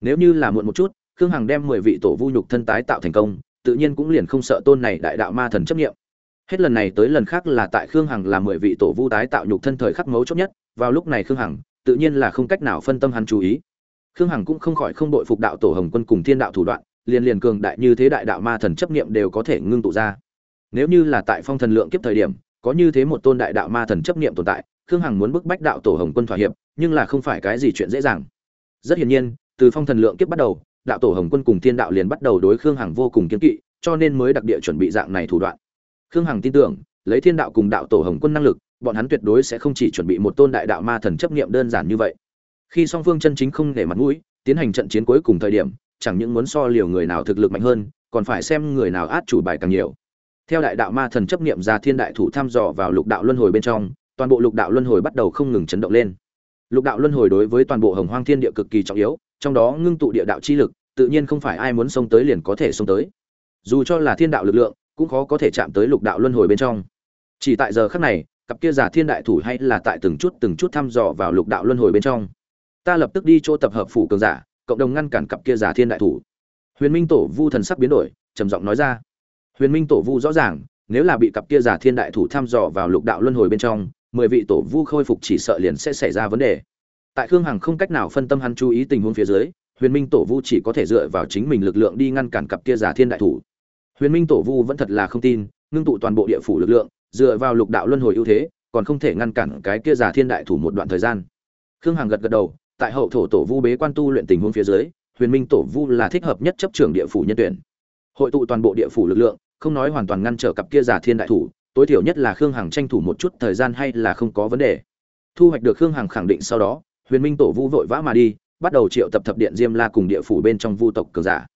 nếu như là muộn một chút, khương hằng đem mười vị tổ vu nhục thân tái tạo thành công, tự nhiên cũng liền không sợ tôn này đại đạo ma thần chấp nghiệm hết lần này tới lần khác là tại khương hằng là mười vị tổ vu tái tạo nhục thân thời khắc mấu chốt nhất, vào lúc này khương hằng, tự nhiên là không cách nào phân tâm hắn chú ý. Khương hằng cũng không khỏi không đội phục đạo tổ hồng quân cùng thiên đạo thủ đoạn, liền liền cường đại như thế đại đạo ma thần chấp nghiệm đều có thể ngưng tụ ra. Nếu như là tại phong thần lượng kiếp thời điểm, có như thế một tôn đại đạo ma thần chấp nghiệm tồn tại, khương hằng muốn bức bách đạo tổ hồng quân thỏa hiệp, nhưng là không phải cái gì chuyện dễ dàng. Rất hiển nhiên từ phong thần lượng kiếp bắt đầu, đạo tổ hồng quân cùng thiên đạo liền bắt đầu đối khương hằng vô cùng kiên kỵ, cho nên mới đặc địa chuẩn bị dạng này thủ đoạn. Khương hằng tin tưởng, lấy thiên đạo cùng đạo tổ hồng quân năng lực, bọn hắn tuyệt đối sẽ không chỉ chuẩn bị một tôn đại đạo ma thần chấp nghiệm đơn giản như vậy. Khi song phương chân chính không để mặt mũi, tiến hành trận chiến cuối cùng thời điểm, chẳng những muốn so liều người nào thực lực mạnh hơn, còn phải xem người nào át chủ bài càng nhiều. Theo đại đạo ma thần chấp nghiệm ra thiên đại thủ thăm dò vào lục đạo luân hồi bên trong, toàn bộ lục đạo luân hồi bắt đầu không ngừng chấn động lên. Lục đạo luân hồi đối với toàn bộ hồng hoang thiên địa cực kỳ trọng yếu trong đó ngưng tụ địa đạo chi lực, tự nhiên không phải ai muốn xông tới liền có thể xông tới. Dù cho là thiên đạo lực lượng, cũng khó có thể chạm tới lục đạo luân hồi bên trong. Chỉ tại giờ khắc này, cặp kia giả thiên đại thủ hay là tại từng chút từng chút thăm dò vào lục đạo luân hồi bên trong. Ta lập tức đi chỗ tập hợp phủ cường giả, cộng đồng ngăn cản cặp kia giả thiên đại thủ. Huyền minh tổ vu thần sắc biến đổi, trầm giọng nói ra. Huyền minh tổ vu rõ ràng, nếu là bị cặp kia giả thiên đại thủ thăm dò vào lục đạo luân hồi bên trong, mười vị tổ vu khôi phục chỉ sợ liền sẽ xảy ra vấn đề tại khương hằng không cách nào phân tâm hắn chú ý tình huống phía dưới, huyền minh tổ vu chỉ có thể dựa vào chính mình lực lượng đi ngăn cản cặp kia giả thiên đại thủ. Huyền minh tổ vu vẫn thật là không tin, ngưng tụ toàn bộ địa phủ lực lượng, dựa vào lục đạo luân hồi ưu thế, còn không thể ngăn cản cái kia giả thiên đại thủ một đoạn thời gian. Khương hằng gật gật đầu, tại hậu thổ tổ vu bế quan tu luyện tình huống phía dưới, huyền minh tổ vu là thích hợp nhất chấp trưởng địa phủ nhân tuyển. Hội tụ toàn bộ địa phủ lực lượng, không nói hoàn toàn ngăn trở cặp kia giả thiên đại thủ, tối thiểu nhất là khương hằng tranh thủ một chút thời gian hay là không có vấn đề. Thu hoạch được khương hằng khẳng định sau đó huyền minh tổ vu vội vã mà đi, bắt đầu triệu tập thập điện diêm la cùng địa phủ bên trong vu tộc cường giả.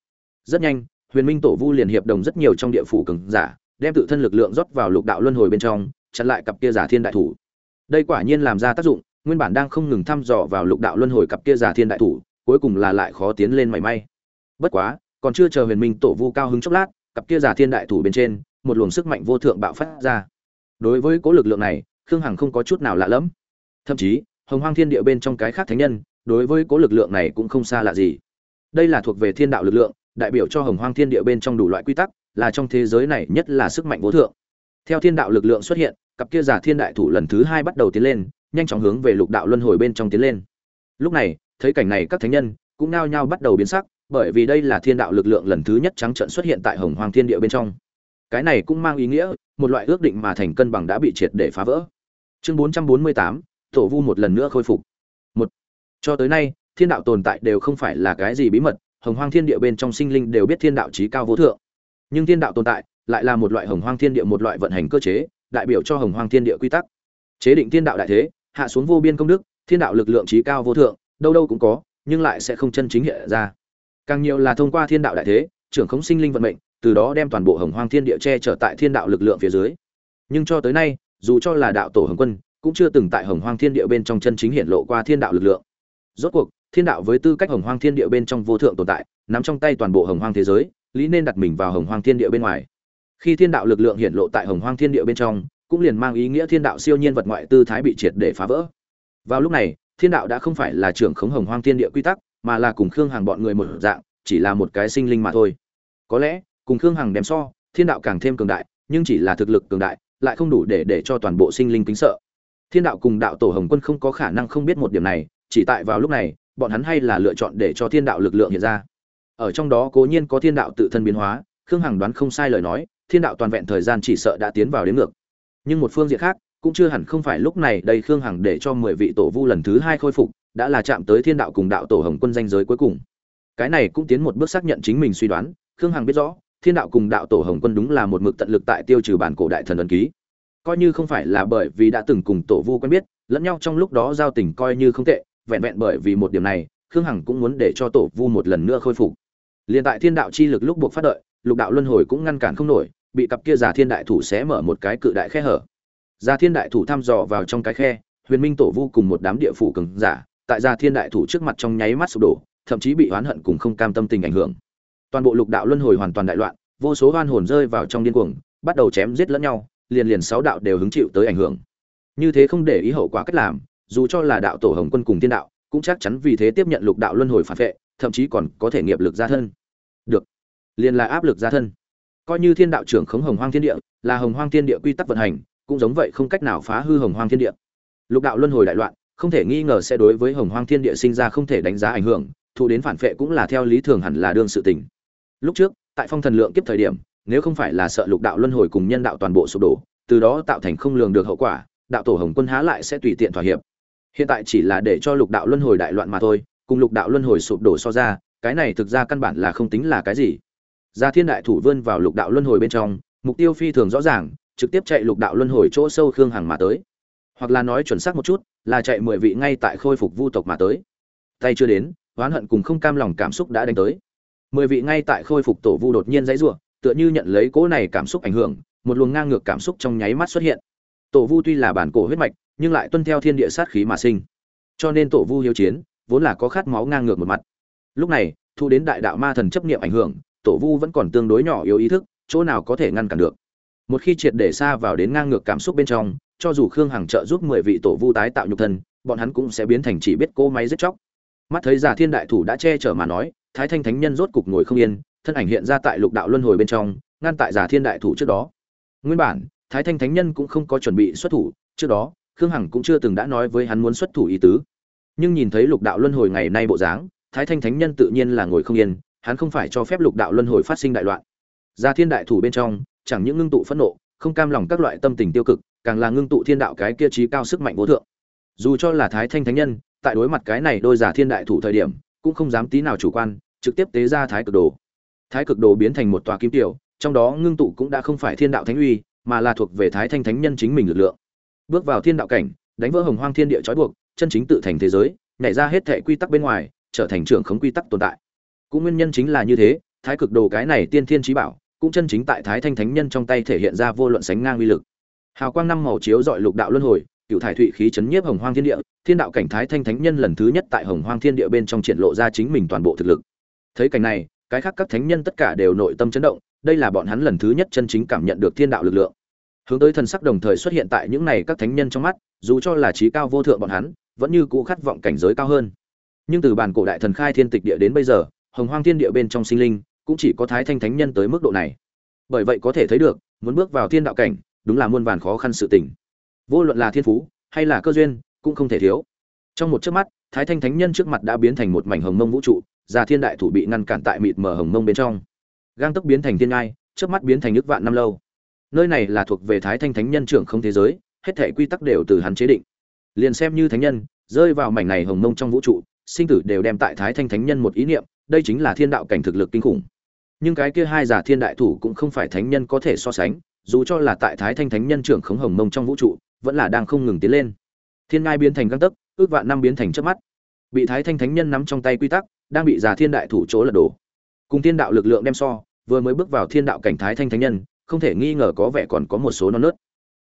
Rất nhanh, huyền minh tổ vu liền hiệp đồng rất nhiều trong địa phủ cường giả, đem tự thân lực lượng rót vào lục đạo luân hồi bên trong, chặn lại cặp kia giả thiên đại thủ. Đây quả nhiên làm ra tác dụng, nguyên bản đang không ngừng thăm dò vào lục đạo luân hồi cặp kia giả thiên đại thủ, cuối cùng là lại khó tiến lên mảy may. Bất quá, còn chưa chờ huyền minh tổ vu cao hứng chốc lát, cặp kia giả thiên đại thủ bên trên, một luồng sức mạnh vô thượng bạo phát ra. Đối với cố lực lượng này, khương hằng không có chút nào lạ lẫm. Thậm chí hồng hoang thiên địa bên trong cái khác thánh nhân đối với cố lực lượng này cũng không xa lạ gì. Đây là thuộc về thiên đạo lực lượng đại biểu cho hồng hoang thiên địa bên trong đủ loại quy tắc là trong thế giới này nhất là sức mạnh vô thượng. Theo thiên đạo lực lượng xuất hiện cặp kia giả thiên đại thủ lần thứ hai bắt đầu tiến lên nhanh chóng hướng về lục đạo luân hồi bên trong tiến lên. Lúc này thấy cảnh này các thánh nhân cũng nao nhao bắt đầu biến sắc bởi vì đây là thiên đạo lực lượng lần thứ nhất trắng trận xuất hiện tại hồng hoang thiên địa bên trong. Cái này cũng mang ý nghĩa một loại ước định mà thành cân bằng đã bị triệt để phá vỡ. Chương 448, tổ vu một lần nữa khôi phục. Một, cho tới nay, thiên đạo tồn tại đều không phải là cái gì bí mật, hồng hoang thiên địa bên trong sinh linh đều biết thiên đạo trí cao vô thượng. Nhưng thiên đạo tồn tại lại là một loại hồng hoang thiên địa một loại vận hành cơ chế, đại biểu cho hồng hoang thiên địa quy tắc. Chế định thiên đạo đại thế, hạ xuống vô biên công đức, thiên đạo lực lượng trí cao vô thượng, đâu đâu cũng có, nhưng lại sẽ không chân chính hiện ra. Càng nhiều là thông qua thiên đạo đại thế, trưởng khống sinh linh vận mệnh, từ đó đem toàn bộ hồng hoang thiên địa che trở tại thiên đạo lực lượng phía dưới. Nhưng cho tới nay, dù cho là đạo tổ hồng quân cũng chưa từng tại hồng hoang thiên địa bên trong chân chính hiện lộ qua thiên đạo lực lượng. Rốt cuộc, thiên đạo với tư cách hồng hoang thiên địa bên trong vô thượng tồn tại, nắm trong tay toàn bộ hồng hoang thế giới, lý nên đặt mình vào hồng hoang thiên địa bên ngoài. Khi thiên đạo lực lượng hiện lộ tại hồng hoang thiên địa bên trong, cũng liền mang ý nghĩa thiên đạo siêu nhiên vật ngoại tư thái bị triệt để phá vỡ. Vào lúc này, thiên đạo đã không phải là trưởng khống hồng hoang thiên địa quy tắc, mà là cùng khương hàng bọn người một dạng, chỉ là một cái sinh linh mà thôi. Có lẽ, cùng khương hằng đem so, thiên đạo càng thêm cường đại, nhưng chỉ là thực lực cường đại, lại không đủ để để cho toàn bộ sinh linh kính sợ thiên đạo cùng đạo tổ hồng quân không có khả năng không biết một điểm này, chỉ tại vào lúc này, bọn hắn hay là lựa chọn để cho thiên đạo lực lượng hiện ra. Ở trong đó cố nhiên có thiên đạo tự thân biến hóa, khương hằng đoán không sai lời nói, thiên đạo toàn vẹn thời gian chỉ sợ đã tiến vào đến ngược. Nhưng một phương diện khác, cũng chưa hẳn không phải lúc này đây khương hằng để cho mười vị tổ vu lần thứ hai khôi phục, đã là chạm tới thiên đạo cùng đạo tổ hồng quân danh giới cuối cùng. Cái này cũng tiến một bước xác nhận chính mình suy đoán, khương hằng biết rõ, thiên đạo cùng đạo tổ hồng quân đúng là một mực tận lực tại tiêu trừ bản cổ đại thần ấn ký coi như không phải là bởi vì đã từng cùng tổ vu quen biết, lẫn nhau trong lúc đó giao tình coi như không tệ, vẹn vẹn bởi vì một điểm này, khương hằng cũng muốn để cho tổ vu một lần nữa khôi phục. Liền tại thiên đạo chi lực lúc buộc phát đợi, lục đạo luân hồi cũng ngăn cản không nổi, bị cặp kia giả thiên đại thủ xé mở một cái cự đại khe hở. Giả thiên đại thủ thăm dò vào trong cái khe, huyền minh tổ vu cùng một đám địa phủ cường giả, tại giả thiên đại thủ trước mặt trong nháy mắt sụp đổ, thậm chí bị oán hận cùng không cam tâm tình ảnh hưởng. Toàn bộ lục đạo luân hồi hoàn toàn đại loạn, vô số oan hồn rơi vào trong điên cuồng, bắt đầu chém giết lẫn nhau liền liền sáu đạo đều hứng chịu tới ảnh hưởng. Như thế không để ý hậu quả cách làm, dù cho là đạo tổ hồng quân cùng thiên đạo, cũng chắc chắn vì thế tiếp nhận lục đạo luân hồi phản vệ, thậm chí còn có thể nghiệp lực gia thân. Được. Liền là áp lực gia thân. Coi như thiên đạo trưởng khống hồng hoang thiên địa, là hồng hoang thiên địa quy tắc vận hành, cũng giống vậy không cách nào phá hư hồng hoang thiên địa. Lục đạo luân hồi đại loạn, không thể nghi ngờ sẽ đối với hồng hoang thiên địa sinh ra không thể đánh giá ảnh hưởng, thụ đến phản phệ cũng là theo lý thường hẳn là đương sự tình. Lúc trước, tại phong thần lượng kiếp thời điểm nếu không phải là sợ lục đạo luân hồi cùng nhân đạo toàn bộ sụp đổ, từ đó tạo thành không lường được hậu quả, đạo tổ hồng quân há lại sẽ tùy tiện thỏa hiệp. Hiện tại chỉ là để cho lục đạo luân hồi đại loạn mà thôi, cùng lục đạo luân hồi sụp đổ so ra, cái này thực ra căn bản là không tính là cái gì. Gia thiên đại thủ vươn vào lục đạo luân hồi bên trong, mục tiêu phi thường rõ ràng, trực tiếp chạy lục đạo luân hồi chỗ sâu khương hằng mà tới. Hoặc là nói chuẩn xác một chút, là chạy mười vị ngay tại khôi phục vu tộc mà tới. Tay chưa đến, oán hận cùng không cam lòng cảm xúc đã đánh tới. Mười vị ngay tại khôi phục tổ vu đột nhiên dãy rủa tựa như nhận lấy cỗ này cảm xúc ảnh hưởng, một luồng ngang ngược cảm xúc trong nháy mắt xuất hiện. Tổ vu tuy là bản cổ huyết mạch, nhưng lại tuân theo thiên địa sát khí mà sinh. Cho nên tổ vu hiếu chiến, vốn là có khát máu ngang ngược một mặt. Lúc này, thu đến đại đạo ma thần chấp niệm ảnh hưởng, tổ vu vẫn còn tương đối nhỏ yếu ý thức, chỗ nào có thể ngăn cản được. Một khi triệt để xa vào đến ngang ngược cảm xúc bên trong, cho dù khương hằng trợ giúp mười vị tổ vu tái tạo nhục thân, bọn hắn cũng sẽ biến thành chỉ biết cô máy giết chóc. Mắt thấy giả thiên đại thủ đã che chở mà nói, thái thanh thánh nhân rốt cục ngồi không yên thân ảnh hiện ra tại lục đạo luân hồi bên trong, ngăn tại Giả thiên đại thủ trước đó. Nguyên bản, thái thanh thánh nhân cũng không có chuẩn bị xuất thủ, trước đó, khương hằng cũng chưa từng đã nói với hắn muốn xuất thủ ý tứ. Nhưng nhìn thấy lục đạo luân hồi ngày nay bộ dáng, thái thanh thánh nhân tự nhiên là ngồi không yên, hắn không phải cho phép lục đạo luân hồi phát sinh đại loạn. Giả thiên đại thủ bên trong, chẳng những ngưng tụ phẫn nộ, không cam lòng các loại tâm tình tiêu cực, càng là ngưng tụ thiên đạo cái kia trí cao sức mạnh vô thượng. Dù cho là thái thanh thánh nhân, tại đối mặt cái này đôi giả thiên đại thủ thời điểm, cũng không dám tí nào chủ quan, trực tiếp tế ra thái cực đồ thái cực đồ biến thành một tòa kim tiểu, trong đó ngưng tụ cũng đã không phải thiên đạo thánh uy, mà là thuộc về thái thanh thánh nhân chính mình lực lượng. Bước vào thiên đạo cảnh, đánh vỡ hồng hoang thiên địa trói buộc, chân chính tự thành thế giới, nhảy ra hết thệ quy tắc bên ngoài, trở thành trưởng khống quy tắc tồn tại. Cũng nguyên nhân chính là như thế, thái cực đồ cái này tiên thiên trí bảo, cũng chân chính tại thái thanh thánh nhân trong tay thể hiện ra vô luận sánh ngang uy lực. Hào quang năm màu chiếu dọi lục đạo luân hồi, cựu thải thụy khí chấn nhiếp hồng hoang thiên địa, thiên đạo cảnh thái thanh thánh nhân lần thứ nhất tại hồng hoang thiên địa bên trong triển lộ ra chính mình toàn bộ thực lực. Thấy cảnh này cái khác các thánh nhân tất cả đều nội tâm chấn động, đây là bọn hắn lần thứ nhất chân chính cảm nhận được thiên đạo lực lượng. Hướng tới thần sắc đồng thời xuất hiện tại những này các thánh nhân trong mắt, dù cho là trí cao vô thượng bọn hắn, vẫn như cũ khát vọng cảnh giới cao hơn. Nhưng từ bản cổ đại thần khai thiên tịch địa đến bây giờ, hồng hoang thiên địa bên trong sinh linh, cũng chỉ có thái thanh thánh nhân tới mức độ này. Bởi vậy có thể thấy được, muốn bước vào thiên đạo cảnh, đúng là muôn vàn khó khăn sự tình. Vô luận là thiên phú, hay là cơ duyên, cũng không thể thiếu. Trong một chớp mắt, thái thanh thánh nhân trước mặt đã biến thành một mảnh hồng mông vũ trụ già thiên đại thủ bị ngăn cản tại mịt mờ hồng mông bên trong. Gang tấc biến thành thiên ngai trước mắt biến thành nước vạn năm lâu. Nơi này là thuộc về thái thanh thánh nhân trưởng không thế giới, hết thể quy tắc đều từ hắn chế định. Liền xem như thánh nhân, rơi vào mảnh này hồng mông trong vũ trụ, sinh tử đều đem tại thái thanh thánh nhân một ý niệm, đây chính là thiên đạo cảnh thực lực kinh khủng. Nhưng cái kia hai giả thiên đại thủ cũng không phải thánh nhân có thể so sánh, dù cho là tại thái thanh thánh nhân trưởng khống hồng mông trong vũ trụ, vẫn là đang không ngừng tiến lên. Thiên ngai biến thành găng tấc, ước vạn năm biến thành trước mắt. Bị thái thanh thánh nhân nắm trong tay quy tắc đang bị già thiên đại thủ chỗ lật đổ. Cùng thiên đạo lực lượng đem so, vừa mới bước vào thiên đạo cảnh thái thanh thánh nhân, không thể nghi ngờ có vẻ còn có một số non nớt.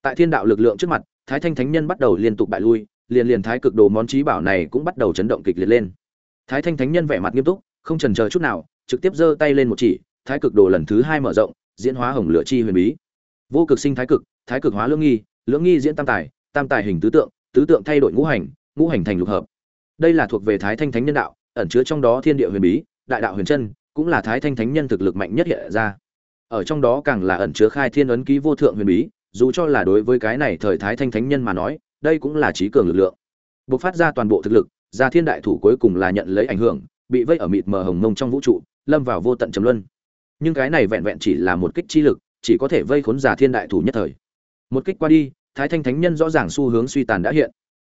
Tại thiên đạo lực lượng trước mặt, thái thanh thánh nhân bắt đầu liên tục bại lui, liền liền thái cực đồ món trí bảo này cũng bắt đầu chấn động kịch liệt lên. Thái thanh thánh nhân vẻ mặt nghiêm túc, không chần chờ chút nào, trực tiếp giơ tay lên một chỉ, thái cực đồ lần thứ hai mở rộng, diễn hóa hồng lửa chi huyền bí. Vô cực sinh thái cực thái cực hóa lưỡng nghi lưỡng nghi diễn tam tài tam tài hình tứ tượng tứ tượng thay đổi ngũ hành ngũ hành thành lục hợp. Đây là thuộc về thái thanh thánh nhân đạo ẩn chứa trong đó thiên địa huyền bí, đại đạo huyền chân, cũng là thái thanh thánh nhân thực lực mạnh nhất hiện ra. Ở trong đó càng là ẩn chứa khai thiên ấn ký vô thượng huyền bí, dù cho là đối với cái này thời thái thanh thánh nhân mà nói, đây cũng là trí cường lực lượng. Bộc phát ra toàn bộ thực lực gia thiên đại thủ cuối cùng là nhận lấy ảnh hưởng, bị vây ở mịt mờ hồng mông trong vũ trụ, lâm vào vô tận trầm luân. Nhưng cái này vẹn vẹn chỉ là một kích chi lực, chỉ có thể vây khốn giả thiên đại thủ nhất thời. Một kích qua đi, thái thanh thánh nhân rõ ràng xu hướng suy tàn đã hiện.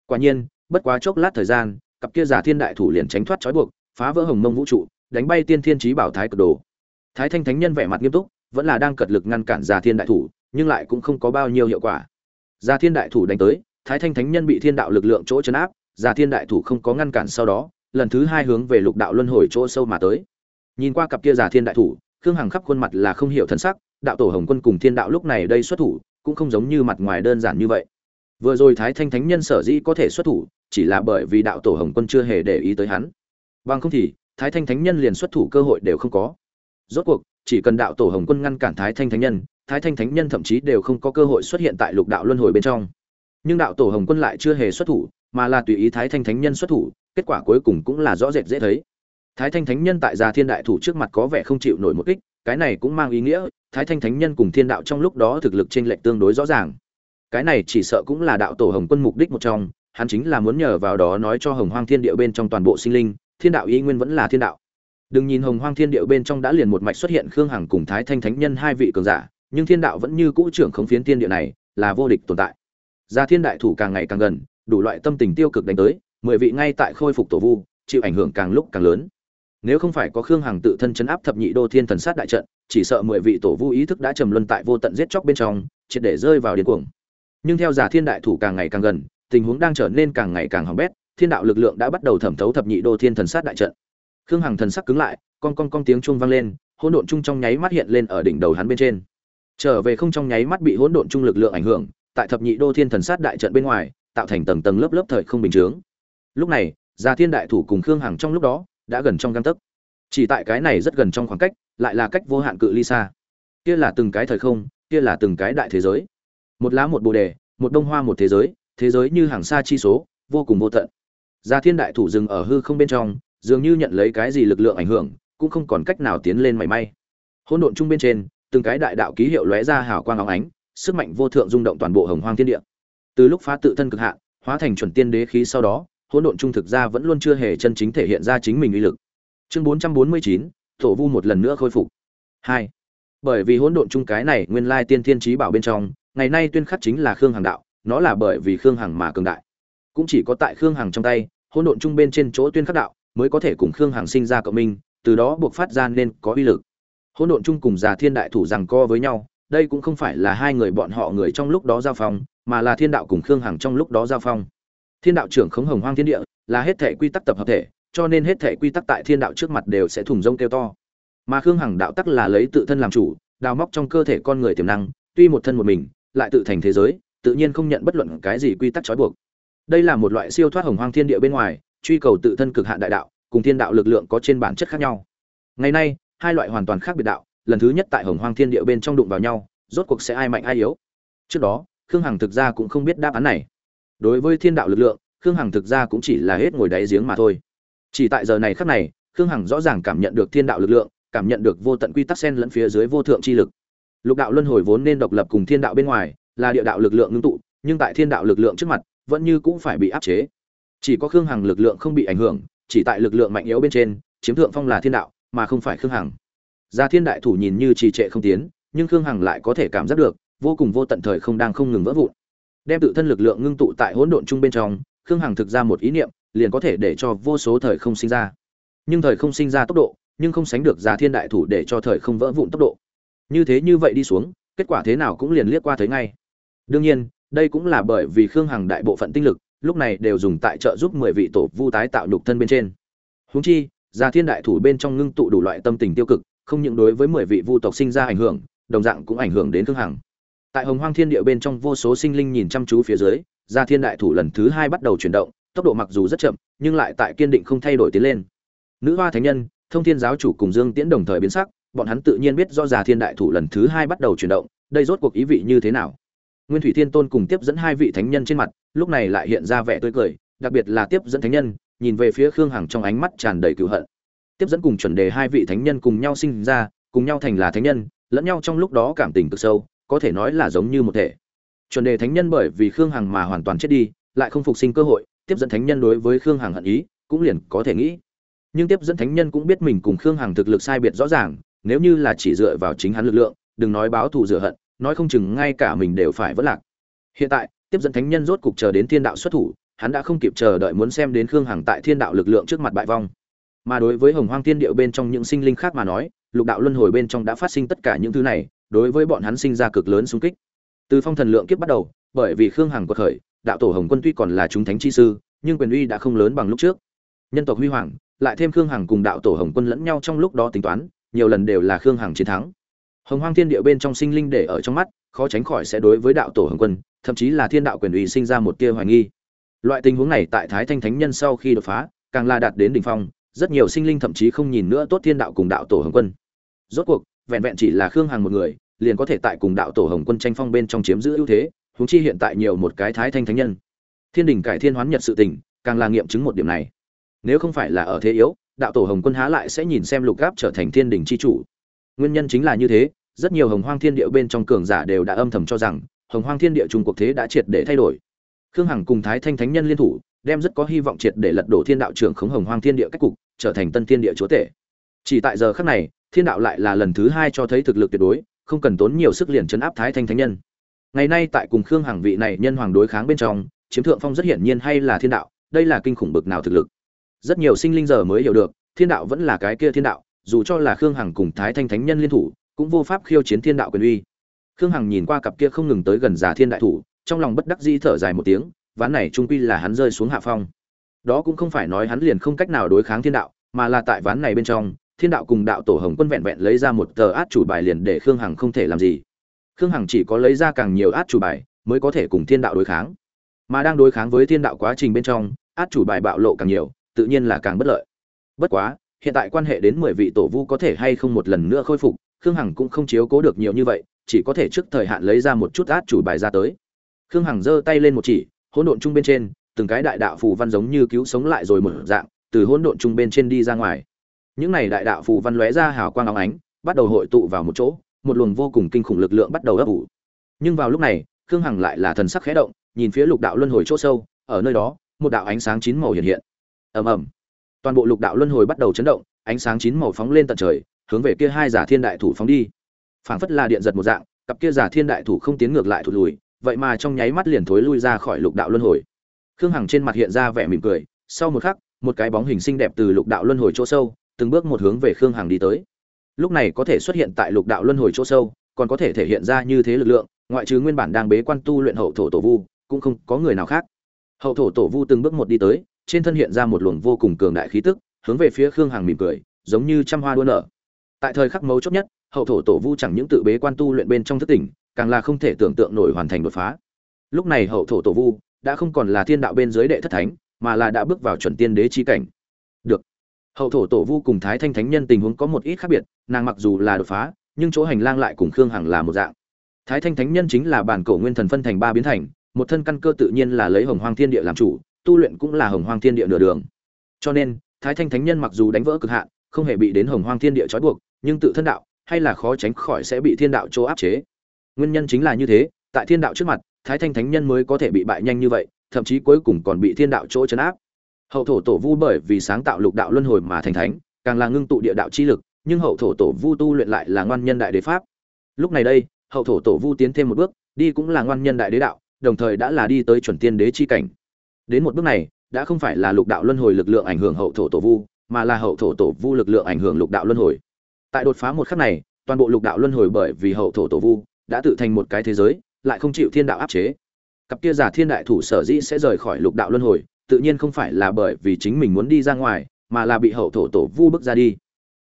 Quả nhiên, bất quá chốc lát thời gian cặp kia giả thiên đại thủ liền tránh thoát trói buộc, phá vỡ hồng mông vũ trụ, đánh bay tiên thiên trí bảo thái cực đồ. Thái thanh thánh nhân vẻ mặt nghiêm túc, vẫn là đang cật lực ngăn cản giả thiên đại thủ, nhưng lại cũng không có bao nhiêu hiệu quả. Giả thiên đại thủ đánh tới, thái thanh thánh nhân bị thiên đạo lực lượng chỗ chấn áp, giả thiên đại thủ không có ngăn cản sau đó, lần thứ hai hướng về lục đạo luân hồi chỗ sâu mà tới. Nhìn qua cặp kia giả thiên đại thủ, khương hằng khắp khuôn mặt là không hiểu thân sắc, đạo tổ hồng quân cùng thiên đạo lúc này đây xuất thủ, cũng không giống như mặt ngoài đơn giản như vậy. Vừa rồi thái thanh thánh nhân sở dĩ có thể xuất thủ chỉ là bởi vì đạo tổ hồng quân chưa hề để ý tới hắn. Bằng không thì, thái thanh thánh nhân liền xuất thủ cơ hội đều không có. Rốt cuộc, chỉ cần đạo tổ hồng quân ngăn cản thái thanh thánh nhân, thái thanh thánh nhân thậm chí đều không có cơ hội xuất hiện tại lục đạo luân hồi bên trong. Nhưng đạo tổ hồng quân lại chưa hề xuất thủ, mà là tùy ý thái thanh thánh nhân xuất thủ, kết quả cuối cùng cũng là rõ rệt dễ thấy. Thái thanh thánh nhân tại gia thiên đại thủ trước mặt có vẻ không chịu nổi một kích, cái này cũng mang ý nghĩa, thái thanh thánh nhân cùng thiên đạo trong lúc đó thực lực t r ê n lệch tương đối rõ ràng. Cái này chỉ sợ cũng là đạo tổ hồng quân mục đích một trong hắn chính là muốn nhờ vào đó nói cho hồng hoang thiên điệu bên trong toàn bộ sinh linh, thiên đạo ý nguyên vẫn là thiên đạo. Đừng nhìn hồng hoang thiên điệu bên trong đã liền một mạch xuất hiện khương hằng cùng thái thanh thánh nhân hai vị cường giả, nhưng thiên đạo vẫn như cũ trưởng khống phiến thiên địa này, là vô địch tồn tại. Gia thiên đại thủ càng ngày càng gần, đủ loại tâm tình tiêu cực đánh tới, mười vị ngay tại khôi phục tổ vu, chịu ảnh hưởng càng lúc càng lớn. Nếu không phải có khương hằng tự thân chấn áp thập nhị đô thiên thần sát đại trận, chỉ sợ mười vị tổ vu ý thức đã trầm luân tại vô tận giết chóc bên trong, triệt để rơi vào điên cuồng. Nhưng theo giả thiên đại thủ càng ngày càng gần tình huống đang trở nên càng ngày càng hỏng bét, thiên đạo lực lượng đã bắt đầu thẩm thấu thập nhị đô thiên thần sát đại trận. Khương hằng thần sắc cứng lại con con con tiếng chuông vang lên, hỗn độn chung trong nháy mắt hiện lên ở đỉnh đầu hắn bên trên. Trở về không trong nháy mắt bị hỗn độn chung lực lượng ảnh hưởng, tại thập nhị đô thiên thần sát đại trận bên ngoài, tạo thành tầng tầng lớp lớp thời không bình chướng. Lúc này, gia thiên đại thủ cùng khương hằng trong lúc đó, đã gần trong găng tấc. Chỉ tại cái này rất gần trong khoảng cách, lại là cách vô hạn cự ly xa. Kia là từng cái thời không, kia là từng cái đại thế giới. Một lá một bồ đề, một đông hoa một thế giới thế giới như hàng xa chi số vô cùng vô tận. Gia thiên đại thủ dừng ở hư không bên trong dường như nhận lấy cái gì lực lượng ảnh hưởng cũng không còn cách nào tiến lên mảy may. Hỗn độn chung bên trên từng cái đại đạo ký hiệu lóe ra hào quang óng ánh sức mạnh vô thượng rung động toàn bộ hồng hoang thiên địa. Từ lúc phá tự thân cực hạn hóa thành chuẩn tiên đế khí sau đó hỗn độn trung thực ra vẫn luôn chưa hề chân chính thể hiện ra chính mình uy lực. Chương 449, tổ vu một lần nữa khôi phục. Hai. Bởi vì hỗn độn chung cái này nguyên lai tiên thiên trí bảo bên trong ngày nay tuyên khắc chính là khương hàng đạo nó là bởi vì khương hằng mà cường đại. Cũng chỉ có tại khương hằng trong tay, hỗn độn chung bên trên chỗ tuyên khắc đạo mới có thể cùng khương hằng sinh ra cộng minh, từ đó buộc phát ra nên có uy lực. Hỗn độn chung cùng già thiên đại thủ rằng co với nhau, đây cũng không phải là hai người bọn họ người trong lúc đó giao phong, mà là thiên đạo cùng khương hằng trong lúc đó giao phong. Thiên đạo trưởng khống hồng hoang thiên địa, là hết thể quy tắc tập hợp thể, cho nên hết thể quy tắc tại thiên đạo trước mặt đều sẽ thùng rông kêu to. Mà khương hằng đạo tắc là lấy tự thân làm chủ, đào móc trong cơ thể con người tiềm năng, tuy một thân một mình, lại tự thành thế giới tự nhiên không nhận bất luận cái gì quy tắc trói buộc. Đây là một loại siêu thoát hồng hoang thiên địa bên ngoài, truy cầu tự thân cực hạn đại đạo, cùng thiên đạo lực lượng có trên bản chất khác nhau. Ngày nay, hai loại hoàn toàn khác biệt đạo, lần thứ nhất tại hồng hoang thiên địa bên trong đụng vào nhau, rốt cuộc sẽ ai mạnh ai yếu? Trước đó, khương hằng thực ra cũng không biết đáp án này. Đối với thiên đạo lực lượng, khương hằng thực ra cũng chỉ là hết ngồi đáy giếng mà thôi. Chỉ tại giờ này khắc này, khương hằng rõ ràng cảm nhận được thiên đạo lực lượng, cảm nhận được vô tận quy tắc sen lẫn phía dưới vô thượng chi lực. Lục đạo luân hồi vốn nên độc lập cùng thiên đạo bên ngoài là địa đạo lực lượng ngưng tụ, nhưng tại thiên đạo lực lượng trước mặt, vẫn như cũng phải bị áp chế. Chỉ có khương hằng lực lượng không bị ảnh hưởng, chỉ tại lực lượng mạnh yếu bên trên, chiếm thượng phong là thiên đạo, mà không phải khương hằng. Gia thiên đại thủ nhìn như trì trệ không tiến, nhưng khương hằng lại có thể cảm giác được, vô cùng vô tận thời không đang không ngừng vỡ vụn. Đem tự thân lực lượng ngưng tụ tại hỗn độn chung bên trong, khương hằng thực ra một ý niệm, liền có thể để cho vô số thời không sinh ra. Nhưng thời không sinh ra tốc độ, nhưng không sánh được gia thiên đại thủ để cho thời không vỡ vụn tốc độ. Như thế như vậy đi xuống, kết quả thế nào cũng liền liếc qua thấy ngay đương nhiên, đây cũng là bởi vì khương hằng đại bộ phận tinh lực, lúc này đều dùng tại trợ giúp mười vị tổ vu tái tạo nhục thân bên trên. Huống chi, gia thiên đại thủ bên trong ngưng tụ đủ loại tâm tình tiêu cực, không những đối với mười vị vu tộc sinh ra ảnh hưởng, đồng dạng cũng ảnh hưởng đến khương hằng. Tại hồng hoang thiên địa bên trong vô số sinh linh nhìn chăm chú phía dưới, gia thiên đại thủ lần thứ hai bắt đầu chuyển động, tốc độ mặc dù rất chậm, nhưng lại tại kiên định không thay đổi tiến lên. Nữ hoa thánh nhân, thông thiên giáo chủ cùng dương tiễn đồng thời biến sắc, bọn hắn tự nhiên biết do gia thiên đại thủ lần thứ hai bắt đầu chuyển động, đây rốt cuộc ý vị như thế nào nguyên thủy thiên tôn cùng tiếp dẫn hai vị thánh nhân trên mặt, lúc này lại hiện ra vẻ tươi cười, đặc biệt là tiếp dẫn thánh nhân, nhìn về phía khương hằng trong ánh mắt tràn đầy cừu hận. Tiếp dẫn cùng chuẩn đề hai vị thánh nhân cùng nhau sinh ra, cùng nhau thành là thánh nhân, lẫn nhau trong lúc đó cảm tình cực sâu, có thể nói là giống như một thể. Chuẩn đề thánh nhân bởi vì khương hằng mà hoàn toàn chết đi, lại không phục sinh cơ hội, tiếp dẫn thánh nhân đối với khương hằng hận ý, cũng liền có thể nghĩ. Nhưng tiếp dẫn thánh nhân cũng biết mình cùng khương hằng thực lực sai biệt rõ ràng, nếu như là chỉ dựa vào chính hắn lực lượng, đừng nói báo thù rửa hận nói không chừng ngay cả mình đều phải vất lạc. Hiện tại, tiếp dẫn thánh nhân rốt cục chờ đến thiên đạo xuất thủ, hắn đã không kịp chờ đợi muốn xem đến khương hằng tại thiên đạo lực lượng trước mặt bại vong. Mà đối với hồng hoang thiên điệu bên trong những sinh linh khác mà nói, lục đạo luân hồi bên trong đã phát sinh tất cả những thứ này, đối với bọn hắn sinh ra cực lớn xung kích. Từ phong thần lượng kiếp bắt đầu, bởi vì khương hằng quật khởi, đạo tổ hồng quân tuy còn là chúng thánh chi sư, nhưng quyền uy đã không lớn bằng lúc trước. Nhân tộc huy hoàng, lại thêm khương hằng cùng đạo tổ hồng quân lẫn nhau trong lúc đó tính toán, nhiều lần đều là khương hằng chiến thắng hồng hoang thiên địa bên trong sinh linh để ở trong mắt, khó tránh khỏi sẽ đối với đạo tổ hồng quân, thậm chí là thiên đạo quyền uy sinh ra một tia hoài nghi. Loại tình huống này tại thái thanh thánh nhân sau khi đột phá, càng là đạt đến đỉnh phong, rất nhiều sinh linh thậm chí không nhìn nữa tốt thiên đạo cùng đạo tổ hồng quân. Rốt cuộc, vẹn vẹn chỉ là khương hằng một người, liền có thể tại cùng đạo tổ hồng quân tranh phong bên trong chiếm giữ ưu thế, huống chi hiện tại nhiều một cái thái thanh thánh nhân. Thiên đình cải thiên hoán nhật sự tình, càng là nghiệm chứng một điểm này. Nếu không phải là ở thế yếu, đạo tổ hồng quân há lại sẽ nhìn xem lục gáp trở thành thiên đình c h i chủ nguyên nhân chính là như thế, rất nhiều hồng hoang thiên địa bên trong cường giả đều đã âm thầm cho rằng, hồng hoang thiên địa trung cuộc thế đã triệt để thay đổi. Khương hằng cùng thái thanh thánh nhân liên thủ, đem rất có hy vọng triệt để lật đổ thiên đạo trưởng khống hồng hoang thiên địa cách cục, trở thành tân thiên địa chúa tể. Chỉ tại giờ khắc này, thiên đạo lại là lần thứ hai cho thấy thực lực tuyệt đối, không cần tốn nhiều sức liền chấn áp thái thanh thánh nhân. Ngày nay tại cùng khương hằng vị này nhân hoàng đối kháng bên trong, chiếm thượng phong rất hiển nhiên hay là thiên đạo, đây là kinh khủng bực nào thực lực. Rất nhiều sinh linh giờ mới hiểu được, thiên đạo vẫn là cái kia thiên đạo dù cho là khương hằng cùng thái thanh thánh nhân liên thủ, cũng vô pháp khiêu chiến thiên đạo quyền uy. Khương hằng nhìn qua cặp kia không ngừng tới gần giả thiên đại thủ, trong lòng bất đắc dĩ thở dài một tiếng, ván này trung quy là hắn rơi xuống hạ phong. Đó cũng không phải nói hắn liền không cách nào đối kháng thiên đạo, mà là tại ván này bên trong, thiên đạo cùng đạo tổ hồng quân vẹn vẹn lấy ra một tờ át chủ bài liền để khương hằng không thể làm gì. Khương hằng chỉ có lấy ra càng nhiều át chủ bài, mới có thể cùng thiên đạo đối kháng. Mà đang đối kháng với thiên đạo quá trình bên trong, át chủ bài bạo lộ càng nhiều, tự nhiên là càng bất lợi. Bất quá hiện tại quan hệ đến mười vị tổ vu có thể hay không một lần nữa khôi phục, khương hằng cũng không chiếu cố được nhiều như vậy, chỉ có thể trước thời hạn lấy ra một chút át chủ bài ra tới. Khương hằng giơ tay lên một chỉ, hỗn độn chung bên trên, từng cái đại đạo phù văn giống như cứu sống lại rồi một dạng, từ hỗn độn chung bên trên đi ra ngoài. Những này đại đạo phù văn lóe ra hào quang óng ánh, bắt đầu hội tụ vào một chỗ, một luồng vô cùng kinh khủng lực lượng bắt đầu ấp ủ. Nhưng vào lúc này, khương hằng lại là thần sắc khẽ động, nhìn phía lục đạo luân hồi chỗ sâu, ở nơi đó, một đạo ánh sáng chín màu hiện hiện. Ầm ầm toàn bộ lục đạo luân hồi bắt đầu chấn động, ánh sáng chín màu phóng lên tận trời, hướng về kia hai giả thiên đại thủ phóng đi. Phảng phất là điện giật một dạng, cặp kia giả thiên đại thủ không tiến ngược lại thụt lùi, vậy mà trong nháy mắt liền thối lui ra khỏi lục đạo luân hồi. Khương hằng trên mặt hiện ra vẻ mỉm cười, sau một khắc, một cái bóng hình xinh đẹp từ lục đạo luân hồi chỗ sâu, từng bước một hướng về khương hằng đi tới. Lúc này có thể xuất hiện tại lục đạo luân hồi chỗ sâu, còn có thể thể hiện ra như thế lực lượng, ngoại trừ nguyên bản đang bế quan tu luyện hậu thổ tổ vu, cũng không có người nào khác. Hậu thổ tổ vu từng bước một đi tới trên thân hiện ra một luồng vô cùng cường đại khí tức, hướng về phía khương hằng mỉm cười, giống như trăm hoa đua nở. Tại thời khắc mấu chốt nhất, hậu thổ tổ vu chẳng những tự bế quan tu luyện bên trong thất tỉnh, càng là không thể tưởng tượng nổi hoàn thành đột phá. Lúc này hậu thổ tổ vu đã không còn là thiên đạo bên dưới đệ thất thánh, mà là đã bước vào chuẩn tiên đế chi cảnh. Được. Hậu thổ tổ vu cùng thái thanh thánh nhân tình huống có một ít khác biệt, nàng mặc dù là đột phá, nhưng chỗ hành lang lại cùng khương hằng là một dạng. Thái thanh thánh nhân chính là bản cổ nguyên thần phân thành ba biến thành, một thân căn cơ tự nhiên là lấy hồng hoang thiên địa làm chủ tu luyện cũng là hồng hoang thiên địa nửa đường. Cho nên, thái thanh thánh nhân mặc dù đánh vỡ cực hạn, không hề bị đến hồng hoang thiên địa trói buộc, nhưng tự thân đạo, hay là khó tránh khỏi sẽ bị thiên đạo chỗ áp chế. Nguyên nhân chính là như thế, tại thiên đạo trước mặt, thái thanh thánh nhân mới có thể bị bại nhanh như vậy, thậm chí cuối cùng còn bị thiên đạo chỗ chấn áp. Hậu thổ tổ vu bởi vì sáng tạo lục đạo luân hồi mà thành thánh, càng là ngưng tụ địa đạo chi lực, nhưng hậu thổ tổ vu tu luyện lại là ngoan nhân đại đế pháp. Lúc này đây, hậu thổ tổ vu tiến thêm một bước, đi cũng là ngoan nhân đại đế đạo, đồng thời đã là đi tới chuẩn tiên đế chi cảnh đến một bước này, đã không phải là lục đạo luân hồi lực lượng ảnh hưởng hậu thổ tổ vu, mà là hậu thổ tổ vu lực lượng ảnh hưởng lục đạo luân hồi. Tại đột phá một khắc này, toàn bộ lục đạo luân hồi bởi vì hậu thổ tổ vu đã tự thành một cái thế giới, lại không chịu thiên đạo áp chế. Cặp kia giả thiên đại thủ sở dĩ sẽ rời khỏi lục đạo luân hồi, tự nhiên không phải là bởi vì chính mình muốn đi ra ngoài, mà là bị hậu thổ tổ vu bước ra đi.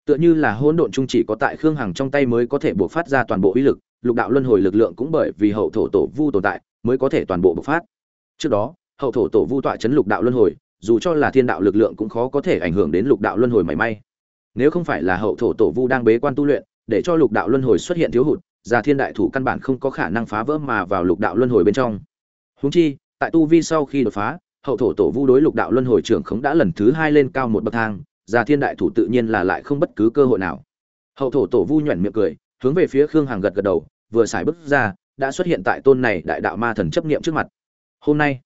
Tựa như là hỗn độn trung chỉ có tại khương hằng trong tay mới có thể buộc phát ra toàn bộ uy lực, lục đạo luân hồi lực lượng cũng bởi vì hậu thổ tổ vu tồn tại mới có thể toàn bộ bộc phát. Trước đó hậu thổ tổ vu tọa chấn lục đạo luân hồi, dù cho là thiên đạo lực lượng cũng khó có thể ảnh hưởng đến lục đạo luân hồi mảy may. Nếu không phải là hậu thổ tổ vu đang bế quan tu luyện, để cho lục đạo luân hồi xuất hiện thiếu hụt già thiên đại thủ căn bản không có khả năng phá vỡ mà vào lục đạo luân hồi bên trong. Húng chi, tại tu vi sau khi đột phá, hậu thổ tổ vu đối lục đạo luân hồi trưởng khống đã lần thứ hai lên cao một bậc thang già thiên đại thủ tự nhiên là lại không bất cứ cơ hội nào. Hậu thổ tổ vu nhoẻn miệng cười, hướng về phía khương hằng gật gật đầu, vừa xài bước ra, đã xuất hiện tại tôn này đại đạo ma thần chấp niệm trước mặt. Hôm nay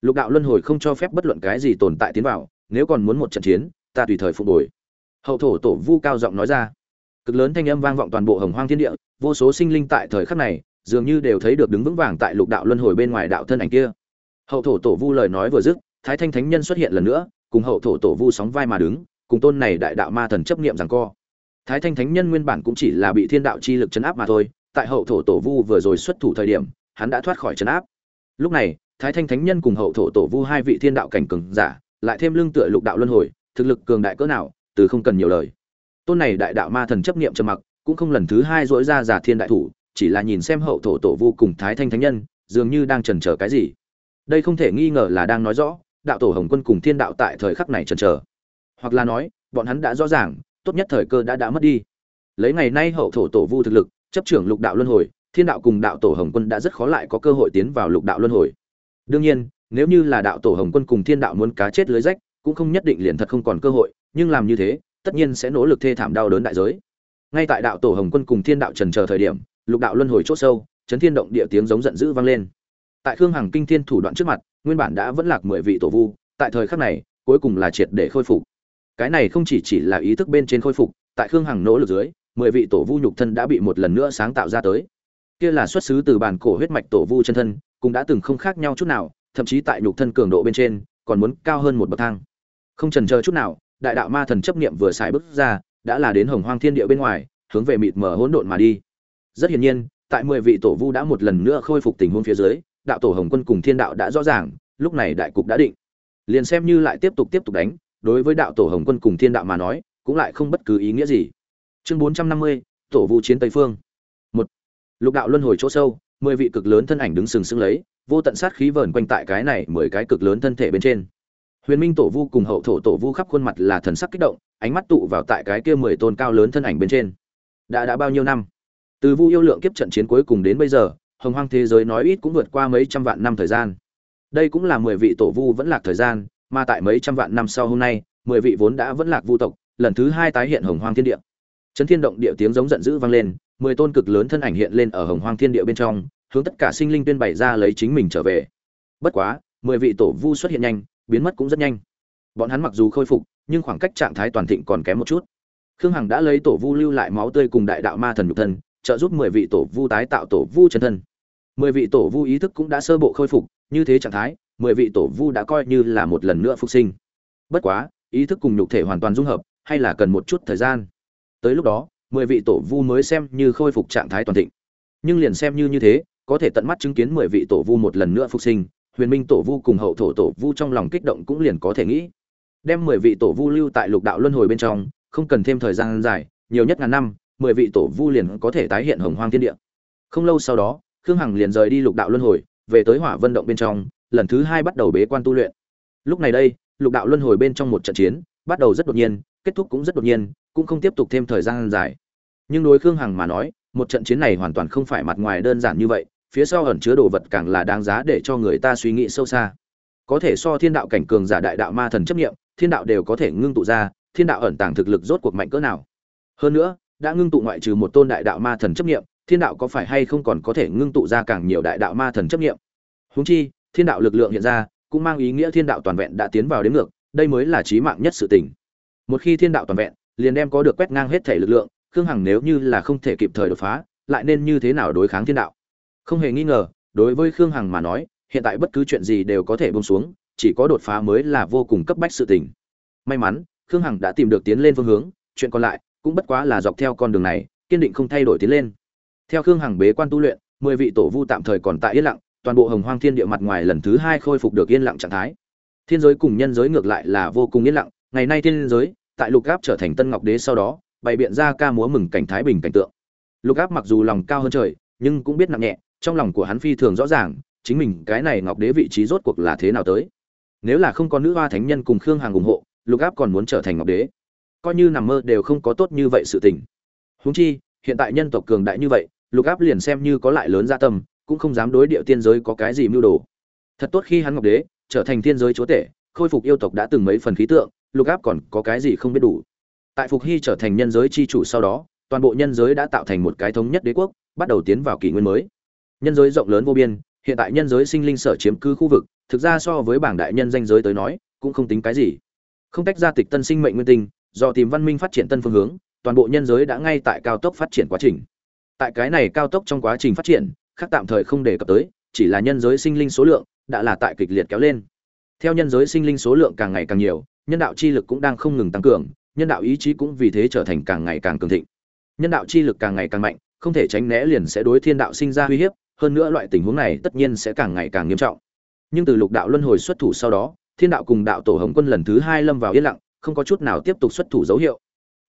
lục đạo luân hồi không cho phép bất luận cái gì tồn tại tiến vào, nếu còn muốn một trận chiến, ta tùy thời phục hồi. Hậu thổ tổ vu cao giọng nói ra. Cực lớn thanh âm vang vọng toàn bộ hồng hoang thiên địa, vô số sinh linh tại thời khắc này, dường như đều thấy được đứng vững vàng tại lục đạo luân hồi bên ngoài đạo thân ảnh kia. Hậu thổ tổ vu lời nói vừa dứt, thái thanh thánh nhân xuất hiện lần nữa, cùng hậu thổ tổ vu sóng vai mà đứng, cùng tôn này đại đạo ma thần chấp niệm rằng co. Thái thanh thánh nhân nguyên bản cũng chỉ là bị thiên đạo chi lực chấn áp mà thôi, tại hậu thổ tổ vu vừa rồi xuất thủ thời điểm, hắn đã thoát khỏi chấn áp. Lúc này thái thanh thánh nhân cùng hậu thổ tổ vu hai vị thiên đạo cảnh cường giả, lại thêm lương tựa lục đạo luân hồi, thực lực cường đại cỡ nào, từ không cần nhiều lời. Tôn này đại đạo ma thần chấp niệm trầm mặc, cũng không lần thứ hai dỗi ra giả thiên đại thủ, chỉ là nhìn xem hậu thổ tổ vu cùng thái thanh thánh nhân, dường như đang chần chờ cái gì. Đây không thể nghi ngờ là đang nói rõ, đạo tổ hồng quân cùng thiên đạo tại thời khắc này chần chờ. Hoặc là nói, bọn hắn đã rõ ràng, tốt nhất thời cơ đã đã mất đi. Lấy ngày nay hậu thổ tổ vu thực lực, chấp trưởng lục đạo luân hồi, thiên đạo cùng đạo tổ hồng quân đã rất khó lại có cơ hội tiến vào lục đạo luân hồi đương nhiên, nếu như là đạo tổ hồng quân cùng thiên đạo muốn cá chết lưới rách, cũng không nhất định liền thật không còn cơ hội, nhưng làm như thế, tất nhiên sẽ nỗ lực thê thảm đau đớn đại giới. Ngay tại đạo tổ hồng quân cùng thiên đạo trần chờ thời điểm, lục đạo luân hồi c h sâu, chấn thiên động địa tiếng giống giận dữ vang lên. Tại khương hằng kinh thiên thủ đoạn trước mặt, nguyên bản đã vẫn lạc mười vị tổ vu, tại thời khắc này, cuối cùng là triệt để khôi phục. Cái này không chỉ chỉ là ý thức bên trên khôi phục, tại khương hằng nỗ lực dưới, mười vị tổ vu nhục thân đã bị một lần nữa sáng tạo ra tới. Kia là xuất xứ từ bản cổ huyết mạch tổ vu chân thân cũng đã từng không khác nhau chút nào, thậm chí tại nhục thân cường độ bên trên, còn muốn cao hơn một bậc thang. Không chần chờ chút nào, đại đạo ma thần chấp niệm vừa xài bước ra, đã là đến hồng hoang thiên địa bên ngoài, hướng về mịt mờ hỗn độn mà đi. Rất hiển nhiên, tại mười vị tổ vu đã một lần nữa khôi phục tình huống phía dưới, đạo tổ hồng quân cùng thiên đạo đã rõ ràng, lúc này đại cục đã định. Liền xem như lại tiếp tục tiếp tục đánh, đối với đạo tổ hồng quân cùng thiên đạo mà nói, cũng lại không bất cứ ý nghĩa gì. Chương bốn trăm năm mươi, tổ vu chiến tây phương. Một, lục đạo luân hồi chỗ sâu mười vị cực lớn thân ảnh đứng sừng sững lấy, vô tận sát khí vờn quanh tại cái này mười cái cực lớn thân thể bên trên. Huyền minh tổ vu cùng hậu thổ tổ vu khắp khuôn mặt là thần sắc kích động, ánh mắt tụ vào tại cái kia mười tôn cao lớn thân ảnh bên trên. Đã đã bao nhiêu năm? Từ vu yêu lượng kiếp trận chiến cuối cùng đến bây giờ, hồng hoang thế giới nói ít cũng vượt qua mấy trăm vạn năm thời gian. Đây cũng là mười vị tổ vu vẫn lạc thời gian, mà tại mấy trăm vạn năm sau hôm nay, mười vị vốn đã vẫn lạc vu tộc, lần thứ hai tái hiện hồng hoang thiên địa. Chấn thiên động địa tiếng giống giận dữ vang lên mười tôn cực lớn thân ảnh hiện lên ở hồng hoang thiên địa bên trong, hướng tất cả sinh linh tuyên bày ra lấy chính mình trở về. Bất quá, mười vị tổ vu xuất hiện nhanh, biến mất cũng rất nhanh. Bọn hắn mặc dù khôi phục, nhưng khoảng cách trạng thái toàn thịnh còn kém một chút. Khương hằng đã lấy tổ vu lưu lại máu tươi cùng đại đạo ma thần nhục thân, trợ giúp mười vị tổ vu tái tạo tổ vu chân thân. Mười vị tổ vu ý thức cũng đã sơ bộ khôi phục, như thế trạng thái, mười vị tổ vu đã coi như là một lần nữa phục sinh. Bất quá, ý thức cùng nhục thể hoàn toàn dung hợp, hay là cần một chút thời gian. Tới lúc đó mười vị tổ vu mới xem như khôi phục trạng thái toàn thịnh. Nhưng liền xem như như thế, có thể tận mắt chứng kiến mười vị tổ vu một lần nữa phục sinh, huyền minh tổ vu cùng hậu thổ tổ vu trong lòng kích động cũng liền có thể nghĩ. Đem mười vị tổ vu lưu tại lục đạo luân hồi bên trong, không cần thêm thời gian dài, nhiều nhất ngàn năm, mười vị tổ vu liền có thể tái hiện hồng hoang thiên địa. Không lâu sau đó, khương hằng liền rời đi lục đạo luân hồi, về tới hỏa vân động bên trong, lần thứ hai bắt đầu bế quan tu luyện. Lúc này đây, lục đạo luân hồi bên trong một trận chiến, bắt đầu rất đột nhiên, kết thúc cũng rất đột nhiên cũng không tiếp tục thêm thời gian dài. Nhưng đối khương hằng mà nói, một trận chiến này hoàn toàn không phải mặt ngoài đơn giản như vậy, phía sau ẩn chứa đồ vật càng là đáng giá để cho người ta suy nghĩ sâu xa. Có thể so thiên đạo cảnh cường giả đại đạo ma thần chấp nghiệm thiên đạo đều có thể ngưng tụ ra, thiên đạo ẩn tàng thực lực rốt cuộc mạnh cỡ nào. Hơn nữa, đã ngưng tụ ngoại trừ một tôn đại đạo ma thần chấp nghiệm thiên đạo có phải hay không còn có thể ngưng tụ ra càng nhiều đại đạo ma thần chấp nghiệm húng chi, thiên đạo lực lượng hiện ra, cũng mang ý nghĩa thiên đạo toàn vẹn đã tiến vào đến ngược, đây mới là trí mạng nhất sự tình. Một khi thiên đạo toàn vẹn liền đem có được quét ngang hết thể lực lượng, khương hằng nếu như là không thể kịp thời đột phá, lại nên như thế nào đối kháng thiên đạo? Không hề nghi ngờ, đối với khương hằng mà nói, hiện tại bất cứ chuyện gì đều có thể bông xuống, chỉ có đột phá mới là vô cùng cấp bách sự tình. May mắn, khương hằng đã tìm được tiến lên phương hướng, chuyện còn lại cũng bất quá là dọc theo con đường này, kiên định không thay đổi tiến lên. Theo khương hằng bế quan tu luyện, mười vị tổ vu tạm thời còn tại yên lặng, toàn bộ hồng hoang thiên địa mặt ngoài lần thứ hai khôi phục được yên lặng trạng thái. Thiên giới cùng nhân giới ngược lại là vô cùng yên lặng, ngày nay thiên giới tại lục áp trở thành tân ngọc đế sau đó, bày biện ra ca múa mừng cảnh thái bình cảnh tượng. Lục áp mặc dù lòng cao hơn trời, nhưng cũng biết nặng nhẹ, trong lòng của hắn phi thường rõ ràng, chính mình cái này ngọc đế vị trí rốt cuộc là thế nào tới. Nếu là không có nữ hoa thánh nhân cùng khương hàng ủng hộ, lục áp còn muốn trở thành ngọc đế. Coi như nằm mơ đều không có tốt như vậy sự tình. Huống chi, hiện tại nhân tộc cường đại như vậy, lục áp liền xem như có lại lớn gia tâm, cũng không dám đối địa tiên giới có cái gì mưu đồ. Thật tốt khi hắn ngọc đế, trở thành thiên giới chúa tể, khôi phục yêu tộc đã từng mấy phần khí tượng lục áp còn có cái gì không biết đủ. Tại phục hy trở thành nhân giới chi chủ sau đó, toàn bộ nhân giới đã tạo thành một cái thống nhất đế quốc, bắt đầu tiến vào kỷ nguyên mới. Nhân giới rộng lớn vô biên, hiện tại nhân giới sinh linh sở chiếm cứ khu vực, thực ra so với bảng đại nhân danh giới tới nói, cũng không tính cái gì. Không tách ra tịch tân sinh mệnh nguyên tinh, do tìm văn minh phát triển tân phương hướng, toàn bộ nhân giới đã ngay tại cao tốc phát triển quá trình. Tại cái này cao tốc trong quá trình phát triển, khác tạm thời không đề cập tới, chỉ là nhân giới sinh linh số lượng đã là tại kịch liệt kéo lên. Theo nhân giới sinh linh số lượng càng ngày càng nhiều nhân đạo chi lực cũng đang không ngừng tăng cường, nhân đạo ý chí cũng vì thế trở thành càng ngày càng cường thịnh. Nhân đạo chi lực càng ngày càng mạnh, không thể tránh né liền sẽ đối thiên đạo sinh ra uy hiếp, hơn nữa loại tình huống này tất nhiên sẽ càng ngày càng nghiêm trọng. Nhưng từ lục đạo luân hồi xuất thủ sau đó, thiên đạo cùng đạo tổ hồng quân lần thứ hai lâm vào yên lặng, không có chút nào tiếp tục xuất thủ dấu hiệu.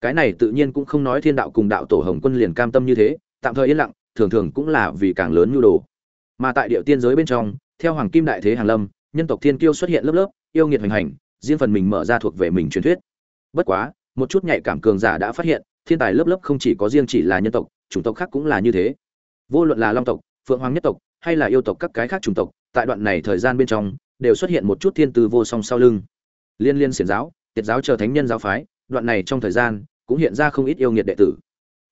Cái này tự nhiên cũng không nói thiên đạo cùng đạo tổ hồng quân liền cam tâm như thế, tạm thời yên lặng, thường thường cũng là vì càng lớn nhu đồ. Mà tại địa tiên giới bên trong, theo hoàng kim đại thế hàng lâm, nhân tộc thiên kiêu xuất hiện lớp lớp, yêu nghiệt hành hành riêng phần mình mở ra thuộc về mình truyền thuyết. Bất quá, một chút nhạy cảm cường giả đã phát hiện, thiên tài lớp lớp không chỉ có riêng chỉ là nhân tộc, chủng tộc khác cũng là như thế. Vô luận là long tộc, phượng hoàng nhất tộc, hay là yêu tộc các cái khác chủng tộc, tại đoạn này thời gian bên trong, đều xuất hiện một chút thiên tư vô song sau lưng. Liên liên xiển giáo, tiệt giáo chờ thánh nhân giáo phái, đoạn này trong thời gian, cũng hiện ra không ít yêu nghiệt đệ tử.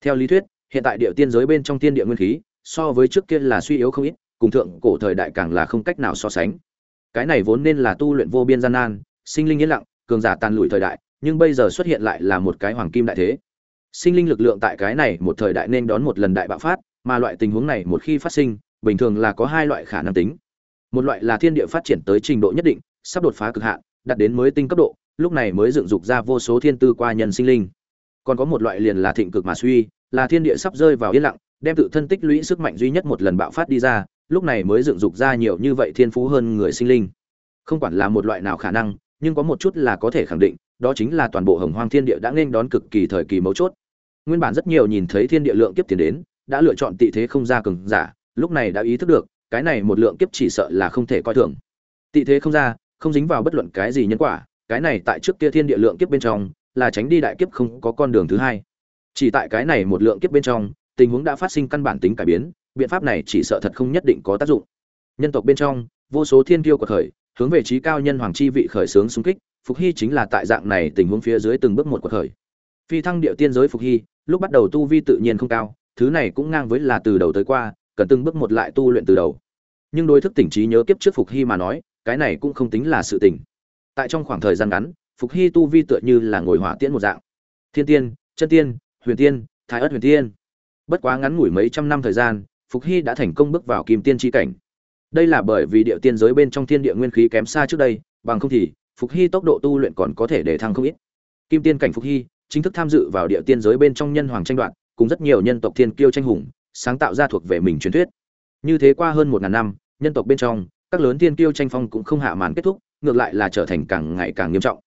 Theo lý thuyết, hiện tại địa tiên giới bên trong tiên địa nguyên khí, so với trước kia là suy yếu không ít, cùng thượng cổ thời đại càng là không cách nào so sánh. Cái này vốn nên là tu luyện vô biên gian nan sinh linh yên lặng, cường giả tàn lụi thời đại, nhưng bây giờ xuất hiện lại là một cái hoàng kim đại thế. Sinh linh lực lượng tại cái này một thời đại nên đón một lần đại bạo phát, mà loại tình huống này một khi phát sinh, bình thường là có hai loại khả năng tính. Một loại là thiên địa phát triển tới trình độ nhất định, sắp đột phá cực hạn, đạt đến mới tinh cấp độ, lúc này mới dựng dục ra vô số thiên tư qua nhân sinh linh. Còn có một loại liền là thịnh cực mà suy, là thiên địa sắp rơi vào yên lặng, đem tự thân tích lũy sức mạnh duy nhất một lần bạo phát đi ra, lúc này mới dựng dục ra nhiều như vậy thiên phú hơn người sinh linh. Không quản là một loại nào khả năng nhưng có một chút là có thể khẳng định, đó chính là toàn bộ hồng hoang thiên địa đã nên đón cực kỳ thời kỳ mấu chốt. Nguyên bản rất nhiều nhìn thấy thiên địa lượng kiếp tiền đến, đã lựa chọn tị thế không ra cường giả, lúc này đã ý thức được, cái này một lượng kiếp chỉ sợ là không thể coi thường. Tị thế không ra, không dính vào bất luận cái gì nhân quả, cái này tại trước kia thiên địa lượng kiếp bên trong, là tránh đi đại kiếp không có con đường thứ hai. Chỉ tại cái này một lượng kiếp bên trong, tình huống đã phát sinh căn bản tính cải biến, biện pháp này chỉ sợ thật không nhất định có tác dụng. Nhân tộc bên trong, vô số thiên tiêu của khởi hướng về trí cao nhân hoàng chi vị khởi sướng xung kích, phục hy chính là tại dạng này tình huống phía dưới từng bước một của khởi. Phi thăng địa tiên giới phục hy, lúc bắt đầu tu vi tự nhiên không cao, thứ này cũng ngang với là từ đầu tới qua, cần từng bước một lại tu luyện từ đầu. Nhưng đối thức tỉnh trí nhớ kiếp trước phục hy mà nói, cái này cũng không tính là sự tỉnh tại trong khoảng thời gian ngắn, phục hy tu vi tựa như là ngồi hỏa tiễn một dạng. Thiên tiên, chân tiên, huyền tiên, thái ất huyền tiên. Bất quá ngắn ngủi mấy trăm năm thời gian, phục hy đã thành công bước vào kim tiên tri cảnh đây là bởi vì địa tiên giới bên trong thiên địa nguyên khí kém xa trước đây, bằng không thì, phục hy tốc độ tu luyện còn có thể để thăng không ít. Kim tiên cảnh phục hy chính thức tham dự vào địa tiên giới bên trong nhân hoàng tranh đoạt, cùng rất nhiều nhân tộc thiên kiêu tranh hùng, sáng tạo ra thuộc về mình truyền thuyết. Như thế qua hơn một ngàn năm, nhân tộc bên trong, các lớn thiên kiêu tranh phong cũng không hạ màn kết thúc, ngược lại là trở thành càng ngày càng nghiêm trọng.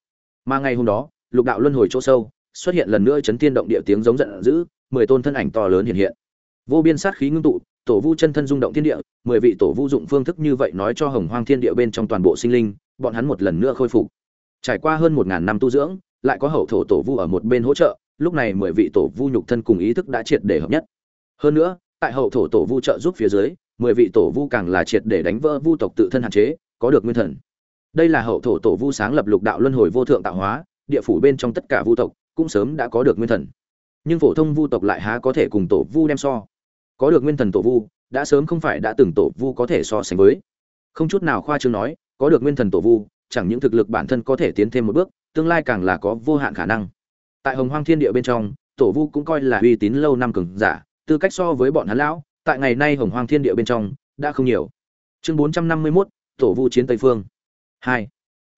Mà ngày hôm đó, lục đạo luân hồi chỗ sâu, xuất hiện lần nữa chấn thiên động địa tiếng giống giận dữ, mười tôn thân ảnh to lớn hiện hiện. Vô biên sát khí ngưng tụ tổ vu chân thân rung động thiên địa, mười vị tổ vu dụng phương thức như vậy nói cho hồng hoang thiên địa bên trong toàn bộ sinh linh, bọn hắn một lần nữa khôi phục. Trải qua hơn một ngàn năm tu dưỡng, lại có hậu thổ tổ vu ở một bên hỗ trợ, lúc này mười vị tổ vu nhục thân cùng ý thức đã triệt để hợp nhất. Hơn nữa, tại hậu thổ tổ vu trợ giúp phía dưới, mười vị tổ vu càng là triệt để đánh vỡ vu tộc tự thân hạn chế, có được nguyên thần. Đây là hậu thổ tổ vu sáng lập lục đạo luân hồi vô thượng tạo hóa, địa phủ bên trong tất cả vu tộc cũng sớm đã có được nguyên thần. Nhưng phổ thông vu tộc lại há có thể cùng tổ vu đem so có được nguyên thần tổ vu đã sớm không phải đã từng tổ vu có thể so sánh với. Không chút nào khoa trương nói có được nguyên thần tổ vu chẳng những thực lực bản thân có thể tiến thêm một bước tương lai càng là có vô hạn khả năng. Tại hồng hoang thiên địa bên trong tổ vu cũng coi là uy tín lâu năm cường giả tư cách so với bọn hắn lão tại ngày nay hồng hoang thiên địa bên trong đã không nhiều. Chương bốn trăm năm mươi 451, tổ vu chiến tây phương. Hai.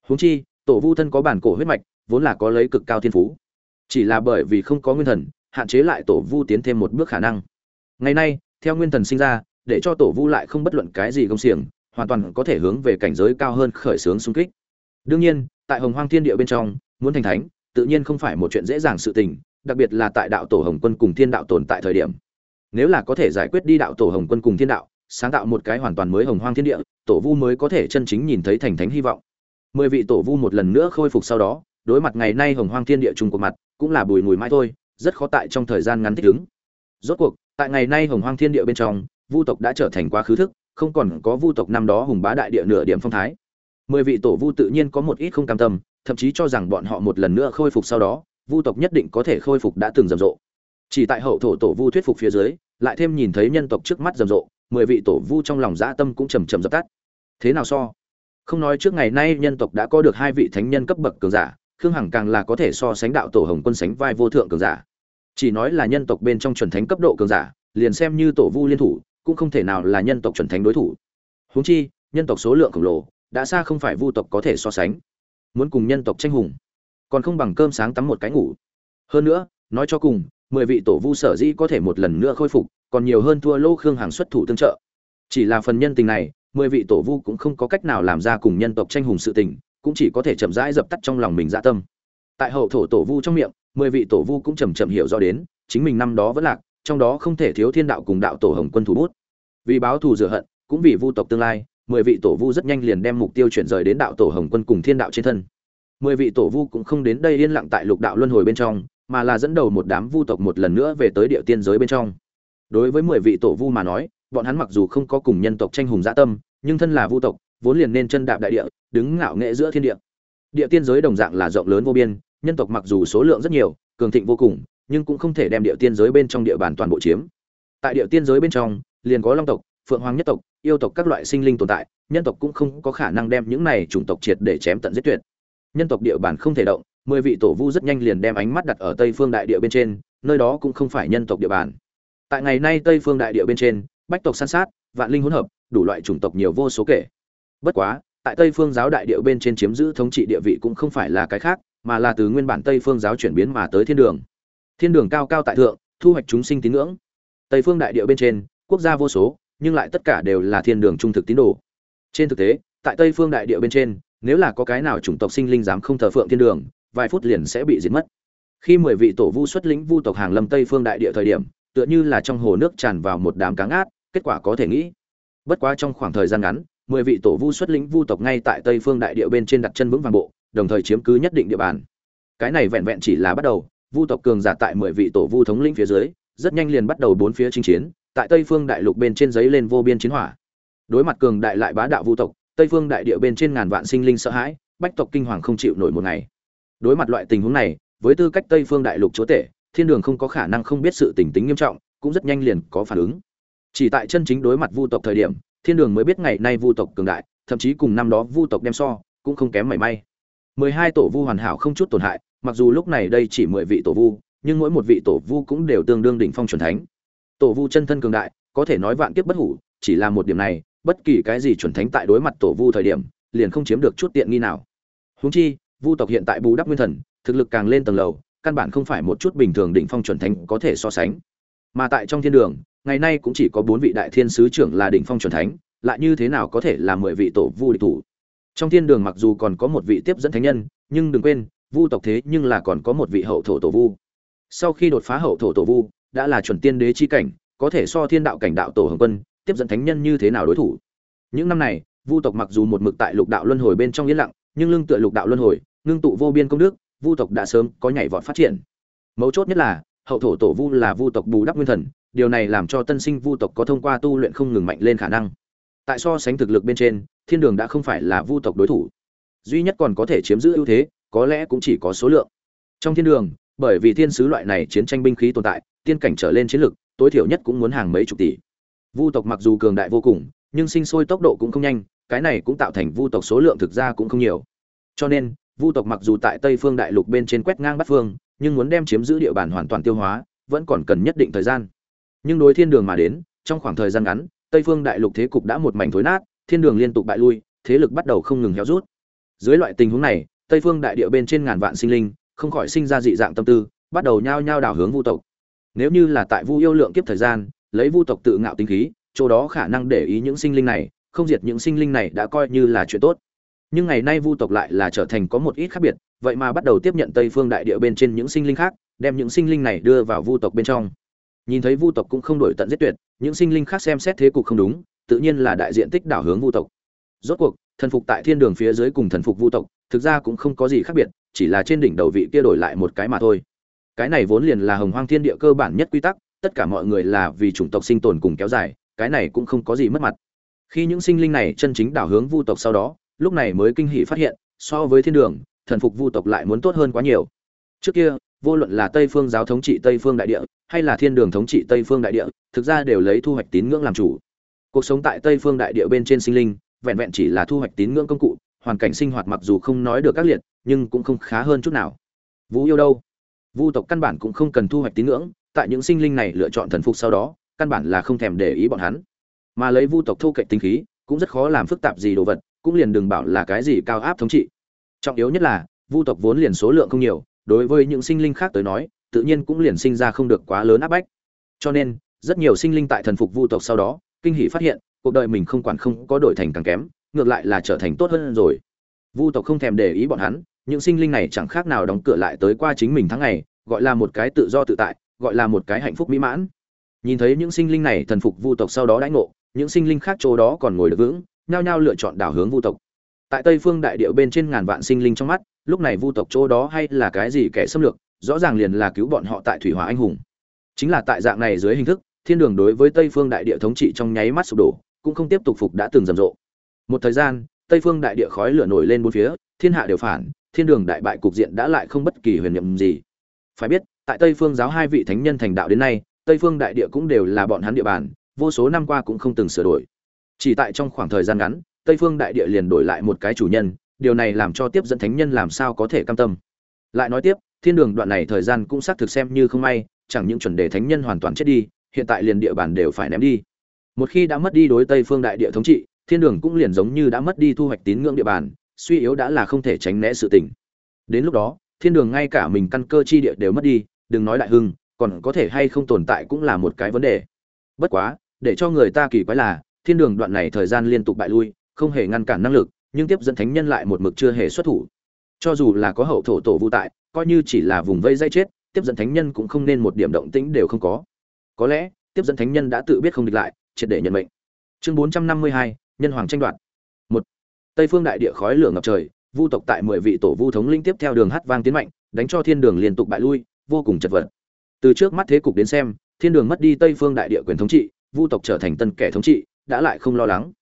Huống chi tổ vu thân có bản cổ huyết mạch vốn là có lấy cực cao thiên phú. Chỉ là bởi vì không có nguyên thần hạn chế lại tổ vu tiến thêm một bước khả năng ngày nay, theo nguyên thần sinh ra, để cho tổ vu lại không bất luận cái gì công xiềng, hoàn toàn có thể hướng về cảnh giới cao hơn khởi xướng xung kích. Đương nhiên, tại hồng hoang thiên địa bên trong, muốn thành thánh, tự nhiên không phải một chuyện dễ dàng sự tình, đặc biệt là tại đạo tổ hồng quân cùng thiên đạo tồn tại thời điểm. Nếu là có thể giải quyết đi đạo tổ hồng quân cùng thiên đạo, sáng tạo một cái hoàn toàn mới hồng hoang thiên địa, tổ vu mới có thể chân chính nhìn thấy thành thánh hy vọng. Mười vị tổ vu một lần nữa khôi phục sau đó, đối mặt ngày nay hồng hoang thiên địa chung của mặt, cũng là bùi mùi mãi thôi, rất khó tại trong thời gian ngắn thích ứng rốt cuộc, tại ngày nay hồng hoang thiên địa bên trong, vu tộc đã trở thành quá khứ thức, không còn có vu tộc năm đó hùng bá đại địa nửa điểm phong thái. Mười vị tổ vu tự nhiên có một ít không cam tâm, thậm chí cho rằng bọn họ một lần nữa khôi phục sau đó, vu tộc nhất định có thể khôi phục đã từng rầm rộ. Chỉ tại hậu thổ tổ vu thuyết phục phía dưới, lại thêm nhìn thấy nhân tộc trước mắt rầm rộ, mười vị tổ vu trong lòng dã tâm cũng trầm trầm dập tắt. Thế nào so? Không nói trước ngày nay nhân tộc đã có được hai vị thánh nhân cấp bậc cường giả, khương hằng càng là có thể so sánh đạo tổ hồng quân sánh vai vô thượng cường giả chỉ nói là nhân tộc bên trong chuẩn thánh cấp độ cường giả, liền xem như tổ vu liên thủ, cũng không thể nào là nhân tộc chuẩn thánh đối thủ. Huống chi, nhân tộc số lượng khổng lồ, đã xa không phải vu tộc có thể so sánh. Muốn cùng nhân tộc tranh hùng, còn không bằng cơm sáng tắm một cái ngủ. Hơn nữa, nói cho cùng, mười vị tổ vu sở dĩ có thể một lần nữa khôi phục, còn nhiều hơn thua lô khương hàng xuất thủ tương trợ. Chỉ là phần nhân tình này, mười vị tổ vu cũng không có cách nào làm ra cùng nhân tộc tranh hùng sự tình, cũng chỉ có thể chậm rãi dập tắt trong lòng mình dạ tâm. Tại hậu thổ tổ vu trong miệng mười vị tổ vu cũng chầm chậm hiểu rõ đến, chính mình năm đó vẫn lạc, trong đó không thể thiếu thiên đạo cùng đạo tổ hồng quân thủ bút. Vì báo thù rửa hận, cũng vì vu tộc tương lai, mười vị tổ vu rất nhanh liền đem mục tiêu chuyển rời đến đạo tổ hồng quân cùng thiên đạo trên thân. Mười vị tổ vu cũng không đến đây yên lặng tại lục đạo luân hồi bên trong, mà là dẫn đầu một đám vu tộc một lần nữa về tới địa tiên giới bên trong. Đối với mười vị tổ vu mà nói, bọn hắn mặc dù không có cùng nhân tộc tranh hùng dã tâm, nhưng thân là vu tộc, vốn liền nên chân đạp đại địa, đứng ngạo nghệ giữa thiên địa. Địa tiên giới đồng dạng là rộng lớn vô biên nhân tộc mặc dù số lượng rất nhiều, cường thịnh vô cùng, nhưng cũng không thể đem địa tiên giới bên trong địa bàn toàn bộ chiếm. Tại địa tiên giới bên trong, liền có long tộc, phượng hoàng nhất tộc, yêu tộc các loại sinh linh tồn tại, nhân tộc cũng không có khả năng đem những này chủng tộc triệt để chém tận giết tuyệt. Nhân tộc địa bàn không thể động, mười vị tổ vu rất nhanh liền đem ánh mắt đặt ở tây phương đại địa bên trên, nơi đó cũng không phải nhân tộc địa bàn. Tại ngày nay tây phương đại địa bên trên, bách tộc san sát, vạn linh hỗn hợp, đủ loại chủng tộc nhiều vô số kể. Bất quá, tại tây phương giáo đại địa bên trên chiếm giữ thống trị địa vị cũng không phải là cái khác mà là từ nguyên bản tây phương giáo chuyển biến mà tới thiên đường. Thiên đường cao cao tại thượng, thu hoạch chúng sinh tín ngưỡng. Tây phương đại địa bên trên, quốc gia vô số, nhưng lại tất cả đều là thiên đường trung thực tín đồ. Trên thực tế, tại tây phương đại địa bên trên, nếu là có cái nào chủng tộc sinh linh dám không thờ phượng thiên đường, vài phút liền sẽ bị diệt mất. Khi mười vị tổ vu xuất lĩnh vu tộc hàng lâm tây phương đại địa thời điểm, tựa như là trong hồ nước tràn vào một đám cá ngát, kết quả có thể nghĩ. Bất quá trong khoảng thời gian ngắn, mười vị tổ vu xuất lĩnh vu tộc ngay tại tây phương đại địa bên trên đặt chân vững vàng bộ đồng thời chiếm cứ nhất định địa bàn. Cái này vẹn vẹn chỉ là bắt đầu, vu tộc cường giả tại mười vị tổ vu thống lĩnh phía dưới, rất nhanh liền bắt đầu bốn phía chinh chiến, tại tây phương đại lục bên trên giấy lên vô biên chiến hỏa. Đối mặt cường đại lại bá đạo vu tộc, tây phương đại địa bên trên ngàn vạn sinh linh sợ hãi, bách tộc kinh hoàng không chịu nổi một ngày. Đối mặt loại tình huống này, với tư cách tây phương đại lục chúa tể, thiên đường không có khả năng không biết sự tình tính nghiêm trọng, cũng rất nhanh liền có phản ứng. Chỉ tại chân chính đối mặt vu tộc thời điểm, thiên đường mới biết ngày nay vu tộc cường đại, thậm chí cùng năm đó vu tộc đem so, cũng không kém mảy may mười hai tổ vu hoàn hảo không chút tổn hại, mặc dù lúc này đây chỉ mười vị tổ vu, nhưng mỗi một vị tổ vu cũng đều tương đương đỉnh phong chuẩn thánh. Tổ vu chân thân cường đại, có thể nói vạn kiếp bất hủ, chỉ là một điểm này, bất kỳ cái gì chuẩn thánh tại đối mặt tổ vu thời điểm, liền không chiếm được chút tiện nghi nào. Huống chi, vu tộc hiện tại bù đắp nguyên thần, thực lực càng lên tầng lầu, căn bản không phải một chút bình thường đỉnh phong chuẩn thánh có thể so sánh. Mà tại trong thiên đường, ngày nay cũng chỉ có bốn vị đại thiên sứ trưởng là đỉnh phong chuẩn thánh, lại như thế nào có thể là mười vị tổ vu địch thủ? Trong thiên đường mặc dù còn có một vị tiếp dẫn thánh nhân, nhưng đừng quên, vu tộc thế nhưng là còn có một vị hậu thổ tổ vu. Sau khi đột phá hậu thổ tổ vu, đã là chuẩn tiên đế chi cảnh, có thể so thiên đạo cảnh đạo tổ hồng quân, tiếp dẫn thánh nhân như thế nào đối thủ. Những năm này, vu tộc mặc dù một mực tại lục đạo luân hồi bên trong yên lặng, nhưng lưng tựa lục đạo luân hồi, ngưng tụ vô biên công đức, vu tộc đã sớm có nhảy vọt phát triển. Mấu chốt nhất là, hậu thổ tổ vu là vu tộc bù đắp nguyên thần, điều này làm cho tân sinh vu tộc có thông qua tu luyện không ngừng mạnh lên khả năng tại so sánh thực lực bên trên, thiên đường đã không phải là vu tộc đối thủ. Duy nhất còn có thể chiếm giữ ưu thế, có lẽ cũng chỉ có số lượng. Trong thiên đường, bởi vì thiên sứ loại này chiến tranh binh khí tồn tại, tiên cảnh trở lên chiến lực, tối thiểu nhất cũng muốn hàng mấy chục tỷ. Vu tộc mặc dù cường đại vô cùng, nhưng sinh sôi tốc độ cũng không nhanh, cái này cũng tạo thành vu tộc số lượng thực ra cũng không nhiều. Cho nên, vu tộc mặc dù tại tây phương đại lục bên trên quét ngang bắt phương, nhưng muốn đem chiếm giữ địa bàn hoàn toàn tiêu hóa, vẫn còn cần nhất định thời gian. Nhưng đối thiên đường mà đến, trong khoảng thời gian ngắn tây phương đại lục thế cục đã một mảnh thối nát, thiên đường liên tục bại lui, thế lực bắt đầu không ngừng héo rút. Dưới loại tình huống này, tây phương đại địa bên trên ngàn vạn sinh linh, không khỏi sinh ra dị dạng tâm tư, bắt đầu nhao nhao đảo hướng vu tộc. Nếu như là tại vu yêu lượng kiếp thời gian, lấy vu tộc tự ngạo tính khí, chỗ đó khả năng để ý những sinh linh này, không diệt những sinh linh này đã coi như là chuyện tốt. Nhưng ngày nay vu tộc lại là trở thành có một ít khác biệt, vậy mà bắt đầu tiếp nhận tây phương đại địa bên trên những sinh linh khác, đem những sinh linh này đưa vào vu tộc bên trong nhìn thấy vu tộc cũng không đổi tận giết tuyệt, những sinh linh khác xem xét thế cục không đúng, tự nhiên là đại diện tích đảo hướng vu tộc. Rốt cuộc, thần phục tại thiên đường phía dưới cùng thần phục vu tộc, thực ra cũng không có gì khác biệt, chỉ là trên đỉnh đầu vị kia đổi lại một cái mà thôi. Cái này vốn liền là hồng hoang thiên địa cơ bản nhất quy tắc, tất cả mọi người là vì chủng tộc sinh tồn cùng kéo dài, cái này cũng không có gì mất mặt. Khi những sinh linh này chân chính đảo hướng vu tộc sau đó, lúc này mới kinh hỉ phát hiện, so với thiên đường, thần phục vu tộc lại muốn tốt hơn quá nhiều. Trước kia vô luận là tây phương giáo thống trị tây phương đại địa, hay là thiên đường thống trị tây phương đại địa, thực ra đều lấy thu hoạch tín ngưỡng làm chủ. Cuộc sống tại tây phương đại địa bên trên sinh linh, vẹn vẹn chỉ là thu hoạch tín ngưỡng công cụ, hoàn cảnh sinh hoạt mặc dù không nói được các liệt, nhưng cũng không khá hơn chút nào. Vũ yêu đâu? Vu tộc căn bản cũng không cần thu hoạch tín ngưỡng, tại những sinh linh này lựa chọn thần phục sau đó, căn bản là không thèm để ý bọn hắn. Mà lấy vu tộc thu cậy tinh khí, cũng rất khó làm phức tạp gì đồ vật, cũng liền đừng bảo là cái gì cao áp thống trị. Trọng yếu nhất là, vu tộc vốn liền số lượng không nhiều đối với những sinh linh khác tới nói, tự nhiên cũng liền sinh ra không được quá lớn áp bách. Cho nên, rất nhiều sinh linh tại thần phục vu tộc sau đó, kinh hỷ phát hiện, cuộc đời mình không quản không có đổi thành càng kém, ngược lại là trở thành tốt hơn rồi. Vu tộc không thèm để ý bọn hắn, những sinh linh này chẳng khác nào đóng cửa lại tới qua chính mình tháng ngày, gọi là một cái tự do tự tại, gọi là một cái hạnh phúc mỹ mãn. Nhìn thấy những sinh linh này thần phục vu tộc sau đó đãi ngộ, những sinh linh khác chỗ đó còn ngồi được vững, nhao nhao lựa chọn đảo hướng vu tộc. Tại tây phương đại địa bên trên ngàn vạn sinh linh trong mắt lúc này vu tộc chỗ đó hay là cái gì kẻ xâm lược, rõ ràng liền là cứu bọn họ tại thủy hỏa anh hùng. Chính là tại dạng này dưới hình thức, thiên đường đối với tây phương đại địa thống trị trong nháy mắt sụp đổ, cũng không tiếp tục phục đã từng rầm rộ. Một thời gian, tây phương đại địa khói lửa nổi lên bốn phía, thiên hạ đều phản, thiên đường đại bại cục diện đã lại không bất kỳ huyền nhiệm gì. Phải biết, tại tây phương giáo hai vị thánh nhân thành đạo đến nay, tây phương đại địa cũng đều là bọn hắn địa bàn, vô số năm qua cũng không từng sửa đổi. Chỉ tại trong khoảng thời gian ngắn, tây phương đại địa liền đổi lại một cái chủ nhân điều này làm cho tiếp dẫn thánh nhân làm sao có thể cam tâm. Lại nói tiếp, thiên đường đoạn này thời gian cũng xác thực xem như không may, chẳng những chuẩn đề thánh nhân hoàn toàn chết đi, hiện tại liền địa bàn đều phải ném đi. Một khi đã mất đi đối tây phương đại địa thống trị, thiên đường cũng liền giống như đã mất đi thu hoạch tín ngưỡng địa bàn, suy yếu đã là không thể tránh né sự tình. Đến lúc đó, thiên đường ngay cả mình căn cơ chi địa đều mất đi, đừng nói đại hưng, còn có thể hay không tồn tại cũng là một cái vấn đề. Bất quá, để cho người ta kỳ quái là, thiên đường đoạn này thời gian liên tục bại lui, không hề ngăn cản năng lực nhưng tiếp dẫn thánh nhân lại một mực chưa hề xuất thủ. Cho dù là có hậu thổ tổ vu tại, coi như chỉ là vùng vây dây chết, tiếp dẫn thánh nhân cũng không nên một điểm động tĩnh đều không có. Có lẽ, tiếp dẫn thánh nhân đã tự biết không địch lại, triệt để nhận mệnh. Chương bốn trăm năm mươi hai, nhân hoàng tranh đoạt. Một, tây phương đại địa khói lửa ngập trời, vu tộc tại mười vị tổ vu thống linh tiếp theo đường hát vang tiến mạnh, đánh cho thiên đường liên tục bại lui, vô cùng chật vật. Từ trước mắt thế cục đến xem, thiên đường mất đi tây phương đại địa quyền thống trị, vu tộc trở thành tân kẻ thống trị, đã lại không lo lắng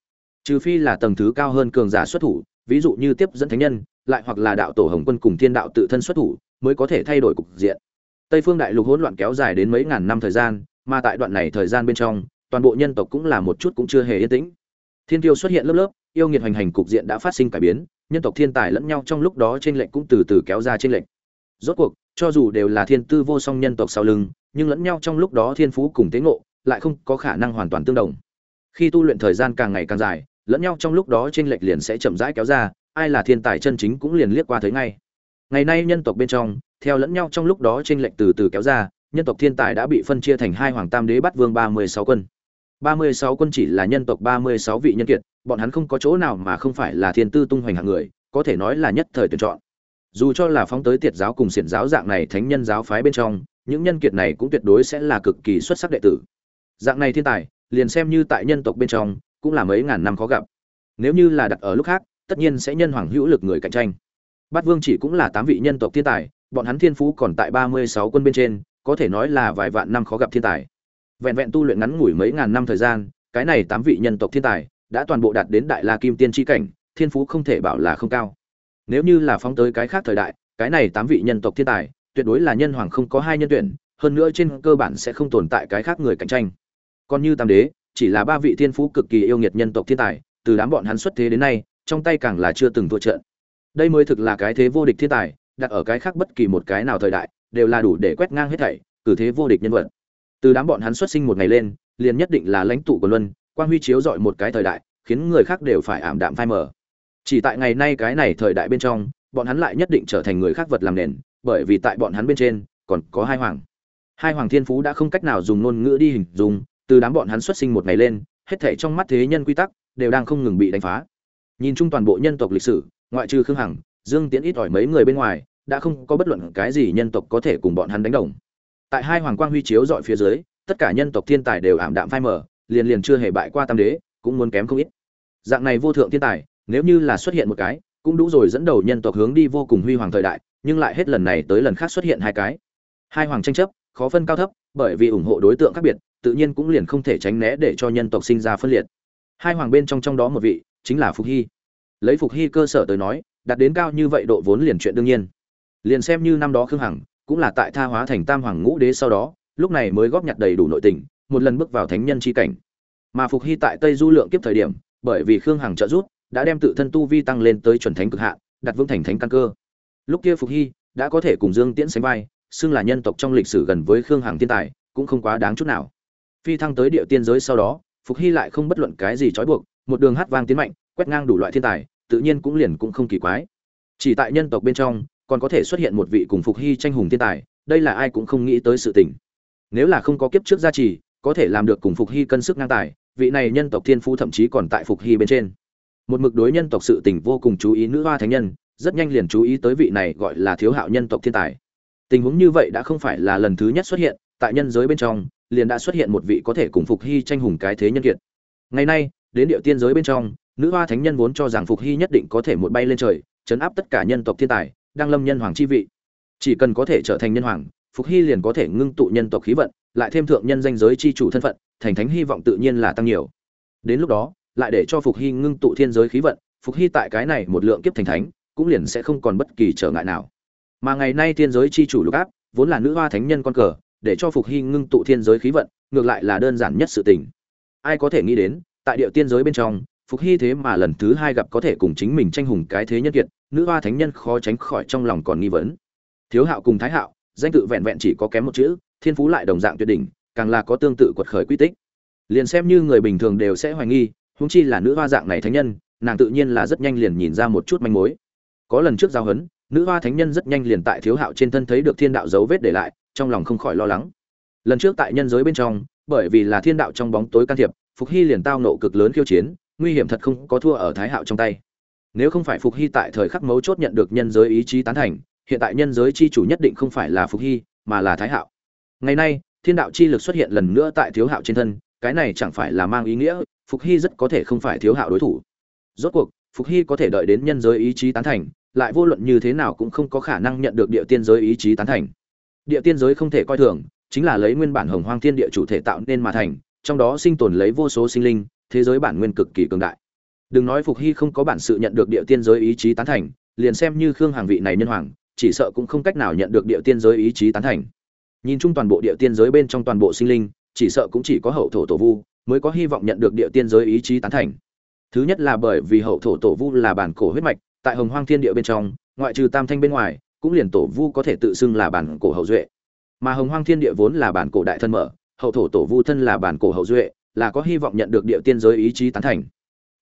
trừ phi là tầng thứ cao hơn cường giả xuất thủ, ví dụ như tiếp dẫn thánh nhân, lại hoặc là đạo tổ hồng quân cùng thiên đạo tự thân xuất thủ, mới có thể thay đổi cục diện. Tây phương đại lục hỗn loạn kéo dài đến mấy ngàn năm thời gian, mà tại đoạn này thời gian bên trong, toàn bộ nhân tộc cũng là một chút cũng chưa hề yên tĩnh. Thiên tiêu xuất hiện lớp lớp, yêu nghiệt hoành hành cục diện đã phát sinh cải biến, nhân tộc thiên tài lẫn nhau trong lúc đó trên lệnh cũng từ từ kéo ra trên lệnh rốt cuộc, cho dù đều là thiên tư vô song nhân tộc sau lưng, nhưng lẫn nhau trong lúc đó thiên phú cùng tế ngộ, lại không có khả năng hoàn toàn tương đồng. Khi tu luyện thời gian càng ngày càng dài lẫn nhau trong lúc đó trên lệch liền sẽ chậm rãi kéo ra, ai là thiên tài chân chính cũng liền liếc qua thấy ngay. Ngày nay nhân tộc bên trong, theo lẫn nhau trong lúc đó trên lệch từ từ kéo ra, nhân tộc thiên tài đã bị phân chia thành hai hoàng tam đế bắt vương ba mươi sáu quân. ba mươi sáu quân chỉ là nhân tộc ba mươi sáu vị nhân kiệt, bọn hắn không có chỗ nào mà không phải là thiên tư tung hoành hạng người, có thể nói là nhất thời tuyển chọn. Dù cho là phóng tới tiệt giáo cùng xiển giáo dạng này thánh nhân giáo phái bên trong, những nhân kiệt này cũng tuyệt đối sẽ là cực kỳ xuất sắc đệ tử. Dạng này thiên tài, liền xem như tại nhân tộc bên trong cũng là mấy ngàn năm khó gặp. Nếu như là đặt ở lúc khác, tất nhiên sẽ nhân hoàng hữu lực người cạnh tranh. Bát vương chỉ cũng là tám vị nhân tộc thiên tài, bọn hắn thiên phú còn tại ba mươi sáu quân bên trên, có thể nói là vài vạn năm khó gặp thiên tài. Vẹn vẹn tu luyện ngắn ngủi mấy ngàn năm thời gian, cái này tám vị nhân tộc thiên tài đã toàn bộ đạt đến đại la kim tiên tri cảnh, thiên phú không thể bảo là không cao. Nếu như là phóng tới cái khác thời đại, cái này tám vị nhân tộc thiên tài, tuyệt đối là nhân hoàng không có hai nhân tuyển, hơn nữa trên cơ bản sẽ không tồn tại cái khác người cạnh tranh. Còn như tam đế chỉ là ba vị thiên phú cực kỳ yêu nghiệt nhân tộc thiên tài, từ đám bọn hắn xuất thế đến nay, trong tay càng là chưa từng thua trận. Đây mới thực là cái thế vô địch thiên tài, đặt ở cái khác bất kỳ một cái nào thời đại, đều là đủ để quét ngang hết thảy, cử thế vô địch nhân vật. Từ đám bọn hắn xuất sinh một ngày lên, liền nhất định là lãnh tụ của luân, quang huy chiếu rọi một cái thời đại, khiến người khác đều phải ảm đạm phai mờ. Chỉ tại ngày nay cái này thời đại bên trong, bọn hắn lại nhất định trở thành người khác vật làm nền, bởi vì tại bọn hắn bên trên, còn có hai hoàng. Hai hoàng thiên phú đã không cách nào dùng ngôn ngữ đi hình dung từ đám bọn hắn xuất sinh một ngày lên, hết thảy trong mắt thế nhân quy tắc đều đang không ngừng bị đánh phá. Nhìn chung toàn bộ nhân tộc lịch sử, ngoại trừ khương hằng, dương tiễn ít ỏi mấy người bên ngoài, đã không có bất luận cái gì nhân tộc có thể cùng bọn hắn đánh đồng. Tại hai hoàng quang huy chiếu dọi phía dưới, tất cả nhân tộc thiên tài đều ảm đạm phai mờ, liền liền chưa hề bại qua tam đế, cũng muốn kém không ít. Dạng này vô thượng thiên tài, nếu như là xuất hiện một cái, cũng đủ rồi dẫn đầu nhân tộc hướng đi vô cùng huy hoàng thời đại, nhưng lại hết lần này tới lần khác xuất hiện hai cái. Hai hoàng tranh chấp, khó phân cao thấp, bởi vì ủng hộ đối tượng khác biệt tự nhiên cũng liền không thể tránh né để cho nhân tộc sinh ra phân liệt. Hai hoàng bên trong trong đó một vị, chính là phục hy. Lấy phục hy cơ sở tới nói, đạt đến cao như vậy độ vốn liền chuyện đương nhiên. Liền xem như năm đó khương hằng, cũng là tại tha hóa thành tam hoàng ngũ đế sau đó, lúc này mới góp nhặt đầy đủ nội tình, một lần bước vào thánh nhân chi cảnh. Mà phục hy tại tây du lượng kiếp thời điểm, bởi vì khương hằng trợ giúp, đã đem tự thân tu vi tăng lên tới chuẩn thánh cực hạn, đặt vững thành thánh căn cơ. Lúc kia phục hy đã có thể cùng dương tiễn sánh vai, xưng là nhân tộc trong lịch sử gần với khương hằng thiên tài, cũng không quá đáng chút nào phi thăng tới địa tiên giới sau đó, phục hy lại không bất luận cái gì trói buộc, một đường hát vang tiến mạnh, quét ngang đủ loại thiên tài, tự nhiên cũng liền cũng không kỳ quái. Chỉ tại nhân tộc bên trong, còn có thể xuất hiện một vị cùng phục hy tranh hùng thiên tài, đây là ai cũng không nghĩ tới sự tình. Nếu là không có kiếp trước gia trì, có thể làm được cùng phục hy cân sức ngang tài, vị này nhân tộc thiên phú thậm chí còn tại phục hy bên trên. Một mực đối nhân tộc sự tình vô cùng chú ý nữ hoa thánh nhân, rất nhanh liền chú ý tới vị này gọi là thiếu hạo nhân tộc thiên tài. Tình huống như vậy đã không phải là lần thứ nhất xuất hiện, tại nhân giới bên trong liền đã xuất hiện một vị có thể cùng phục hy tranh hùng cái thế nhân kiệt. Ngày nay, đến địa tiên giới bên trong, nữ hoa thánh nhân vốn cho rằng phục hy nhất định có thể một bay lên trời, chấn áp tất cả nhân tộc thiên tài, đang lâm nhân hoàng chi vị. Chỉ cần có thể trở thành nhân hoàng, phục hy liền có thể ngưng tụ nhân tộc khí vận, lại thêm thượng nhân danh giới chi chủ thân phận, thành thánh hy vọng tự nhiên là tăng nhiều. Đến lúc đó, lại để cho phục hy ngưng tụ thiên giới khí vận, phục hy tại cái này một lượng kiếp thành thánh, cũng liền sẽ không còn bất kỳ trở ngại nào. Mà ngày nay thiên giới chi chủ lục áp, vốn là nữ hoa thánh nhân con cờ để cho phục hy ngưng tụ thiên giới khí vận, ngược lại là đơn giản nhất sự tình. Ai có thể nghĩ đến, tại địa tiên giới bên trong, phục hy thế mà lần thứ hai gặp có thể cùng chính mình tranh hùng cái thế nhân kiệt, nữ hoa thánh nhân khó tránh khỏi trong lòng còn nghi vấn. Thiếu hạo cùng thái hạo, danh tự vẹn vẹn chỉ có kém một chữ, thiên phú lại đồng dạng tuyệt đỉnh, càng là có tương tự quật khởi quy tích. Liền xem như người bình thường đều sẽ hoài nghi húng chi là nữ hoa dạng này thánh nhân, nàng tự nhiên là rất nhanh liền nhìn ra một chút manh mối. Có lần trước giao hấn, nữ hoa thánh nhân rất nhanh liền tại thiếu hạo trên thân thấy được thiên đạo dấu vết để lại trong lòng không khỏi lo lắng. Lần trước tại nhân giới bên trong, bởi vì là thiên đạo trong bóng tối can thiệp, phục hy liền tao nộ cực lớn khiêu chiến, nguy hiểm thật không có thua ở thái hạo trong tay. Nếu không phải phục hy tại thời khắc mấu chốt nhận được nhân giới ý chí tán thành, hiện tại nhân giới chi chủ nhất định không phải là phục hy, mà là thái hạo. Ngày nay, thiên đạo chi lực xuất hiện lần nữa tại thiếu hạo trên thân, cái này chẳng phải là mang ý nghĩa, phục hy rất có thể không phải thiếu hạo đối thủ. Rốt cuộc, phục hy có thể đợi đến nhân giới ý chí tán thành, lại vô luận như thế nào cũng không có khả năng nhận được địa tiên giới ý chí tán thành địa tiên giới không thể coi thường, chính là lấy nguyên bản hồng hoang thiên địa chủ thể tạo nên mà thành, trong đó sinh tồn lấy vô số sinh linh, thế giới bản nguyên cực kỳ cường đại. Đừng nói phục hy không có bản sự nhận được địa tiên giới ý chí tán thành, liền xem như khương hàng vị này nhân hoàng, chỉ sợ cũng không cách nào nhận được địa tiên giới ý chí tán thành. Nhìn chung toàn bộ địa tiên giới bên trong toàn bộ sinh linh, chỉ sợ cũng chỉ có hậu thổ tổ vu mới có hy vọng nhận được địa tiên giới ý chí tán thành. Thứ nhất là bởi vì hậu thổ tổ vu là bản cổ huyết mạch, tại hồng hoang thiên địa bên trong, ngoại trừ tam thanh bên ngoài cũng liền tổ vu có thể tự xưng là bản cổ hậu duệ. Mà hồng hoang thiên địa vốn là bản cổ đại thân mở, hậu thổ tổ vu thân là bản cổ hậu duệ, là có hy vọng nhận được địa tiên giới ý chí tán thành.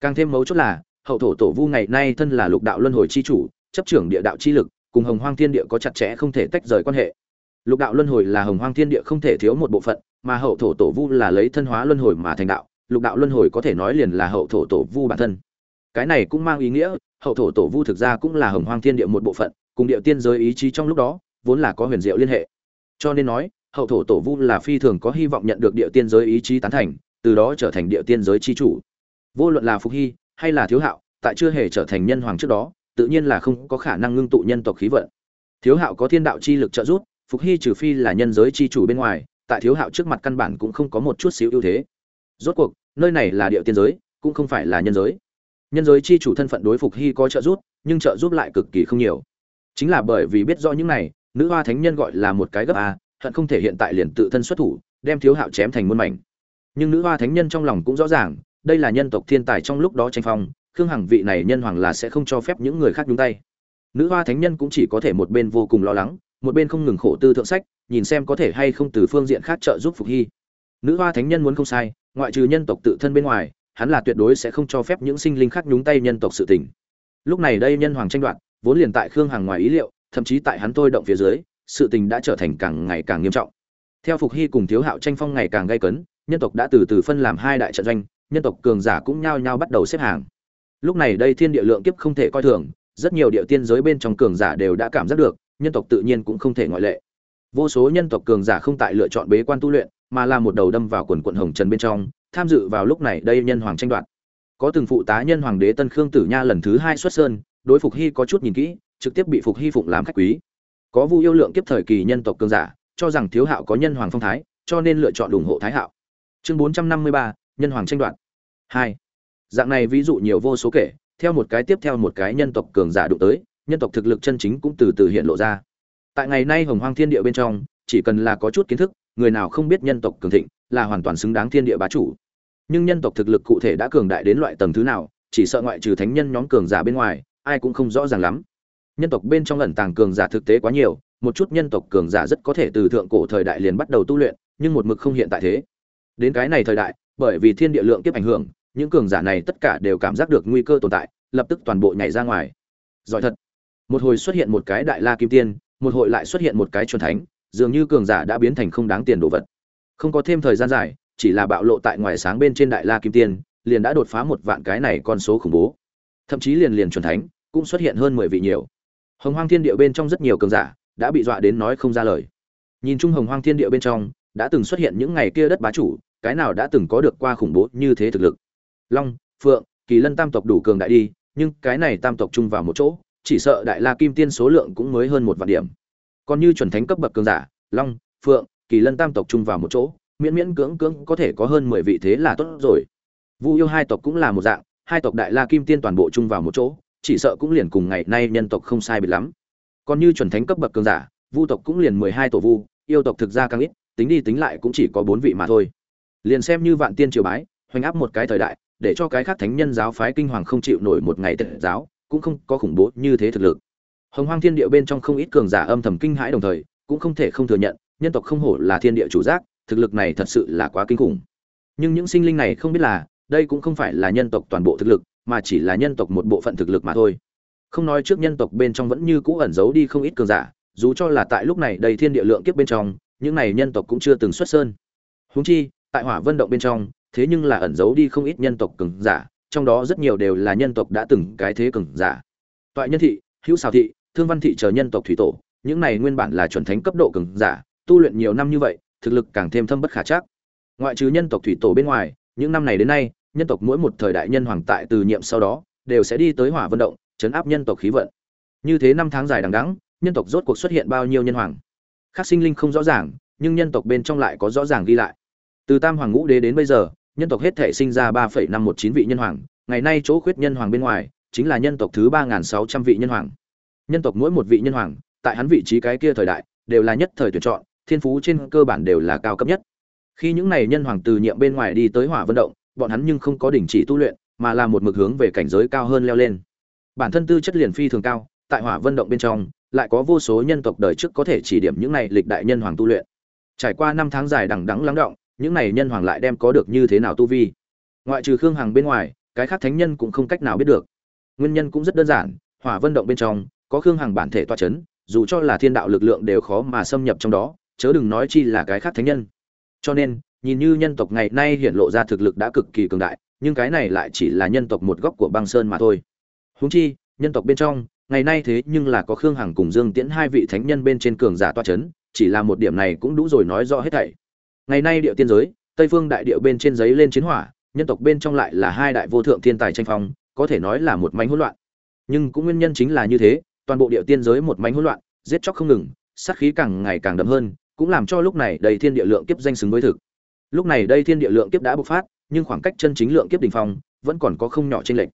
Càng thêm mấu chốt là, hậu thổ tổ vu ngày nay thân là lục đạo luân hồi chi chủ, chấp trưởng địa đạo chi lực, cùng hồng hoang thiên địa có chặt chẽ không thể tách rời quan hệ. Lục đạo luân hồi là hồng hoang thiên địa không thể thiếu một bộ phận, mà hậu thổ tổ vu là lấy thân hóa luân hồi mà thành đạo, lục đạo luân hồi có thể nói liền là hậu thổ tổ vu bản thân. Cái này cũng mang ý nghĩa, hậu thổ tổ vu thực ra cũng là hồng hoang thiên địa một bộ phận cùng địa tiên giới ý chí trong lúc đó, vốn là có huyền diệu liên hệ. Cho nên nói, hậu thổ tổ vu là phi thường có hy vọng nhận được địa tiên giới ý chí tán thành, từ đó trở thành địa tiên giới chi chủ. Vô luận là phục hy, hay là thiếu hạo, tại chưa hề trở thành nhân hoàng trước đó, tự nhiên là không có khả năng ngưng tụ nhân tộc khí vận. Thiếu hạo có thiên đạo chi lực trợ giúp, phục hy trừ phi là nhân giới chi chủ bên ngoài, tại thiếu hạo trước mặt căn bản cũng không có một chút xíu ưu thế. Rốt cuộc, nơi này là địa tiên giới, cũng không phải là nhân giới. Nhân giới chi chủ thân phận đối phục hy có trợ giúp, nhưng trợ giúp lại cực kỳ không nhiều chính là bởi vì biết rõ những này, nữ hoa thánh nhân gọi là một cái gấp a, hận không thể hiện tại liền tự thân xuất thủ, đem thiếu hạo chém thành muôn mảnh. Nhưng nữ hoa thánh nhân trong lòng cũng rõ ràng, đây là nhân tộc thiên tài trong lúc đó tranh phong, khương hằng vị này nhân hoàng là sẽ không cho phép những người khác nhúng tay. Nữ hoa thánh nhân cũng chỉ có thể một bên vô cùng lo lắng, một bên không ngừng khổ tư thượng sách, nhìn xem có thể hay không từ phương diện khác trợ giúp phục hy. Nữ hoa thánh nhân muốn không sai, ngoại trừ nhân tộc tự thân bên ngoài, hắn là tuyệt đối sẽ không cho phép những sinh linh khác nhúng tay nhân tộc sự tình. Lúc này đây nhân hoàng tranh đoạt vốn liền tại khương hằng ngoài ý liệu, thậm chí tại hắn thôi động phía dưới, sự tình đã trở thành càng ngày càng nghiêm trọng. Theo phục hy cùng thiếu hạo tranh phong ngày càng gay cấn, nhân tộc đã từ từ phân làm hai đại trận doanh, nhân tộc cường giả cũng nhao nhao bắt đầu xếp hàng. Lúc này đây thiên địa lượng kiếp không thể coi thường, rất nhiều địa tiên giới bên trong cường giả đều đã cảm giác được, nhân tộc tự nhiên cũng không thể ngoại lệ. Vô số nhân tộc cường giả không tại lựa chọn bế quan tu luyện, mà là một đầu đâm vào quần quận hồng trần bên trong, tham dự vào lúc này đây nhân hoàng tranh đoạt. Có từng phụ tá nhân hoàng đế tân khương tử nha lần thứ hai xuất sơn đối phục hy có chút nhìn kỹ, trực tiếp bị phục hy phụng làm khách quý. Có vu yêu lượng kiếp thời kỳ nhân tộc cường giả, cho rằng thiếu hạo có nhân hoàng phong thái, cho nên lựa chọn ủng hộ thái hạo. Chương bốn trăm năm mươi ba, nhân hoàng tranh đoạt. Hai. Dạng này ví dụ nhiều vô số kể, theo một cái tiếp theo một cái nhân tộc cường giả đụng tới, nhân tộc thực lực chân chính cũng từ từ hiện lộ ra. Tại ngày nay hồng hoang thiên địa bên trong, chỉ cần là có chút kiến thức, người nào không biết nhân tộc cường thịnh, là hoàn toàn xứng đáng thiên địa bá chủ. Nhưng nhân tộc thực lực cụ thể đã cường đại đến loại tầng thứ nào, chỉ sợ ngoại trừ thánh nhân nhóm cường giả bên ngoài ai cũng không rõ ràng lắm. Nhân tộc bên trong ẩn tàng cường giả thực tế quá nhiều, một chút nhân tộc cường giả rất có thể từ thượng cổ thời đại liền bắt đầu tu luyện, nhưng một mực không hiện tại thế. Đến cái này thời đại, bởi vì thiên địa lượng kiếp ảnh hưởng, những cường giả này tất cả đều cảm giác được nguy cơ tồn tại, lập tức toàn bộ nhảy ra ngoài. Giỏi thật. Một hồi xuất hiện một cái đại la kim tiên, một hồi lại xuất hiện một cái chuẩn thánh, dường như cường giả đã biến thành không đáng tiền đồ vật. Không có thêm thời gian dài, chỉ là bạo lộ tại ngoài sáng bên trên đại la kim tiên, liền đã đột phá một vạn cái này con số khủng bố. Thậm chí liền liền chuẩn thánh cũng xuất hiện hơn mười vị nhiều. Hồng hoang thiên địa bên trong rất nhiều cường giả đã bị dọa đến nói không ra lời. Nhìn chung hồng hoang thiên địa bên trong đã từng xuất hiện những ngày kia đất bá chủ, cái nào đã từng có được qua khủng bố như thế thực lực. Long, phượng, kỳ lân tam tộc đủ cường đại đi, nhưng cái này tam tộc chung vào một chỗ, chỉ sợ đại la kim tiên số lượng cũng mới hơn một vạn điểm. Còn như chuẩn thánh cấp bậc cường giả, long, phượng, kỳ lân tam tộc chung vào một chỗ, miễn miễn cưỡng cưỡng có thể có hơn mười vị thế là tốt rồi. Vu yêu hai tộc cũng là một dạng, hai tộc đại la kim tiên toàn bộ chung vào một chỗ chỉ sợ cũng liền cùng ngày nay nhân tộc không sai biệt lắm. Còn như chuẩn thánh cấp bậc cường giả, vu tộc cũng liền mười hai tổ vu, yêu tộc thực ra càng ít, tính đi tính lại cũng chỉ có bốn vị mà thôi. Liền xem như vạn tiên triều bái, hoành áp một cái thời đại, để cho cái khác thánh nhân giáo phái kinh hoàng không chịu nổi một ngày tệ giáo, cũng không có khủng bố như thế thực lực. Hồng hoang thiên địa bên trong không ít cường giả âm thầm kinh hãi đồng thời, cũng không thể không thừa nhận, nhân tộc không hổ là thiên địa chủ giác, thực lực này thật sự là quá kinh khủng. Nhưng những sinh linh này không biết là, đây cũng không phải là nhân tộc toàn bộ thực lực mà chỉ là nhân tộc một bộ phận thực lực mà thôi. Không nói trước nhân tộc bên trong vẫn như cũ ẩn giấu đi không ít cường giả, dù cho là tại lúc này đầy thiên địa lượng kiếp bên trong, những này nhân tộc cũng chưa từng xuất sơn. Huống chi, tại hỏa vân động bên trong, thế nhưng là ẩn giấu đi không ít nhân tộc cường giả, trong đó rất nhiều đều là nhân tộc đã từng cái thế cường giả. Toại nhân thị, hữu xào thị, thương văn thị chờ nhân tộc thủy tổ, những này nguyên bản là chuẩn thánh cấp độ cường giả, tu luyện nhiều năm như vậy, thực lực càng thêm thâm bất khả chắc. Ngoại trừ nhân tộc thủy tổ bên ngoài, những năm này đến nay nhân tộc mỗi một thời đại nhân hoàng tại từ nhiệm sau đó, đều sẽ đi tới hỏa vận động, chấn áp nhân tộc khí vận. Như thế năm tháng dài đằng đẵng, nhân tộc rốt cuộc xuất hiện bao nhiêu nhân hoàng? Khác sinh linh không rõ ràng, nhưng nhân tộc bên trong lại có rõ ràng ghi lại. Từ tam hoàng ngũ đế đến bây giờ, nhân tộc hết thể sinh ra ba phẩy năm một chín vị nhân hoàng, ngày nay chỗ khuyết nhân hoàng bên ngoài, chính là nhân tộc thứ ba sáu trăm vị nhân hoàng. Nhân tộc mỗi một vị nhân hoàng, tại hắn vị trí cái kia thời đại, đều là nhất thời tuyển chọn, thiên phú trên cơ bản đều là cao cấp nhất. Khi những này nhân hoàng từ nhiệm bên ngoài đi tới hỏa vận động bọn hắn nhưng không có đình chỉ tu luyện, mà là một mực hướng về cảnh giới cao hơn leo lên. Bản thân tư chất liền phi thường cao, tại hỏa vân động bên trong, lại có vô số nhân tộc đời trước có thể chỉ điểm những này lịch đại nhân hoàng tu luyện. Trải qua năm tháng dài đằng đẵng lắng động, những này nhân hoàng lại đem có được như thế nào tu vi. Ngoại trừ khương hằng bên ngoài, cái khác thánh nhân cũng không cách nào biết được. Nguyên nhân cũng rất đơn giản, hỏa vân động bên trong, có khương hằng bản thể toa chấn, dù cho là thiên đạo lực lượng đều khó mà xâm nhập trong đó, chớ đừng nói chi là cái khác thánh nhân. Cho nên nhìn như nhân tộc ngày nay hiện lộ ra thực lực đã cực kỳ cường đại, nhưng cái này lại chỉ là nhân tộc một góc của băng sơn mà thôi. Huống chi, nhân tộc bên trong, ngày nay thế nhưng là có khương hằng cùng dương tiễn hai vị thánh nhân bên trên cường giả toa chấn, chỉ là một điểm này cũng đủ rồi nói rõ hết thảy. Ngày nay địa tiên giới, tây phương đại địa bên trên giấy lên chiến hỏa, nhân tộc bên trong lại là hai đại vô thượng thiên tài tranh phong, có thể nói là một mảnh hỗn loạn. Nhưng cũng nguyên nhân chính là như thế, toàn bộ địa tiên giới một mảnh hỗn loạn, giết chóc không ngừng, sát khí càng ngày càng đậm hơn, cũng làm cho lúc này đầy thiên địa lượng kiếp danh xứng với thực lúc này đây thiên địa lượng kiếp đã bộc phát, nhưng khoảng cách chân chính lượng kiếp đ ỉ n h phong vẫn còn có không nhỏ tranh lệch.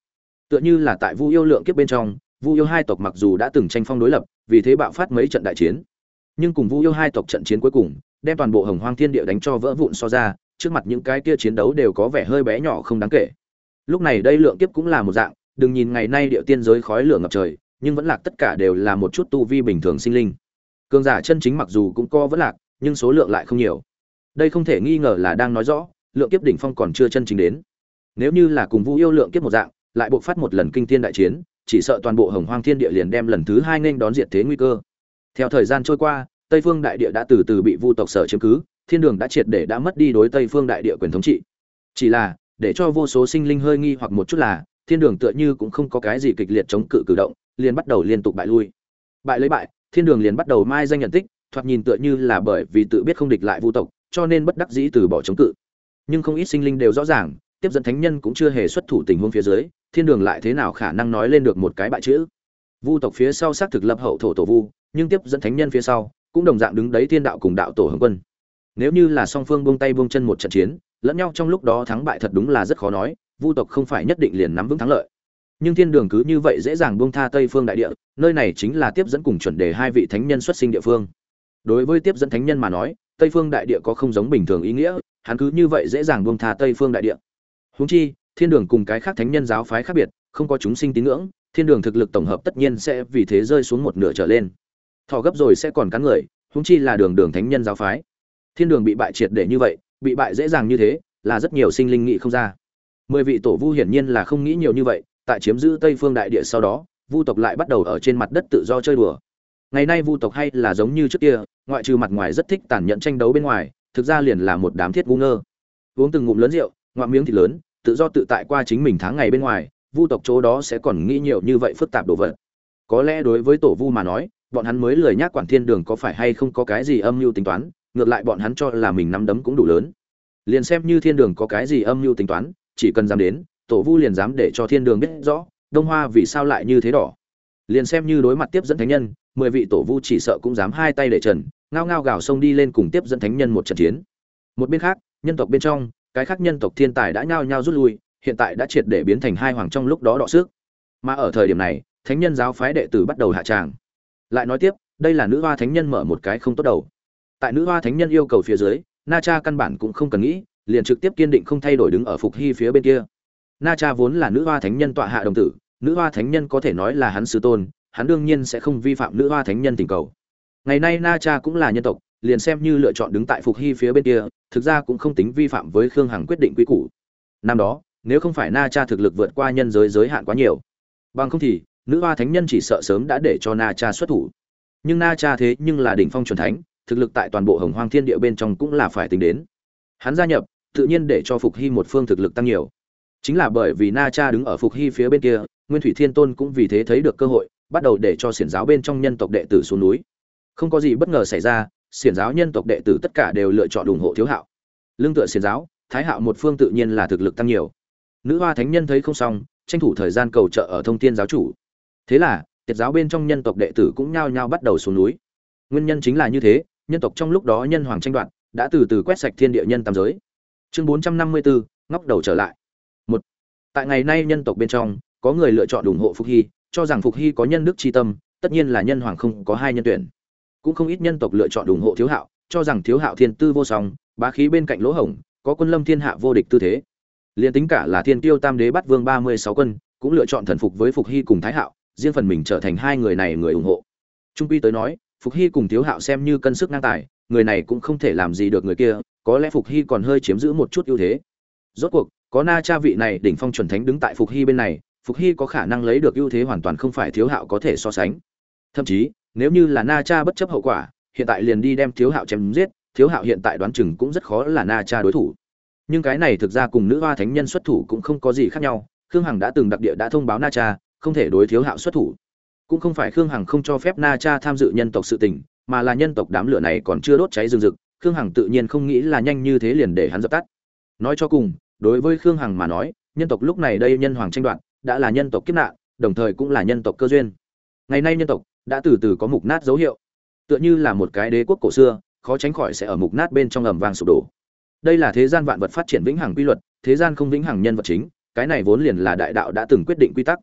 Tựa như là tại vu yêu lượng kiếp bên trong, vu yêu hai tộc mặc dù đã từng tranh phong đối lập, vì thế bạo phát mấy trận đại chiến. Nhưng cùng vu yêu hai tộc trận chiến cuối cùng, đem toàn bộ hồng hoang thiên địa đánh cho vỡ vụn so ra, trước mặt những cái kia chiến đấu đều có vẻ hơi bé nhỏ không đáng kể. Lúc này đây lượng kiếp cũng là một dạng, đừng nhìn ngày nay địa tiên giới khói lửa ngập trời, nhưng vẫn lạc tất cả đều là một chút tu vi bình thường sinh linh. Cường giả chân chính mặc dù cũng có vẫn lạc, nhưng số lượng lại không nhiều đây không thể nghi ngờ là đang nói rõ, lượng kiếp đỉnh phong còn chưa chân chính đến. Nếu như là cùng vu yêu lượng kiếp một dạng, lại buộc phát một lần kinh thiên đại chiến, chỉ sợ toàn bộ hồng hoang thiên địa liền đem lần thứ hai nên đón diệt thế nguy cơ. Theo thời gian trôi qua, tây phương đại địa đã từ từ bị vu tộc sở chiếm cứ, thiên đường đã triệt để đã mất đi đối tây phương đại địa quyền thống trị. Chỉ là, để cho vô số sinh linh hơi nghi hoặc một chút là, thiên đường tựa như cũng không có cái gì kịch liệt chống cự cử động, liền bắt đầu liên tục bại lui. Bại lấy bại, thiên đường liền bắt đầu mai danh nhận tích, thoạt nhìn tựa như là bởi vì tự biết không địch lại vu tộc cho nên bất đắc dĩ từ bỏ chống cự. Nhưng không ít sinh linh đều rõ ràng, tiếp dẫn thánh nhân cũng chưa hề xuất thủ tình huống phía dưới, thiên đường lại thế nào khả năng nói lên được một cái bại chữ. Vu tộc phía sau xác thực lập hậu thổ tổ vu, nhưng tiếp dẫn thánh nhân phía sau cũng đồng dạng đứng đấy thiên đạo cùng đạo tổ hồng quân. Nếu như là song phương buông tay buông chân một trận chiến, lẫn nhau trong lúc đó thắng bại thật đúng là rất khó nói, vu tộc không phải nhất định liền nắm vững thắng lợi. Nhưng thiên đường cứ như vậy dễ dàng buông tha tây phương đại địa, nơi này chính là tiếp dẫn cùng chuẩn đề hai vị thánh nhân xuất sinh địa phương. Đối với tiếp dẫn thánh nhân mà nói tây phương đại địa có không giống bình thường ý nghĩa, hắn cứ như vậy dễ dàng buông tha tây phương đại địa. Huống chi, thiên đường cùng cái khác thánh nhân giáo phái khác biệt, không có chúng sinh tín ngưỡng, thiên đường thực lực tổng hợp tất nhiên sẽ vì thế rơi xuống một nửa trở lên. Thọ gấp rồi sẽ còn cắn người, huống chi là đường đường thánh nhân giáo phái. Thiên đường bị bại triệt để như vậy, bị bại dễ dàng như thế, là rất nhiều sinh linh nghĩ không ra. Mười vị tổ vu hiển nhiên là không nghĩ nhiều như vậy, tại chiếm giữ tây phương đại địa sau đó, vu tộc lại bắt đầu ở trên mặt đất tự do chơi đùa ngày nay vu tộc hay là giống như trước kia, ngoại trừ mặt ngoài rất thích tàn nhẫn tranh đấu bên ngoài, thực ra liền là một đám thiết ngu ngơ. Uống từng ngụm lớn rượu, ngoạm miếng thịt lớn, tự do tự tại qua chính mình tháng ngày bên ngoài, vu tộc chỗ đó sẽ còn nghĩ nhiều như vậy phức tạp đồ vật. Có lẽ đối với tổ vu mà nói, bọn hắn mới lười nhác quản thiên đường có phải hay không có cái gì âm mưu tính toán, ngược lại bọn hắn cho là mình nắm đấm cũng đủ lớn. Liền xem như thiên đường có cái gì âm mưu tính toán, chỉ cần dám đến, tổ vu liền dám để cho thiên đường biết rõ, đông hoa vì sao lại như thế đỏ. Liền xem như đối mặt tiếp dẫn thánh nhân mười vị tổ vu chỉ sợ cũng dám hai tay để trần, ngao ngao gào xông đi lên cùng tiếp dẫn thánh nhân một trận chiến. Một bên khác, nhân tộc bên trong, cái khác nhân tộc thiên tài đã nhao nhao rút lui, hiện tại đã triệt để biến thành hai hoàng trong lúc đó đọ sức. Mà ở thời điểm này, thánh nhân giáo phái đệ tử bắt đầu hạ tràng. Lại nói tiếp, đây là nữ hoa thánh nhân mở một cái không tốt đầu. Tại nữ hoa thánh nhân yêu cầu phía dưới, na cha căn bản cũng không cần nghĩ, liền trực tiếp kiên định không thay đổi đứng ở phục hy phía bên kia. Na cha vốn là nữ hoa thánh nhân tọa hạ đồng tử, nữ hoa thánh nhân có thể nói là hắn sư tôn hắn đương nhiên sẽ không vi phạm nữ hoa thánh nhân tình cầu. Ngày nay na cha cũng là nhân tộc, liền xem như lựa chọn đứng tại phục hy phía bên kia, thực ra cũng không tính vi phạm với khương hằng quyết định quy củ. Năm đó, nếu không phải na cha thực lực vượt qua nhân giới giới hạn quá nhiều, bằng không thì, nữ hoa thánh nhân chỉ sợ sớm đã để cho na cha xuất thủ. Nhưng na cha thế nhưng là đỉnh phong c thánh, thực lực tại toàn bộ hồng hoang thiên địa bên trong cũng là phải tính đến. Hắn gia nhập, tự nhiên để cho phục hy một phương thực lực tăng nhiều. Chính là bởi vì na cha đứng ở phục hy phía bên kia, nguyên thủy thiên tôn cũng vì thế thấy được cơ hội bắt đầu để cho xiển giáo bên trong nhân tộc đệ tử xuống núi. Không có gì bất ngờ xảy ra, xiển giáo nhân tộc đệ tử tất cả đều lựa chọn ủng hộ thiếu hạo. Lương tựa xiển giáo, thái hạo một phương tự nhiên là thực lực tăng nhiều. Nữ hoa thánh nhân thấy không xong, tranh thủ thời gian cầu trợ ở thông thiên giáo chủ. Thế là, tiệt giáo bên trong nhân tộc đệ tử cũng nhao nhao bắt đầu xuống núi. Nguyên nhân chính là như thế, nhân tộc trong lúc đó nhân hoàng tranh đoạt, đã từ từ quét sạch thiên địa nhân tam giới. Chương bốn trăm năm mươi bốn ngóc đầu trở lại. Một, tại ngày nay nhân tộc bên trong, có người lựa chọn ủng hộ phục hy cho rằng phục hy có nhân đức tri tâm, tất nhiên là nhân hoàng không có hai nhân tuyển. Cũng không ít nhân tộc lựa chọn ủng hộ thiếu hạo, cho rằng thiếu hạo thiên tư vô song, bá khí bên cạnh lỗ hổng, có quân lâm thiên hạ vô địch tư thế. Liền tính cả là thiên tiêu tam đế bắt vương ba mươi sáu quân, cũng lựa chọn thần phục với phục hy cùng thái hạo, riêng phần mình trở thành hai người này người ủng hộ. Trung quy tới nói, phục hy cùng thiếu hạo xem như cân sức ngang tài, người này cũng không thể làm gì được người kia, có lẽ phục hy còn hơi chiếm giữ một chút ưu thế. Rốt cuộc, có na cha vị này đỉnh phong chuẩn thánh đứng tại phục hy bên này phục hy có khả năng lấy được ưu thế hoàn toàn không phải thiếu hạo có thể so sánh. Thậm chí, nếu như là na cha bất chấp hậu quả, hiện tại liền đi đem thiếu hạo chém giết, thiếu hạo hiện tại đoán chừng cũng rất khó là na cha đối thủ. Nhưng cái này thực ra cùng nữ hoa thánh nhân xuất thủ cũng không có gì khác nhau. Khương hằng đã từng đặc địa đã thông báo na cha, không thể đối thiếu hạo xuất thủ. Cũng không phải khương hằng không cho phép na cha tham dự nhân tộc sự tình, mà là nhân tộc đám lửa này còn chưa đốt cháy rừng rực, khương hằng tự nhiên không nghĩ là nhanh như thế liền để hắn dập tắt. Nói cho cùng, đối với khương hằng mà nói, nhân tộc lúc này đây nhân hoàng tranh đoạt đã là nhân tộc kiếp nạn, đồng thời cũng là nhân tộc cơ duyên. Ngày nay nhân tộc đã từ từ có mục nát dấu hiệu. Tựa như là một cái đế quốc cổ xưa, khó tránh khỏi sẽ ở mục nát bên trong ầm vang sụp đổ. Đây là thế gian vạn vật phát triển vĩnh hằng quy luật, thế gian không vĩnh hằng nhân vật chính, cái này vốn liền là đại đạo đã từng quyết định quy tắc.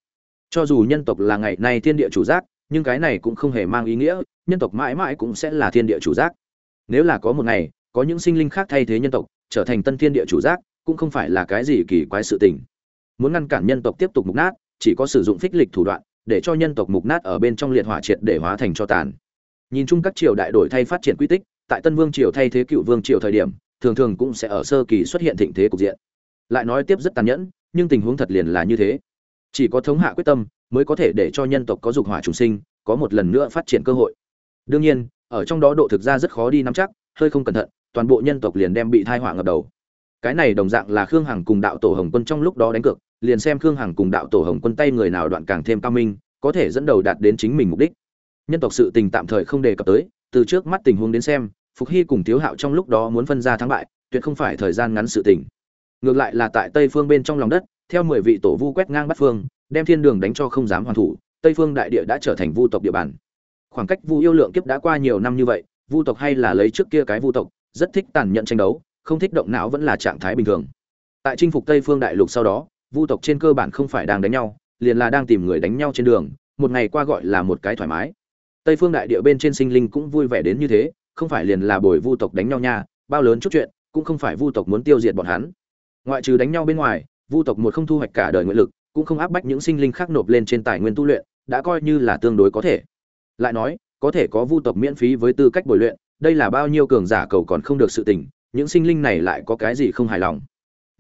Cho dù nhân tộc là ngày nay thiên địa chủ giác, nhưng cái này cũng không hề mang ý nghĩa, nhân tộc mãi mãi cũng sẽ là thiên địa chủ giác. Nếu là có một ngày, có những sinh linh khác thay thế nhân tộc, trở thành tân thiên địa chủ giác, cũng không phải là cái gì kỳ quái sự tình muốn ngăn cản nhân tộc tiếp tục mục nát, chỉ có sử dụng phích lịch thủ đoạn, để cho nhân tộc mục nát ở bên trong liệt hỏa triệt để hóa thành cho tàn. Nhìn chung các triều đại đổi thay phát triển quy tích, tại tân vương triều thay thế cựu vương triều thời điểm, thường thường cũng sẽ ở sơ kỳ xuất hiện thịnh thế cục diện. Lại nói tiếp rất tàn nhẫn, nhưng tình huống thật liền là như thế. Chỉ có thống hạ quyết tâm, mới có thể để cho nhân tộc có dục hỏa trùng sinh, có một lần nữa phát triển cơ hội. Đương nhiên, ở trong đó độ thực ra rất khó đi nắm chắc, hơi không cẩn thận, toàn bộ nhân tộc liền đem bị thai hỏa ngập đầu. Cái này đồng dạng là khương hằng cùng đạo tổ hồng quân trong lúc đó đánh cược liền xem khương hằng cùng đạo tổ hồng quân tay người nào đoạn càng thêm cao minh, có thể dẫn đầu đạt đến chính mình mục đích. Nhân tộc sự tình tạm thời không đề cập tới, từ trước mắt tình huống đến xem, phục hy cùng thiếu hạo trong lúc đó muốn phân ra thắng bại, tuyệt không phải thời gian ngắn sự tình. Ngược lại là tại tây phương bên trong lòng đất, theo mười vị tổ vu quét ngang bắt phương, đem thiên đường đánh cho không dám hoàn thủ, tây phương đại địa đã trở thành vu tộc địa bàn. Khoảng cách vu yêu lượng kiếp đã qua nhiều năm như vậy, vu tộc hay là lấy trước kia cái vu tộc, rất thích tàn nhẫn tranh đấu, không thích động não vẫn là trạng thái bình thường. Tại chinh phục tây phương đại lục sau đó vu tộc trên cơ bản không phải đang đánh nhau, liền là đang tìm người đánh nhau trên đường, một ngày qua gọi là một cái thoải mái. Tây phương đại địa bên trên sinh linh cũng vui vẻ đến như thế, không phải liền là bồi vu tộc đánh nhau nha, bao lớn chút chuyện, cũng không phải vu tộc muốn tiêu diệt bọn hắn. Ngoại trừ đánh nhau bên ngoài, vu tộc một không thu hoạch cả đời nguyện lực, cũng không áp bách những sinh linh khác nộp lên trên tài nguyên tu luyện, đã coi như là tương đối có thể. Lại nói, có thể có vu tộc miễn phí với tư cách bồi luyện, đây là bao nhiêu cường giả cầu còn không được sự tình, những sinh linh này lại có cái gì không hài lòng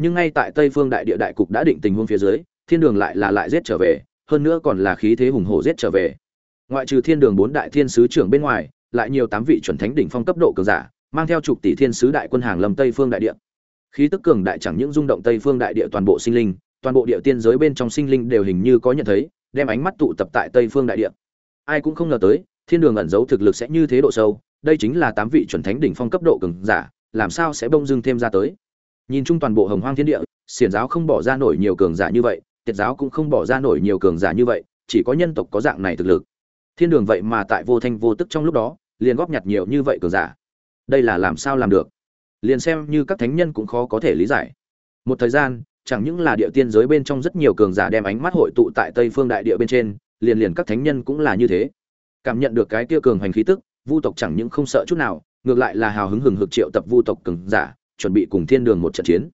nhưng ngay tại tây phương đại địa đại cục đã định tình huống phía dưới, thiên đường lại là lại giết trở về, hơn nữa còn là khí thế hùng hổ giết trở về. Ngoại trừ thiên đường bốn đại thiên sứ trưởng bên ngoài, lại nhiều tám vị chuẩn thánh đỉnh phong cấp độ cường giả, mang theo chục tỷ thiên sứ đại quân hàng lâm tây phương đại địa. Khí tức cường đại chẳng những rung động tây phương đại địa toàn bộ sinh linh, toàn bộ địa tiên giới bên trong sinh linh đều hình như có nhận thấy, đem ánh mắt tụ tập tại tây phương đại địa. Ai cũng không ngờ tới, thiên đường ẩn giấu thực lực sẽ như thế độ sâu, đây chính là tám vị chuẩn thánh đỉnh phong cấp độ cường giả, làm sao sẽ bông dưng thêm ra tới? Nhìn chung toàn bộ hồng hoang thiên địa, xiển giáo không bỏ ra nổi nhiều cường giả như vậy, tiệt giáo cũng không bỏ ra nổi nhiều cường giả như vậy, chỉ có nhân tộc có dạng này thực lực. Thiên đường vậy mà tại vô thanh vô tức trong lúc đó, liền góp nhặt nhiều như vậy cường giả. Đây là làm sao làm được? Liền xem như các thánh nhân cũng khó có thể lý giải. Một thời gian, chẳng những là địa tiên giới bên trong rất nhiều cường giả đem ánh mắt hội tụ tại tây phương đại địa bên trên, liền liền các thánh nhân cũng là như thế. Cảm nhận được cái kia cường hành khí tức, vu tộc chẳng những không sợ chút nào, ngược lại là hào hứng hừng hực triệu tập vu tộc cường giả chuẩn bị cùng thiên đường một trận chiến.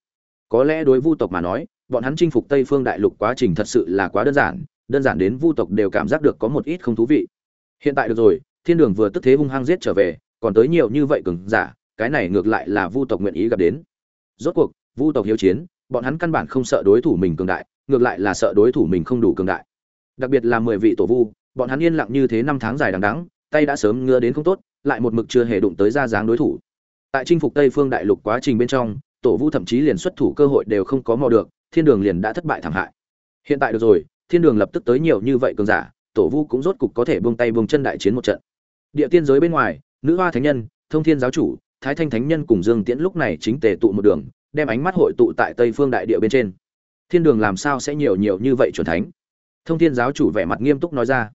Có lẽ đối vu tộc mà nói, bọn hắn chinh phục tây phương đại lục quá trình thật sự là quá đơn giản đơn giản đến vu tộc đều cảm giác được có một ít không thú vị. Hiện tại được rồi, thiên đường vừa tức thế hung hăng giết trở về, còn tới nhiều như vậy cường giả, cái này ngược lại là vu tộc nguyện ý gặp đến. Rốt cuộc, vu tộc hiếu chiến, bọn hắn căn bản không sợ đối thủ mình cường đại, ngược lại là sợ đối thủ mình không đủ cường đại. Đặc biệt là mười vị tổ vu, bọn hắn yên lặng như thế năm tháng dài đằng đẵng, tay đã sớm ngứa đến không tốt, lại một mực chưa hề đụng tới ra dáng đối thủ tại chinh phục tây phương đại lục quá trình bên trong, tổ vu thậm chí liền xuất thủ cơ hội đều không có mò được, thiên đường liền đã thất bại thảm hại. Hiện tại được rồi, thiên đường lập tức tới nhiều như vậy cường giả, tổ vu cũng rốt cục có thể buông tay buông chân đại chiến một trận. Địa tiên giới bên ngoài, nữ hoa thánh nhân, thông thiên giáo chủ, thái thanh thánh nhân cùng dương tiễn lúc này chính tề tụ một đường, đem ánh mắt hội tụ tại tây phương đại địa bên trên. Thiên đường làm sao sẽ nhiều nhiều như vậy chuẩn thánh? Thông thiên giáo chủ vẻ mặt nghiêm túc nói ra.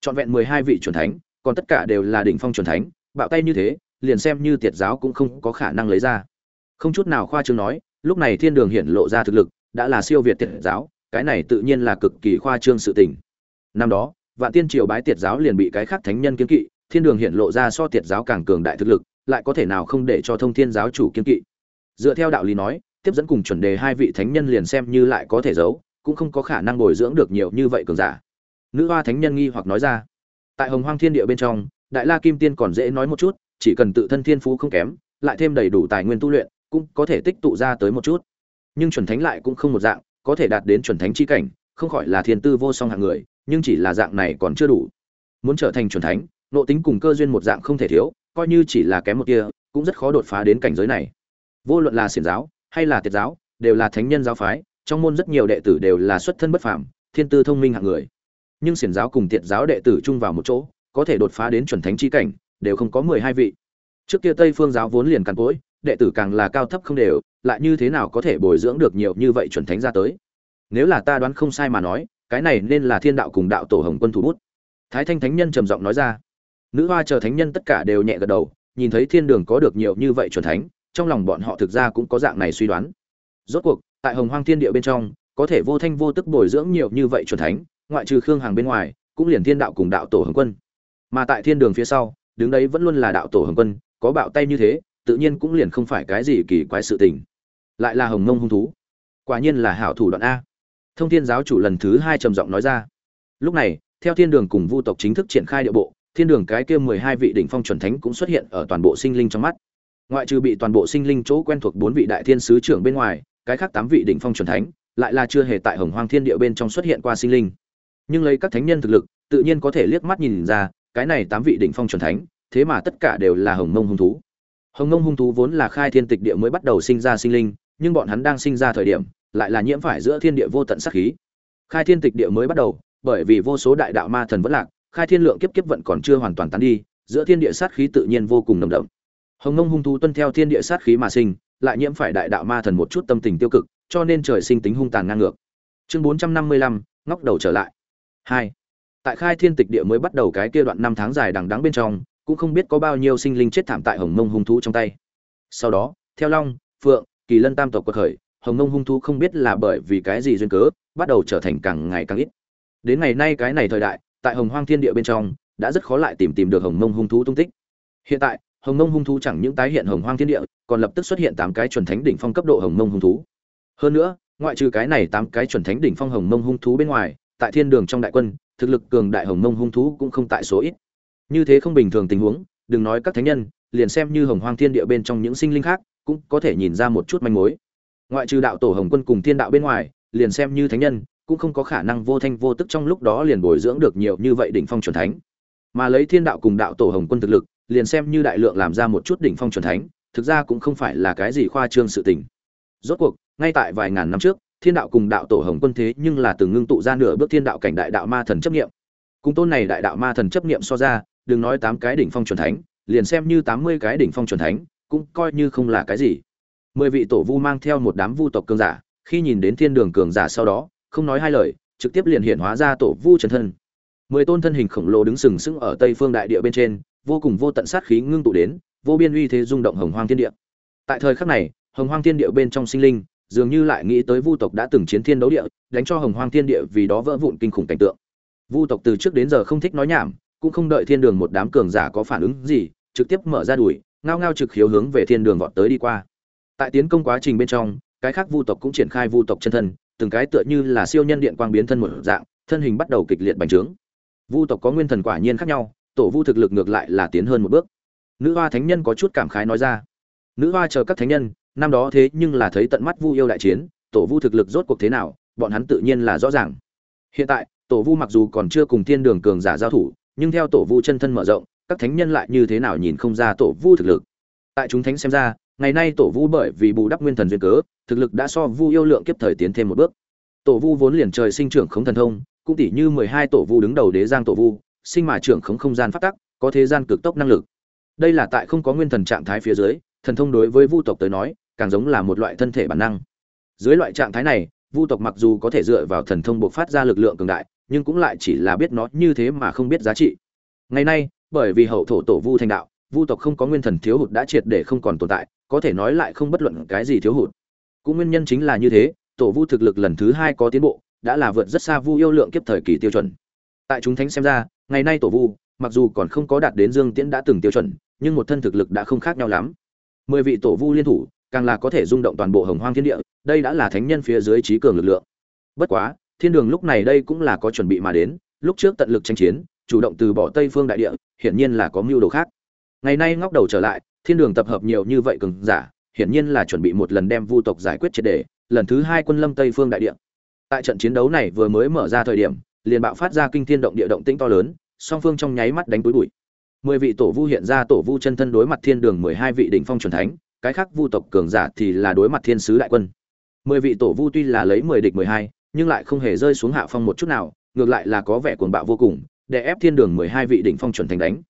Trọn vẹn mười hai vị chuẩn thánh, còn tất cả đều là đỉnh phong chuẩn thánh, bạo tay như thế liền xem như tiệt giáo cũng không có khả năng lấy ra. Không chút nào khoa trương nói, lúc này thiên đường hiện lộ ra thực lực, đã là siêu việt tiệt giáo, cái này tự nhiên là cực kỳ khoa trương sự tình. Năm đó, vạn tiên triều bái tiệt giáo liền bị cái khác thánh nhân kiến kỵ, thiên đường hiện lộ ra so tiệt giáo càng cường đại thực lực, lại có thể nào không để cho thông thiên giáo chủ kiến kỵ. Dựa theo đạo lý nói, tiếp dẫn cùng chuẩn đề hai vị thánh nhân liền xem như lại có thể giấu, cũng không có khả năng bồi dưỡng được nhiều như vậy cường giả. Nữ hoa thánh nhân nghi hoặc nói ra, tại hồng hoang thiên địa bên trong, đại la kim tiên còn dễ nói một chút chỉ cần tự thân thiên phú không kém, lại thêm đầy đủ tài nguyên tu luyện, cũng có thể tích tụ ra tới một chút. Nhưng chuẩn thánh lại cũng không một dạng, có thể đạt đến chuẩn thánh chi cảnh, không khỏi là thiên tư vô song hạng người, nhưng chỉ là dạng này còn chưa đủ. Muốn trở thành chuẩn thánh, nộ tính cùng cơ duyên một dạng không thể thiếu, coi như chỉ là kém một kia, cũng rất khó đột phá đến cảnh giới này. Vô luận là xiển giáo, hay là tiệt giáo, đều là thánh nhân giáo phái, trong môn rất nhiều đệ tử đều là xuất thân bất phàm, thiên tư thông minh hạng người. Nhưng xiển giáo cùng tiệt giáo đệ tử chung vào một chỗ, có thể đột phá đến chuẩn thánh chi cảnh đều không có mười hai vị. Trước kia tây phương giáo vốn liền càn cỗi, đệ tử càng là cao thấp không đều, lại như thế nào có thể bồi dưỡng được nhiều như vậy chuẩn thánh ra tới? Nếu là ta đoán không sai mà nói, cái này nên là thiên đạo cùng đạo tổ hồng quân thủ bút. Thái thanh thánh nhân trầm giọng nói ra. Nữ hoa chờ thánh nhân tất cả đều nhẹ gật đầu, nhìn thấy thiên đường có được nhiều như vậy chuẩn thánh, trong lòng bọn họ thực ra cũng có dạng này suy đoán. Rốt cuộc, tại hồng hoang thiên địa bên trong, có thể vô thanh vô tức bồi dưỡng nhiều như vậy chuẩn thánh, ngoại trừ khương hàng bên ngoài, cũng liền thiên đạo cùng đạo tổ hồng quân. Mà tại thiên đường phía sau đứng đấy vẫn luôn là đạo tổ hồng quân, có bạo tay như thế, tự nhiên cũng liền không phải cái gì kỳ quái sự tình. Lại là hồng mông hung thú. Quả nhiên là hảo thủ đoạn a. Thông thiên giáo chủ lần thứ hai trầm giọng nói ra. Lúc này, theo thiên đường cùng vu tộc chính thức triển khai địa bộ, thiên đường cái kia mười hai vị đỉnh phong chuẩn thánh cũng xuất hiện ở toàn bộ sinh linh trong mắt. Ngoại trừ bị toàn bộ sinh linh chỗ quen thuộc bốn vị đại thiên sứ trưởng bên ngoài, cái khác tám vị đỉnh phong chuẩn thánh lại là chưa hề tại hồng hoang thiên địa bên trong xuất hiện qua sinh linh. Nhưng lấy các thánh nhân thực lực, tự nhiên có thể liếc mắt nhìn ra cái này tám vị đỉnh phong chuẩn thánh, thế mà tất cả đều là hồng mông hung thú. Hồng mông hung thú vốn là khai thiên tịch địa mới bắt đầu sinh ra sinh linh, nhưng bọn hắn đang sinh ra thời điểm, lại là nhiễm phải giữa thiên địa vô tận sát khí. Khai thiên tịch địa mới bắt đầu, bởi vì vô số đại đạo ma thần vẫn lạc, khai thiên lượng kiếp kiếp vận còn chưa hoàn toàn tán đi, giữa thiên địa sát khí tự nhiên vô cùng nồng đậm. Hồng mông hung thú tuân theo thiên địa sát khí mà sinh, lại nhiễm phải đại đạo ma thần một chút tâm tình tiêu cực, cho nên trời sinh tính hung tàn ngang ngược. Chương bốn trăm năm mươi lăm, ngóc đầu trở lại. Hai tại khai thiên tịch địa mới bắt đầu cái kia đoạn năm tháng dài đằng đắng bên trong, cũng không biết có bao nhiêu sinh linh chết thảm tại hồng mông hung thú trong tay. Sau đó, theo long, phượng, kỳ lân tam tộc quật khởi, hồng mông hung thú không biết là bởi vì cái gì duyên cớ, bắt đầu trở thành càng ngày càng ít. Đến ngày nay cái này thời đại, tại hồng hoang thiên địa bên trong, đã rất khó lại tìm tìm được hồng mông hung thú tung tích. Hiện tại, hồng mông hung thú chẳng những tái hiện hồng hoang thiên địa, còn lập tức xuất hiện tám cái chuẩn thánh đỉnh phong cấp độ hồng mông hung thú. Hơn nữa, ngoại trừ cái này tám cái chuẩn thánh đỉnh phong hồng mông hung thú bên ngoài tại thiên đường trong đại quân, thực lực cường đại hồng mông hung thú cũng không tại số ít. Như thế không bình thường tình huống, đừng nói các thánh nhân, liền xem như hồng hoang thiên địa bên trong những sinh linh khác, cũng có thể nhìn ra một chút manh mối. Ngoại trừ đạo tổ hồng quân cùng thiên đạo bên ngoài, liền xem như thánh nhân, cũng không có khả năng vô thanh vô tức trong lúc đó liền bồi dưỡng được nhiều như vậy đỉnh phong chuẩn thánh. Mà lấy thiên đạo cùng đạo tổ hồng quân thực lực, liền xem như đại lượng làm ra một chút đỉnh phong chuẩn thánh, thực ra cũng không phải là cái gì khoa trương sự tình. Rốt cuộc, ngay tại vài ngàn năm trước thiên đạo cùng đạo tổ hồng quân thế nhưng là từng ngưng tụ ra nửa bước thiên đạo cảnh đại đạo ma thần chấp nghiệm cùng tôn này đại đạo ma thần chấp nghiệm so ra, đừng nói tám cái đỉnh phong chuẩn thánh, liền xem như tám mươi cái đỉnh phong chuẩn thánh, cũng coi như không là cái gì. Mười vị tổ vu mang theo một đám vu tộc cường giả, khi nhìn đến thiên đường cường giả sau đó, không nói hai lời, trực tiếp liền hiện hóa ra tổ vu trần thân. Mười tôn thân hình khổng lồ đứng sừng sững ở tây phương đại địa bên trên, vô cùng vô tận sát khí ngưng tụ đến, vô biên uy thế rung động hồng hoang thiên địa. Tại thời khắc này, hồng hoang thiên địa bên trong sinh linh dường như lại nghĩ tới vu tộc đã từng chiến thiên đấu địa, đánh cho hồng hoang thiên địa vì đó vỡ vụn kinh khủng cảnh tượng. Vu tộc từ trước đến giờ không thích nói nhảm, cũng không đợi thiên đường một đám cường giả có phản ứng gì, trực tiếp mở ra đùi ngao ngao trực khiếu hướng về thiên đường vọt tới đi qua. Tại tiến công quá trình bên trong, cái khác vu tộc cũng triển khai vu tộc chân thân, từng cái tựa như là siêu nhân điện quang biến thân một dạng, thân hình bắt đầu kịch liệt bành trướng. Vu tộc có nguyên thần quả nhiên khác nhau, tổ vu thực lực ngược lại là tiến hơn một bước. Nữ hoa thánh nhân có chút cảm khái nói ra. Nữ hoa chờ các thánh nhân năm đó thế nhưng là thấy tận mắt vu yêu đại chiến, tổ vu thực lực rốt cuộc thế nào, bọn hắn tự nhiên là rõ ràng. Hiện tại, tổ vu mặc dù còn chưa cùng thiên đường cường giả giao thủ, nhưng theo tổ vu chân thân mở rộng, các thánh nhân lại như thế nào nhìn không ra tổ vu thực lực. Tại chúng thánh xem ra, ngày nay tổ vu bởi vì bù đắp nguyên thần duyên cớ, thực lực đã so vu yêu lượng kiếp thời tiến thêm một bước. Tổ vu vốn liền trời sinh trưởng khống thần thông, cũng tỷ như mười hai tổ vu đứng đầu đế giang tổ vu, sinh mà trưởng khống không gian pháp tắc, có thế gian cực tốc năng lực. Đây là tại không có nguyên thần trạng thái phía dưới, thần thông đối với vu tộc tới nói càng giống là một loại thân thể bản năng. Dưới loại trạng thái này, vu tộc mặc dù có thể dựa vào thần thông buộc phát ra lực lượng cường đại, nhưng cũng lại chỉ là biết nó như thế mà không biết giá trị. Ngày nay, bởi vì hậu thổ tổ vu thành đạo, vu tộc không có nguyên thần thiếu hụt đã triệt để không còn tồn tại, có thể nói lại không bất luận cái gì thiếu hụt. Cũng nguyên nhân chính là như thế, tổ vu thực lực lần thứ hai có tiến bộ, đã là vượt rất xa vu yêu lượng kiếp thời kỳ tiêu chuẩn. Tại chúng thánh xem ra, ngày nay tổ vu, mặc dù còn không có đạt đến dương tiễn đã từng tiêu chuẩn, nhưng một thân thực lực đã không khác nhau lắm. Mười vị tổ vu liên thủ càng là có thể rung động toàn bộ hồng hoang thiên địa, đây đã là thánh nhân phía dưới trí cường lực lượng. Bất quá, thiên đường lúc này đây cũng là có chuẩn bị mà đến, lúc trước tận lực tranh chiến, chủ động từ bỏ tây phương đại địa, hiển nhiên là có mưu đồ khác. Ngày nay ngóc đầu trở lại, thiên đường tập hợp nhiều như vậy cường giả, hiển nhiên là chuẩn bị một lần đem vu tộc giải quyết triệt đề lần thứ hai quân lâm tây phương đại địa. Tại trận chiến đấu này vừa mới mở ra thời điểm, liền bạo phát ra kinh thiên động địa động tĩnh to lớn, song phương trong nháy mắt đánh túi bụi. Mười vị tổ vu hiện ra, tổ vu chân thân đối mặt thiên đường mười hai vị đỉnh phong chuẩn thánh cái khác vu tộc cường giả thì là đối mặt thiên sứ đại quân. Mười vị tổ vu tuy là lấy mười địch mười hai, nhưng lại không hề rơi xuống hạ phong một chút nào, ngược lại là có vẻ cuồng bạo vô cùng, để ép thiên đường mười hai vị đỉnh phong chuẩn thành đánh.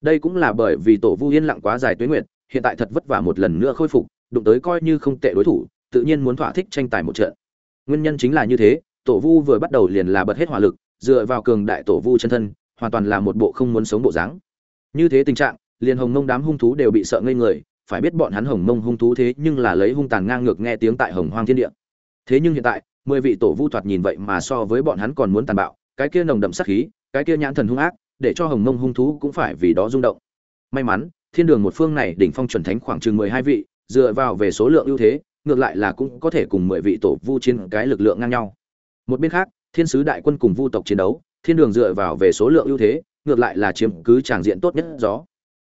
Đây cũng là bởi vì tổ vu yên lặng quá dài tuế nguyệt, hiện tại thật vất vả một lần nữa khôi phục, đụng tới coi như không tệ đối thủ, tự nhiên muốn thỏa thích tranh tài một trận. Nguyên nhân chính là như thế, tổ vu vừa bắt đầu liền là bật hết hỏa lực, dựa vào cường đại tổ vu chân thân, hoàn toàn là một bộ không muốn sống bộ dáng. Như thế tình trạng, liền hồng ngông đám hung thú đều bị sợ ngây người phải biết bọn hắn hồng mông hung thú thế nhưng là lấy hung tàn ngang ngược nghe tiếng tại hồng hoang thiên địa. Thế nhưng hiện tại, mười vị tổ vu thoạt nhìn vậy mà so với bọn hắn còn muốn tàn bạo, cái kia nồng đậm sát khí, cái kia nhãn thần hung ác, để cho hồng mông hung thú cũng phải vì đó rung động. May mắn, thiên đường một phương này đỉnh phong chuẩn thánh khoảng chừng mười hai vị, dựa vào về số lượng ưu thế, ngược lại là cũng có thể cùng mười vị tổ vu chiến cái lực lượng ngang nhau. Một bên khác, thiên sứ đại quân cùng vu tộc chiến đấu, thiên đường dựa vào về số lượng ưu thế, ngược lại là chiếm cứ tràng diện tốt nhất gió.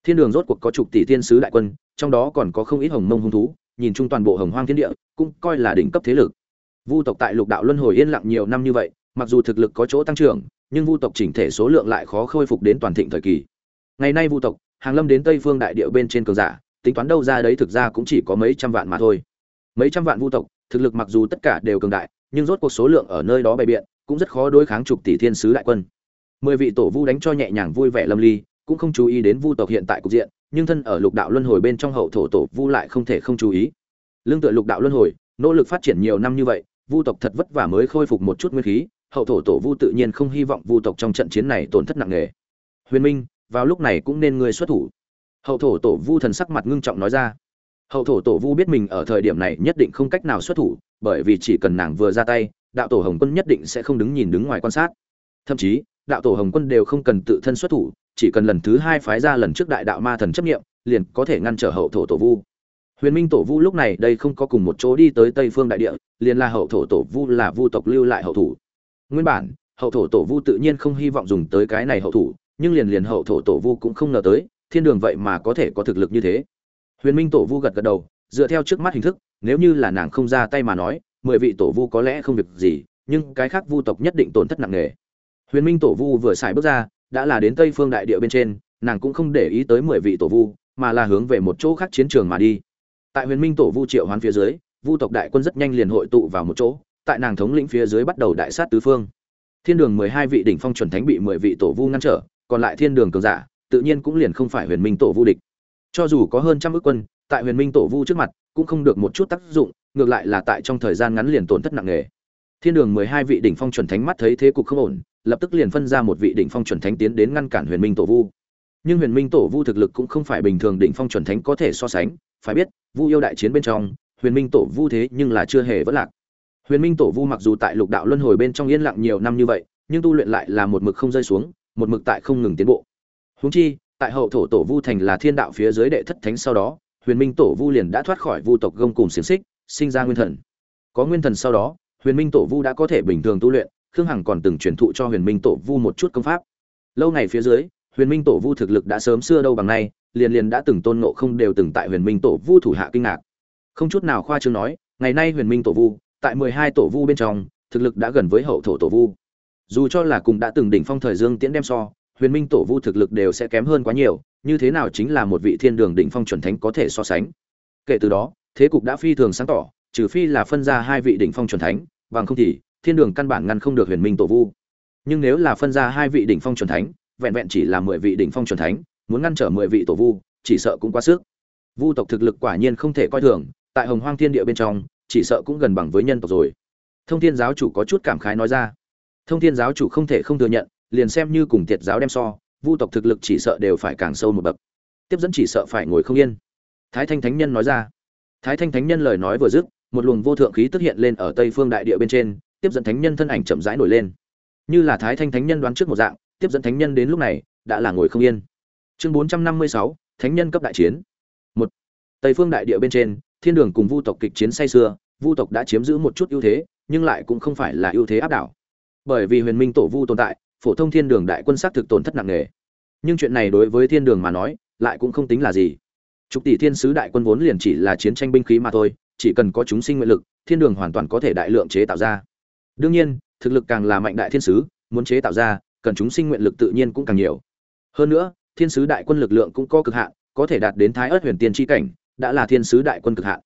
Thiên đường rốt cuộc có chục tỷ thiên sứ đại quân trong đó còn có không ít hồng mông hung thú, nhìn chung toàn bộ hồng hoang thiên địa, cũng coi là đỉnh cấp thế lực. Vu tộc tại lục đạo luân hồi yên lặng nhiều năm như vậy, mặc dù thực lực có chỗ tăng trưởng, nhưng vu tộc chỉnh thể số lượng lại khó khôi phục đến toàn thịnh thời kỳ. Ngày nay vu tộc, hàng lâm đến tây phương đại địa bên trên cường giả, tính toán đâu ra đấy thực ra cũng chỉ có mấy trăm vạn mà thôi. Mấy trăm vạn vu tộc, thực lực mặc dù tất cả đều cường đại, nhưng rốt cuộc số lượng ở nơi đó bày biện, cũng rất khó đối kháng chục tỷ thiên sứ đại quân. Mười vị tổ vu đánh cho nhẹ nhàng vui vẻ lâm ly, cũng không chú ý đến vu tộc hiện tại cục diện nhưng thân ở lục đạo luân hồi bên trong hậu thổ tổ vu lại không thể không chú ý. Lương tựa lục đạo luân hồi, nỗ lực phát triển nhiều năm như vậy, vu tộc thật vất vả mới khôi phục một chút nguyên khí, hậu thổ tổ vu tự nhiên không hy vọng vu tộc trong trận chiến này tổn thất nặng nề. Huyền minh, vào lúc này cũng nên ngươi xuất thủ. Hậu thổ tổ vu thần sắc mặt ngưng trọng nói ra. Hậu thổ tổ vu biết mình ở thời điểm này nhất định không cách nào xuất thủ, bởi vì chỉ cần nàng vừa ra tay, đạo tổ hồng quân nhất định sẽ không đứng nhìn đứng ngoài quan sát. Thậm chí, đạo tổ hồng quân đều không cần tự thân xuất thủ chỉ cần lần thứ hai phái ra lần trước đại đạo ma thần chấp nghiệm, liền có thể ngăn trở hậu thổ tổ vu. Huyền minh tổ vu lúc này đây không có cùng một chỗ đi tới tây phương đại địa, liền là hậu thổ tổ vu là vu tộc lưu lại hậu thủ. Nguyên bản, hậu thổ tổ vu tự nhiên không hy vọng dùng tới cái này hậu thủ, nhưng liền liền hậu thổ tổ vu cũng không ngờ tới, thiên đường vậy mà có thể có thực lực như thế. Huyền minh tổ vu gật gật đầu, dựa theo trước mắt hình thức, nếu như là nàng không ra tay mà nói, mười vị tổ vu có lẽ không việc gì, nhưng cái khác vu tộc nhất định tổn thất nặng nề. Huyền minh tổ vu vừa xài bước ra đã là đến tây phương đại địa bên trên, nàng cũng không để ý tới mười vị tổ vu, mà là hướng về một chỗ khác chiến trường mà đi. Tại huyền minh tổ vu triệu hoán phía dưới, vu tộc đại quân rất nhanh liền hội tụ vào một chỗ, tại nàng thống lĩnh phía dưới bắt đầu đại sát tứ phương. Thiên đường mười hai vị đỉnh phong chuẩn thánh bị mười vị tổ vu ngăn trở, còn lại thiên đường cường giả, tự nhiên cũng liền không phải huyền minh tổ vu địch. Cho dù có hơn trăm ước quân, tại huyền minh tổ vu trước mặt, cũng không được một chút tác dụng, ngược lại là tại trong thời gian ngắn liền tổn thất nặng nề. Thiên đường mười hai vị đỉnh phong chuẩn thánh mắt thấy thế cục không ổn lập tức liền phân ra một vị đỉnh phong chuẩn thánh tiến đến ngăn cản huyền minh tổ vu. Nhưng huyền minh tổ vu thực lực cũng không phải bình thường đỉnh phong chuẩn thánh có thể so sánh, phải biết, vu yêu đại chiến bên trong, huyền minh tổ vu thế nhưng là chưa hề vẫn lạc. Huyền minh tổ vu mặc dù tại lục đạo luân hồi bên trong yên lặng nhiều năm như vậy, nhưng tu luyện lại là một mực không rơi xuống, một mực tại không ngừng tiến bộ. Huống chi, tại hậu thổ tổ vu thành là thiên đạo phía dưới đệ thất thánh sau đó, huyền minh tổ vu liền đã thoát khỏi vu tộc gông cùng xiềng xích, sinh ra nguyên thần. Có nguyên thần sau đó, huyền minh tổ vu đã có thể bình thường tu luyện khương hằng còn từng truyền thụ cho huyền minh tổ vu một chút công pháp. Lâu ngày phía dưới, huyền minh tổ vu thực lực đã sớm xưa đâu bằng nay, liền liền đã từng tôn ngộ không đều từng tại huyền minh tổ vu thủ hạ kinh ngạc. Không chút nào khoa trương nói, ngày nay huyền minh tổ vu, tại mười hai tổ vu bên trong, thực lực đã gần với hậu thổ tổ vu. Dù cho là cùng đã từng đỉnh phong thời dương tiễn đem so, huyền minh tổ vu thực lực đều sẽ kém hơn quá nhiều, như thế nào chính là một vị thiên đường đỉnh phong chuẩn thánh có thể so sánh. Kể từ đó, thế cục đã phi thường sáng tỏ, trừ phi là phân ra hai vị đỉnh phong chuẩn thánh, bằng không thì thiên đường căn bản ngăn không được huyền minh tổ vu. Nhưng nếu là phân ra hai vị đỉnh phong chuẩn thánh, vẹn vẹn chỉ là mười vị đỉnh phong chuẩn thánh, muốn ngăn trở mười vị tổ vu, chỉ sợ cũng quá sức. Vu tộc thực lực quả nhiên không thể coi thường, tại hồng hoang thiên địa bên trong, chỉ sợ cũng gần bằng với nhân tộc rồi. Thông thiên giáo chủ có chút cảm khái nói ra. Thông thiên giáo chủ không thể không thừa nhận, liền xem như cùng tiệt giáo đem so, vu tộc thực lực chỉ sợ đều phải càng sâu một bậc. Tiếp dẫn chỉ sợ phải ngồi không yên. Thái thanh thánh nhân nói ra. Thái thanh thánh nhân lời nói vừa dứt, một luồng vô thượng khí tức hiện lên ở tây phương đại địa bên trên tiếp dẫn thánh nhân thân ảnh chậm rãi nổi lên. Như là thái thanh thánh nhân đoán trước một dạng, tiếp dẫn thánh nhân đến lúc này, đã là ngồi không yên. Chương bốn trăm năm mươi sáu, thánh nhân cấp đại chiến. Một, tây phương đại địa bên trên, thiên đường cùng vu tộc kịch chiến say xưa vu tộc đã chiếm giữ một chút ưu thế, nhưng lại cũng không phải là ưu thế áp đảo. Bởi vì huyền minh tổ vu tồn tại, phổ thông thiên đường đại quân sát thực tổn thất nặng nề. Nhưng chuyện này đối với thiên đường mà nói, lại cũng không tính là gì. Chục tỷ thiên sứ đại quân vốn liền chỉ là chiến tranh binh khí mà thôi, chỉ cần có chúng sinh nguyện lực, thiên đường hoàn toàn có thể đại lượng chế tạo ra đương nhiên, thực lực càng là mạnh đại thiên sứ, muốn chế tạo ra, cần chúng sinh nguyện lực tự nhiên cũng càng nhiều. Hơn nữa, thiên sứ đại quân lực lượng cũng có cực hạn, có thể đạt đến thái ớt huyền tiên tri cảnh, đã là thiên sứ đại quân cực hạn.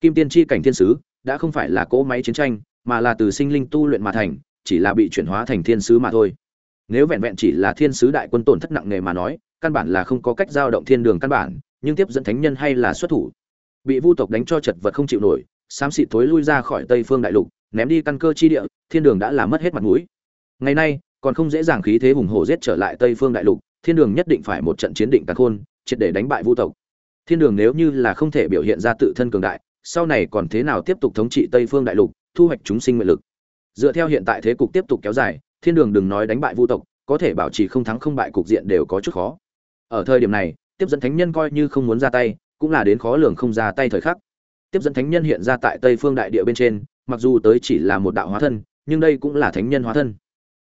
Kim tiên tri cảnh thiên sứ, đã không phải là cỗ máy chiến tranh, mà là từ sinh linh tu luyện mà thành, chỉ là bị chuyển hóa thành thiên sứ mà thôi. Nếu vẹn vẹn chỉ là thiên sứ đại quân tổn thất nặng nề mà nói, căn bản là không có cách giao động thiên đường căn bản, nhưng tiếp dẫn thánh nhân hay là xuất thủ. Bị vu tộc đánh cho chật vật không chịu nổi, xám xịt thối lui ra khỏi tây phương đại lục ném đi căn cơ chi địa, thiên đường đã làm mất hết mặt mũi. Ngày nay, còn không dễ dàng khí thế hùng hổ giết trở lại tây phương đại lục, thiên đường nhất định phải một trận chiến định tàn khôn, triệt để đánh bại vu tộc. Thiên đường nếu như là không thể biểu hiện ra tự thân cường đại, sau này còn thế nào tiếp tục thống trị tây phương đại lục, thu hoạch chúng sinh nguyện lực? Dựa theo hiện tại thế cục tiếp tục kéo dài, thiên đường đừng nói đánh bại vu tộc, có thể bảo trì không thắng không bại cục diện đều có chút khó. Ở thời điểm này, tiếp dẫn thánh nhân coi như không muốn ra tay, cũng là đến khó lường không ra tay thời khắc. Tiếp dẫn thánh nhân hiện ra tại tây phương đại địa bên trên mặc dù tới chỉ là một đạo hóa thân, nhưng đây cũng là thánh nhân hóa thân.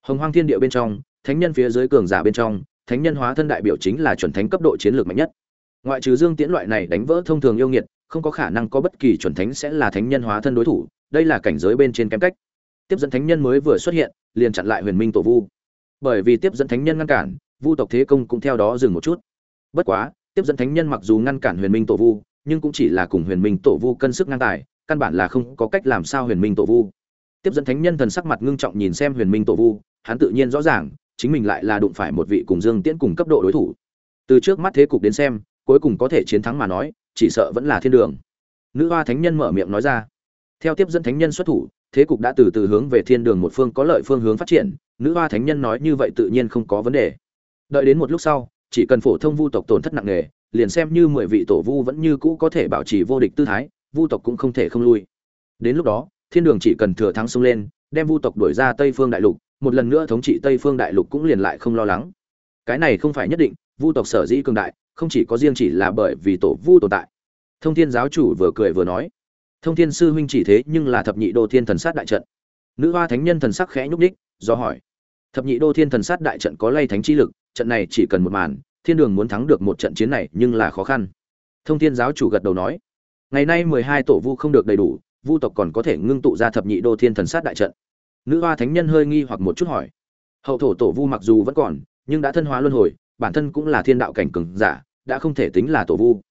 Hồng hoang thiên địa bên trong, thánh nhân phía dưới cường giả bên trong, thánh nhân hóa thân đại biểu chính là chuẩn thánh cấp độ chiến lược mạnh nhất. Ngoại trừ dương tiễn loại này đánh vỡ thông thường yêu nghiệt, không có khả năng có bất kỳ chuẩn thánh sẽ là thánh nhân hóa thân đối thủ, đây là cảnh giới bên trên kém cách. Tiếp dẫn thánh nhân mới vừa xuất hiện, liền chặn lại huyền minh tổ vu. Bởi vì tiếp dẫn thánh nhân ngăn cản, vu tộc thế công cũng theo đó dừng một chút. Bất quá, tiếp dẫn thánh nhân mặc dù ngăn cản huyền minh tổ vu, nhưng cũng chỉ là cùng huyền minh tổ vu cân sức ngang tài căn bản là không có cách làm sao huyền minh tổ vu. Tiếp dẫn thánh nhân thần sắc mặt ngưng trọng nhìn xem huyền minh tổ vu, hắn tự nhiên rõ ràng, chính mình lại là đụng phải một vị cùng dương tiễn cùng cấp độ đối thủ. Từ trước mắt thế cục đến xem, cuối cùng có thể chiến thắng mà nói, chỉ sợ vẫn là thiên đường. Nữ hoa thánh nhân mở miệng nói ra. Theo tiếp dẫn thánh nhân xuất thủ, thế cục đã từ từ hướng về thiên đường một phương có lợi phương hướng phát triển, nữ hoa thánh nhân nói như vậy tự nhiên không có vấn đề. Đợi đến một lúc sau, chỉ cần phổ thông vu tộc tổn thất nặng nề, liền xem như mười vị tổ vu vẫn như cũ có thể bảo trì vô địch tư thái vu tộc cũng không thể không lui. Đến lúc đó, thiên đường chỉ cần thừa thắng xông lên, đem vu tộc đuổi ra tây phương đại lục, một lần nữa thống trị tây phương đại lục cũng liền lại không lo lắng. Cái này không phải nhất định, vu tộc sở dĩ cường đại, không chỉ có riêng chỉ là bởi vì tổ vu tồn tại. Thông thiên giáo chủ vừa cười vừa nói, thông thiên sư huynh chỉ thế nhưng là thập nhị đô thiên thần sát đại trận. Nữ hoa thánh nhân thần sắc khẽ nhúc ních do hỏi, thập nhị đô thiên thần sát đại trận có lay thánh chi lực, trận này chỉ cần một màn, thiên đường muốn thắng được một trận chiến này nhưng là khó khăn. Thông thiên giáo chủ gật đầu nói ngày nay mười hai tổ vu không được đầy đủ, vu tộc còn có thể ngưng tụ ra thập nhị đô thiên thần sát đại trận. Nữ hoa thánh nhân hơi nghi hoặc một chút hỏi. Hậu thổ tổ vu mặc dù vẫn còn, nhưng đã thân hóa luân hồi, bản thân cũng là thiên đạo cảnh cường giả, đã không thể tính là tổ vu.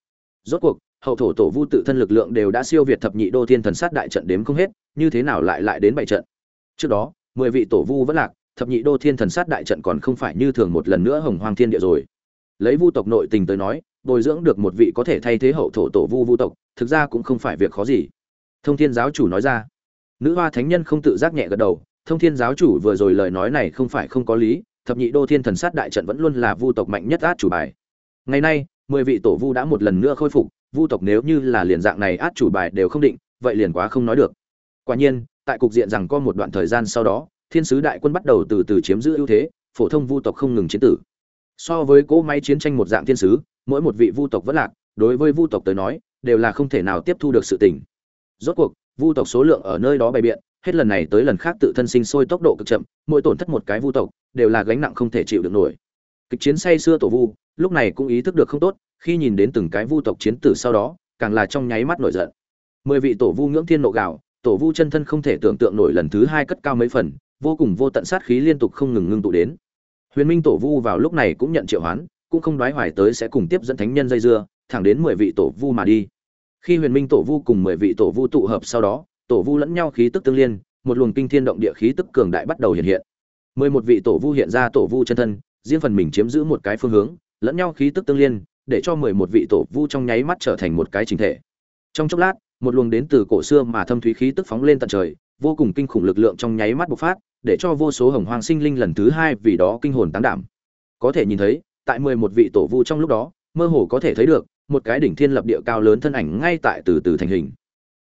Rốt cuộc, hậu thổ tổ vu tự thân lực lượng đều đã siêu việt thập nhị đô thiên thần sát đại trận đếm không hết, như thế nào lại lại đến bảy trận? Trước đó, mười vị tổ vu vẫn lạc, thập nhị đô thiên thần sát đại trận còn không phải như thường một lần nữa hồng hoang thiên địa rồi. Lấy vu tộc nội tình tới nói bồi dưỡng được một vị có thể thay thế hậu thổ tổ vu vu tộc, thực ra cũng không phải việc khó gì. Thông thiên giáo chủ nói ra. Nữ hoa thánh nhân không tự giác nhẹ gật đầu, thông thiên giáo chủ vừa rồi lời nói này không phải không có lý, thập nhị đô thiên thần sát đại trận vẫn luôn là vu tộc mạnh nhất át chủ bài. Ngày nay, mười vị tổ vu đã một lần nữa khôi phục, vu tộc nếu như là liền dạng này át chủ bài đều không định, vậy liền quá không nói được. Quả nhiên, tại cục diện rằng có một đoạn thời gian sau đó, thiên sứ đại quân bắt đầu từ từ chiếm giữ ưu thế, phổ thông vu tộc không ngừng chiến tử. So với cỗ máy chiến tranh một dạng thiên sứ mỗi một vị vu tộc vẫn lạc, đối với vu tộc tới nói, đều là không thể nào tiếp thu được sự tình. Rốt cuộc, vu tộc số lượng ở nơi đó bày biện, hết lần này tới lần khác tự thân sinh sôi tốc độ cực chậm, mỗi tổn thất một cái vu tộc, đều là gánh nặng không thể chịu được nổi. Kịch chiến say xưa tổ vu, lúc này cũng ý thức được không tốt, khi nhìn đến từng cái vu tộc chiến tử sau đó, càng là trong nháy mắt nổi giận. Mười vị tổ vu ngưỡng thiên nộ gạo, tổ vu chân thân không thể tưởng tượng nổi lần thứ hai cất cao mấy phần, vô cùng vô tận sát khí liên tục không ngừng ngưng tụ đến. Huyền minh tổ vu vào lúc này cũng nhận triệu hoán cũng không đoái hoài tới sẽ cùng tiếp dẫn thánh nhân dây dưa, thẳng đến mười vị tổ vu mà đi. Khi huyền minh tổ vu cùng mười vị tổ vu tụ hợp sau đó, tổ vu lẫn nhau khí tức tương liên, một luồng kinh thiên động địa khí tức cường đại bắt đầu hiện hiện. Mười một vị tổ vu hiện ra tổ vu chân thân, riêng phần mình chiếm giữ một cái phương hướng, lẫn nhau khí tức tương liên, để cho mười một vị tổ vu trong nháy mắt trở thành một cái chính thể. Trong chốc lát, một luồng đến từ cổ xưa mà thâm thúy khí tức phóng lên tận trời, vô cùng kinh khủng lực lượng trong nháy mắt bộc phát, để cho vô số hồng hoàng sinh linh lần thứ hai vì đó kinh hồn tán đảm. Có thể nhìn thấy tại mười một vị tổ vu trong lúc đó, mơ hồ có thể thấy được, một cái đỉnh thiên lập địa cao lớn thân ảnh ngay tại từ từ thành hình.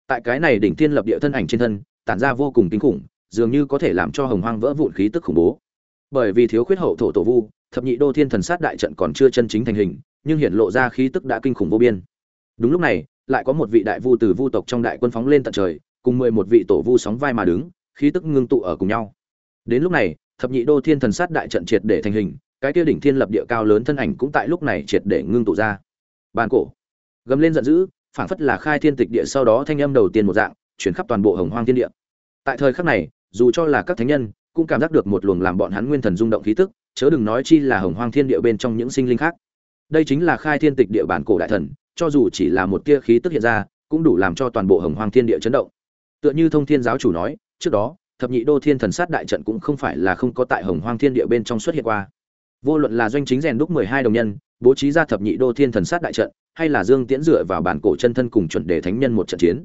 Tại cái này đỉnh thiên lập địa thân ảnh trên thân, tản ra vô cùng kinh khủng, dường như có thể làm cho hồng hoang vỡ vụn khí tức khủng bố. Bởi vì thiếu khuyết hậu thổ tổ vu, thập nhị đô thiên thần sát đại trận còn chưa chân chính thành hình, nhưng hiện lộ ra khí tức đã kinh khủng vô biên. Đúng lúc này, lại có một vị đại vu từ vu tộc trong đại quân phóng lên tận trời, cùng mười một vị tổ vu sóng vai mà đứng, khí tức ngưng tụ ở cùng nhau. Đến lúc này, thập nhị đô thiên thần sát đại trận triệt để thành hình cái kia đỉnh thiên lập địa cao lớn thân ảnh cũng tại lúc này triệt để ngưng tụ ra. Bàn cổ, gầm lên giận dữ, phảng phất là khai thiên tịch địa sau đó thanh âm đầu tiên một dạng, chuyển khắp toàn bộ hồng hoang thiên địa. Tại thời khắc này, dù cho là các thánh nhân, cũng cảm giác được một luồng làm bọn hắn nguyên thần rung động khí tức, chớ đừng nói chi là hồng hoang thiên địa bên trong những sinh linh khác. Đây chính là khai thiên tịch địa bản cổ đại thần, cho dù chỉ là một tia khí tức hiện ra, cũng đủ làm cho toàn bộ hồng hoang thiên địa chấn động. Tựa như thông thiên giáo chủ nói, trước đó, thập nhị đô thiên thần sát đại trận cũng không phải là không có tại hồng hoang thiên địa bên trong xuất hiện qua vô luận là doanh chính rèn đúc mười hai đồng nhân, bố trí ra thập nhị đô thiên thần sát đại trận, hay là dương tiễn dựa vào bản cổ chân thân cùng chuẩn đề thánh nhân một trận chiến.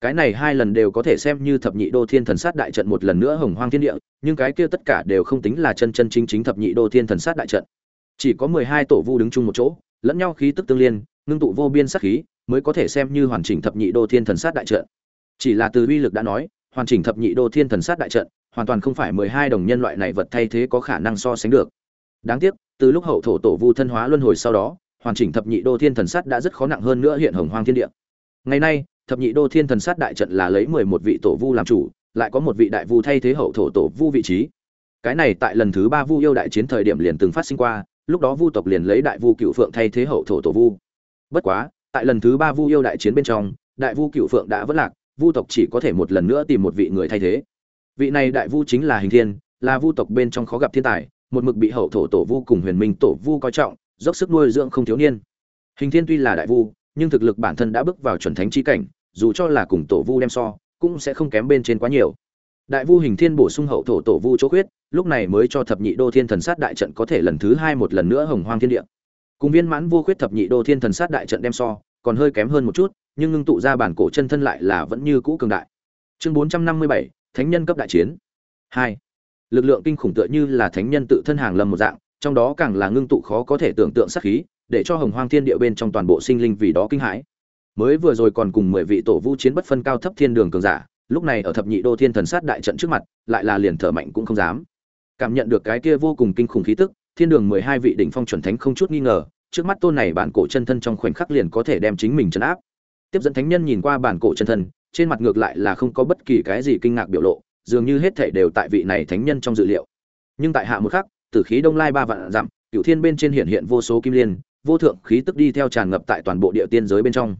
Cái này hai lần đều có thể xem như thập nhị đô thiên thần sát đại trận một lần nữa hồng hoang thiên địa, nhưng cái kia tất cả đều không tính là chân chân chính chính thập nhị đô thiên thần sát đại trận. Chỉ có mười hai tổ vu đứng chung một chỗ, lẫn nhau khí tức tương liên, ngưng tụ vô biên sát khí, mới có thể xem như hoàn chỉnh thập nhị đô thiên thần sát đại trận. Chỉ là từ uy lực đã nói, hoàn chỉnh thập nhị đô thiên thần sát đại trận, hoàn toàn không phải mười hai đồng nhân loại này vật thay thế có khả năng so sánh được đáng tiếc, từ lúc hậu thổ tổ vu thân hóa luân hồi sau đó, hoàn chỉnh thập nhị đô thiên thần sát đã rất khó nặng hơn nữa hiện hồng hoang thiên địa. Ngày nay, thập nhị đô thiên thần sát đại trận là lấy mười một vị tổ vu làm chủ, lại có một vị đại vu thay thế hậu thổ tổ vu vị trí. Cái này tại lần thứ ba vu yêu đại chiến thời điểm liền từng phát sinh qua, lúc đó vu tộc liền lấy đại vu cựu phượng thay thế hậu thổ tổ vu. Bất quá, tại lần thứ ba vu yêu đại chiến bên trong, đại vu cựu phượng đã vất lạc, vu tộc chỉ có thể một lần nữa tìm một vị người thay thế. Vị này đại vu chính là hình thiên, là vu tộc bên trong khó gặp thiên tài một mực bị hậu thổ tổ vu cùng huyền minh tổ vu coi trọng, dốc sức nuôi dưỡng không thiếu niên. Hình thiên tuy là đại vu, nhưng thực lực bản thân đã bước vào chuẩn thánh chi cảnh, dù cho là cùng tổ vu đem so, cũng sẽ không kém bên trên quá nhiều. Đại vu hình thiên bổ sung hậu thổ tổ vu chỗ khuyết, lúc này mới cho thập nhị đô thiên thần sát đại trận có thể lần thứ hai một lần nữa hồng hoang thiên địa. Cùng viên mãn vô khuyết thập nhị đô thiên thần sát đại trận đem so, còn hơi kém hơn một chút, nhưng ngưng tụ ra bản cổ chân thân lại là vẫn như cũ cường đại. Chương bốn trăm năm mươi bảy, thánh nhân cấp đại chiến. Hai lực lượng kinh khủng tựa như là thánh nhân tự thân hàng lâm một dạng, trong đó càng là ngưng tụ khó có thể tưởng tượng sát khí, để cho hồng hoang thiên địa bên trong toàn bộ sinh linh vì đó kinh hãi. Mới vừa rồi còn cùng mười vị tổ vu chiến bất phân cao thấp thiên đường cường giả, lúc này ở thập nhị đô thiên thần sát đại trận trước mặt, lại là liền thở mạnh cũng không dám. Cảm nhận được cái kia vô cùng kinh khủng khí tức, thiên đường mười hai vị đỉnh phong chuẩn thánh không chút nghi ngờ, trước mắt tôn này bản cổ chân thân trong khoảnh khắc liền có thể đem chính mình chấn áp. Tiếp dẫn thánh nhân nhìn qua bản cổ chân thân, trên mặt ngược lại là không có bất kỳ cái gì kinh ngạc biểu lộ dường như hết thảy đều tại vị này thánh nhân trong dự liệu. Nhưng tại hạ một khắc, tử khí đông lai ba vạn dặm, cửu thiên bên trên hiện hiện vô số kim liên, vô thượng khí tức đi theo tràn ngập tại toàn bộ địa tiên giới bên trong.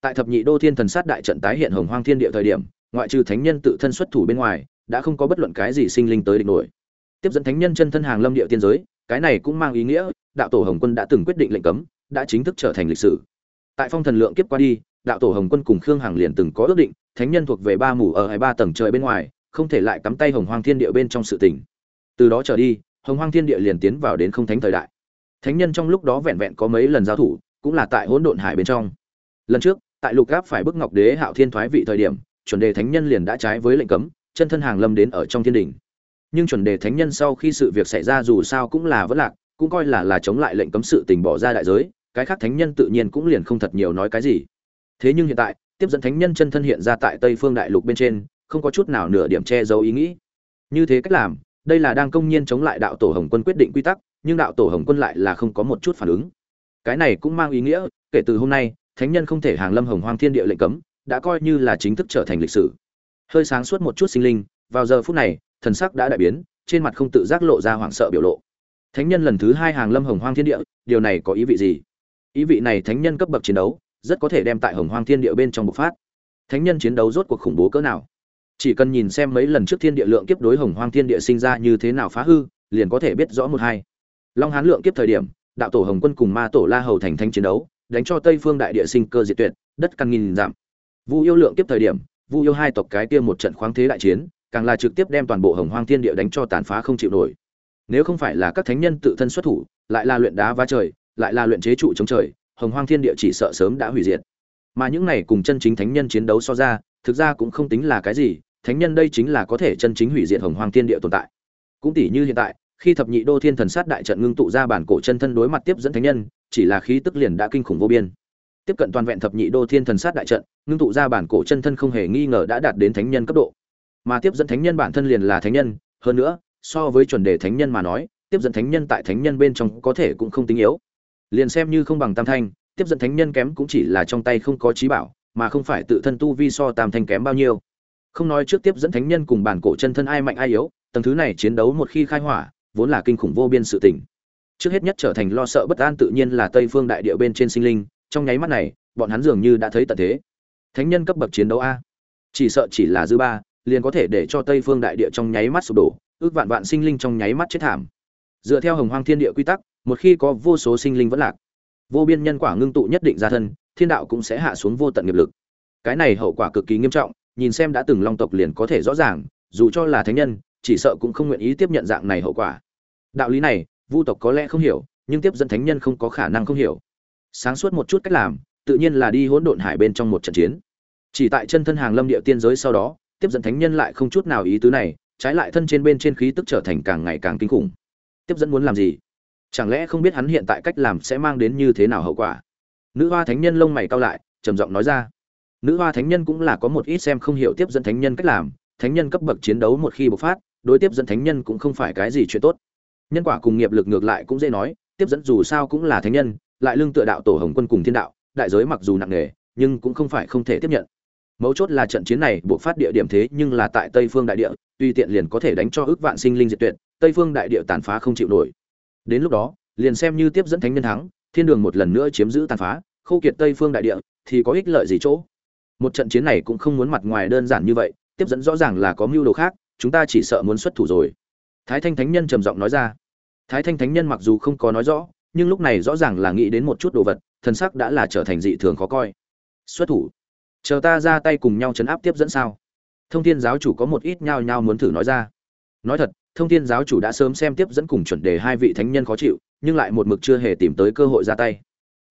Tại thập nhị đô thiên thần sát đại trận tái hiện hồng hoang thiên địa thời điểm, ngoại trừ thánh nhân tự thân xuất thủ bên ngoài, đã không có bất luận cái gì sinh linh tới địch nổi. Tiếp dẫn thánh nhân chân thân hàng lâm địa tiên giới, cái này cũng mang ý nghĩa, đạo tổ hồng quân đã từng quyết định lệnh cấm, đã chính thức trở thành lịch sử. Tại phong thần lượng kiếp qua đi, đạo tổ hồng quân cùng khương hằng liền từng có ước định, thánh nhân thuộc về ba mù ở hai ba tầng trời bên ngoài không thể lại cắm tay hồng hoang thiên địa bên trong sự tình, từ đó trở đi hồng hoang thiên địa liền tiến vào đến không thánh thời đại. Thánh nhân trong lúc đó vẹn vẹn có mấy lần giao thủ cũng là tại hỗn độn hải bên trong. Lần trước tại lục gáp phải bức ngọc đế hạo thiên thoái vị thời điểm chuẩn đề thánh nhân liền đã trái với lệnh cấm chân thân hàng lâm đến ở trong thiên đình. Nhưng chuẩn đề thánh nhân sau khi sự việc xảy ra dù sao cũng là vất lạc cũng coi là là chống lại lệnh cấm sự tình bỏ ra đại giới cái khác thánh nhân tự nhiên cũng liền không thật nhiều nói cái gì. Thế nhưng hiện tại tiếp dẫn thánh nhân chân thân hiện ra tại tây phương đại lục bên trên không có chút nào nửa điểm che giấu ý nghĩ. Như thế cách làm, đây là đang công nhiên chống lại đạo tổ hồng quân quyết định quy tắc, nhưng đạo tổ hồng quân lại là không có một chút phản ứng. Cái này cũng mang ý nghĩa, kể từ hôm nay, thánh nhân không thể hàng lâm hồng hoang thiên địa lệnh cấm, đã coi như là chính thức trở thành lịch sử. Hơi sáng suốt một chút sinh linh, vào giờ phút này, thần sắc đã đại biến, trên mặt không tự giác lộ ra hoảng sợ biểu lộ. Thánh nhân lần thứ hai hàng lâm hồng hoang thiên địa, điều này có ý vị gì? Ý vị này thánh nhân cấp bậc chiến đấu, rất có thể đem tại hồng hoang thiên địa bên trong bộc phát. Thánh nhân chiến đấu rốt cuộc khủng bố cỡ nào? Chỉ cần nhìn xem mấy lần trước thiên địa lượng kiếp đối hồng hoang thiên địa sinh ra như thế nào phá hư, liền có thể biết rõ một hai. Long hán lượng kiếp thời điểm, đạo tổ hồng quân cùng ma tổ la hầu thành thánh chiến đấu, đánh cho tây phương đại địa sinh cơ diệt tuyệt, đất căn nghìn giảm vu yêu lượng kiếp thời điểm, vu yêu hai tộc cái kia một trận khoáng thế đại chiến, càng là trực tiếp đem toàn bộ hồng hoang thiên địa đánh cho tàn phá không chịu nổi. Nếu không phải là các thánh nhân tự thân xuất thủ, lại là luyện đá vá trời, lại là luyện chế trụ chống trời, hồng hoang thiên địa chỉ sợ sớm đã hủy diệt. Mà những này cùng chân chính thánh nhân chiến đấu so ra thực ra cũng không tính là cái gì, thánh nhân đây chính là có thể chân chính hủy diệt hồng hoang thiên địa tồn tại. Cũng tỷ như hiện tại, khi thập nhị đô thiên thần sát đại trận ngưng tụ ra bản cổ chân thân đối mặt tiếp dẫn thánh nhân, chỉ là khí tức liền đã kinh khủng vô biên. Tiếp cận toàn vẹn thập nhị đô thiên thần sát đại trận, ngưng tụ ra bản cổ chân thân không hề nghi ngờ đã đạt đến thánh nhân cấp độ. Mà tiếp dẫn thánh nhân bản thân liền là thánh nhân, hơn nữa, so với chuẩn đề thánh nhân mà nói, tiếp dẫn thánh nhân tại thánh nhân bên trong có thể cũng không tính yếu. Liền xem như không bằng tam thanh, tiếp dẫn thánh nhân kém cũng chỉ là trong tay không có trí bảo mà không phải tự thân tu vi so tam thanh kém bao nhiêu. Không nói trước tiếp dẫn thánh nhân cùng bản cổ chân thân ai mạnh ai yếu, tầng thứ này chiến đấu một khi khai hỏa, vốn là kinh khủng vô biên sự tình. Trước hết nhất trở thành lo sợ bất an tự nhiên là tây phương đại địa bên trên sinh linh, trong nháy mắt này, bọn hắn dường như đã thấy tận thế. Thánh nhân cấp bậc chiến đấu a. Chỉ sợ chỉ là dư ba, liền có thể để cho tây phương đại địa trong nháy mắt sụp đổ, ước vạn vạn sinh linh trong nháy mắt chết thảm. Dựa theo hồng hoang thiên địa quy tắc, một khi có vô số sinh linh vẫn lạc, vô biên nhân quả ngưng tụ nhất định ra thân thiên đạo cũng sẽ hạ xuống vô tận nghiệp lực. Cái này hậu quả cực kỳ nghiêm trọng, nhìn xem đã từng long tộc liền có thể rõ ràng, dù cho là thánh nhân, chỉ sợ cũng không nguyện ý tiếp nhận dạng này hậu quả. Đạo lý này, vu tộc có lẽ không hiểu, nhưng tiếp dẫn thánh nhân không có khả năng không hiểu. Sáng suốt một chút cách làm, tự nhiên là đi hỗn độn hải bên trong một trận chiến. Chỉ tại chân thân hàng lâm địa tiên giới sau đó, tiếp dẫn thánh nhân lại không chút nào ý tứ này, trái lại thân trên bên trên khí tức trở thành càng ngày càng kinh khủng. Tiếp dẫn muốn làm gì? Chẳng lẽ không biết hắn hiện tại cách làm sẽ mang đến như thế nào hậu quả? Nữ hoa thánh nhân lông mày cao lại, trầm giọng nói ra. Nữ hoa thánh nhân cũng là có một ít xem không hiểu tiếp dẫn thánh nhân cách làm, thánh nhân cấp bậc chiến đấu một khi bộc phát, đối tiếp dẫn thánh nhân cũng không phải cái gì chuyện tốt. Nhân quả cùng nghiệp lực ngược lại cũng dễ nói, tiếp dẫn dù sao cũng là thánh nhân, lại lương tựa đạo tổ hồng quân cùng thiên đạo, đại giới mặc dù nặng nề, nhưng cũng không phải không thể tiếp nhận. Mấu chốt là trận chiến này buộc phát địa điểm thế nhưng là tại tây phương đại địa, tuy tiện liền có thể đánh cho ước vạn sinh linh diệt tuyệt, tây phương đại địa tàn phá không chịu nổi. Đến lúc đó, liền xem như tiếp dẫn thánh nhân thắng thiên đường một lần nữa chiếm giữ tàn phá khâu kiệt tây phương đại địa, thì có ích lợi gì chỗ? Một trận chiến này cũng không muốn mặt ngoài đơn giản như vậy, tiếp dẫn rõ ràng là có mưu đồ khác, chúng ta chỉ sợ muốn xuất thủ rồi. Thái thanh thánh nhân trầm giọng nói ra. Thái thanh thánh nhân mặc dù không có nói rõ, nhưng lúc này rõ ràng là nghĩ đến một chút đồ vật thần sắc đã là trở thành dị thường khó coi. Xuất thủ. Chờ ta ra tay cùng nhau chấn áp tiếp dẫn sao? Thông thiên giáo chủ có một ít nhao nhao muốn thử nói ra. Nói thật, thông thiên giáo chủ đã sớm xem tiếp dẫn cùng chuẩn đề hai vị thánh nhân khó chịu nhưng lại một mực chưa hề tìm tới cơ hội ra tay.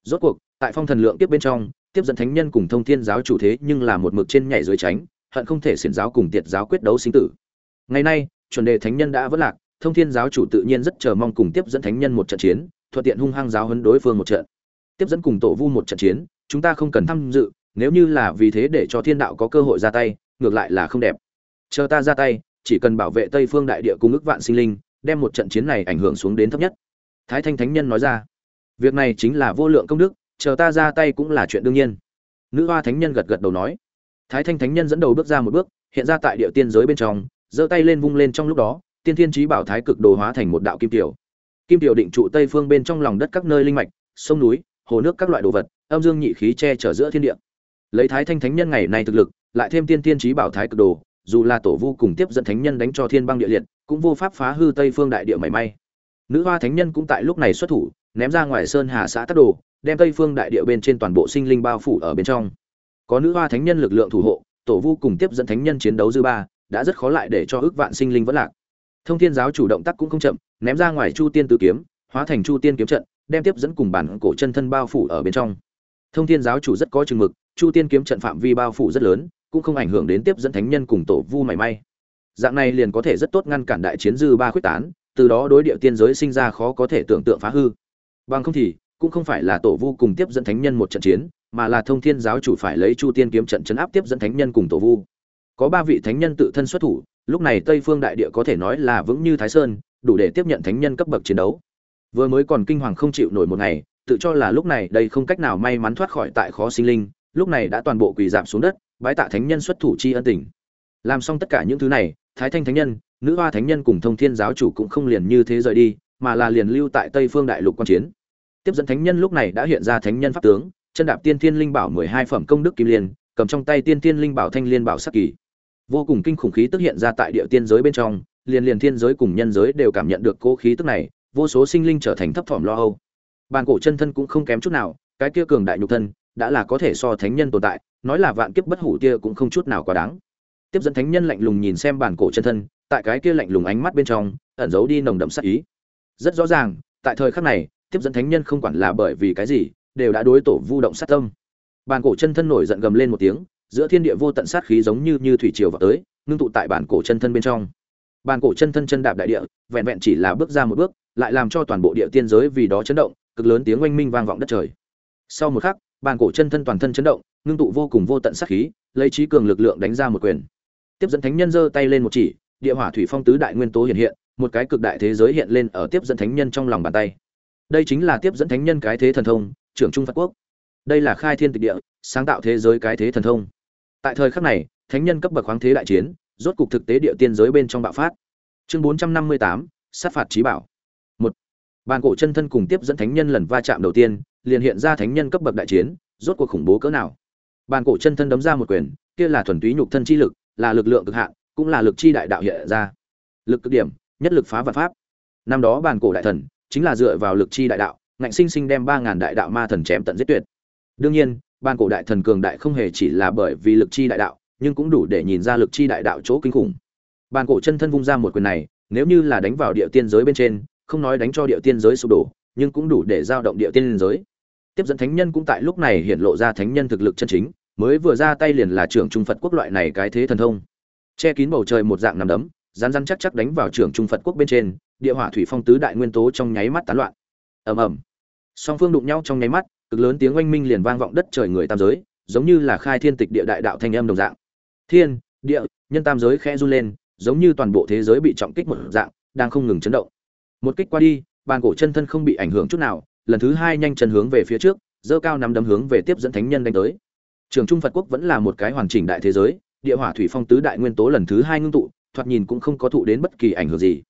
Rốt cuộc, tại phong thần lượng tiếp bên trong, tiếp dẫn thánh nhân cùng thông thiên giáo chủ thế nhưng là một mực trên nhảy dưới tránh, hận không thể xiển giáo cùng tiệt giáo quyết đấu sinh tử. Ngày nay, chuẩn đề thánh nhân đã vất lạc, thông thiên giáo chủ tự nhiên rất chờ mong cùng tiếp dẫn thánh nhân một trận chiến, thuận tiện hung hăng giáo hấn đối phương một trận. Tiếp dẫn cùng tổ vu một trận chiến, chúng ta không cần tham dự, nếu như là vì thế để cho thiên đạo có cơ hội ra tay, ngược lại là không đẹp. Chờ ta ra tay, chỉ cần bảo vệ tây phương đại địa cung ức vạn sinh linh, đem một trận chiến này ảnh hưởng xuống đến thấp nhất thái thanh thánh nhân nói ra, việc này chính là vô lượng công đức, chờ ta ra tay cũng là chuyện đương nhiên. Nữ hoa thánh nhân gật gật đầu nói. Thái thanh thánh nhân dẫn đầu bước ra một bước, hiện ra tại địa tiên giới bên trong, giơ tay lên vung lên trong lúc đó, tiên thiên trí bảo thái cực đồ hóa thành một đạo kim tiểu. Kim tiểu định trụ tây phương bên trong lòng đất các nơi linh mạch, sông núi, hồ nước các loại đồ vật, âm dương nhị khí che chở giữa thiên địa. Lấy thái thanh thánh nhân ngày nay thực lực, lại thêm tiên tiên trí bảo thái cực đồ, dù là tổ vu cùng tiếp dẫn thánh nhân đánh cho thiên băng địa liệt, cũng vô pháp phá hư tây phương đại địa mảy may nữ hoa thánh nhân cũng tại lúc này xuất thủ, ném ra ngoài sơn hà xã tắc đồ, đem tây phương đại địa bên trên toàn bộ sinh linh bao phủ ở bên trong. Có nữ hoa thánh nhân lực lượng thủ hộ, tổ vu cùng tiếp dẫn thánh nhân chiến đấu dư ba, đã rất khó lại để cho ước vạn sinh linh vẫn lạc. Thông thiên giáo chủ động tác cũng không chậm, ném ra ngoài chu tiên tứ kiếm, hóa thành chu tiên kiếm trận, đem tiếp dẫn cùng bản cổ chân thân bao phủ ở bên trong. Thông thiên giáo chủ rất có chừng mực, chu tiên kiếm trận phạm vi bao phủ rất lớn, cũng không ảnh hưởng đến tiếp dẫn thánh nhân cùng tổ vu mảy may. Dạng này liền có thể rất tốt ngăn cản đại chiến dư ba khuyết tán từ đó đối địa tiên giới sinh ra khó có thể tưởng tượng phá hư. Bằng không thì, cũng không phải là tổ vu cùng tiếp dẫn thánh nhân một trận chiến, mà là thông thiên giáo chủ phải lấy chu tiên kiếm trận chấn áp tiếp dẫn thánh nhân cùng tổ vu. Có ba vị thánh nhân tự thân xuất thủ, lúc này tây phương đại địa có thể nói là vững như thái sơn, đủ để tiếp nhận thánh nhân cấp bậc chiến đấu. Vừa mới còn kinh hoàng không chịu nổi một ngày, tự cho là lúc này đây không cách nào may mắn thoát khỏi tại khó sinh linh, lúc này đã toàn bộ quỳ giảm xuống đất, bái tạ thánh nhân xuất thủ chi ân tình. Làm xong tất cả những thứ này thái thanh thánh nhân, nữ hoa thánh nhân cùng thông thiên giáo chủ cũng không liền như thế rời đi, mà là liền lưu tại tây phương đại lục quan chiến. Tiếp dẫn thánh nhân lúc này đã hiện ra thánh nhân pháp tướng, chân đạp tiên thiên linh bảo mười hai phẩm công đức kim liên, cầm trong tay tiên thiên linh bảo thanh liên bảo sắc kỳ. Vô cùng kinh khủng khí tức hiện ra tại địa tiên giới bên trong, liền liền thiên giới cùng nhân giới đều cảm nhận được cố khí tức này, vô số sinh linh trở thành thấp thỏm lo âu. Bàn cổ chân thân cũng không kém chút nào, cái kia cường đại nhục thân, đã là có thể so thánh nhân tồn tại, nói là vạn kiếp bất hủ kia cũng không chút nào quá đáng tiếp dẫn thánh nhân lạnh lùng nhìn xem bản cổ chân thân, tại cái kia lạnh lùng ánh mắt bên trong, ẩn giấu đi nồng đậm sát ý. Rất rõ ràng, tại thời khắc này, tiếp dẫn thánh nhân không quản là bởi vì cái gì, đều đã đối tổ vu động sát tâm. Bản cổ chân thân nổi giận gầm lên một tiếng, giữa thiên địa vô tận sát khí giống như như thủy triều vào tới, ngưng tụ tại bản cổ chân thân bên trong. Bản cổ chân thân chân đạp đại địa, vẹn vẹn chỉ là bước ra một bước, lại làm cho toàn bộ địa tiên giới vì đó chấn động, cực lớn tiếng oanh minh vang vọng đất trời. Sau một khắc, bản cổ chân thân toàn thân chấn động, ngưng tụ vô cùng vô tận sát khí, lấy trí cường lực lượng đánh ra một quyền tiếp dẫn thánh nhân giơ tay lên một chỉ, địa hỏa thủy phong tứ đại nguyên tố hiện hiện, một cái cực đại thế giới hiện lên ở tiếp dẫn thánh nhân trong lòng bàn tay. Đây chính là tiếp dẫn thánh nhân cái thế thần thông, trưởng trung phật quốc. Đây là khai thiên tịch địa, sáng tạo thế giới cái thế thần thông. Tại thời khắc này, thánh nhân cấp bậc khoáng thế đại chiến, rốt cục thực tế địa tiên giới bên trong bạo phát. Chương bốn trăm năm mươi tám, sát phạt trí bảo. Một, bàn cổ chân thân cùng tiếp dẫn thánh nhân lần va chạm đầu tiên, liền hiện ra thánh nhân cấp bậc đại chiến, rốt cuộc khủng bố cỡ nào? Bàn cổ chân thân đấm ra một quyền, kia là thuần túy nhục thân chi lực là lực lượng cực hạn, cũng là lực chi đại đạo hiện ra. Lực cực điểm, nhất lực phá vật pháp. Năm đó bản cổ đại thần, chính là dựa vào lực chi đại đạo, ngạnh sinh sinh đem ba ngàn đại đạo ma thần chém tận giết tuyệt. Đương nhiên, bản cổ đại thần cường đại không hề chỉ là bởi vì lực chi đại đạo, nhưng cũng đủ để nhìn ra lực chi đại đạo chỗ kinh khủng. Bản cổ chân thân vung ra một quyền này, nếu như là đánh vào địa tiên giới bên trên, không nói đánh cho địa tiên giới sụp đổ, nhưng cũng đủ để giao động địa tiên giới. Tiếp dẫn thánh nhân cũng tại lúc này hiện lộ ra thánh nhân thực lực chân chính mới vừa ra tay liền là trưởng trung phật quốc loại này cái thế thần thông. Che kín bầu trời một dạng nằm đấm rán rán chắc chắc đánh vào trưởng trung phật quốc bên trên, địa hỏa thủy phong tứ đại nguyên tố trong nháy mắt tán loạn. Ầm ầm. Song phương đụng nhau trong nháy mắt, cực lớn tiếng oanh minh liền vang vọng đất trời người tam giới, giống như là khai thiên tịch địa đại đạo thanh âm đồng dạng. Thiên, địa, nhân tam giới khẽ run lên, giống như toàn bộ thế giới bị trọng kích một dạng, đang không ngừng chấn động. Một kích qua đi, bàn cổ chân thân không bị ảnh hưởng chút nào, lần thứ hai nhanh chân hướng về phía trước, dơ cao nắm đấm hướng về tiếp dẫn thánh nhân đánh tới trường trung phật quốc vẫn là một cái hoàn chỉnh đại thế giới, địa hỏa thủy phong tứ đại nguyên tố lần thứ hai ngưng tụ, thoạt nhìn cũng không có thụ đến bất kỳ ảnh hưởng gì.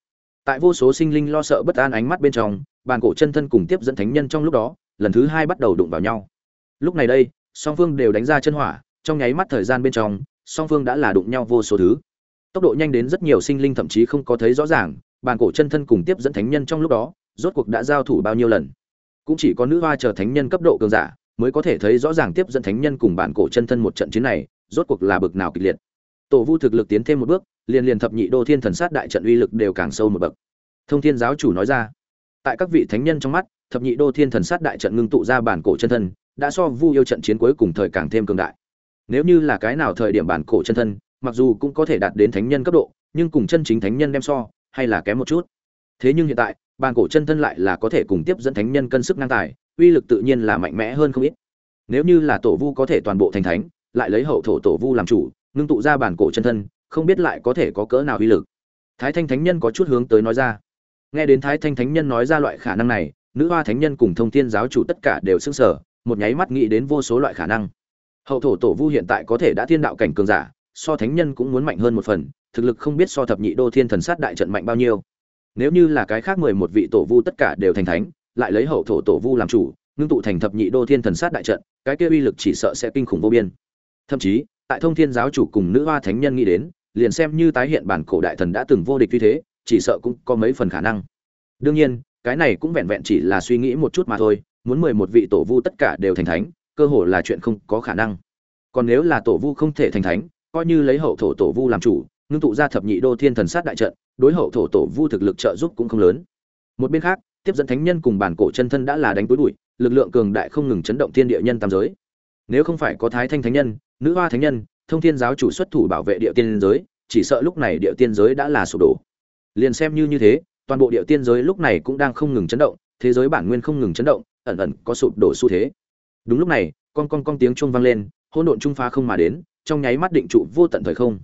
Tại vô số sinh linh lo sợ bất an ánh mắt bên trong, bàn cổ chân thân cùng tiếp dẫn thánh nhân trong lúc đó, lần thứ hai bắt đầu đụng vào nhau. Lúc này đây, song phương đều đánh ra chân hỏa, trong nháy mắt thời gian bên trong, song phương đã là đụng nhau vô số thứ. Tốc độ nhanh đến rất nhiều sinh linh thậm chí không có thấy rõ ràng, bàn cổ chân thân cùng tiếp dẫn thánh nhân trong lúc đó, rốt cuộc đã giao thủ bao nhiêu lần. Cũng chỉ có nữ hoa chờ thánh nhân cấp độ cường giả mới có thể thấy rõ ràng tiếp dẫn thánh nhân cùng bản cổ chân thân một trận chiến này, rốt cuộc là bực nào kịch liệt. Tổ vu thực lực tiến thêm một bước, liền liền thập nhị đô thiên thần sát đại trận uy lực đều càng sâu một bậc. Thông thiên giáo chủ nói ra, tại các vị thánh nhân trong mắt, thập nhị đô thiên thần sát đại trận ngưng tụ ra bản cổ chân thân, đã so vu yêu trận chiến cuối cùng thời càng thêm cường đại. Nếu như là cái nào thời điểm bản cổ chân thân, mặc dù cũng có thể đạt đến thánh nhân cấp độ, nhưng cùng chân chính thánh nhân đem so, hay là kém một chút. Thế nhưng hiện tại, bản cổ chân thân lại là có thể cùng tiếp dẫn thánh nhân cân sức ngang tài uy lực tự nhiên là mạnh mẽ hơn không ít. Nếu như là tổ vu có thể toàn bộ thành thánh, lại lấy hậu thổ tổ vu làm chủ, ngưng tụ ra bản cổ chân thân, không biết lại có thể có cỡ nào uy lực. Thái thanh thánh nhân có chút hướng tới nói ra. Nghe đến thái thanh thánh nhân nói ra loại khả năng này, nữ hoa thánh nhân cùng thông thiên giáo chủ tất cả đều sững sờ, một nháy mắt nghĩ đến vô số loại khả năng. Hậu thổ tổ vu hiện tại có thể đã thiên đạo cảnh cường giả, so thánh nhân cũng muốn mạnh hơn một phần, thực lực không biết so thập nhị đô thiên thần sát đại trận mạnh bao nhiêu. Nếu như là cái khác mười một vị tổ vu tất cả đều thành thánh lại lấy hậu thổ tổ vu làm chủ, ngưng tụ thành thập nhị đô thiên thần sát đại trận, cái kia uy lực chỉ sợ sẽ kinh khủng vô biên. Thậm chí, tại thông thiên giáo chủ cùng nữ hoa thánh nhân nghĩ đến, liền xem như tái hiện bản cổ đại thần đã từng vô địch như thế, chỉ sợ cũng có mấy phần khả năng. Đương nhiên, cái này cũng vẹn vẹn chỉ là suy nghĩ một chút mà thôi, muốn mười một vị tổ vu tất cả đều thành thánh, cơ hồ là chuyện không có khả năng. Còn nếu là tổ vu không thể thành thánh, coi như lấy hậu thổ tổ vu làm chủ, ngưng tụ ra thập nhị đô thiên thần sát đại trận, đối hậu thổ tổ vu thực lực trợ giúp cũng không lớn. Một bên khác tiếp dẫn thánh nhân cùng bản cổ chân thân đã là đánh túi bụi, lực lượng cường đại không ngừng chấn động thiên địa nhân tam giới. Nếu không phải có thái thanh thánh nhân, nữ hoa thánh nhân, thông thiên giáo chủ xuất thủ bảo vệ địa tiên giới, chỉ sợ lúc này địa tiên giới đã là sụp đổ. Liền xem như như thế, toàn bộ địa tiên giới lúc này cũng đang không ngừng chấn động, thế giới bản nguyên không ngừng chấn động, ẩn ẩn có sụp đổ xu thế. Đúng lúc này, con con con tiếng chuông vang lên, hỗn độn trung phá không mà đến, trong nháy mắt định trụ vô tận thời không.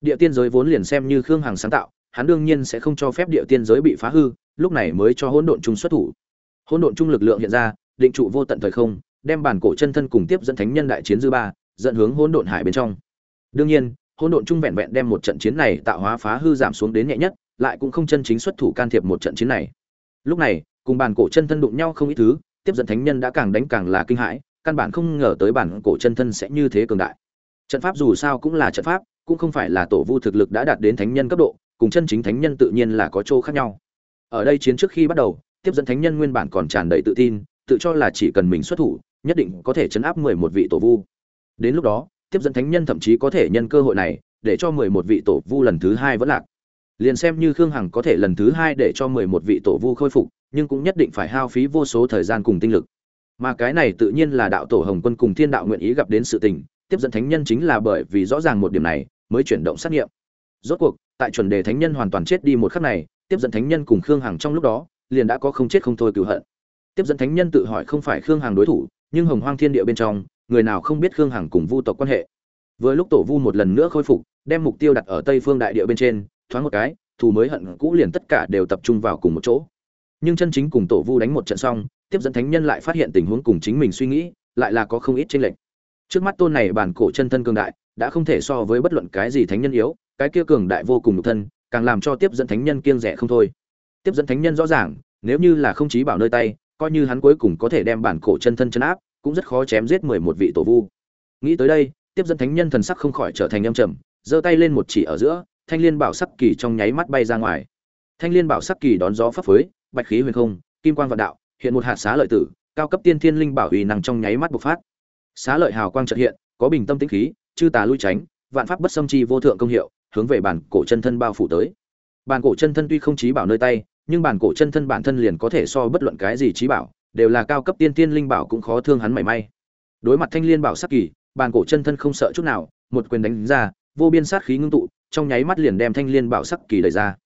Địa tiên giới vốn liền xem như khương hằng sáng tạo, hắn đương nhiên sẽ không cho phép địa tiên giới bị phá hư lúc này mới cho hỗn độn trung xuất thủ. Hỗn độn trung lực lượng hiện ra, định trụ vô tận thời không, đem bản cổ chân thân cùng tiếp dẫn thánh nhân đại chiến dư ba, dẫn hướng hỗn độn hải bên trong. Đương nhiên, hỗn độn trung vẹn vẹn đem một trận chiến này tạo hóa phá hư giảm xuống đến nhẹ nhất, lại cũng không chân chính xuất thủ can thiệp một trận chiến này. Lúc này, cùng bản cổ chân thân đụng nhau không ít thứ, tiếp dẫn thánh nhân đã càng đánh càng là kinh hãi, căn bản không ngờ tới bản cổ chân thân sẽ như thế cường đại. Trận pháp dù sao cũng là trận pháp, cũng không phải là tổ vu thực lực đã đạt đến thánh nhân cấp độ, cùng chân chính thánh nhân tự nhiên là có chỗ khác nhau ở đây chiến trước khi bắt đầu, tiếp dẫn thánh nhân nguyên bản còn tràn đầy tự tin, tự cho là chỉ cần mình xuất thủ, nhất định có thể chấn áp mười một vị tổ vu. Đến lúc đó, tiếp dẫn thánh nhân thậm chí có thể nhân cơ hội này, để cho mười một vị tổ vu lần thứ hai vẫn lạc. Liền xem như khương hằng có thể lần thứ hai để cho mười một vị tổ vu khôi phục, nhưng cũng nhất định phải hao phí vô số thời gian cùng tinh lực. Mà cái này tự nhiên là đạo tổ hồng quân cùng thiên đạo nguyện ý gặp đến sự tình, tiếp dẫn thánh nhân chính là bởi vì rõ ràng một điểm này, mới chuyển động xét nghiệm. Rốt cuộc, tại chuẩn đề thánh nhân hoàn toàn chết đi một khắc này tiếp dẫn thánh nhân cùng khương hằng trong lúc đó, liền đã có không chết không thôi cựu hận. Tiếp dẫn thánh nhân tự hỏi không phải khương hằng đối thủ, nhưng hồng hoang thiên địa bên trong, người nào không biết khương hằng cùng vu tộc quan hệ. Vừa lúc tổ vu một lần nữa khôi phục, đem mục tiêu đặt ở tây phương đại địa bên trên, thoáng một cái, thù mới hận cũ liền tất cả đều tập trung vào cùng một chỗ. Nhưng chân chính cùng tổ vu đánh một trận xong, tiếp dẫn thánh nhân lại phát hiện tình huống cùng chính mình suy nghĩ, lại là có không ít tranh lệch. Trước mắt tôn này bản cổ chân thân cường đại, đã không thể so với bất luận cái gì thánh nhân yếu, cái kia cường đại vô cùng nhục thân càng làm cho tiếp dẫn thánh nhân kiêng rẻ không thôi. Tiếp dẫn thánh nhân rõ ràng, nếu như là không chí bảo nơi tay, coi như hắn cuối cùng có thể đem bản cổ chân thân chân áp, cũng rất khó chém giết mười một vị tổ vu. Nghĩ tới đây, tiếp dẫn thánh nhân thần sắc không khỏi trở thành âm trầm, giơ tay lên một chỉ ở giữa, thanh liên bảo sắc kỳ trong nháy mắt bay ra ngoài. Thanh liên bảo sắc kỳ đón gió phấp phới, bạch khí huyền không, kim quang vạn đạo, hiện một hạt xá lợi tử, cao cấp tiên thiên linh bảo uy năng trong nháy mắt bộc phát. Xá lợi hào quang trợ hiện, có bình tâm tĩnh khí, chư tà lui tránh, vạn pháp bất xâm chi vô thượng công hiệu hướng về bản cổ chân thân bao phủ tới. Bản cổ chân thân tuy không chí bảo nơi tay, nhưng bản cổ chân thân bản thân liền có thể so bất luận cái gì chí bảo, đều là cao cấp tiên tiên linh bảo cũng khó thương hắn mảy may. Đối mặt thanh liên bảo sắc kỳ, bản cổ chân thân không sợ chút nào, một quyền đánh ra, vô biên sát khí ngưng tụ, trong nháy mắt liền đem thanh liên bảo sắc kỳ đẩy ra.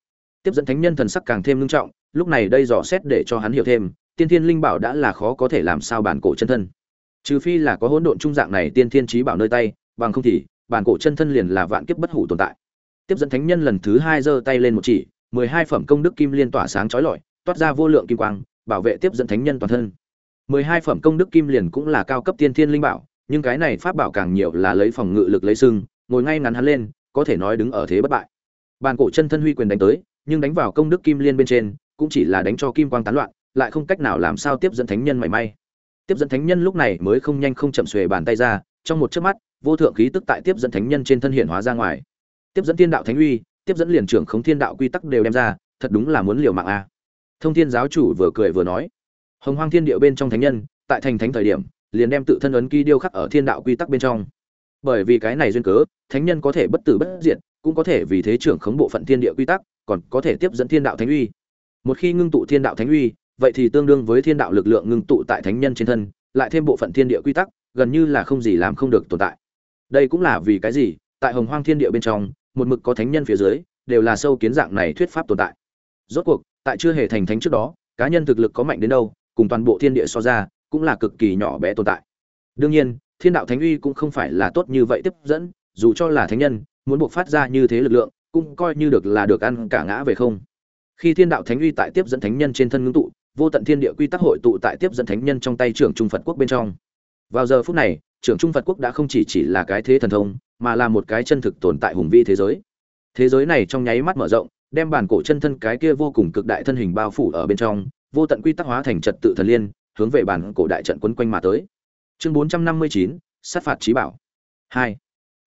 Tiếp dẫn thánh nhân thần sắc càng thêm nghiêm trọng, lúc này đây dò xét để cho hắn hiểu thêm, tiên thiên linh bảo đã là khó có thể làm sao bản cổ chân thân. Trừ phi là có hỗn độn trung dạng này tiên thiên chí bảo nơi tay, bằng không thì bản cổ chân thân liền là vạn kiếp bất hủ tồn tại tiếp dẫn thánh nhân lần thứ hai giơ tay lên một chỉ, mười hai phẩm công đức kim liên tỏa sáng chói lọi, toát ra vô lượng kim quang, bảo vệ tiếp dẫn thánh nhân toàn thân. mười hai phẩm công đức kim liền cũng là cao cấp tiên thiên linh bảo, nhưng cái này pháp bảo càng nhiều là lấy phòng ngự lực lấy sưng ngồi ngay ngắn hắn lên, có thể nói đứng ở thế bất bại. Bàn cổ chân thân huy quyền đánh tới, nhưng đánh vào công đức kim liên bên trên, cũng chỉ là đánh cho kim quang tán loạn, lại không cách nào làm sao tiếp dẫn thánh nhân mảy may. Tiếp dẫn thánh nhân lúc này mới không nhanh không chậm xuề bàn tay ra, trong một chớp mắt, vô thượng khí tức tại tiếp dẫn thánh nhân trên thân hiện hóa ra ngoài tiếp dẫn thiên đạo thánh uy, tiếp dẫn liền trưởng khống thiên đạo quy tắc đều đem ra, thật đúng là muốn liều mạng a. Thông thiên giáo chủ vừa cười vừa nói, hồng hoang thiên địa bên trong thánh nhân, tại thành thánh thời điểm, liền đem tự thân ấn ký điêu khắc ở thiên đạo quy tắc bên trong. Bởi vì cái này duyên cớ, thánh nhân có thể bất tử bất diệt, cũng có thể vì thế trưởng khống bộ phận thiên địa quy tắc, còn có thể tiếp dẫn thiên đạo thánh uy. Một khi ngưng tụ thiên đạo thánh uy, vậy thì tương đương với thiên đạo lực lượng ngưng tụ tại thánh nhân trên thân, lại thêm bộ phận thiên địa quy tắc, gần như là không gì làm không được tồn tại. Đây cũng là vì cái gì, tại hồng hoang thiên địa bên trong một mực có thánh nhân phía dưới, đều là sâu kiến dạng này thuyết pháp tồn tại. Rốt cuộc, tại chưa hề thành thánh trước đó, cá nhân thực lực có mạnh đến đâu, cùng toàn bộ thiên địa so ra, cũng là cực kỳ nhỏ bé tồn tại. Đương nhiên, thiên đạo thánh uy cũng không phải là tốt như vậy tiếp dẫn, dù cho là thánh nhân, muốn buộc phát ra như thế lực lượng, cũng coi như được là được ăn cả ngã về không. Khi thiên đạo thánh uy tại tiếp dẫn thánh nhân trên thân ngưng tụ, vô tận thiên địa quy tắc hội tụ tại tiếp dẫn thánh nhân trong tay trưởng trung phật quốc bên trong. Vào giờ phút này, trưởng trung phật quốc đã không chỉ chỉ là cái thế thần thông mà là một cái chân thực tồn tại hùng vi thế giới. Thế giới này trong nháy mắt mở rộng, đem bản cổ chân thân cái kia vô cùng cực đại thân hình bao phủ ở bên trong, vô tận quy tắc hóa thành trật tự thần liên, hướng về bản cổ đại trận quấn quanh mà tới. Chương bốn trăm năm mươi chín, sát phạt trí bảo. Hai.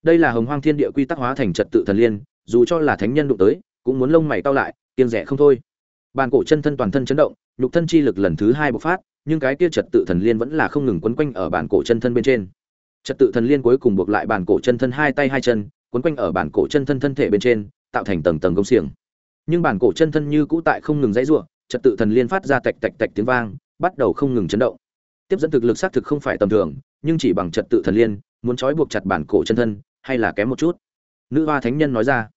Đây là hồng hoang thiên địa quy tắc hóa thành trật tự thần liên, dù cho là thánh nhân đụng tới, cũng muốn lông mày cau lại, kiêng rẻ không thôi. Bàn cổ chân thân toàn thân chấn động, nhục thân chi lực lần thứ hai bộc phát, nhưng cái kia trật tự thần liên vẫn là không ngừng quấn quanh ở bàn cổ chân thân bên trên trật tự thần liên cuối cùng buộc lại bản cổ chân thân hai tay hai chân quấn quanh ở bản cổ chân thân thân thể bên trên, tạo thành tầng tầng công xiềng. Nhưng bản cổ chân thân như cũ tại không ngừng dãy ruộng trật tự thần liên phát ra tạch tạch tạch tiếng vang, bắt đầu không ngừng chấn động. Tiếp dẫn thực lực xác thực không phải tầm thường, nhưng chỉ bằng trật tự thần liên, muốn trói buộc chặt bản cổ chân thân, hay là kém một chút? Nữ hoa thánh nhân nói ra.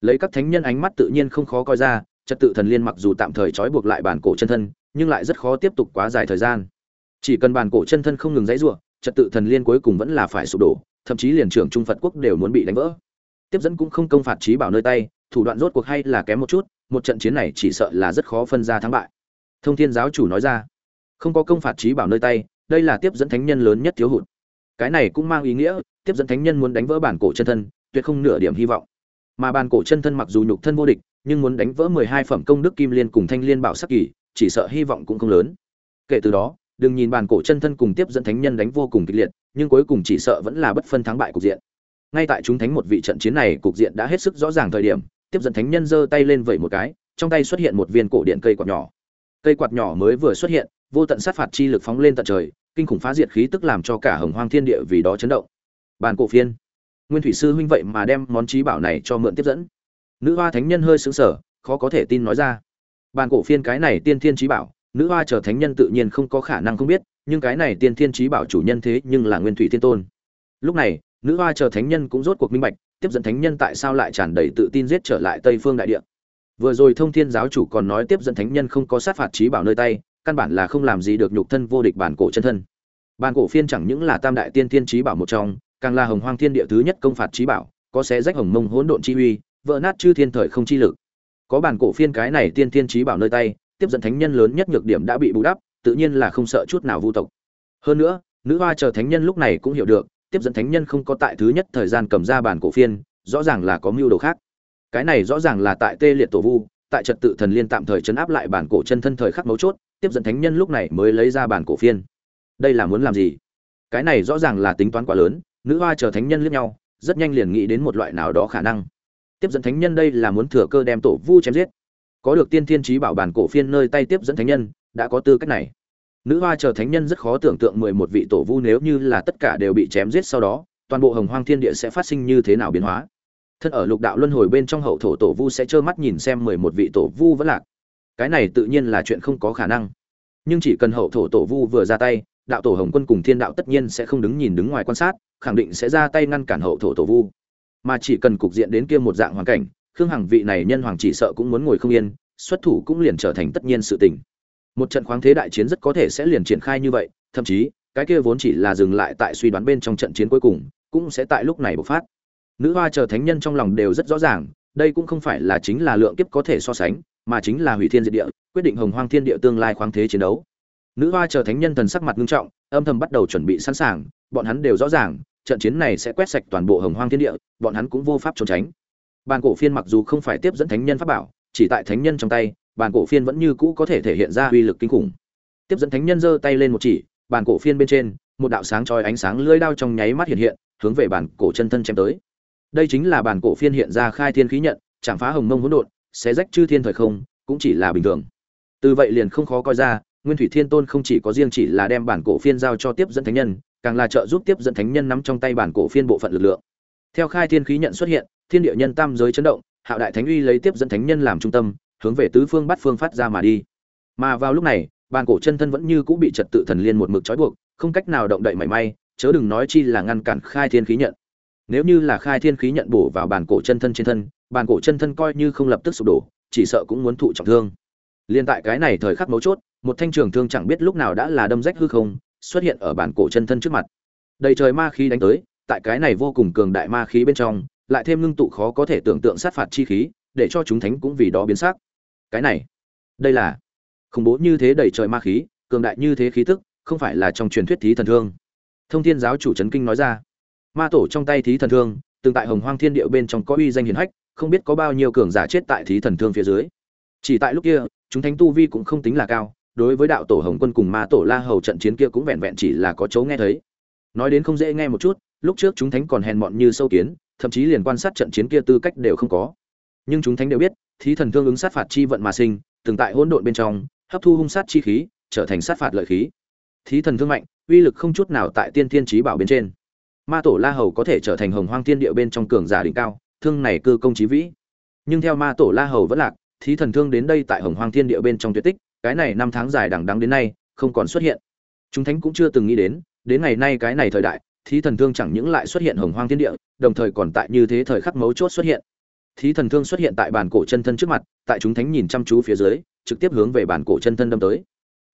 Lấy các thánh nhân ánh mắt tự nhiên không khó coi ra, trật tự thần liên mặc dù tạm thời trói buộc lại bản cổ chân thân, nhưng lại rất khó tiếp tục quá dài thời gian. Chỉ cần bản cổ chân thân không ngừng dãy ruộng trật tự thần liên cuối cùng vẫn là phải sụp đổ, thậm chí liền trưởng trung phật quốc đều muốn bị đánh vỡ. Tiếp dẫn cũng không công phạt trí bảo nơi tay, thủ đoạn rốt cuộc hay là kém một chút, một trận chiến này chỉ sợ là rất khó phân ra thắng bại. Thông thiên giáo chủ nói ra, không có công phạt trí bảo nơi tay, đây là tiếp dẫn thánh nhân lớn nhất thiếu hụt. Cái này cũng mang ý nghĩa, tiếp dẫn thánh nhân muốn đánh vỡ bản cổ chân thân, tuyệt không nửa điểm hy vọng. Mà bản cổ chân thân mặc dù nhục thân vô địch, nhưng muốn đánh vỡ mười hai phẩm công đức kim liên cùng thanh liên bảo sắc kỳ, chỉ sợ hy vọng cũng không lớn. Kể từ đó đừng nhìn bàn cổ chân thân cùng tiếp dẫn thánh nhân đánh vô cùng kịch liệt, nhưng cuối cùng chỉ sợ vẫn là bất phân thắng bại cục diện. Ngay tại chúng thánh một vị trận chiến này, cục diện đã hết sức rõ ràng thời điểm, tiếp dẫn thánh nhân giơ tay lên vẩy một cái, trong tay xuất hiện một viên cổ điện cây quạt nhỏ. Cây quạt nhỏ mới vừa xuất hiện, vô tận sát phạt chi lực phóng lên tận trời, kinh khủng phá diệt khí tức làm cho cả hồng hoang thiên địa vì đó chấn động. Bàn cổ phiên. Nguyên thủy sư huynh vậy mà đem món trí bảo này cho mượn tiếp dẫn. Nữ hoa thánh nhân hơi sững sờ, khó có thể tin nói ra. Bàn cổ phiên cái này tiên thiên trí bảo nữ hoa chờ thánh nhân tự nhiên không có khả năng không biết, nhưng cái này tiên thiên trí bảo chủ nhân thế nhưng là nguyên thủy thiên tôn. Lúc này, nữ hoa chờ thánh nhân cũng rốt cuộc minh bạch, tiếp dẫn thánh nhân tại sao lại tràn đầy tự tin giết trở lại tây phương đại địa. Vừa rồi thông thiên giáo chủ còn nói tiếp dẫn thánh nhân không có sát phạt trí bảo nơi tay, căn bản là không làm gì được nhục thân vô địch bản cổ chân thân. Bản cổ phiên chẳng những là tam đại tiên thiên trí bảo một trong, càng là hồng hoang thiên địa thứ nhất công phạt trí bảo, có xé rách hồng mông hỗn độn chi uy, vỡ nát chư thiên thời không chi lực. Có bản cổ phiên cái này tiên thiên trí bảo nơi tay tiếp dẫn thánh nhân lớn nhất nhược điểm đã bị bù đắp, tự nhiên là không sợ chút nào vu tộc. Hơn nữa, nữ hoa chờ thánh nhân lúc này cũng hiểu được, tiếp dẫn thánh nhân không có tại thứ nhất thời gian cầm ra bản cổ phiên, rõ ràng là có mưu đồ khác. Cái này rõ ràng là tại tê liệt tổ vu, tại trật tự thần liên tạm thời chấn áp lại bản cổ chân thân thời khắc mấu chốt, tiếp dẫn thánh nhân lúc này mới lấy ra bản cổ phiên. Đây là muốn làm gì? Cái này rõ ràng là tính toán quá lớn, nữ hoa chờ thánh nhân liếc nhau, rất nhanh liền nghĩ đến một loại nào đó khả năng. Tiếp dẫn thánh nhân đây là muốn thừa cơ đem tổ vu chém giết có được tiên thiên trí bảo bản cổ phiên nơi tay tiếp dẫn thánh nhân, đã có tư cách này. Nữ hoa chờ thánh nhân rất khó tưởng tượng mười một vị tổ vu nếu như là tất cả đều bị chém giết sau đó, toàn bộ hồng hoang thiên địa sẽ phát sinh như thế nào biến hóa? Thân ở lục đạo luân hồi bên trong hậu thổ tổ vu sẽ trơ mắt nhìn xem mười một vị tổ vu vẫn lạc. Cái này tự nhiên là chuyện không có khả năng. Nhưng chỉ cần hậu thổ tổ vu vừa ra tay, đạo tổ hồng quân cùng thiên đạo tất nhiên sẽ không đứng nhìn đứng ngoài quan sát, khẳng định sẽ ra tay ngăn cản hậu thổ tổ vu. Mà chỉ cần cục diện đến kia một dạng hoàn cảnh khương hằng vị này nhân hoàng chỉ sợ cũng muốn ngồi không yên, xuất thủ cũng liền trở thành tất nhiên sự tình. Một trận khoáng thế đại chiến rất có thể sẽ liền triển khai như vậy, thậm chí, cái kia vốn chỉ là dừng lại tại suy đoán bên trong trận chiến cuối cùng, cũng sẽ tại lúc này bộc phát. Nữ hoa chờ thánh nhân trong lòng đều rất rõ ràng, đây cũng không phải là chính là lượng kiếp có thể so sánh, mà chính là hủy thiên diệt địa, quyết định hồng hoang thiên địa tương lai khoáng thế chiến đấu. Nữ hoa chờ thánh nhân thần sắc mặt nghiêm trọng, âm thầm bắt đầu chuẩn bị sẵn sàng, bọn hắn đều rõ ràng, trận chiến này sẽ quét sạch toàn bộ hồng hoang thiên địa, bọn hắn cũng vô pháp trốn tránh bàn cổ phiên mặc dù không phải tiếp dẫn thánh nhân pháp bảo, chỉ tại thánh nhân trong tay, bàn cổ phiên vẫn như cũ có thể thể hiện ra uy lực kinh khủng. Tiếp dẫn thánh nhân giơ tay lên một chỉ, bàn cổ phiên bên trên, một đạo sáng chói ánh sáng lưỡi đao trong nháy mắt hiện hiện, hướng về bàn cổ chân thân chém tới. Đây chính là bàn cổ phiên hiện ra khai thiên khí nhận chạm phá hồng mông hỗn độn, xé rách chư thiên thời không, cũng chỉ là bình thường. Từ vậy liền không khó coi ra, nguyên thủy thiên tôn không chỉ có riêng chỉ là đem bản cổ phiên giao cho tiếp dẫn thánh nhân, càng là trợ giúp tiếp dẫn thánh nhân nắm trong tay bản cổ phiên bộ phận lực lượng. Theo khai thiên khí nhận xuất hiện thiên địa nhân tam giới chấn động, hạo đại thánh uy lấy tiếp dẫn thánh nhân làm trung tâm, hướng về tứ phương bắt phương phát ra mà đi. Mà vào lúc này bản cổ chân thân vẫn như cũng bị trật tự thần liên một mực trói buộc, không cách nào động đậy mảy may, chớ đừng nói chi là ngăn cản khai thiên khí nhận. Nếu như là khai thiên khí nhận bổ vào bản cổ chân thân trên thân bản cổ chân thân coi như không lập tức sụp đổ, chỉ sợ cũng muốn thụ trọng thương. Liên tại cái này thời khắc mấu chốt, một thanh trường thương chẳng biết lúc nào đã là đâm rách hư không, xuất hiện ở bản cổ chân thân trước mặt. Đầy trời ma khí đánh tới, tại cái này vô cùng cường đại ma khí bên trong lại thêm ngưng tụ khó có thể tưởng tượng sát phạt chi khí, để cho chúng thánh cũng vì đó biến sắc. Cái này, đây là khủng bố như thế đầy trời ma khí, cường đại như thế khí tức, không phải là trong truyền thuyết thí thần thương. Thông thiên giáo chủ trấn kinh nói ra. Ma tổ trong tay thí thần thương, từng tại hồng hoang thiên địa bên trong có uy danh hiển hách, không biết có bao nhiêu cường giả chết tại thí thần thương phía dưới. Chỉ tại lúc kia, chúng thánh tu vi cũng không tính là cao, đối với đạo tổ hồng quân cùng ma tổ la hầu trận chiến kia cũng vẹn vẹn chỉ là có chỗ nghe thấy. Nói đến không dễ nghe một chút, lúc trước chúng thánh còn hèn mọn như sâu kiến thậm chí liền quan sát trận chiến kia tư cách đều không có. Nhưng chúng thánh đều biết, thí thần thương ứng sát phạt chi vận mà sinh, từng tại hỗn độn bên trong, hấp thu hung sát chi khí, trở thành sát phạt lợi khí. Thí thần thương mạnh, uy lực không chút nào tại tiên thiên trí bảo bên trên. Ma tổ la hầu có thể trở thành hồng hoang thiên địa bên trong cường giả đỉnh cao, thương này cư công trí vĩ. Nhưng theo ma tổ la hầu vẫn lạc, thí thần thương đến đây tại hồng hoang thiên địa bên trong tuyệt tích, cái này năm tháng dài đằng đắng đến nay, không còn xuất hiện. Chúng thánh cũng chưa từng nghĩ đến đến ngày nay cái này thời đại thí thần thương chẳng những lại xuất hiện hồng hoang thiên địa, đồng thời còn tại như thế thời khắc mấu chốt xuất hiện. Thí thần thương xuất hiện tại bản cổ chân thân trước mặt, tại chúng thánh nhìn chăm chú phía dưới, trực tiếp hướng về bản cổ chân thân đâm tới.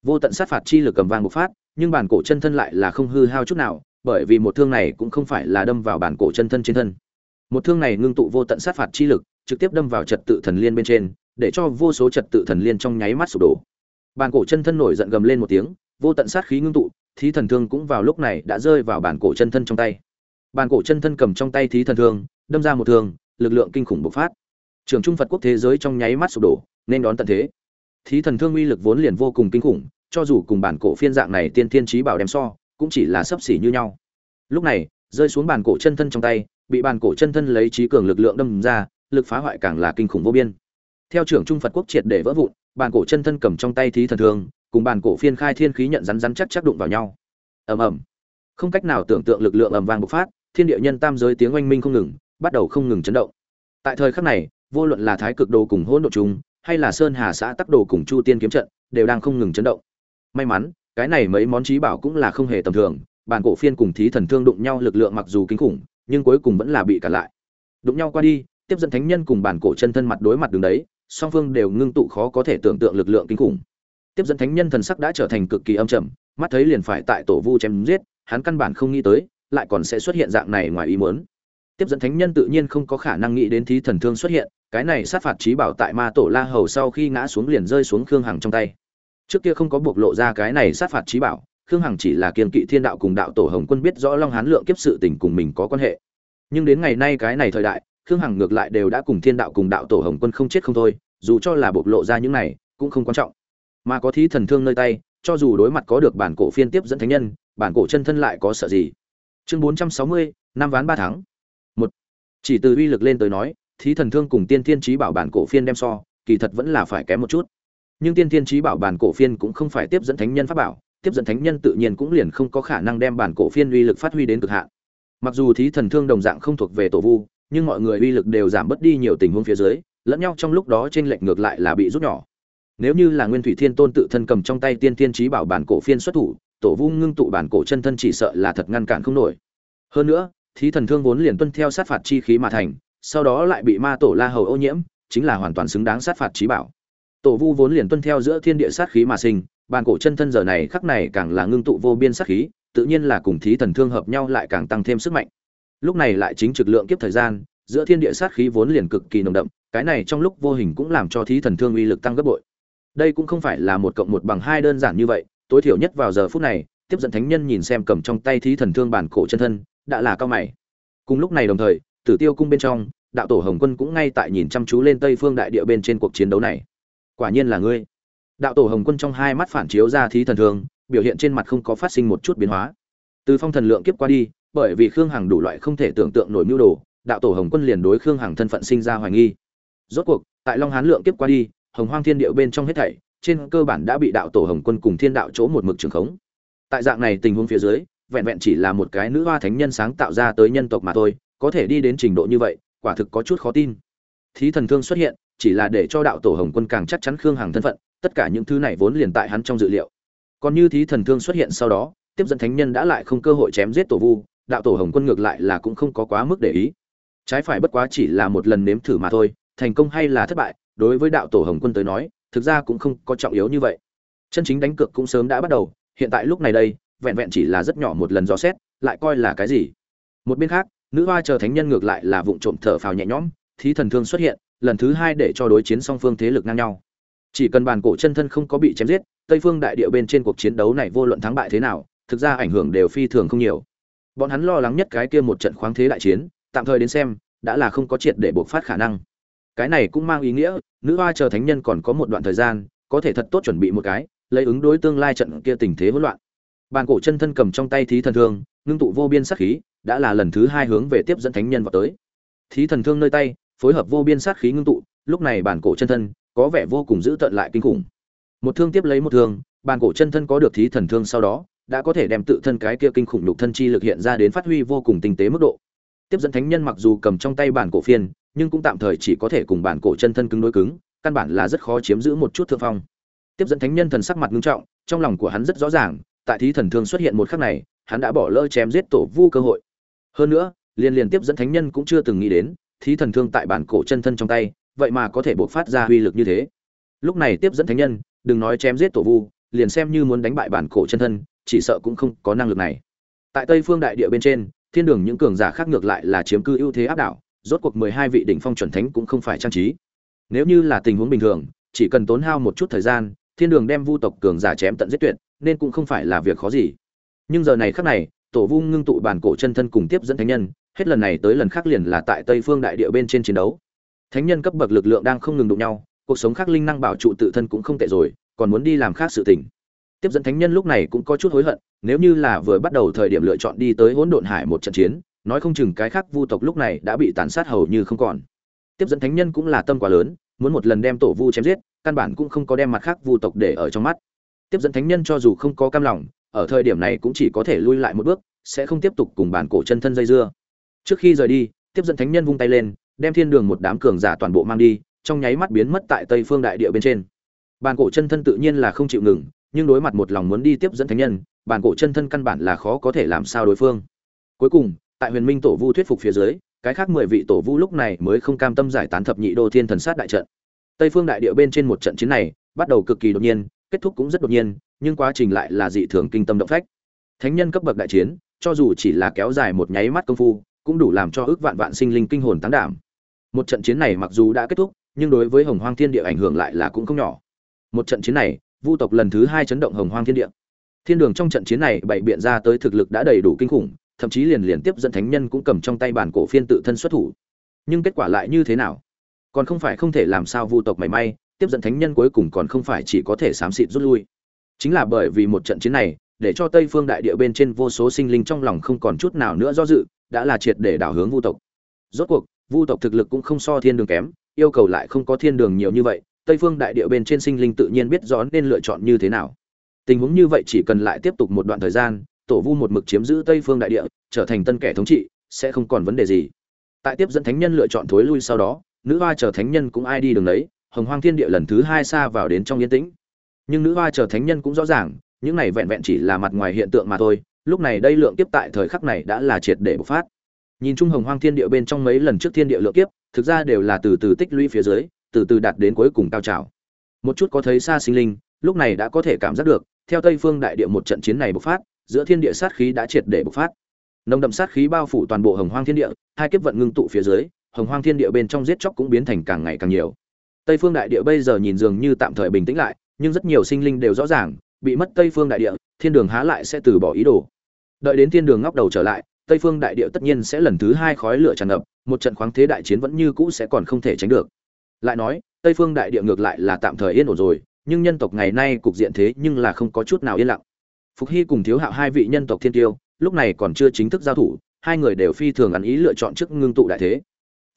Vô tận sát phạt chi lực cầm vang bộc phát, nhưng bản cổ chân thân lại là không hư hao chút nào, bởi vì một thương này cũng không phải là đâm vào bản cổ chân thân trên thân. Một thương này ngưng tụ vô tận sát phạt chi lực, trực tiếp đâm vào trật tự thần liên bên trên, để cho vô số trật tự thần liên trong nháy mắt sụp đổ. Bản cổ chân thân nổi giận gầm lên một tiếng, vô tận sát khí ngưng tụ thí thần thương cũng vào lúc này đã rơi vào bản cổ chân thân trong tay. Bản cổ chân thân cầm trong tay thí thần thương, đâm ra một thương, lực lượng kinh khủng bộc phát. Trường trung phật quốc thế giới trong nháy mắt sụp đổ, nên đón tận thế. Thí thần thương uy lực vốn liền vô cùng kinh khủng, cho dù cùng bản cổ phiên dạng này tiên thiên trí bảo đem so, cũng chỉ là sấp xỉ như nhau. Lúc này, rơi xuống bản cổ chân thân trong tay, bị bản cổ chân thân lấy trí cường lực lượng đâm ra, lực phá hoại càng là kinh khủng vô biên. Theo trưởng trung phật quốc triệt để vỡ vụn, bản cổ chân thân cầm trong tay thí thần thương cùng bàn cổ phiên khai thiên khí nhận rắn rắn chắc chắc đụng vào nhau. Ầm ầm. Không cách nào tưởng tượng lực lượng ầm vang bộc phát, thiên địa nhân tam giới tiếng oanh minh không ngừng, bắt đầu không ngừng chấn động. Tại thời khắc này, vô luận là thái cực đồ cùng hỗn độ chung hay là sơn hà xã tắc đồ cùng chu tiên kiếm trận, đều đang không ngừng chấn động. May mắn, cái này mấy món trí bảo cũng là không hề tầm thường bàn cổ phiên cùng thí thần thương đụng nhau lực lượng mặc dù kinh khủng, nhưng cuối cùng vẫn là bị cản lại. Đụng nhau qua đi, tiếp dẫn thánh nhân cùng bản cổ chân thân mặt đối mặt đường đấy, song phương đều ngưng tụ khó có thể tưởng tượng lực lượng kinh khủng tiếp dẫn thánh nhân thần sắc đã trở thành cực kỳ âm trầm, mắt thấy liền phải tại tổ vu chém giết, hắn căn bản không nghĩ tới, lại còn sẽ xuất hiện dạng này ngoài ý muốn. Tiếp dẫn thánh nhân tự nhiên không có khả năng nghĩ đến thí thần thương xuất hiện, cái này sát phạt trí bảo tại ma tổ la hầu sau khi ngã xuống liền rơi xuống khương hằng trong tay. Trước kia không có bộc lộ ra cái này sát phạt trí bảo, khương hằng chỉ là kiên kỵ thiên đạo cùng đạo tổ hồng quân biết rõ long hán lượng kiếp sự tình cùng mình có quan hệ. Nhưng đến ngày nay cái này thời đại, khương hằng ngược lại đều đã cùng thiên đạo cùng đạo tổ hồng quân không chết không thôi, dù cho là bộc lộ ra những này, cũng không quan trọng mà có thí thần thương nơi tay, cho dù đối mặt có được bản cổ phiên tiếp dẫn thánh nhân, bản cổ chân thân lại có sợ gì? Chương bốn trăm sáu mươi, năm ván ba tháng một, chỉ từ uy lực lên tới nói, thí thần thương cùng tiên thiên trí bảo bản cổ phiên đem so, kỳ thật vẫn là phải kém một chút. Nhưng tiên thiên trí bảo bản cổ phiên cũng không phải tiếp dẫn thánh nhân pháp bảo, tiếp dẫn thánh nhân tự nhiên cũng liền không có khả năng đem bản cổ phiên uy lực phát huy đến cực hạn. Mặc dù thí thần thương đồng dạng không thuộc về tổ vu, nhưng mọi người uy lực đều giảm bớt đi nhiều tình huống phía dưới, lẫn nhau trong lúc đó trên lệch ngược lại là bị rút nhỏ nếu như là nguyên thủy thiên tôn tự thân cầm trong tay tiên thiên trí bảo bản cổ phiên xuất thủ, tổ vu ngưng tụ bản cổ chân thân chỉ sợ là thật ngăn cản không nổi. Hơn nữa, thí thần thương vốn liền tuân theo sát phạt chi khí mà thành, sau đó lại bị ma tổ la hầu ô nhiễm, chính là hoàn toàn xứng đáng sát phạt trí bảo. Tổ vu vốn liền tuân theo giữa thiên địa sát khí mà sinh, bản cổ chân thân giờ này khắc này càng là ngưng tụ vô biên sát khí, tự nhiên là cùng thí thần thương hợp nhau lại càng tăng thêm sức mạnh. Lúc này lại chính trực lượng kiếp thời gian, giữa thiên địa sát khí vốn liền cực kỳ nồng đậm, cái này trong lúc vô hình cũng làm cho thí thần thương uy lực tăng gấp bội đây cũng không phải là một cộng một bằng hai đơn giản như vậy, tối thiểu nhất vào giờ phút này, tiếp dẫn thánh nhân nhìn xem cầm trong tay thí thần thương bản cổ chân thân, đã là cao mày. Cùng lúc này đồng thời, tử tiêu cung bên trong, đạo tổ hồng quân cũng ngay tại nhìn chăm chú lên tây phương đại địa bên trên cuộc chiến đấu này. Quả nhiên là ngươi. Đạo tổ hồng quân trong hai mắt phản chiếu ra thí thần thương, biểu hiện trên mặt không có phát sinh một chút biến hóa. Từ phong thần lượng kiếp qua đi, bởi vì khương hằng đủ loại không thể tưởng tượng nổi mưu đồ, đạo tổ hồng quân liền đối khương hằng thân phận sinh ra hoài nghi. Rốt cuộc, tại long hán lượng kiếp qua đi hồng hoang thiên điệu bên trong hết thảy, trên cơ bản đã bị đạo tổ hồng quân cùng thiên đạo chỗ một mực trường khống. Tại dạng này tình huống phía dưới, vẹn vẹn chỉ là một cái nữ hoa thánh nhân sáng tạo ra tới nhân tộc mà thôi, có thể đi đến trình độ như vậy, quả thực có chút khó tin. Thí thần thương xuất hiện, chỉ là để cho đạo tổ hồng quân càng chắc chắn khương hằng thân phận, tất cả những thứ này vốn liền tại hắn trong dự liệu. Còn như thí thần thương xuất hiện sau đó, tiếp dẫn thánh nhân đã lại không cơ hội chém giết tổ vu, đạo tổ hồng quân ngược lại là cũng không có quá mức để ý. Trái phải bất quá chỉ là một lần nếm thử mà thôi, thành công hay là thất bại đối với đạo tổ hồng quân tới nói, thực ra cũng không có trọng yếu như vậy. Chân chính đánh cược cũng sớm đã bắt đầu, hiện tại lúc này đây, vẹn vẹn chỉ là rất nhỏ một lần dò xét, lại coi là cái gì. Một bên khác, nữ hoa chờ thánh nhân ngược lại là vụng trộm thở phào nhẹ nhõm, thí thần thương xuất hiện, lần thứ hai để cho đối chiến song phương thế lực ngang nhau. Chỉ cần bàn cổ chân thân không có bị chém giết, tây phương đại địa bên trên cuộc chiến đấu này vô luận thắng bại thế nào, thực ra ảnh hưởng đều phi thường không nhiều. Bọn hắn lo lắng nhất cái kia một trận khoáng thế đại chiến, tạm thời đến xem, đã là không có triệt để buộc phát khả năng cái này cũng mang ý nghĩa, nữ hoa chờ thánh nhân còn có một đoạn thời gian, có thể thật tốt chuẩn bị một cái, lấy ứng đối tương lai trận kia tình thế hỗn loạn. Bàn cổ chân thân cầm trong tay thí thần thương, ngưng tụ vô biên sát khí, đã là lần thứ hai hướng về tiếp dẫn thánh nhân vào tới. Thí thần thương nơi tay, phối hợp vô biên sát khí ngưng tụ, lúc này bản cổ chân thân có vẻ vô cùng dữ tợn lại kinh khủng. Một thương tiếp lấy một thương bản cổ chân thân có được thí thần thương sau đó, đã có thể đem tự thân cái kia kinh khủng lục thân chi lực hiện ra đến phát huy vô cùng tinh tế mức độ. Tiếp dẫn thánh nhân mặc dù cầm trong tay bản cổ phiên nhưng cũng tạm thời chỉ có thể cùng bản cổ chân thân cứng đối cứng, căn bản là rất khó chiếm giữ một chút thượng phong. Tiếp dẫn thánh nhân thần sắc mặt nghiêm trọng, trong lòng của hắn rất rõ ràng, tại thí thần thương xuất hiện một khắc này, hắn đã bỏ lỡ chém giết tổ vu cơ hội. Hơn nữa, liên liên tiếp dẫn thánh nhân cũng chưa từng nghĩ đến, thí thần thương tại bản cổ chân thân trong tay, vậy mà có thể bộc phát ra uy lực như thế. Lúc này tiếp dẫn thánh nhân, đừng nói chém giết tổ vu, liền xem như muốn đánh bại bản cổ chân thân, chỉ sợ cũng không có năng lực này. Tại tây phương đại địa bên trên, thiên đường những cường giả khác ngược lại là chiếm cư ưu thế áp đảo rốt cuộc mười hai vị đỉnh phong chuẩn thánh cũng không phải trang trí. Nếu như là tình huống bình thường, chỉ cần tốn hao một chút thời gian, thiên đường đem vu tộc cường giả chém tận giết tuyệt, nên cũng không phải là việc khó gì. Nhưng giờ này khác này, tổ vu ngưng tụ bản cổ chân thân cùng tiếp dẫn thánh nhân, hết lần này tới lần khác liền là tại tây phương đại địa bên trên chiến đấu. Thánh nhân cấp bậc lực lượng đang không ngừng đụng nhau, cuộc sống khác linh năng bảo trụ tự thân cũng không tệ rồi, còn muốn đi làm khác sự tình. Tiếp dẫn thánh nhân lúc này cũng có chút hối hận, nếu như là vừa bắt đầu thời điểm lựa chọn đi tới hỗn độn hải một trận chiến nói không chừng cái khác vu tộc lúc này đã bị tàn sát hầu như không còn. Tiếp dẫn thánh nhân cũng là tâm quá lớn, muốn một lần đem tổ vu chém giết, căn bản cũng không có đem mặt khác vu tộc để ở trong mắt. Tiếp dẫn thánh nhân cho dù không có cam lòng, ở thời điểm này cũng chỉ có thể lui lại một bước, sẽ không tiếp tục cùng bản cổ chân thân dây dưa. Trước khi rời đi, tiếp dẫn thánh nhân vung tay lên, đem thiên đường một đám cường giả toàn bộ mang đi, trong nháy mắt biến mất tại tây phương đại địa bên trên. Bản cổ chân thân tự nhiên là không chịu ngừng, nhưng đối mặt một lòng muốn đi tiếp dẫn thánh nhân, bản cổ chân thân căn bản là khó có thể làm sao đối phương. Cuối cùng tại huyền minh tổ vu thuyết phục phía dưới, cái khác mười vị tổ vu lúc này mới không cam tâm giải tán thập nhị đô thiên thần sát đại trận. Tây phương đại địa bên trên một trận chiến này bắt đầu cực kỳ đột nhiên, kết thúc cũng rất đột nhiên, nhưng quá trình lại là dị thường kinh tâm động phách. Thánh nhân cấp bậc đại chiến, cho dù chỉ là kéo dài một nháy mắt công phu, cũng đủ làm cho ước vạn vạn sinh linh kinh hồn tán đảm. Một trận chiến này mặc dù đã kết thúc, nhưng đối với hồng hoang thiên địa ảnh hưởng lại là cũng không nhỏ. Một trận chiến này, vu tộc lần thứ hai chấn động hồng hoang thiên địa. Thiên đường trong trận chiến này bày biện ra tới thực lực đã đầy đủ kinh khủng thậm chí liền liền tiếp dẫn thánh nhân cũng cầm trong tay bản cổ phiên tự thân xuất thủ. Nhưng kết quả lại như thế nào? Còn không phải không thể làm sao vu tộc mảy may, tiếp dẫn thánh nhân cuối cùng còn không phải chỉ có thể xám xịt rút lui. Chính là bởi vì một trận chiến này, để cho tây phương đại địa bên trên vô số sinh linh trong lòng không còn chút nào nữa do dự, đã là triệt để đảo hướng vu tộc. Rốt cuộc, vu tộc thực lực cũng không so thiên đường kém, yêu cầu lại không có thiên đường nhiều như vậy, tây phương đại địa bên trên sinh linh tự nhiên biết rõ nên lựa chọn như thế nào. Tình huống như vậy chỉ cần lại tiếp tục một đoạn thời gian tổ vu một mực chiếm giữ tây phương đại địa, trở thành tân kẻ thống trị, sẽ không còn vấn đề gì. Tại tiếp dẫn thánh nhân lựa chọn thối lui sau đó, nữ hoa chờ thánh nhân cũng ai đi đường đấy hồng hoang thiên địa lần thứ hai xa vào đến trong yên tĩnh. Nhưng nữ hoa chờ thánh nhân cũng rõ ràng, những này vẹn vẹn chỉ là mặt ngoài hiện tượng mà thôi, lúc này đây lượng kiếp tại thời khắc này đã là triệt để bộc phát. Nhìn chung hồng hoang thiên địa bên trong mấy lần trước thiên địa lượng kiếp, thực ra đều là từ từ tích lũy phía dưới, từ từ đạt đến cuối cùng cao trào. Một chút có thấy xa sinh linh, lúc này đã có thể cảm giác được, theo tây phương đại địa một trận chiến này bộc phát giữa thiên địa sát khí đã triệt để bộc phát. Nồng đậm sát khí bao phủ toàn bộ hồng hoang thiên địa, hai kiếp vận ngưng tụ phía dưới, hồng hoang thiên địa bên trong giết chóc cũng biến thành càng ngày càng nhiều. Tây phương đại địa bây giờ nhìn dường như tạm thời bình tĩnh lại, nhưng rất nhiều sinh linh đều rõ ràng, bị mất tây phương đại địa, thiên đường há lại sẽ từ bỏ ý đồ. Đợi đến thiên đường ngóc đầu trở lại, tây phương đại địa tất nhiên sẽ lần thứ hai khói lửa tràn ngập, một trận khoáng thế đại chiến vẫn như cũ sẽ còn không thể tránh được. Lại nói, tây phương đại địa ngược lại là tạm thời yên ổn rồi, nhưng nhân tộc ngày nay cục diện thế nhưng là không có chút nào yên lặng phục hy cùng thiếu hạo hai vị nhân tộc thiên tiêu, lúc này còn chưa chính thức giao thủ, hai người đều phi thường ăn ý lựa chọn trước ngưng tụ đại thế.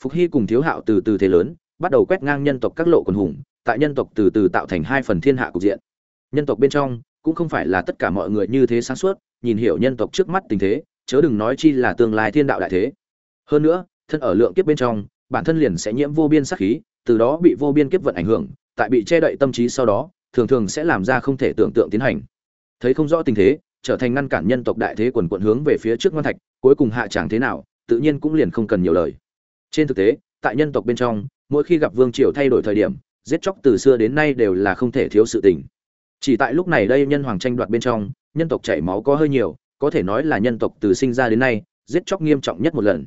Phục hy cùng thiếu hạo từ từ thế lớn, bắt đầu quét ngang nhân tộc các lộ quần hùng, tại nhân tộc từ từ tạo thành hai phần thiên hạ cục diện. Nhân tộc bên trong, cũng không phải là tất cả mọi người như thế sáng suốt, nhìn hiểu nhân tộc trước mắt tình thế, chớ đừng nói chi là tương lai thiên đạo đại thế. Hơn nữa, thân ở lượng kiếp bên trong, bản thân liền sẽ nhiễm vô biên sát khí, từ đó bị vô biên kiếp vận ảnh hưởng, tại bị che đậy tâm trí sau đó, thường thường sẽ làm ra không thể tưởng tượng tiến hành thấy không rõ tình thế, trở thành ngăn cản nhân tộc đại thế quần quận hướng về phía trước ngoan thạch, cuối cùng hạ chẳng thế nào, tự nhiên cũng liền không cần nhiều lời. Trên thực tế, tại nhân tộc bên trong, mỗi khi gặp vương triều thay đổi thời điểm, giết chóc từ xưa đến nay đều là không thể thiếu sự tình. Chỉ tại lúc này đây nhân hoàng tranh đoạt bên trong, nhân tộc chảy máu có hơi nhiều, có thể nói là nhân tộc từ sinh ra đến nay, giết chóc nghiêm trọng nhất một lần.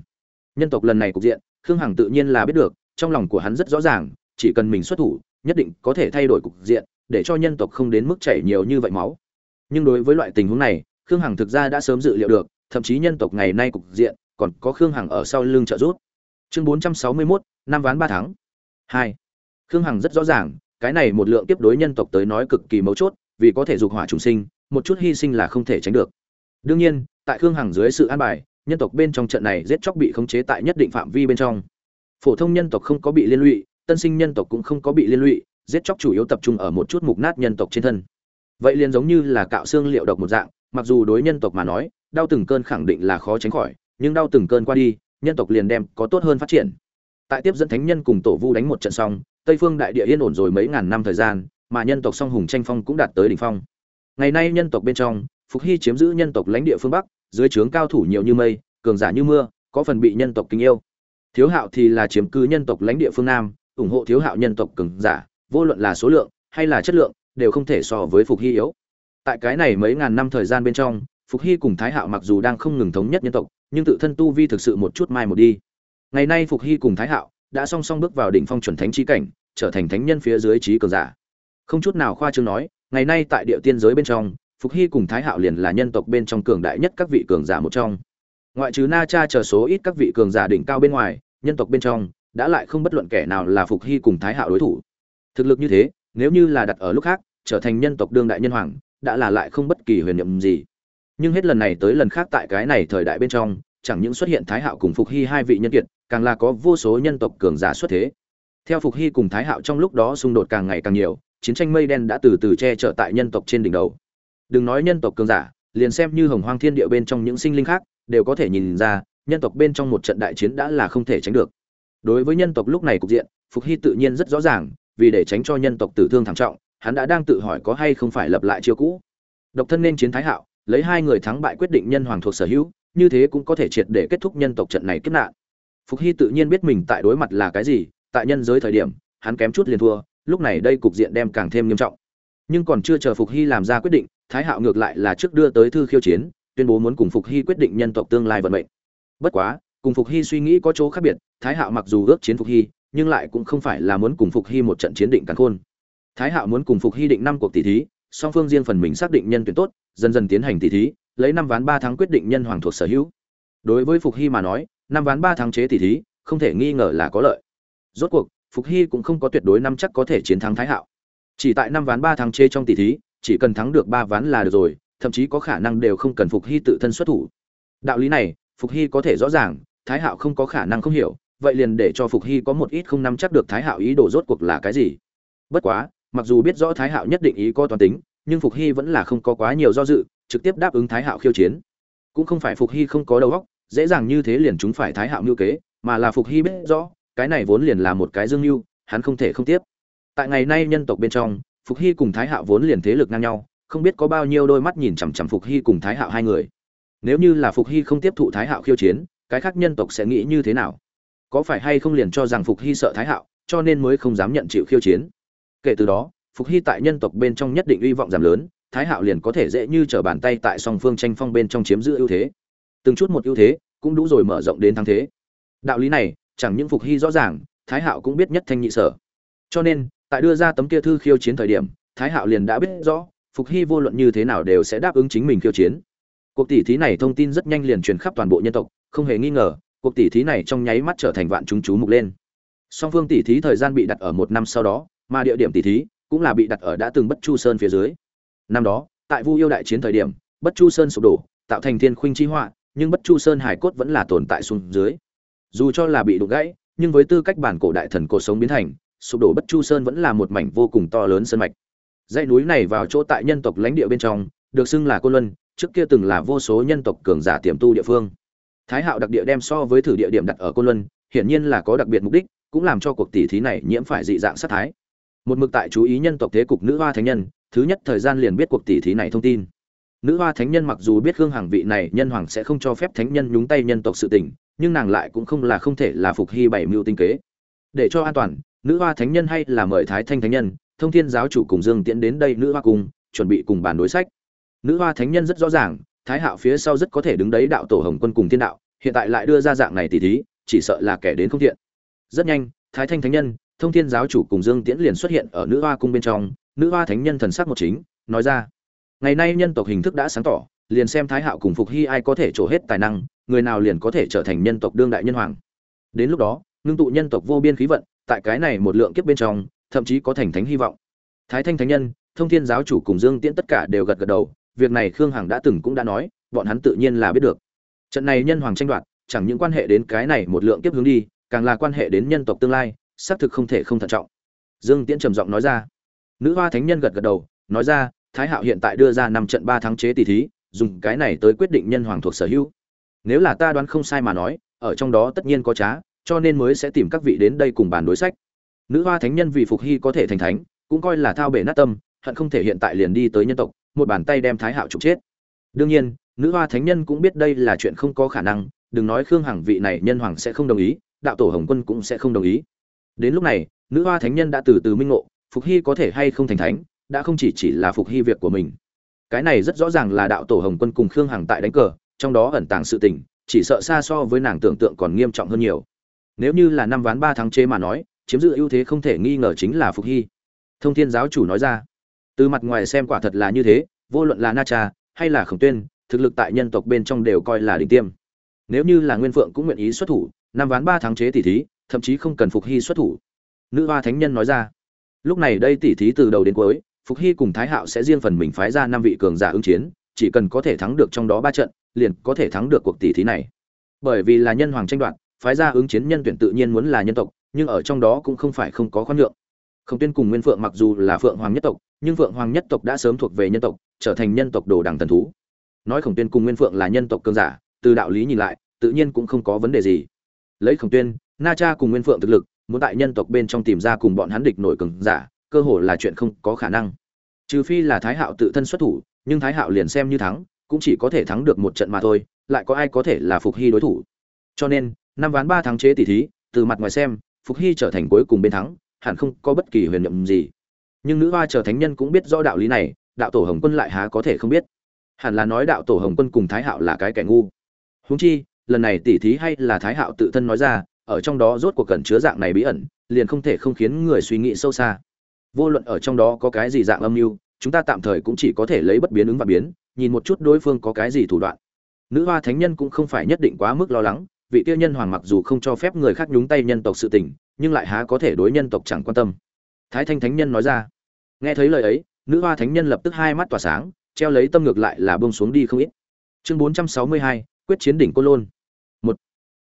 Nhân tộc lần này cục diện, khương hằng tự nhiên là biết được, trong lòng của hắn rất rõ ràng, chỉ cần mình xuất thủ, nhất định có thể thay đổi cục diện, để cho nhân tộc không đến mức chảy nhiều như vậy máu nhưng đối với loại tình huống này khương hằng thực ra đã sớm dự liệu được thậm chí nhân tộc ngày nay cục diện còn có khương hằng ở sau lưng trợ giúp. Chương bốn trăm sáu mươi 461, năm ván ba tháng hai. Khương hằng rất rõ ràng cái này một lượng tiếp đối nhân tộc tới nói cực kỳ mấu chốt vì có thể dục hỏa trùng sinh một chút hy sinh là không thể tránh được. Đương nhiên tại khương hằng dưới sự an bài nhân tộc bên trong trận này giết chóc bị khống chế tại nhất định phạm vi bên trong. Phổ thông nhân tộc không có bị liên lụy tân sinh nhân tộc cũng không có bị liên lụy giết chóc chủ yếu tập trung ở một chút mục nát nhân tộc trên thân vậy liền giống như là cạo xương liệu độc một dạng, mặc dù đối nhân tộc mà nói, đau từng cơn khẳng định là khó tránh khỏi, nhưng đau từng cơn qua đi, nhân tộc liền đem có tốt hơn phát triển. Tại tiếp dẫn thánh nhân cùng tổ vu đánh một trận xong, tây phương đại địa yên ổn rồi mấy ngàn năm thời gian, mà nhân tộc song hùng tranh phong cũng đạt tới đỉnh phong. Ngày nay nhân tộc bên trong, phục hy chiếm giữ nhân tộc lãnh địa phương bắc, dưới trướng cao thủ nhiều như mây, cường giả như mưa, có phần bị nhân tộc kính yêu. Thiếu hạo thì là chiếm cứ nhân tộc lãnh địa phương nam, ủng hộ thiếu hạo nhân tộc cường giả, vô luận là số lượng hay là chất lượng đều không thể so với phục hy yếu. Tại cái này mấy ngàn năm thời gian bên trong, phục hy cùng thái hạo mặc dù đang không ngừng thống nhất nhân tộc, nhưng tự thân tu vi thực sự một chút mai một đi. Ngày nay phục hy cùng thái hạo đã song song bước vào đỉnh phong chuẩn thánh trí cảnh, trở thành thánh nhân phía dưới trí cường giả. Không chút nào khoa trương nói, ngày nay tại địa tiên giới bên trong, phục hy cùng thái hạo liền là nhân tộc bên trong cường đại nhất các vị cường giả một trong. Ngoại trừ na cha chờ số ít các vị cường giả đỉnh cao bên ngoài, nhân tộc bên trong, đã lại không bất luận kẻ nào là phục hy cùng thái hạo đối thủ. Thực lực như thế nếu như là đặt ở lúc khác, trở thành nhân tộc đương đại nhân hoàng, đã là lại không bất kỳ huyền nhiệm gì. Nhưng hết lần này tới lần khác tại cái này thời đại bên trong, chẳng những xuất hiện thái hạo cùng phục hy hai vị nhân kiệt, càng là có vô số nhân tộc cường giả xuất thế. Theo phục hy cùng thái hạo trong lúc đó xung đột càng ngày càng nhiều, chiến tranh mây đen đã từ từ che chở tại nhân tộc trên đỉnh đầu. Đừng nói nhân tộc cường giả, liền xem như hồng hoang thiên địa bên trong những sinh linh khác, đều có thể nhìn ra, nhân tộc bên trong một trận đại chiến đã là không thể tránh được. Đối với nhân tộc lúc này cục diện, phục hy tự nhiên rất rõ ràng vì để tránh cho nhân tộc tử thương thảm trọng, hắn đã đang tự hỏi có hay không phải lập lại chiêu cũ. Độc thân nên chiến thái hạo, lấy hai người thắng bại quyết định nhân hoàng thuộc sở hữu, như thế cũng có thể triệt để kết thúc nhân tộc trận này kết nạn. Phục hy tự nhiên biết mình tại đối mặt là cái gì, tại nhân giới thời điểm, hắn kém chút liền thua, lúc này đây cục diện đem càng thêm nghiêm trọng. Nhưng còn chưa chờ phục hy làm ra quyết định, thái hạo ngược lại là trước đưa tới thư khiêu chiến, tuyên bố muốn cùng phục hy quyết định nhân tộc tương lai vận mệnh. Bất quá, cùng phục hy suy nghĩ có chỗ khác biệt, thái hạo mặc dù ước chiến phục hy nhưng lại cũng không phải là muốn cùng phục hy một trận chiến định cắn khôn. Thái hạo muốn cùng phục hy định năm cuộc tỷ thí, song phương riêng phần mình xác định nhân tuyển tốt, dần dần tiến hành tỷ thí, lấy năm ván ba tháng quyết định nhân hoàng thuộc sở hữu. Đối với phục hy mà nói, năm ván ba tháng chế tỷ thí, không thể nghi ngờ là có lợi. Rốt cuộc, phục hy cũng không có tuyệt đối năm chắc có thể chiến thắng thái hạo. Chỉ tại năm ván ba tháng chế trong tỷ thí, chỉ cần thắng được ba ván là được rồi, thậm chí có khả năng đều không cần phục hy tự thân xuất thủ. Đạo lý này, phục hy có thể rõ ràng, thái hạo không có khả năng không hiểu vậy liền để cho phục hy có một ít không nắm chắc được thái hạo ý đồ rốt cuộc là cái gì. Bất quá, mặc dù biết rõ thái hạo nhất định ý có toàn tính, nhưng phục hy vẫn là không có quá nhiều do dự, trực tiếp đáp ứng thái hạo khiêu chiến. Cũng không phải phục hy không có đầu óc, dễ dàng như thế liền chúng phải thái hạo mưu kế, mà là phục hy biết rõ, cái này vốn liền là một cái dương mưu, hắn không thể không tiếp. Tại ngày nay nhân tộc bên trong, phục hy cùng thái hạo vốn liền thế lực ngang nhau, không biết có bao nhiêu đôi mắt nhìn chằm chằm phục hy cùng thái hạo hai người. Nếu như là phục hy không tiếp thụ thái hạo khiêu chiến, cái khác nhân tộc sẽ nghĩ như thế nào? Có phải hay không liền cho rằng phục hy sợ thái hạo, cho nên mới không dám nhận chịu khiêu chiến. Kể từ đó, phục hy tại nhân tộc bên trong nhất định hy vọng giảm lớn, thái hạo liền có thể dễ như trở bàn tay tại song phương tranh phong bên trong chiếm giữ ưu thế. Từng chút một ưu thế, cũng đủ rồi mở rộng đến thắng thế. Đạo lý này, chẳng những phục hy rõ ràng, thái hạo cũng biết nhất thanh nhị sở. Cho nên, tại đưa ra tấm kia thư khiêu chiến thời điểm, thái hạo liền đã biết rõ, phục hy vô luận như thế nào đều sẽ đáp ứng chính mình khiêu chiến. Cuộc tỷ thí này thông tin rất nhanh liền truyền khắp toàn bộ nhân tộc, không hề nghi ngờ cuộc tỷ thí này trong nháy mắt trở thành vạn chúng chú mục lên. Song phương tỷ thí thời gian bị đặt ở một năm sau đó, mà địa điểm tỷ thí cũng là bị đặt ở đã từng bất chu sơn phía dưới. Năm đó, tại vu yêu đại chiến thời điểm, bất chu sơn sụp đổ, tạo thành thiên khuynh chi họa, nhưng bất chu sơn hải cốt vẫn là tồn tại xuống dưới. Dù cho là bị đục gãy, nhưng với tư cách bản cổ đại thần cổ sống biến thành, sụp đổ bất chu sơn vẫn là một mảnh vô cùng to lớn sơn mạch. Dãy núi này vào chỗ tại nhân tộc lãnh địa bên trong, được xưng là côn luân, trước kia từng là vô số nhân tộc cường giả tiềm tu địa phương thái hạo đặc địa đem so với thử địa điểm đặt ở côn luân, hiển nhiên là có đặc biệt mục đích, cũng làm cho cuộc tỷ thí này nhiễm phải dị dạng sát thái. Một mực tại chú ý nhân tộc thế cục nữ hoa thánh nhân, thứ nhất thời gian liền biết cuộc tỷ thí này thông tin. Nữ hoa thánh nhân mặc dù biết gương hàng vị này nhân hoàng sẽ không cho phép thánh nhân nhúng tay nhân tộc sự tình, nhưng nàng lại cũng không là không thể là phục hy bảy mưu tinh kế. Để cho an toàn, nữ hoa thánh nhân hay là mời thái thanh thánh nhân, thông thiên giáo chủ cùng dương tiễn đến đây nữ hoa cung, chuẩn bị cùng bàn đối sách. Nữ hoa thánh nhân rất rõ ràng thái hạo phía sau rất có thể đứng đấy đạo tổ hồng quân cùng thiên đạo, hiện tại lại đưa ra dạng này tỷ thí, chỉ sợ là kẻ đến không thiện. Rất nhanh, thái thanh thánh nhân, thông thiên giáo chủ cùng dương tiễn liền xuất hiện ở nữ hoa cung bên trong, nữ hoa thánh nhân thần sắc một chính, nói ra, ngày nay nhân tộc hình thức đã sáng tỏ, liền xem thái hạo cùng phục hy ai có thể trổ hết tài năng, người nào liền có thể trở thành nhân tộc đương đại nhân hoàng. Đến lúc đó, ngưng tụ nhân tộc vô biên khí vận, tại cái này một lượng kiếp bên trong, thậm chí có thành thánh hy vọng. Thái thanh thánh nhân, thông thiên giáo chủ cùng dương tiễn tất cả đều gật gật đầu việc này khương hằng đã từng cũng đã nói, bọn hắn tự nhiên là biết được. Trận này nhân hoàng tranh đoạt, chẳng những quan hệ đến cái này một lượng kiếp hướng đi, càng là quan hệ đến nhân tộc tương lai, xác thực không thể không thận trọng. Dương tiễn trầm giọng nói ra. Nữ hoa thánh nhân gật gật đầu, nói ra, thái hạo hiện tại đưa ra năm trận ba tháng chế tỷ thí, dùng cái này tới quyết định nhân hoàng thuộc sở hữu. Nếu là ta đoán không sai mà nói, ở trong đó tất nhiên có trá, cho nên mới sẽ tìm các vị đến đây cùng bàn đối sách. Nữ hoa thánh nhân vì phục hy có thể thành thánh, cũng coi là thao bể nát tâm, hận không thể hiện tại liền đi tới nhân tộc một bàn tay đem thái hạo trục chết. Đương nhiên, nữ hoa thánh nhân cũng biết đây là chuyện không có khả năng, đừng nói khương hằng vị này nhân hoàng sẽ không đồng ý, đạo tổ hồng quân cũng sẽ không đồng ý. Đến lúc này, nữ hoa thánh nhân đã từ từ minh ngộ, phục hy có thể hay không thành thánh, đã không chỉ chỉ là phục hy việc của mình. Cái này rất rõ ràng là đạo tổ hồng quân cùng khương hằng tại đánh cờ, trong đó ẩn tàng sự tình, chỉ sợ xa so với nàng tưởng tượng còn nghiêm trọng hơn nhiều. Nếu như là năm ván ba tháng chế mà nói, chiếm giữ ưu thế không thể nghi ngờ chính là phục hy. Thông thiên giáo chủ nói ra từ mặt ngoài xem quả thật là như thế, vô luận là na cha hay là khổng tuyên, thực lực tại nhân tộc bên trong đều coi là đỉnh tiêm. Nếu như là nguyên phượng cũng nguyện ý xuất thủ, năm ván ba tháng chế tỷ thí, thậm chí không cần phục hy xuất thủ. Nữ hoa thánh nhân nói ra. Lúc này đây tỷ thí từ đầu đến cuối, phục hy cùng thái hạo sẽ riêng phần mình phái ra năm vị cường giả ứng chiến, chỉ cần có thể thắng được trong đó ba trận, liền có thể thắng được cuộc tỷ thí này. Bởi vì là nhân hoàng tranh đoạt, phái ra ứng chiến nhân tuyển tự nhiên muốn là nhân tộc, nhưng ở trong đó cũng không phải không có khoan nhượng. Khổng tuyên cùng nguyên phượng mặc dù là phượng hoàng nhất tộc nhưng phượng hoàng nhất tộc đã sớm thuộc về nhân tộc, trở thành nhân tộc đồ đằng thần thú. Nói khổng tuyên cùng nguyên phượng là nhân tộc cường giả, từ đạo lý nhìn lại, tự nhiên cũng không có vấn đề gì. Lấy khổng tuyên, na cha cùng nguyên phượng thực lực, muốn tại nhân tộc bên trong tìm ra cùng bọn hắn địch nổi cường giả, cơ hội là chuyện không có khả năng. Trừ phi là thái hạo tự thân xuất thủ, nhưng thái hạo liền xem như thắng, cũng chỉ có thể thắng được một trận mà thôi, lại có ai có thể là phục hy đối thủ. Cho nên, năm ván ba thắng chế tỷ thí, từ mặt ngoài xem, phục hy trở thành cuối cùng bên thắng, hẳn không có bất kỳ huyền nhiệm gì nhưng nữ hoa chờ thánh nhân cũng biết rõ đạo lý này, đạo tổ hồng quân lại há có thể không biết. Hẳn là nói đạo tổ hồng quân cùng thái hạo là cái kẻ ngu. Huống chi, lần này tỷ thí hay là thái hạo tự thân nói ra, ở trong đó rốt cuộc cẩn chứa dạng này bí ẩn, liền không thể không khiến người suy nghĩ sâu xa. Vô luận ở trong đó có cái gì dạng âm mưu, chúng ta tạm thời cũng chỉ có thể lấy bất biến ứng và biến, nhìn một chút đối phương có cái gì thủ đoạn. Nữ hoa thánh nhân cũng không phải nhất định quá mức lo lắng, vị tiêu nhân hoàng mặc dù không cho phép người khác nhúng tay nhân tộc sự tình, nhưng lại há có thể đối nhân tộc chẳng quan tâm. Thái thanh thánh nhân nói ra nghe thấy lời ấy, nữ hoa thánh nhân lập tức hai mắt tỏa sáng, treo lấy tâm ngược lại là bông xuống đi không ít. Chương bốn trăm sáu mươi hai, quyết chiến đỉnh côn lôn. Một,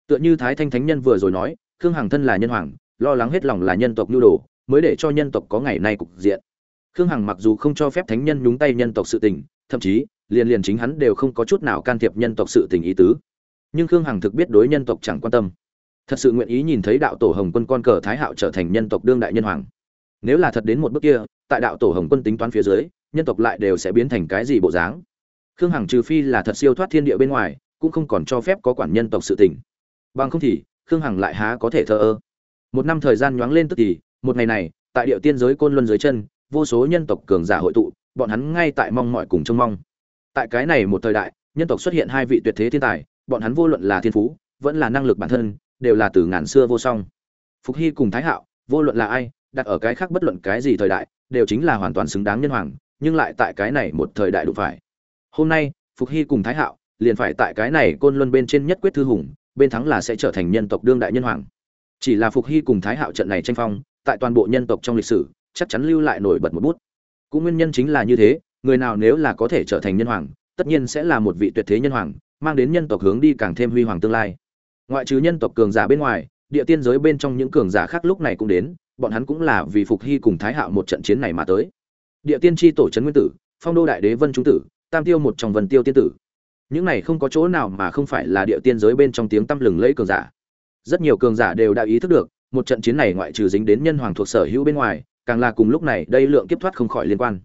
tựa như thái thanh thánh nhân vừa rồi nói, khương hằng thân là nhân hoàng, lo lắng hết lòng là nhân tộc nhu đồ, mới để cho nhân tộc có ngày nay cục diện. Khương hằng mặc dù không cho phép thánh nhân nhúng tay nhân tộc sự tình, thậm chí, liền liền chính hắn đều không có chút nào can thiệp nhân tộc sự tình ý tứ. Nhưng khương hằng thực biết đối nhân tộc chẳng quan tâm. Thật sự nguyện ý nhìn thấy đạo tổ hồng quân con cờ thái hạo trở thành nhân tộc đương đại nhân hoàng nếu là thật đến một bước kia, tại đạo tổ hồng quân tính toán phía dưới, nhân tộc lại đều sẽ biến thành cái gì bộ dáng? Khương hằng trừ phi là thật siêu thoát thiên địa bên ngoài, cũng không còn cho phép có quản nhân tộc sự tình. Bằng không thì, khương hằng lại há có thể thờ ơ. Một năm thời gian nhoáng lên tức thì, một ngày này, tại địa tiên giới côn luân dưới chân, vô số nhân tộc cường giả hội tụ, bọn hắn ngay tại mong mọi cùng trông mong. Tại cái này một thời đại, nhân tộc xuất hiện hai vị tuyệt thế thiên tài, bọn hắn vô luận là thiên phú, vẫn là năng lực bản thân, đều là từ ngàn xưa vô song. Phục hy cùng thái hạo, vô luận là ai đặt ở cái khác bất luận cái gì thời đại, đều chính là hoàn toàn xứng đáng nhân hoàng, nhưng lại tại cái này một thời đại đủ phải. Hôm nay, phục hy cùng thái hạo liền phải tại cái này côn luân bên trên nhất quyết thư hùng, bên thắng là sẽ trở thành nhân tộc đương đại nhân hoàng. Chỉ là phục hy cùng thái hạo trận này tranh phong, tại toàn bộ nhân tộc trong lịch sử, chắc chắn lưu lại nổi bật một bút. Cũng nguyên nhân chính là như thế, người nào nếu là có thể trở thành nhân hoàng, tất nhiên sẽ là một vị tuyệt thế nhân hoàng, mang đến nhân tộc hướng đi càng thêm huy hoàng tương lai. Ngoại trừ nhân tộc cường giả bên ngoài, địa tiên giới bên trong những cường giả khác lúc này cũng đến bọn hắn cũng là vì phục hy cùng thái hạo một trận chiến này mà tới. Địa tiên tri tổ trấn nguyên tử, phong đô đại đế vân trung tử, tam tiêu một trong vân tiêu tiên tử. Những này không có chỗ nào mà không phải là địa tiên giới bên trong tiếng tăm lừng lẫy cường giả. Rất nhiều cường giả đều đã ý thức được, một trận chiến này ngoại trừ dính đến nhân hoàng thuộc sở hữu bên ngoài, càng là cùng lúc này đây lượng kiếp thoát không khỏi liên quan.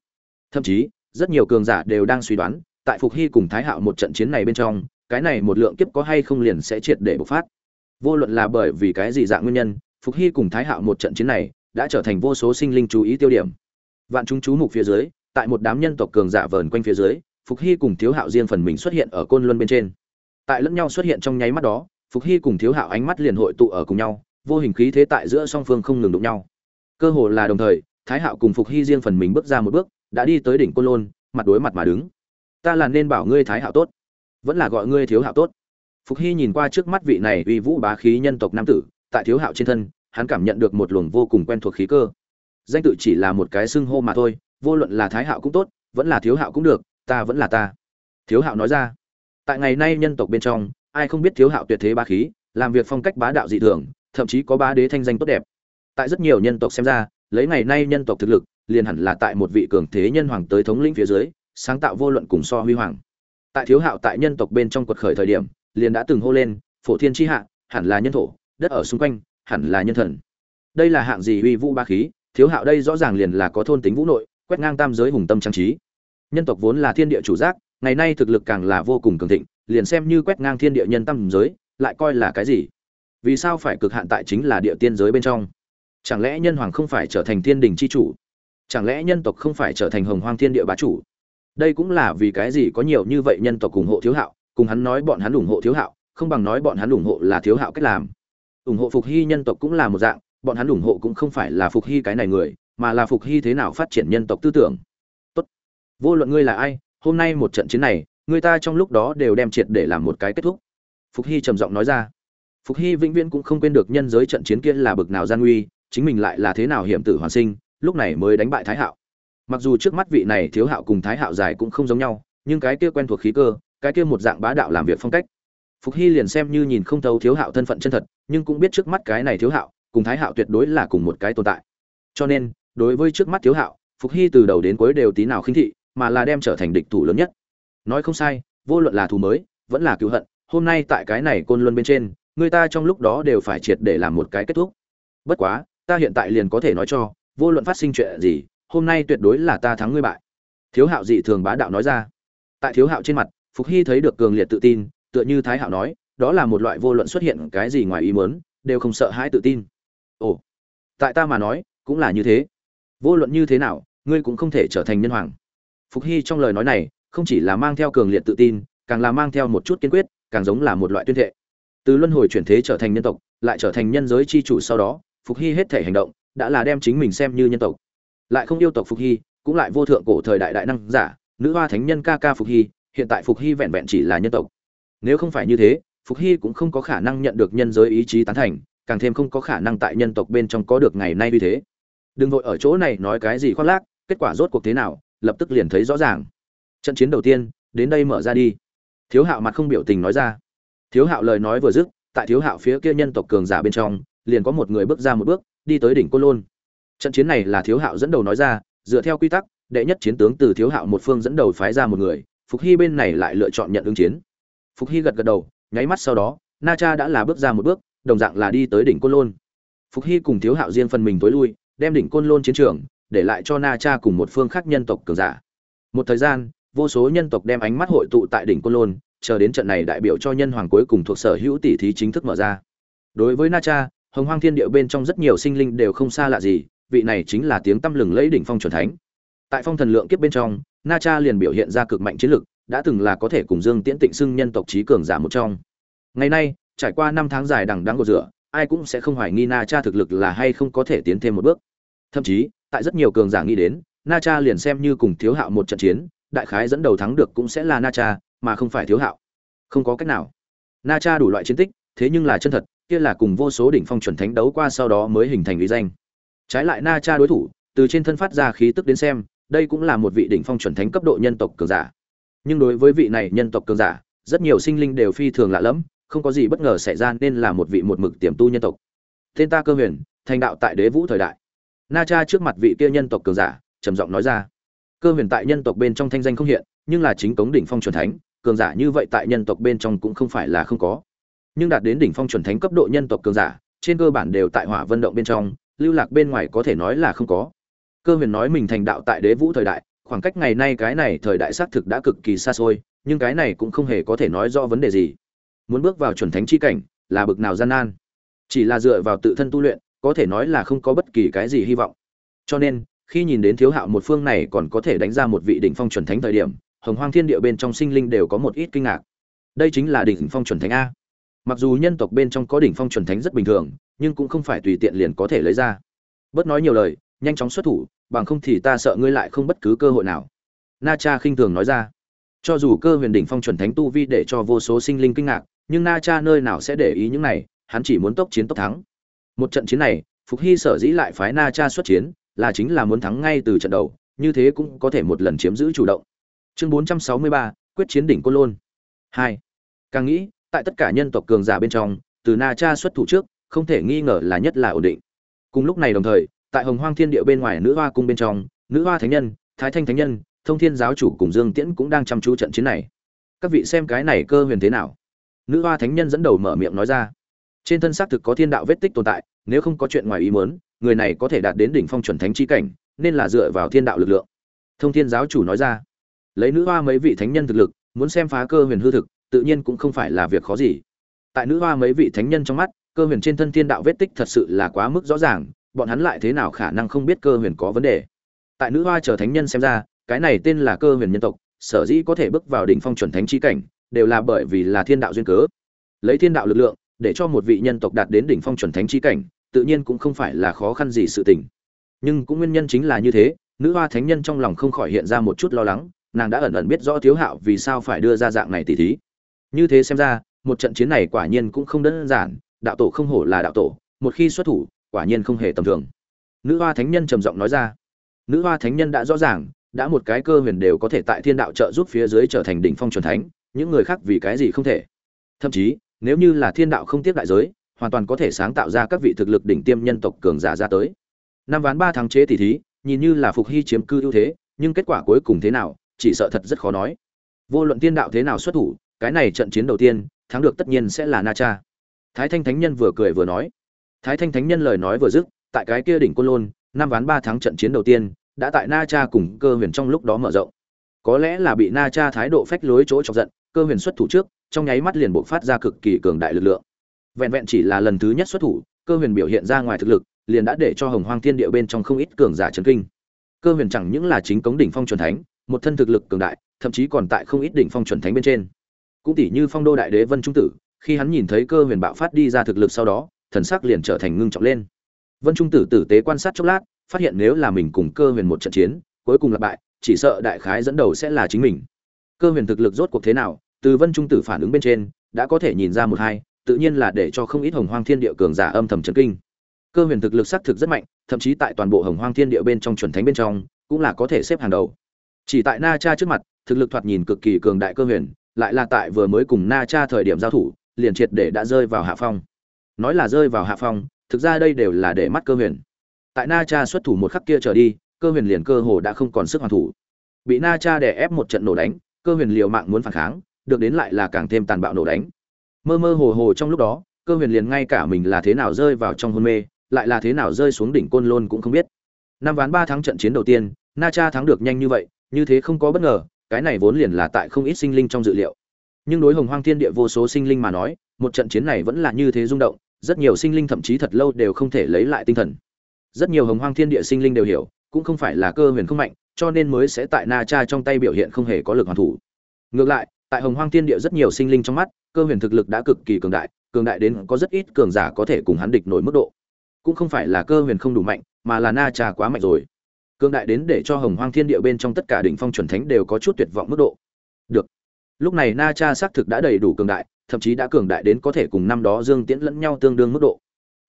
Thậm chí, rất nhiều cường giả đều đang suy đoán, tại phục hy cùng thái hạo một trận chiến này bên trong, cái này một lượng kiếp có hay không liền sẽ triệt để bộc phát. Vô luận là bởi vì cái gì dạng nguyên nhân phục hy cùng thái hạo một trận chiến này đã trở thành vô số sinh linh chú ý tiêu điểm. Vạn chúng chú mục phía dưới, tại một đám nhân tộc cường giả vờn quanh phía dưới, phục hy cùng thiếu hạo riêng phần mình xuất hiện ở côn luân bên trên. Tại lẫn nhau xuất hiện trong nháy mắt đó, phục hy cùng thiếu hạo ánh mắt liền hội tụ ở cùng nhau, vô hình khí thế tại giữa song phương không ngừng đụng nhau. Cơ hồ là đồng thời, thái hạo cùng phục hy riêng phần mình bước ra một bước, đã đi tới đỉnh côn lôn mặt đối mặt mà đứng. Ta là nên bảo ngươi thái hạo tốt, vẫn là gọi ngươi thiếu hạo tốt. Phục hy nhìn qua trước mắt vị này uy vũ bá khí nhân tộc nam tử tại thiếu hạo trên thân, hắn cảm nhận được một luồng vô cùng quen thuộc khí cơ. Danh tự chỉ là một cái xưng hô mà thôi, vô luận là thái hạo cũng tốt, vẫn là thiếu hạo cũng được, ta vẫn là ta. Thiếu hạo nói ra. Tại ngày nay nhân tộc bên trong, ai không biết thiếu hạo tuyệt thế bá khí, làm việc phong cách bá đạo dị thường, thậm chí có bá đế thanh danh tốt đẹp. Tại rất nhiều nhân tộc xem ra, lấy ngày nay nhân tộc thực lực, liền hẳn là tại một vị cường thế nhân hoàng tới thống lĩnh phía dưới, sáng tạo vô luận cùng so huy hoàng. Tại thiếu hạo tại nhân tộc bên trong quật khởi thời điểm, liền đã từng hô lên, phổ thiên tri hạ, hẳn là nhân thổ đất ở xung quanh, hẳn là nhân thần. Đây là hạng gì uy vũ ba khí, thiếu hạo đây rõ ràng liền là có thôn tính vũ nội, quét ngang tam giới hùng tâm trang trí. Nhân tộc vốn là thiên địa chủ giác, ngày nay thực lực càng là vô cùng cường thịnh, liền xem như quét ngang thiên địa nhân tâm giới, lại coi là cái gì? Vì sao phải cực hạn tại chính là địa tiên giới bên trong? Chẳng lẽ nhân hoàng không phải trở thành thiên đình c h i chủ? Chẳng lẽ nhân tộc không phải trở thành hồng hoang thiên địa bá chủ? Đây cũng là vì cái gì có nhiều như vậy nhân tộc ủng hộ thiếu hạo, cùng hắn nói bọn hắn ủng hộ thiếu hạo, không bằng nói bọn hắn ủng hộ là thiếu hạo cách làm ủng hộ phục hy nhân tộc cũng là một dạng, bọn hắn ủng hộ cũng không phải là phục hy cái này người, mà là phục hy thế nào phát triển nhân tộc tư tưởng. Tốt. Vô luận ngươi là ai, hôm nay một trận chiến này, người ta trong lúc đó đều đem triệt để làm một cái kết thúc. Phục hy trầm giọng nói ra. Phục hy vĩnh viễn cũng không quên được nhân giới trận chiến kia là bực nào gian nguy, chính mình lại là thế nào hiểm tử hoàn sinh, lúc này mới đánh bại thái hạo. Mặc dù trước mắt vị này thiếu hạo cùng thái hạo dài cũng không giống nhau, nhưng cái kia quen thuộc khí cơ, cái kia một dạng bá đạo làm việc phong cách phục hy liền xem như nhìn không thấu thiếu hạo thân phận chân thật, nhưng cũng biết trước mắt cái này thiếu hạo, cùng thái hạo tuyệt đối là cùng một cái tồn tại. Cho nên, đối với trước mắt thiếu hạo, phục hy từ đầu đến cuối đều tí nào khinh thị, mà là đem trở thành địch thủ lớn nhất. Nói không sai, vô luận là thù mới, vẫn là cứu hận, hôm nay tại cái này côn luân bên trên, người ta trong lúc đó đều phải triệt để làm một cái kết thúc. Bất quá, ta hiện tại liền có thể nói cho, vô luận phát sinh chuyện gì, hôm nay tuyệt đối là ta thắng ngươi bại. Thiếu hạo dị thường bá đạo nói ra. Tại thiếu hạo trên mặt, phục hy thấy được cường liệt tự tin tựa như thái hạo nói, đó là một loại vô luận xuất hiện cái gì ngoài ý mớn đều không sợ hãi tự tin. Ồ, tại ta mà nói, cũng là như thế. Vô luận như thế nào, ngươi cũng không thể trở thành nhân hoàng. Phục hy trong lời nói này, không chỉ là mang theo cường liệt tự tin, càng là mang theo một chút kiên quyết, càng giống là một loại tuyên thệ. Từ luân hồi chuyển thế trở thành nhân tộc, lại trở thành nhân giới c h i chủ sau đó, phục hy hết thể hành động, đã là đem chính mình xem như nhân tộc. Lại không yêu tộc phục hy, cũng lại vô thượng cổ thời đại đại năng giả, nữ hoa thánh nhân ca ca phục hy, hiện tại phục hy vẹn vẹn chỉ là nhân tộc nếu không phải như thế, phục hy cũng không có khả năng nhận được nhân giới ý chí tán thành, càng thêm không có khả năng tại nhân tộc bên trong có được ngày nay như thế. Đừng vội ở chỗ này nói cái gì khoác lác, kết quả rốt cuộc thế nào, lập tức liền thấy rõ ràng. Trận chiến đầu tiên, đến đây mở ra đi. Thiếu hạo mặt không biểu tình nói ra. Thiếu hạo lời nói vừa dứt, tại thiếu hạo phía kia nhân tộc cường giả bên trong, liền có một người bước ra một bước, đi tới đỉnh côn lôn. Trận chiến này là thiếu hạo dẫn đầu nói ra, dựa theo quy tắc, đệ nhất chiến tướng từ thiếu hạo một phương dẫn đầu phái ra một người, phục hy bên này lại lựa chọn nhận ứng chiến phục hy gật gật đầu, nháy mắt sau đó, na cha đã là bước ra một bước, đồng dạng là đi tới đỉnh côn lôn. Phục hy cùng thiếu hạo riêng phần mình tối lui, đem đỉnh côn lôn chiến trường để lại cho na cha cùng một phương khác nhân tộc cường giả. Một thời gian, vô số nhân tộc đem ánh mắt hội tụ tại đỉnh côn lôn, chờ đến trận này đại biểu cho nhân hoàng cuối cùng thuộc sở hữu tỷ thí chính thức mở ra. Đối với na cha, hồng hoang thiên địa bên trong rất nhiều sinh linh đều không xa lạ gì, vị này chính là tiếng tăm lừng lẫy đỉnh phong chuẩn thánh. Tại phong thần lượng kiếp bên trong, na cha liền biểu hiện ra cực mạnh chiến lực đã từng là có thể cùng dương tiễn tịnh xưng nhân tộc trí cường giả một trong. Ngày nay, trải qua năm tháng dài đằng đẵng của rửa, ai cũng sẽ không hoài nghi na cha thực lực là hay không có thể tiến thêm một bước. Thậm chí, tại rất nhiều cường giả nghĩ đến, na cha liền xem như cùng thiếu hạo một trận chiến, đại khái dẫn đầu thắng được cũng sẽ là na cha, mà không phải thiếu hạo. Không có cách nào. Na cha đủ loại chiến tích, thế nhưng là chân thật, kia là cùng vô số đỉnh phong chuẩn thánh đấu qua sau đó mới hình thành uy danh. Trái lại na cha đối thủ, từ trên thân phát ra khí tức đến xem, đây cũng là một vị đỉnh phong chuẩn thánh cấp độ nhân tộc cường giả nhưng đối với vị này nhân tộc cường giả, rất nhiều sinh linh đều phi thường lạ lẫm, không có gì bất ngờ xảy ra nên là một vị một mực tiềm tu nhân tộc. Tên ta cơ huyền, thành đạo tại đế vũ thời đại. Na cha trước mặt vị kia nhân tộc cường giả, trầm giọng nói ra. Cơ huyền tại nhân tộc bên trong thanh danh không hiện, nhưng là chính cống đỉnh phong chuẩn thánh, cường giả như vậy tại nhân tộc bên trong cũng không phải là không có. Nhưng đạt đến đỉnh phong chuẩn thánh cấp độ nhân tộc cường giả, trên cơ bản đều tại hỏa vân động bên trong, lưu lạc bên ngoài có thể nói là không có. Cơ huyền nói mình thành đạo tại đế vũ thời đại khoảng cách ngày nay cái này thời đại xác thực đã cực kỳ xa xôi, nhưng cái này cũng không hề có thể nói rõ vấn đề gì. Muốn bước vào chuẩn thánh chi cảnh là bực nào gian nan. Chỉ là dựa vào tự thân tu luyện, có thể nói là không có bất kỳ cái gì hy vọng. Cho nên, khi nhìn đến thiếu hạo một phương này còn có thể đánh ra một vị đỉnh phong chuẩn thánh thời điểm, hồng hoang thiên địa bên trong sinh linh đều có một ít kinh ngạc. Đây chính là đỉnh phong chuẩn thánh a. Mặc dù nhân tộc bên trong có đỉnh phong chuẩn thánh rất bình thường, nhưng cũng không phải tùy tiện liền có thể lấy ra. Bớt nói nhiều lời nhanh chóng xuất thủ bằng không thì ta sợ ngươi lại không bất cứ cơ hội nào. Na cha khinh thường nói ra. Cho dù cơ huyền đỉnh phong chuẩn thánh tu vi để cho vô số sinh linh kinh ngạc nhưng na cha nơi nào sẽ để ý những này hắn chỉ muốn tốc chiến tốc thắng. Một trận chiến này phục hy sở dĩ lại phái na cha xuất chiến là chính là muốn thắng ngay từ trận đầu như thế cũng có thể một lần chiếm giữ chủ động. Chương 463, quyết chiến đỉnh côn lôn. Hai. Càng nghĩ tại tất cả nhân tộc cường giả bên trong từ na cha xuất thủ trước không thể nghi ngờ là nhất là ổn định. Cùng lúc này đồng thời tại hồng hoang thiên địa bên ngoài nữ hoa cung bên trong, nữ hoa thánh nhân, thái thanh thánh nhân, thông thiên giáo chủ cùng dương tiễn cũng đang chăm chú trận chiến này. Các vị xem cái này cơ huyền thế nào? Nữ hoa thánh nhân dẫn đầu mở miệng nói ra. Trên thân xác thực có thiên đạo vết tích tồn tại, nếu không có chuyện ngoài ý muốn, người này có thể đạt đến đỉnh phong chuẩn thánh chi cảnh, nên là dựa vào thiên đạo lực lượng. Thông thiên giáo chủ nói ra. Lấy nữ hoa mấy vị thánh nhân thực lực, muốn xem phá cơ huyền hư thực, tự nhiên cũng không phải là việc khó gì. Tại nữ hoa mấy vị thánh nhân trong mắt, cơ huyền trên thân thiên đạo vết tích thật sự là quá mức rõ ràng bọn hắn lại thế nào khả năng không biết cơ huyền có vấn đề tại nữ hoa chờ thánh nhân xem ra cái này tên là cơ huyền nhân tộc sở dĩ có thể bước vào đỉnh phong chuẩn thánh chi cảnh, đều là bởi vì là thiên đạo duyên cớ. Lấy thiên đạo lực lượng, để cho một vị nhân tộc đạt đến đỉnh phong chuẩn thánh chi cảnh, tự nhiên cũng không phải là khó khăn gì sự tình. Nhưng cũng nguyên nhân chính là như thế, nữ hoa thánh nhân trong lòng không khỏi hiện ra một chút lo lắng, nàng đã ẩn ẩn biết rõ Thiếu Hạo vì sao phải đưa ra dạng này tỷ thí. Như thế xem ra, một trận chiến này quả nhiên cũng không đơn giản, đạo tổ không hổ là đạo tổ, một khi xuất thủ, quả nhiên không hề tầm thường. Nữ hoa thánh nhân trầm giọng nói ra. Nữ hoa thánh nhân đã rõ ràng, đã một cái cơ huyền đều có thể tại thiên đạo trợ giúp phía dưới trở thành đỉnh phong chuẩn thánh, những người khác vì cái gì không thể? Thậm chí, nếu như là thiên đạo không tiếp đại giới, hoàn toàn có thể sáng tạo ra các vị thực lực đỉnh tiêm nhân tộc cường giả ra tới. Năm ván ba tháng chế tỷ thí, nhìn như là phục hy chiếm cư ưu thế, nhưng kết quả cuối cùng thế nào, chỉ sợ thật rất khó nói. Vô luận thiên đạo thế nào xuất thủ, cái này trận chiến đầu tiên, thắng được tất nhiên sẽ là Na Cha. Thái Thanh Thánh Nhân vừa cười vừa nói. Thái Thanh Thánh Nhân lời nói vừa dứt, tại cái kia đỉnh Côn Lôn, năm ván ba tháng trận chiến đầu tiên, đã tại Na Cha cùng Cơ Huyền trong lúc đó mở rộng. Có lẽ là bị Na Cha thái độ phách lối chỗ chọc giận, Cơ Huyền xuất thủ trước, trong nháy mắt liền bộc phát ra cực kỳ cường đại lực lượng. Vẹn vẹn chỉ là lần thứ nhất xuất thủ, Cơ Huyền biểu hiện ra ngoài thực lực, liền đã để cho Hồng Hoang Thiên Địa bên trong không ít cường giả chấn kinh. Cơ Huyền chẳng những là chính cống đỉnh phong chuẩn thánh, một thân thực lực cường đại, thậm chí còn tại không ít đỉnh phong chuẩn thánh bên trên. Cũng tỷ như Phong Đô Đại Đế Vân Trung Tử, khi hắn nhìn thấy Cơ Huyền bạo phát đi ra thực lực sau đó, thần sắc liền trở thành ngưng trọng lên. Vân Trung Tử tử tế quan sát chốc lát, phát hiện nếu là mình cùng Cơ Huyền một trận chiến, cuối cùng là bại, chỉ sợ đại khái dẫn đầu sẽ là chính mình. Cơ Huyền thực lực rốt cuộc thế nào, từ Vân Trung Tử phản ứng bên trên, đã có thể nhìn ra một hai, tự nhiên là để cho không ít Hồng Hoang Thiên Địa cường giả âm thầm chấn kinh. Cơ Huyền thực lực xác thực rất mạnh, thậm chí tại toàn bộ Hồng Hoang Thiên Địa bên trong chuẩn thánh bên trong, cũng là có thể xếp hàng đầu. Chỉ tại Na Cha trước mặt, thực lực thoạt nhìn cực kỳ cường đại Cơ Huyền, lại là tại vừa mới cùng Na Cha thời điểm giao thủ, liền triệt để đã rơi vào hạ phong. Nói là rơi vào hạ phong, thực ra đây đều là để mắt Cơ Huyền. Tại Na Cha xuất thủ một khắc kia trở đi, Cơ Huyền liền cơ hồ đã không còn sức hoàn thủ. Bị Na Cha đè ép một trận nổ đánh, Cơ Huyền liều mạng muốn phản kháng, được đến lại là càng thêm tàn bạo nổ đánh. Mơ mơ hồ hồ trong lúc đó, Cơ Huyền liền ngay cả mình là thế nào rơi vào trong hôn mê, lại là thế nào rơi xuống đỉnh côn lôn cũng không biết. Năm ván ba tháng trận chiến đầu tiên, Na Cha thắng được nhanh như vậy, như thế không có bất ngờ, cái này vốn liền là tại không ít sinh linh trong dự liệu. Nhưng đối Hồng Hoang Thiên Địa vô số sinh linh mà nói, một trận chiến này vẫn là như thế rung động, rất nhiều sinh linh thậm chí thật lâu đều không thể lấy lại tinh thần. Rất nhiều Hồng Hoang Thiên Địa sinh linh đều hiểu, cũng không phải là cơ huyền không mạnh, cho nên mới sẽ tại Na Cha trong tay biểu hiện không hề có lực hoàn thủ. Ngược lại, tại Hồng Hoang Thiên Địa rất nhiều sinh linh trong mắt, cơ huyền thực lực đã cực kỳ cường đại, cường đại đến có rất ít cường giả có thể cùng hắn địch nổi mức độ. Cũng không phải là cơ huyền không đủ mạnh, mà là Na Cha quá mạnh rồi. Cường đại đến để cho Hồng Hoang Thiên Địa bên trong tất cả đỉnh phong chuẩn thánh đều có chút tuyệt vọng mức độ. Được. Lúc này Na Cha xác thực đã đầy đủ cường đại, thậm chí đã cường đại đến có thể cùng năm đó Dương Tiễn lẫn nhau tương đương mức độ.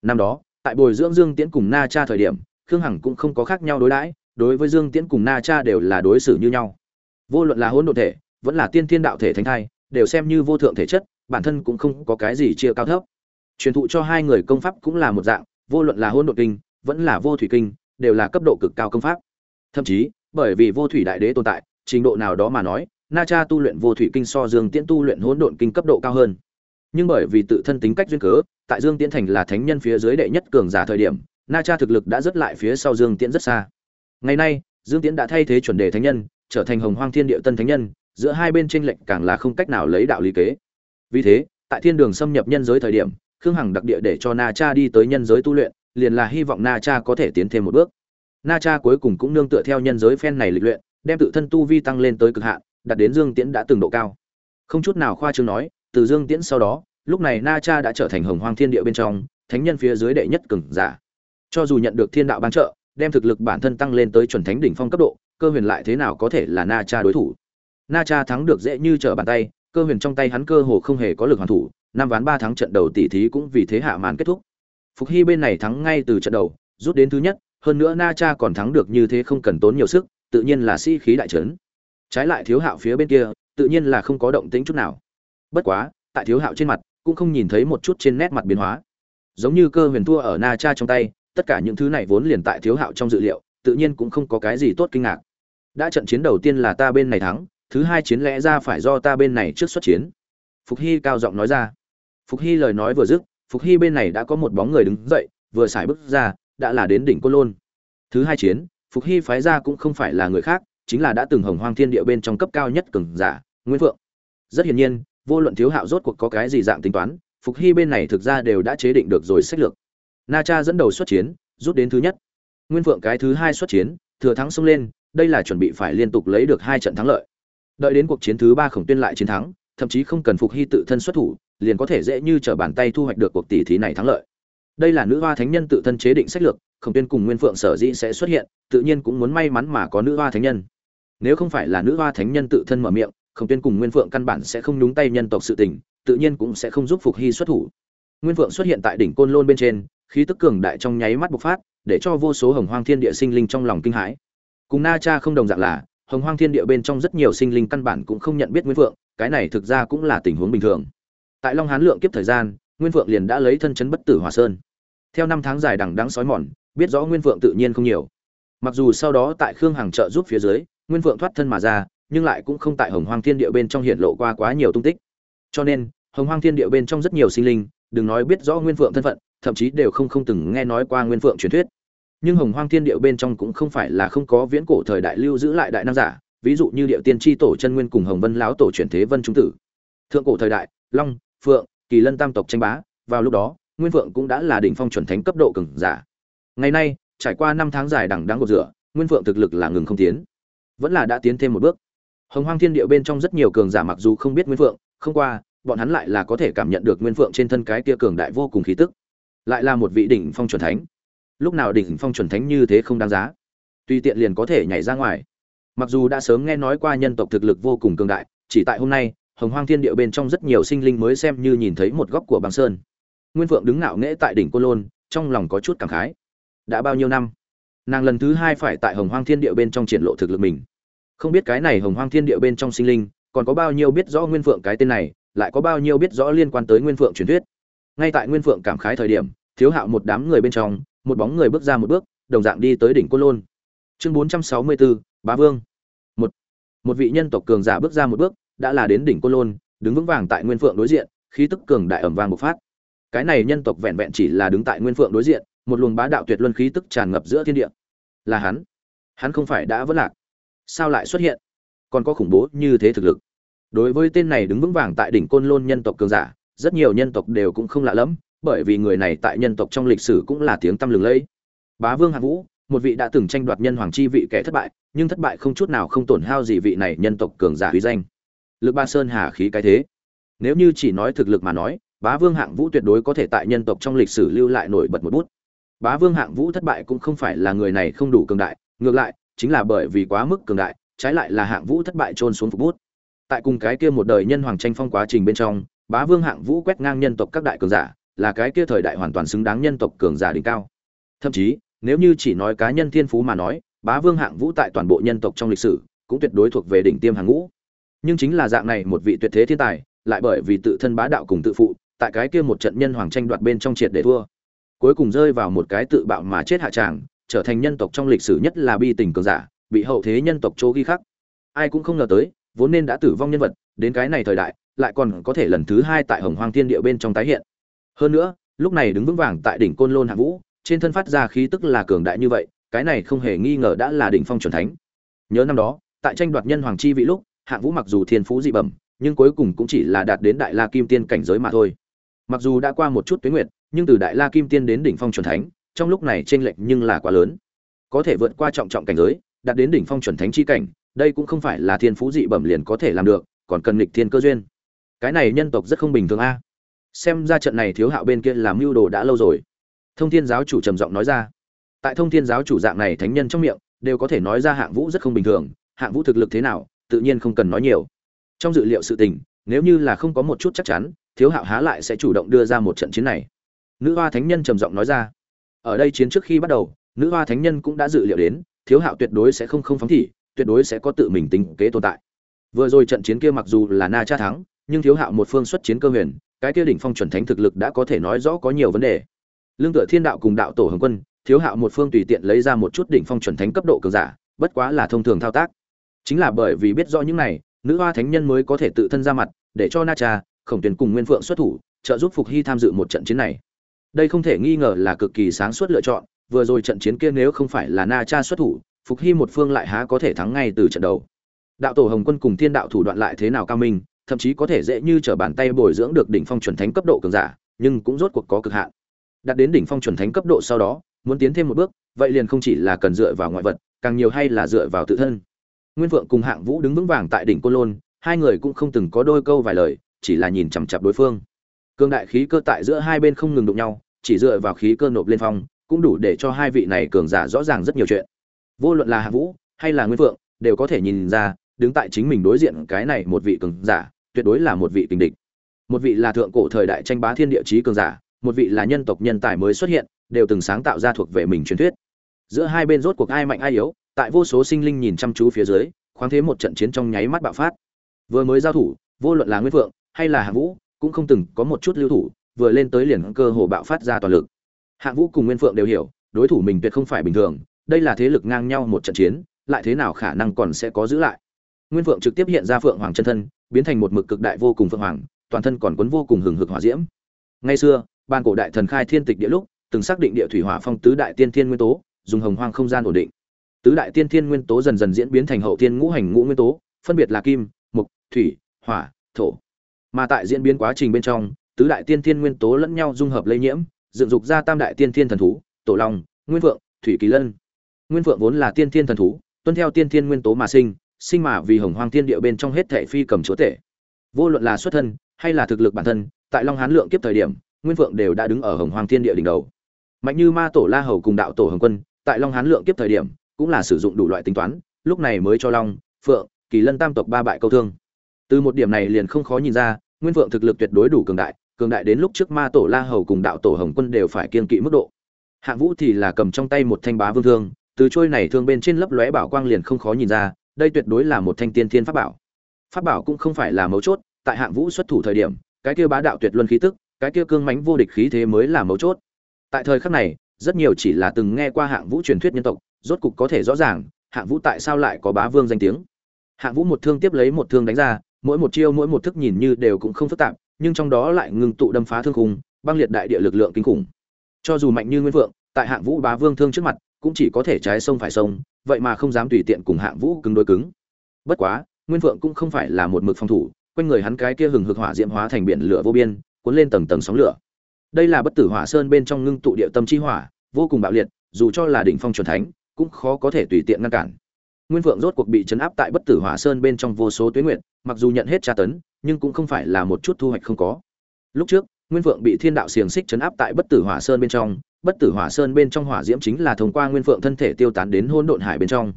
Năm đó, tại bồi dưỡng Dương Tiễn cùng Na Cha thời điểm, Khương Hằng cũng không có khác nhau đối đãi, đối với Dương Tiễn cùng Na Cha đều là đối xử như nhau. Vô luận là hỗn độn thể, vẫn là tiên thiên đạo thể thánh thai, đều xem như vô thượng thể chất, bản thân cũng không có cái gì chia cao thấp. Truyền thụ cho hai người công pháp cũng là một dạng, vô luận là hỗn độn kinh, vẫn là vô thủy kinh, đều là cấp độ cực cao công pháp. Thậm chí, bởi vì vô thủy đại đế tồn tại, trình độ nào đó mà nói, Na Cha tu luyện vô thủy kinh so Dương Tiễn tu luyện hỗn độn kinh cấp độ cao hơn. Nhưng bởi vì tự thân tính cách duyên cớ, tại Dương Tiễn thành là thánh nhân phía dưới đệ nhất cường giả thời điểm, Na Cha thực lực đã rất lại phía sau Dương Tiễn rất xa. Ngày nay, Dương Tiễn đã thay thế chuẩn đề thánh nhân, trở thành Hồng Hoang Thiên Địa Tân thánh nhân, giữa hai bên chênh lệch càng là không cách nào lấy đạo lý kế. Vì thế, tại thiên đường xâm nhập nhân giới thời điểm, Khương Hằng đặc địa để cho Na Cha đi tới nhân giới tu luyện, liền là hy vọng Na Cha có thể tiến thêm một bước. Na Cha cuối cùng cũng nương tựa theo nhân giới phen này lịch luyện, đem tự thân tu vi tăng lên tới cực hạn, đạt đến Dương Tiễn đã từng độ cao. Không chút nào khoa trương nói, từ Dương Tiễn sau đó, lúc này Na Cha đã trở thành Hồng Hoang Thiên Địa bên trong, thánh nhân phía dưới đệ nhất cường giả. Cho dù nhận được thiên đạo ban trợ, đem thực lực bản thân tăng lên tới chuẩn thánh đỉnh phong cấp độ, cơ huyền lại thế nào có thể là Na Cha đối thủ. Na Cha thắng được dễ như trở bàn tay, cơ huyền trong tay hắn cơ hồ không hề có lực hoàn thủ, năm ván ba thắng trận đầu tỷ thí cũng vì thế hạ màn kết thúc. Phục Hy bên này thắng ngay từ trận đầu, rút đến thứ nhất, hơn nữa Na Cha còn thắng được như thế không cần tốn nhiều sức, tự nhiên là sĩ khí đại trấn. Trái lại Thiếu Hạo phía bên kia, tự nhiên là không có động tĩnh chút nào. Bất quá, tại Thiếu Hạo trên mặt, cũng không nhìn thấy một chút trên nét mặt biến hóa. Giống như cơ huyền thua ở Na Cha trong tay, tất cả những thứ này vốn liền tại Thiếu Hạo trong dự liệu, tự nhiên cũng không có cái gì tốt kinh ngạc. Đã trận chiến đầu tiên là ta bên này thắng, thứ hai chiến lẽ ra phải do ta bên này trước xuất chiến. Phục Hy cao giọng nói ra. Phục Hy lời nói vừa dứt, Phục Hy bên này đã có một bóng người đứng dậy, vừa xài bước ra, đã là đến đỉnh Côn Lôn. Thứ hai chiến, Phục Hy phái ra cũng không phải là người khác, chính là đã từng hồng hoang thiên địa bên trong cấp cao nhất cường giả, Nguyên Vượng. Rất hiển nhiên, vô luận thiếu hạo rốt cuộc có cái gì dạng tính toán, Phục Hy bên này thực ra đều đã chế định được rồi sách lược. Na Cha dẫn đầu xuất chiến, rút đến thứ nhất. Nguyên Vượng cái thứ hai xuất chiến, thừa thắng xông lên, đây là chuẩn bị phải liên tục lấy được hai trận thắng lợi. đợi đến cuộc chiến thứ ba khổng tuyên lại chiến thắng thậm chí không cần phục hy tự thân xuất thủ liền có thể dễ như trở bàn tay thu hoạch được cuộc tỷ thí này thắng lợi đây là nữ hoa thánh nhân tự thân chế định sách lược khổng tuyên cùng nguyên phượng sở dĩ sẽ xuất hiện tự nhiên cũng muốn may mắn mà có nữ hoa thánh nhân nếu không phải là nữ hoa thánh nhân tự thân mở miệng, khổng tuyên cùng nguyên phượng căn bản sẽ không nhúng tay nhân tộc sự tình, tự nhiên cũng sẽ không giúp phục hy xuất thủ. Nguyên phượng xuất hiện tại đỉnh côn lôn bên trên, khí tức cường đại trong nháy mắt bộc phát, để cho vô số hồng hoang thiên địa sinh linh trong lòng kinh hãi. Cùng na cha không đồng dạng là, hồng hoang thiên địa bên trong rất nhiều sinh linh căn bản cũng không nhận biết nguyên phượng, cái này thực ra cũng là tình huống bình thường. Tại long hán lượng kiếp thời gian, nguyên phượng liền đã lấy thân chấn bất tử hòa sơn. Theo năm tháng dài đằng đắng sói mòn, biết rõ nguyên phượng tự nhiên không nhiều. Mặc dù sau đó tại khương hàng trợ giúp phía dưới nguyên phượng thoát thân mà ra, nhưng lại cũng không tại hồng hoang thiên địa bên trong hiện lộ qua quá nhiều tung tích. Cho nên, hồng hoang thiên địa bên trong rất nhiều sinh linh, đừng nói biết rõ nguyên phượng thân phận, thậm chí đều không không từng nghe nói qua nguyên phượng truyền thuyết. Nhưng hồng hoang thiên địa bên trong cũng không phải là không có viễn cổ thời đại lưu giữ lại đại nam giả, ví dụ như Điệu tiên tri tổ chân nguyên cùng hồng vân lão tổ truyền thế vân trung tử. Thượng cổ thời đại, long, phượng, kỳ lân tam tộc tranh bá, vào lúc đó, nguyên phượng cũng đã là đỉnh phong chuẩn thánh cấp độ cường giả. Ngày nay, trải qua năm tháng dài đằng đáng gột rửa, nguyên phượng thực lực là ngừng không tiến vẫn là đã tiến thêm một bước. Hồng hoang thiên địa bên trong rất nhiều cường giả mặc dù không biết nguyên phượng, không qua, bọn hắn lại là có thể cảm nhận được nguyên phượng trên thân cái kia cường đại vô cùng khí tức. Lại là một vị đỉnh phong chuẩn thánh. Lúc nào đỉnh phong chuẩn thánh như thế không đáng giá. Tùy tiện liền có thể nhảy ra ngoài. Mặc dù đã sớm nghe nói qua nhân tộc thực lực vô cùng cường đại, chỉ tại hôm nay, hồng hoang thiên địa bên trong rất nhiều sinh linh mới xem như nhìn thấy một góc của băng sơn. Nguyên phượng đứng ngạo nghễ tại đỉnh côn lôn, trong lòng có chút cảm khái. Đã bao nhiêu năm? Nàng lần thứ hai phải tại hồng hoang thiên địa bên trong triển lộ thực lực mình. Không biết cái này hồng hoang thiên địa bên trong sinh linh, còn có bao nhiêu biết rõ nguyên phượng cái tên này, lại có bao nhiêu biết rõ liên quan tới nguyên phượng truyền thuyết. Ngay tại nguyên phượng cảm khái thời điểm, thiếu hạo một đám người bên trong, một bóng người bước ra một bước, đồng dạng đi tới đỉnh côn lôn. Chương bốn trăm sáu mươi bốn bá vương. Một một vị nhân tộc cường giả bước ra một bước, đã là đến đỉnh côn lôn, đứng vững vàng tại nguyên phượng đối diện, khí tức cường đại ẩm vàng bộc phát. Cái này nhân tộc vẹn vẹn chỉ là đứng tại nguyên phượng đối diện, một luồng bá đạo tuyệt luân khí tức tràn ngập giữa thiên địa là hắn. Hắn không phải đã vất lạc. Sao lại xuất hiện? Còn có khủng bố như thế thực lực. Đối với tên này đứng vững vàng tại đỉnh côn lôn nhân tộc cường giả, rất nhiều nhân tộc đều cũng không lạ lẫm, bởi vì người này tại nhân tộc trong lịch sử cũng là tiếng tăm lừng lẫy. Bá vương hạng vũ, một vị đã từng tranh đoạt nhân hoàng chi vị kẻ thất bại, nhưng thất bại không chút nào không tổn hao gì vị này nhân tộc cường giả uy danh. Lực ba sơn hà khí cái thế. Nếu như chỉ nói thực lực mà nói, bá vương hạng vũ tuyệt đối có thể tại nhân tộc trong lịch sử lưu lại nổi bật một bút bá vương hạng vũ thất bại cũng không phải là người này không đủ cường đại, ngược lại, chính là bởi vì quá mức cường đại, trái lại là hạng vũ thất bại trôn xuống phục bút. Tại cùng cái kia một đời nhân hoàng tranh phong quá trình bên trong, bá vương hạng vũ quét ngang nhân tộc các đại cường giả, là cái kia thời đại hoàn toàn xứng đáng nhân tộc cường giả đỉnh cao. Thậm chí, nếu như chỉ nói cá nhân thiên phú mà nói, bá vương hạng vũ tại toàn bộ nhân tộc trong lịch sử, cũng tuyệt đối thuộc về đỉnh tiêm hàng ngũ. Nhưng chính là dạng này một vị tuyệt thế thiên tài, lại bởi vì tự thân bá đạo cùng tự phụ, tại cái kia một trận nhân hoàng tranh đoạt bên trong triệt để thua cuối cùng rơi vào một cái tự bạo mà chết hạ tràng, trở thành nhân tộc trong lịch sử nhất là bi tình cường giả, bị hậu thế nhân tộc chỗ ghi khắc. Ai cũng không ngờ tới, vốn nên đã tử vong nhân vật, đến cái này thời đại, lại còn có thể lần thứ hai tại hồng hoang thiên địa bên trong tái hiện. Hơn nữa, lúc này đứng vững vàng tại đỉnh côn lôn hạ vũ, trên thân phát ra khí tức là cường đại như vậy, cái này không hề nghi ngờ đã là đỉnh phong chuẩn thánh. Nhớ năm đó, tại tranh đoạt nhân hoàng chi vị lúc, hạng vũ mặc dù thiên phú dị bẩm, nhưng cuối cùng cũng chỉ là đạt đến đại la kim tiên cảnh giới mà thôi. Mặc dù đã qua một chút tuyến nguyệt nhưng từ đại la kim tiên đến đỉnh phong chuẩn thánh, trong lúc này chênh lệch nhưng là quá lớn. Có thể vượt qua trọng trọng cảnh giới, đạt đến đỉnh phong chuẩn thánh chi cảnh, đây cũng không phải là thiên phú dị bẩm liền có thể làm được, còn cần nghịch thiên cơ duyên. Cái này nhân tộc rất không bình thường a. Xem ra trận này thiếu hạo bên kia làm mưu đồ đã lâu rồi. Thông thiên giáo chủ trầm giọng nói ra. Tại thông thiên giáo chủ dạng này thánh nhân trong miệng, đều có thể nói ra hạng vũ rất không bình thường, hạng vũ thực lực thế nào, tự nhiên không cần nói nhiều. Trong dự liệu sự tình, nếu như là không có một chút chắc chắn, thiếu hạo há lại sẽ chủ động đưa ra một trận chiến này nữ hoa thánh nhân trầm giọng nói ra. Ở đây chiến trước khi bắt đầu, nữ hoa thánh nhân cũng đã dự liệu đến, thiếu hạo tuyệt đối sẽ không không phóng thị, tuyệt đối sẽ có tự mình tính kế tồn tại. Vừa rồi trận chiến kia mặc dù là na cha thắng, nhưng thiếu hạo một phương xuất chiến cơ huyền, cái kia đỉnh phong chuẩn thánh thực lực đã có thể nói rõ có nhiều vấn đề. Lương tựa thiên đạo cùng đạo tổ hồng quân, thiếu hạo một phương tùy tiện lấy ra một chút đỉnh phong chuẩn thánh cấp độ cường giả, bất quá là thông thường thao tác. Chính là bởi vì biết rõ những này, nữ hoa thánh nhân mới có thể tự thân ra mặt, để cho na cha, khổng tuyền cùng nguyên phượng xuất thủ, trợ giúp phục hy tham dự một trận chiến này đây không thể nghi ngờ là cực kỳ sáng suốt lựa chọn, vừa rồi trận chiến kia nếu không phải là na cha xuất thủ, phục hy một phương lại há có thể thắng ngay từ trận đầu. Đạo tổ hồng quân cùng thiên đạo thủ đoạn lại thế nào cao minh, thậm chí có thể dễ như trở bàn tay bồi dưỡng được đỉnh phong chuẩn thánh cấp độ cường giả, nhưng cũng rốt cuộc có cực hạn. Đạt đến đỉnh phong chuẩn thánh cấp độ sau đó, muốn tiến thêm một bước, vậy liền không chỉ là cần dựa vào ngoại vật, càng nhiều hay là dựa vào tự thân. Nguyên vượng cùng hạng vũ đứng vững vàng tại đỉnh côn lôn, hai người cũng không từng có đôi câu vài lời, chỉ là nhìn chằm chặp đối phương cương đại khí cơ tại giữa hai bên không ngừng đụng nhau, chỉ dựa vào khí cơ nộp lên phong, cũng đủ để cho hai vị này cường giả rõ ràng rất nhiều chuyện. Vô luận là hạng vũ hay là nguyên vượng đều có thể nhìn ra, đứng tại chính mình đối diện cái này một vị cường giả, tuyệt đối là một vị tình địch. Một vị là thượng cổ thời đại tranh bá thiên địa chí cường giả, một vị là nhân tộc nhân tài mới xuất hiện, đều từng sáng tạo ra thuộc về mình truyền thuyết. Giữa hai bên rốt cuộc ai mạnh ai yếu, tại vô số sinh linh nhìn chăm chú phía dưới, khoáng thế một trận chiến trong nháy mắt bạo phát. Vừa mới giao thủ, vô luận là nguyên vượng hay là hạng vũ cũng không từng có một chút lưu thủ, vừa lên tới liền cơ hồ bạo phát ra toàn lực. Hạng vũ cùng nguyên phượng đều hiểu, đối thủ mình tuyệt không phải bình thường, đây là thế lực ngang nhau một trận chiến, lại thế nào khả năng còn sẽ có giữ lại? Nguyên phượng trực tiếp hiện ra phượng hoàng chân thân, biến thành một mực cực đại vô cùng phượng hoàng, toàn thân còn quấn vô cùng hừng hực hỏa diễm. Ngay xưa, ban cổ đại thần khai thiên tịch địa lúc, từng xác định địa thủy hỏa phong tứ đại tiên thiên nguyên tố, dùng hồng hoang không gian ổn định. Tứ đại tiên thiên nguyên tố dần dần diễn biến thành hậu thiên ngũ hành ngũ nguyên tố, phân biệt là kim mục thủy, hỏa, thổ mà tại diễn biến quá trình bên trong, tứ đại tiên thiên nguyên tố lẫn nhau dung hợp lây nhiễm, dựng dục ra tam đại tiên thiên thần thú, tổ long, nguyên vượng thủy kỳ lân. Nguyên vượng vốn là tiên thiên thần thú, tuân theo tiên thiên nguyên tố mà sinh sinh mà vì hồng hoang thiên địa bên trong hết thệ phi cầm chúa tể. Vô luận là xuất thân hay là thực lực bản thân, tại long hán lượng kiếp thời điểm, nguyên vượng đều đã đứng ở hồng hoang thiên địa đỉnh đầu. Mạnh như ma tổ la hầu cùng đạo tổ hồng quân, tại long hán lượng kiếp thời điểm, cũng là sử dụng đủ loại tính toán, lúc này mới cho long, phượng, kỳ lân tam tộc ba bại câu thương từ một điểm này liền không khó nhìn ra, nguyên vượng thực lực tuyệt đối đủ cường đại cường đại đến lúc trước ma tổ la hầu cùng đạo tổ hồng quân đều phải kiên kỵ mức độ. Hạng vũ thì là cầm trong tay một thanh bá vương thương, từ trôi này thương bên trên lấp lóe bảo quang liền không khó nhìn ra, đây tuyệt đối là một thanh tiên thiên pháp bảo. Pháp bảo cũng không phải là mấu chốt, tại hạng vũ xuất thủ thời điểm, cái kia bá đạo tuyệt luân khí tức, cái kia cương mãnh vô địch khí thế mới là mấu chốt. Tại thời khắc này, rất nhiều chỉ là từng nghe qua hạng vũ truyền thuyết nhân tộc, rốt cục có thể rõ ràng, hạng vũ tại sao lại có bá vương danh tiếng. Hạng vũ một thương tiếp lấy một thương đánh ra mỗi một chiêu, mỗi một thức nhìn như đều cũng không phức tạp, nhưng trong đó lại ngừng tụ đâm phá thương khung, băng liệt đại địa lực lượng kinh khủng. Cho dù mạnh như nguyên vượng tại hạng vũ bá vương thương trước mặt, cũng chỉ có thể trái sông phải sông, vậy mà không dám tùy tiện cùng hạng vũ cứng đối cứng. Bất quá, nguyên vượng cũng không phải là một mực phòng thủ, quanh người hắn cái kia hừng hực hỏa diễm hóa thành biển lửa vô biên, cuốn lên tầng tầng sóng lửa. Đây là bất tử hỏa sơn bên trong ngưng tụ địa tâm chi hỏa, vô cùng bạo liệt, dù cho là đỉnh phong chuẩn thánh, cũng khó có thể tùy tiện ngăn cản nguyên vượng rốt cuộc bị chấn áp tại bất tử hỏa sơn bên trong vô số tuyến nguyện mặc dù nhận hết tra tấn, nhưng cũng không phải là một chút thu hoạch không có. Lúc trước, nguyên vượng bị thiên đạo xiềng xích chấn áp tại bất tử hỏa sơn bên trong, bất tử hỏa sơn bên trong hỏa diễm chính là thông qua nguyên vượng thân thể tiêu tán đến hỗn độn hải bên trong.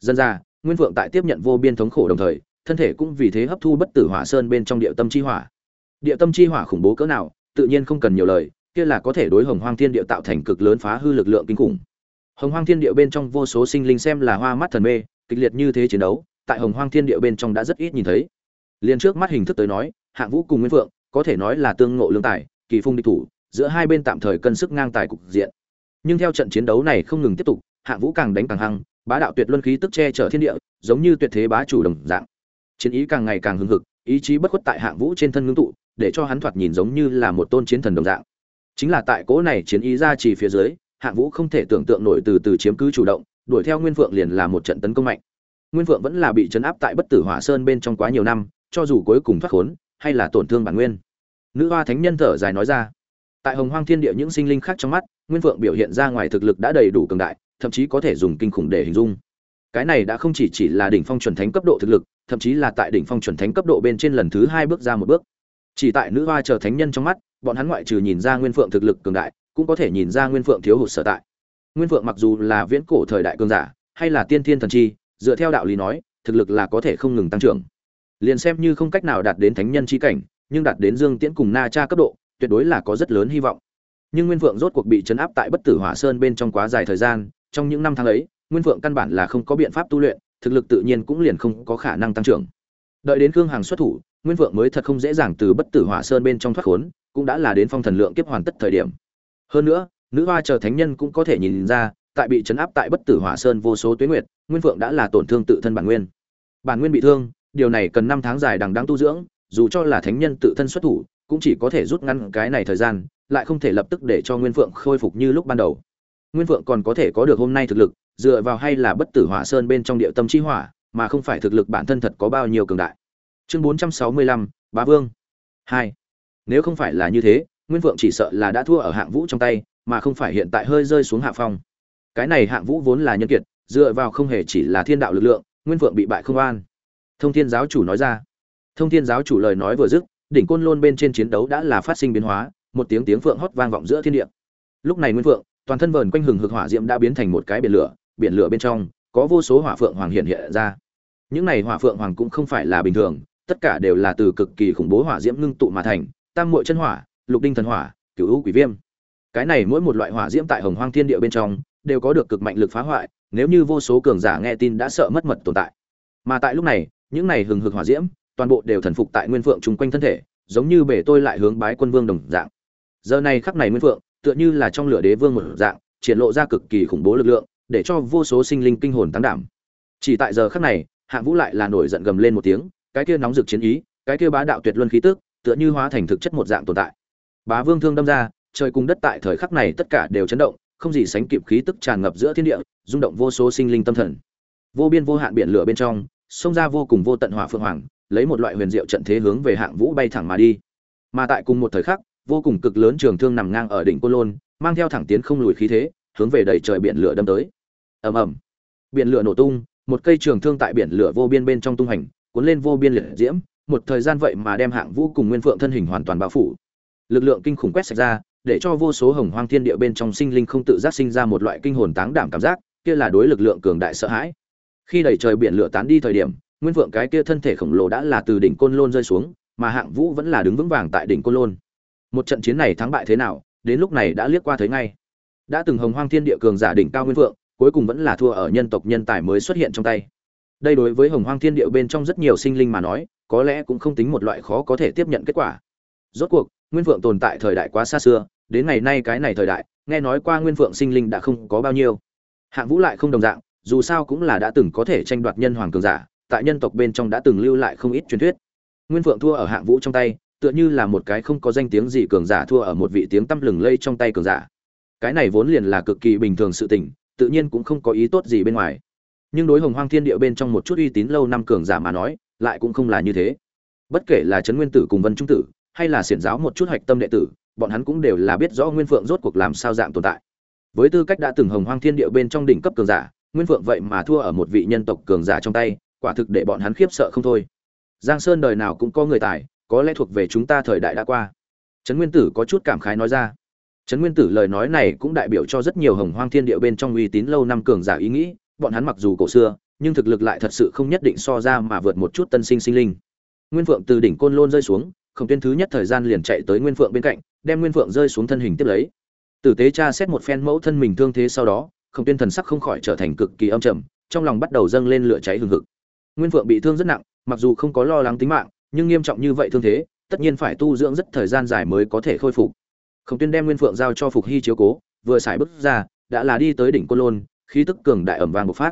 Dân ra, nguyên vượng tại tiếp nhận vô biên thống khổ đồng thời, thân thể cũng vì thế hấp thu bất tử hỏa sơn bên trong địa tâm chi hỏa. Địa tâm chi hỏa khủng bố cỡ nào, tự nhiên không cần nhiều lời, kia là có thể đối hồng hoang thiên địa tạo thành cực lớn phá hư lực lượng kinh khủng hồng hoang thiên địa bên trong vô số sinh linh xem là hoa mắt thần mê, kịch liệt như thế chiến đấu, tại hồng hoang thiên địa bên trong đã rất ít nhìn thấy. Liền trước mắt hình thức tới nói, hạng vũ cùng nguyên phượng, có thể nói là tương ngộ lương tài, kỳ phung địch thủ, giữa hai bên tạm thời cân sức ngang tài cục diện. Nhưng theo trận chiến đấu này không ngừng tiếp tục, hạng vũ càng đánh càng hăng, bá đạo tuyệt luân khí tức che chở thiên địa, giống như tuyệt thế bá chủ đồng dạng. Chiến ý càng ngày càng hưng hực, ý chí bất khuất tại hạng vũ trên thân ngưng tụ, để cho hắn thoạt nhìn giống như là một tôn chiến thần đồng dạng. Chính là tại cỗ này chiến ý ra chỉ phía dưới hạng vũ không thể tưởng tượng nổi từ từ chiếm cứ chủ động, đuổi theo nguyên phượng liền là một trận tấn công mạnh. Nguyên phượng vẫn là bị chấn áp tại bất tử hỏa sơn bên trong quá nhiều năm, cho dù cuối cùng thoát khốn, hay là tổn thương bản nguyên. Nữ hoa thánh nhân thở dài nói ra. Tại hồng hoang thiên địa những sinh linh khác trong mắt, nguyên phượng biểu hiện ra ngoài thực lực đã đầy đủ cường đại, thậm chí có thể dùng kinh khủng để hình dung. Cái này đã không chỉ chỉ là đỉnh phong chuẩn thánh cấp độ thực lực, thậm chí là tại đỉnh phong chuẩn thánh cấp độ bên trên lần thứ hai bước ra một bước. Chỉ tại nữ hoa chờ thánh nhân trong mắt, bọn hắn ngoại trừ nhìn ra nguyên phượng thực lực cường đại cũng có thể nhìn ra nguyên phượng thiếu hụt sở tại. Nguyên phượng mặc dù là viễn cổ thời đại cường giả, hay là tiên thiên thần chi, dựa theo đạo lý nói, thực lực là có thể không ngừng tăng trưởng. Liền xem như không cách nào đạt đến thánh nhân chi cảnh, nhưng đạt đến dương tiễn cùng na cha cấp độ, tuyệt đối là có rất lớn hy vọng. Nhưng nguyên phượng rốt cuộc bị chấn áp tại bất tử hỏa sơn bên trong quá dài thời gian, trong những năm tháng ấy, nguyên phượng căn bản là không có biện pháp tu luyện, thực lực tự nhiên cũng liền không có khả năng tăng trưởng. Đợi đến khương hàng xuất thủ, nguyên phượng mới thật không dễ dàng từ bất tử hỏa sơn bên trong thoát khốn, cũng đã là đến phong thần lượng kiếp hoàn tất thời điểm hơn nữa, nữ hoa chờ thánh nhân cũng có thể nhìn ra, tại bị chấn áp tại bất tử hỏa sơn vô số tuyến nguyệt, nguyên phượng đã là tổn thương tự thân bản nguyên. Bản nguyên bị thương, điều này cần năm tháng dài đằng đang tu dưỡng, dù cho là thánh nhân tự thân xuất thủ, cũng chỉ có thể rút ngắn cái này thời gian, lại không thể lập tức để cho nguyên phượng khôi phục như lúc ban đầu. Nguyên phượng còn có thể có được hôm nay thực lực, dựa vào hay là bất tử hỏa sơn bên trong địa tâm chi hỏa, mà không phải thực lực bản thân thật có bao nhiêu cường đại. Chương bốn trăm sáu mươi lăm, bá vương. Hai. Nếu không phải là như thế nguyên phượng chỉ sợ là đã thua ở hạng vũ trong tay, mà không phải hiện tại hơi rơi xuống hạ phong. Cái này hạng vũ vốn là nhân kiệt, dựa vào không hề chỉ là thiên đạo lực lượng, nguyên vượng bị bại không an thông thiên giáo chủ nói ra. Thông thiên giáo chủ lời nói vừa dứt, đỉnh côn lôn bên trên chiến đấu đã là phát sinh biến hóa, một tiếng tiếng phượng hót vang vọng giữa thiên địa. Lúc này nguyên phượng, toàn thân vờn quanh hừng hực hỏa diễm đã biến thành một cái biển lửa biển lửa bên trong, có vô số hỏa phượng hoàng hiện hiện ra. Những này hỏa phượng hoàng cũng không phải là bình thường, tất cả đều là từ cực kỳ khủng bố hỏa diễm ngưng tụ mà thành, tam muội chân hỏa lục đinh thần hỏa Cựu u quỷ viêm. Cái này mỗi một loại hỏa diễm tại hồng hoang thiên địa bên trong, đều có được cực mạnh lực phá hoại, nếu như vô số cường giả nghe tin đã sợ mất mật tồn tại. Mà tại lúc này, những này hừng hực hỏa diễm, toàn bộ đều thần phục tại nguyên phượng chung quanh thân thể, giống như bể tôi lại hướng bái quân vương đồng dạng. Giờ này khắc này nguyên phượng, tựa như là trong lửa đế vương một dạng, triển lộ ra cực kỳ khủng bố lực lượng, để cho vô số sinh linh kinh hồn tăng đảm. Chỉ tại giờ khắc này, hạng vũ lại là nổi giận gầm lên một tiếng, cái kia nóng rực chiến ý, cái kia bá đạo tuyệt luân khí tức, tựa như hóa thành thực chất một dạng tồn tại bá vương thương đâm ra, trời cùng đất tại thời khắc này tất cả đều chấn động, không gì sánh kịp khí tức tràn ngập giữa thiên địa, rung động vô số sinh linh tâm thần. Vô biên vô hạn biển lửa bên trong, xông ra vô cùng vô tận hỏa phượng hoàng, lấy một loại huyền diệu trận thế hướng về hạng vũ bay thẳng mà đi. Mà tại cùng một thời khắc, vô cùng cực lớn trường thương nằm ngang ở đỉnh côn lôn, mang theo thẳng tiến không lùi khí thế, hướng về đầy trời biển lửa đâm tới. Ầm ầm. Biển lửa nổ tung, một cây trường thương tại biển lửa vô biên bên trong tung hành cuốn lên vô biên liệt diễm, một thời gian vậy mà đem hạng vũ cùng nguyên phượng thân hình hoàn toàn bao phủ lực lượng kinh khủng quét sạch ra để cho vô số hồng hoang thiên địa bên trong sinh linh không tự giác sinh ra một loại kinh hồn táng đảm cảm giác kia là đối lực lượng cường đại sợ hãi. Khi đẩy trời biển lửa tán đi thời điểm nguyên vượng cái kia thân thể khổng lồ đã là từ đỉnh côn lôn rơi xuống mà hạng vũ vẫn là đứng vững vàng tại đỉnh côn lôn. Một trận chiến này thắng bại thế nào đến lúc này đã liếc qua thấy ngay. Đã từng hồng hoang thiên địa cường giả đỉnh cao nguyên vượng, cuối cùng vẫn là thua ở nhân tộc nhân tài mới xuất hiện trong tay. Đây đối với hồng hoang thiên địa bên trong rất nhiều sinh linh mà nói có lẽ cũng không tính một loại khó có thể tiếp nhận kết quả rốt cuộc, nguyên phượng tồn tại thời đại quá xa xưa, đến ngày nay cái này thời đại, nghe nói qua nguyên phượng sinh linh đã không có bao nhiêu. Hạng vũ lại không đồng dạng, dù sao cũng là đã từng có thể tranh đoạt nhân hoàng cường giả, tại nhân tộc bên trong đã từng lưu lại không ít truyền thuyết. Nguyên phượng thua ở hạng vũ trong tay, tựa như là một cái không có danh tiếng gì cường giả thua ở một vị tiếng tăm lừng lây trong tay cường giả. Cái này vốn liền là cực kỳ bình thường sự tình, tự nhiên cũng không có ý tốt gì bên ngoài. Nhưng đối hồng hoang thiên địa bên trong một chút uy tín lâu năm cường giả mà nói, lại cũng không là như thế. Bất kể là trấn nguyên tử cùng vân trung tử hay là xiển giáo một chút hạch tâm đệ tử, bọn hắn cũng đều là biết rõ nguyên phượng rốt cuộc làm sao dạng tồn tại. Với tư cách đã từng hồng hoang thiên địa bên trong đỉnh cấp cường giả, nguyên phượng vậy mà thua ở một vị nhân tộc cường giả trong tay, quả thực để bọn hắn khiếp sợ không thôi. Giang sơn đời nào cũng có người tài, có lẽ thuộc về chúng ta thời đại đã qua. Trấn nguyên tử có chút cảm khái nói ra. Trấn nguyên tử lời nói này cũng đại biểu cho rất nhiều hồng hoang thiên địa bên trong uy tín lâu năm cường giả ý nghĩ, bọn hắn mặc dù cổ xưa, nhưng thực lực lại thật sự không nhất định so ra mà vượt một chút tân sinh sinh linh. Nguyên phượng từ đỉnh côn lôn rơi xuống khổng tuyên thứ nhất thời gian liền chạy tới nguyên phượng bên cạnh, đem nguyên phượng rơi xuống thân hình tiếp lấy. Tử tế tra xét một phen mẫu thân mình thương thế sau đó, khổng tuyên thần sắc không khỏi trở thành cực kỳ âm trầm, trong lòng bắt đầu dâng lên lửa cháy hừng hực. Nguyên phượng bị thương rất nặng, mặc dù không có lo lắng tính mạng, nhưng nghiêm trọng như vậy thương thế, tất nhiên phải tu dưỡng rất thời gian dài mới có thể khôi phục. Khổng tuyên đem nguyên phượng giao cho phục hy chiếu cố, vừa xài bước ra, đã là đi tới đỉnh côn lôn, khí tức cường đại ẩm vàng bộc phát.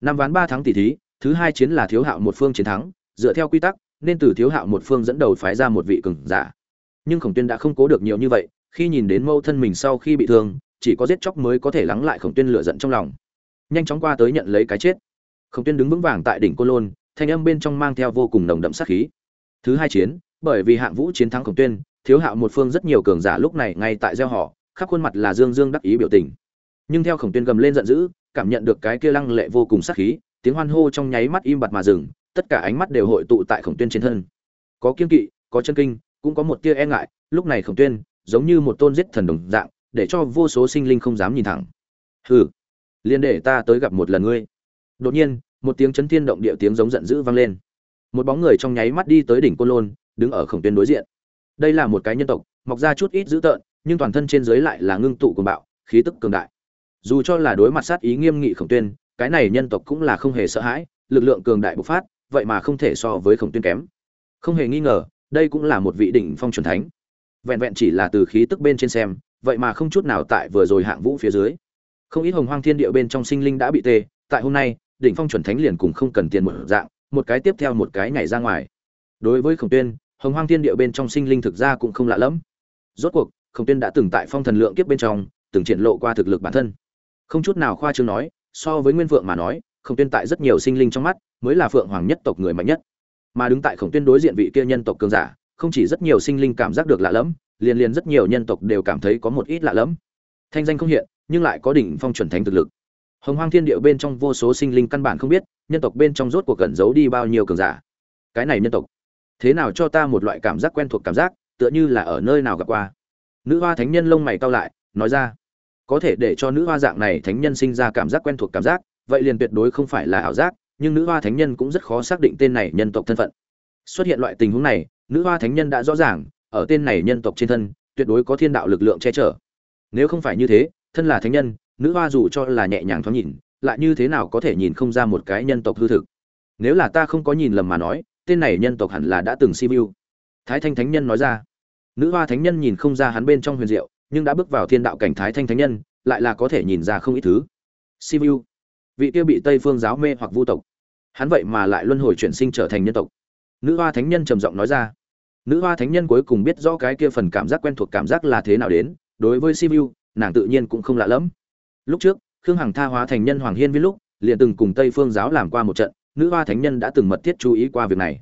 Năm ván ba tháng tỷ thí, thứ hai chiến là thiếu hạo một phương chiến thắng, dựa theo quy tắc nên từ thiếu hạo một phương dẫn đầu phái ra một vị cường giả. Nhưng khổng tuyên đã không cố được nhiều như vậy, khi nhìn đến mâu thân mình sau khi bị thương, chỉ có giết chóc mới có thể lắng lại khổng tuyên lựa giận trong lòng. Nhanh chóng qua tới nhận lấy cái chết. Khổng tuyên đứng vững vàng tại đỉnh côn lôn, thanh âm bên trong mang theo vô cùng nồng đậm sát khí. Thứ hai chiến, bởi vì hạng vũ chiến thắng khổng tuyên, thiếu hạo một phương rất nhiều cường giả lúc này ngay tại gieo họ, khắp khuôn mặt là dương dương đắc ý biểu tình. Nhưng theo khổng tuyên gầm lên giận dữ, cảm nhận được cái kia lăng lệ vô cùng sát khí, tiếng hoan hô trong nháy mắt im bặt mà dừng tất cả ánh mắt đều hội tụ tại khổng tuyên trên thân. Có kiên kỵ, có chân kinh, cũng có một tia e ngại, lúc này khổng tuyên, giống như một tôn giết thần đồng dạng, để cho vô số sinh linh không dám nhìn thẳng. Hừ, liền để ta tới gặp một lần ngươi. Đột nhiên, một tiếng chấn thiên động địa tiếng giống giận dữ vang lên. Một bóng người trong nháy mắt đi tới đỉnh côn lôn, đứng ở khổng tuyên đối diện. Đây là một cái nhân tộc, mọc ra chút ít dữ tợn, nhưng toàn thân trên dưới lại là ngưng tụ cuồng bạo, khí tức cường đại. Dù cho là đối mặt sát ý nghiêm nghị khổng tuyên, cái này nhân tộc cũng là không hề sợ hãi, lực lượng cường đại bộc phát vậy mà không thể so với khổng tuyên kém. Không hề nghi ngờ, đây cũng là một vị đỉnh phong chuẩn thánh. Vẹn vẹn chỉ là từ khí tức bên trên xem, vậy mà không chút nào tại vừa rồi hạng vũ phía dưới. Không ít hồng hoang thiên địa bên trong sinh linh đã bị tê, tại hôm nay, đỉnh phong chuẩn thánh liền cùng không cần tiền một dạng, một cái tiếp theo một cái nhảy ra ngoài. Đối với khổng tuyên, hồng hoang thiên địa bên trong sinh linh thực ra cũng không lạ lẫm. Rốt cuộc, khổng tuyên đã từng tại phong thần lượng kiếp bên trong, từng triển lộ qua thực lực bản thân. Không chút nào khoa trương nói, so với nguyên vượng mà nói khổng tuyên tại rất nhiều sinh linh trong mắt, mới là phượng hoàng nhất tộc người mạnh nhất. Mà đứng tại khổng tuyên đối diện vị kia nhân tộc cường giả, không chỉ rất nhiều sinh linh cảm giác được lạ lẫm, liền liền rất nhiều nhân tộc đều cảm thấy có một ít lạ lẫm. Thanh danh không hiện, nhưng lại có đỉnh phong chuẩn thánh thực lực. Hồng hoang thiên địa bên trong vô số sinh linh căn bản không biết, nhân tộc bên trong rốt cuộc cẩn giấu đi bao nhiêu cường giả. Cái này nhân tộc, thế nào cho ta một loại cảm giác quen thuộc cảm giác, tựa như là ở nơi nào gặp qua? Nữ hoa thánh nhân lông mày cau lại, nói ra, có thể để cho nữ hoa dạng này thánh nhân sinh ra cảm giác quen thuộc cảm giác vậy liền tuyệt đối không phải là ảo giác, nhưng nữ hoa thánh nhân cũng rất khó xác định tên này nhân tộc thân phận. Xuất hiện loại tình huống này, nữ hoa thánh nhân đã rõ ràng, ở tên này nhân tộc trên thân, tuyệt đối có thiên đạo lực lượng che chở. Nếu không phải như thế, thân là thánh nhân, nữ hoa dù cho là nhẹ nhàng thoáng nhìn, lại như thế nào có thể nhìn không ra một cái nhân tộc hư thực? Nếu là ta không có nhìn lầm mà nói, tên này nhân tộc hẳn là đã từng si vu. Thái thanh thánh nhân nói ra. Nữ hoa thánh nhân nhìn không ra hắn bên trong huyền diệu, nhưng đã bước vào thiên đạo cảnh thái thanh thánh nhân, lại là có thể nhìn ra không ít thứ. Si vu vị kia bị tây phương giáo mê hoặc vu tộc. Hắn vậy mà lại luân hồi chuyển sinh trở thành nhân tộc. Nữ hoa thánh nhân trầm giọng nói ra. Nữ hoa thánh nhân cuối cùng biết rõ cái kia phần cảm giác quen thuộc cảm giác là thế nào đến, đối với si vu nàng tự nhiên cũng không lạ lẫm. Lúc trước, khương hằng tha hóa thành nhân hoàng hiên viết lúc, liền từng cùng tây phương giáo làm qua một trận, nữ hoa thánh nhân đã từng mật thiết chú ý qua việc này.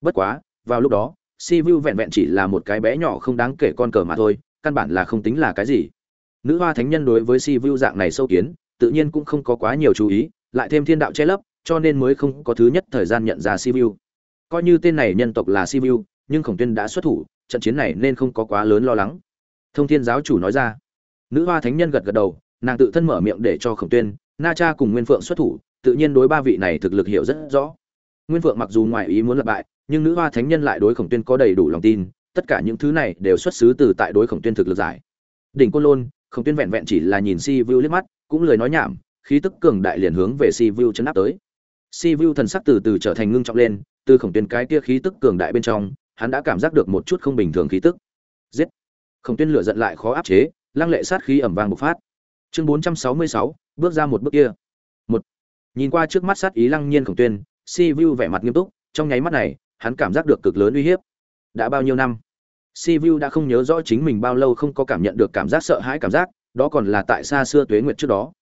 Bất quá, vào lúc đó si vu vẹn vẹn chỉ là một cái bé nhỏ không đáng kể con cờ mà thôi, căn bản là không tính là cái gì. Nữ hoa thánh nhân đối với si vu dạng này sâu kiến tự nhiên cũng không có quá nhiều chú ý lại thêm thiên đạo che lấp cho nên mới không có thứ nhất thời gian nhận ra Sibiu. coi như tên này nhân tộc là Sibiu, nhưng khổng tuyên đã xuất thủ trận chiến này nên không có quá lớn lo lắng. Thông thiên giáo chủ nói ra. Nữ hoa thánh nhân gật gật đầu nàng tự thân mở miệng để cho khổng tuyên na cha cùng nguyên phượng xuất thủ tự nhiên đối ba vị này thực lực hiểu rất rõ. Nguyên phượng mặc dù ngoài ý muốn lập bại nhưng nữ hoa thánh nhân lại đối khổng tuyên có đầy đủ lòng tin tất cả những thứ này đều xuất xứ từ tại đối khổng tuyên thực lực giải. Đỉnh côn lôn khổng tuyên vẹn vẹn chỉ là nhìn si vu liếc mắt cũng lời nói nhảm, khí tức cường đại liền hướng về si vu chấn áp tới. Si vu thần sắc từ từ trở thành ngưng trọng lên, từ khổng tuyên cái kia khí tức cường đại bên trong, hắn đã cảm giác được một chút không bình thường khí tức. Giết! Khổng tuyên lửa giận lại khó áp chế, lăng lệ sát khí ẩm vang bộc phát. Chương bốn trăm sáu mươi sáu, bước ra một bước kia. Một. Nhìn qua trước mắt sát ý lăng nhiên khổng tuyên si vu vẻ mặt nghiêm túc, trong nháy mắt này, hắn cảm giác được cực lớn uy hiếp. Đã bao nhiêu năm? Si vu đã không nhớ rõ chính mình bao lâu không có cảm nhận được cảm giác sợ hãi cảm giác đó còn là tại xa xưa tuế nguyệt trước đó.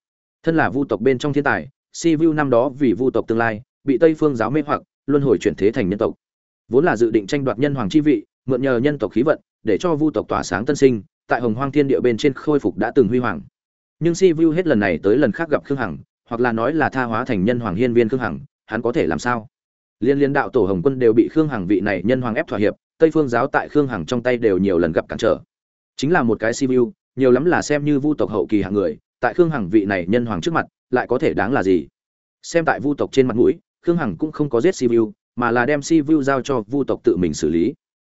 Thân là vu tộc bên trong thiên tài, si vu năm đó vì vu tộc tương lai, bị tây phương giáo mê hoặc, luân hồi chuyển thế thành nhân tộc. Vốn là dự định tranh đoạt nhân hoàng chi vị, mượn nhờ nhân tộc khí vận, để cho vu tộc tỏa sáng tân sinh, tại hồng hoang thiên địa bên trên khôi phục đã từng huy hoàng. Nhưng si vu hết lần này tới lần khác gặp khương hằng, hoặc là nói là tha hóa thành nhân hoàng hiên viên khương hằng, hắn có thể làm sao? Liên liên đạo tổ hồng quân đều bị khương hằng vị này nhân hoàng ép thỏa hiệp, tây phương giáo tại khương hằng trong tay đều nhiều lần gặp cản trở. Chính là một cái si vu nhiều lắm là xem như vu tộc hậu kỳ hạng người, tại khương hằng vị này nhân hoàng trước mặt, lại có thể đáng là gì? Xem tại vu tộc trên mặt mũi, khương hằng cũng không có giết si vu, mà là đem si vu giao cho vu tộc tự mình xử lý.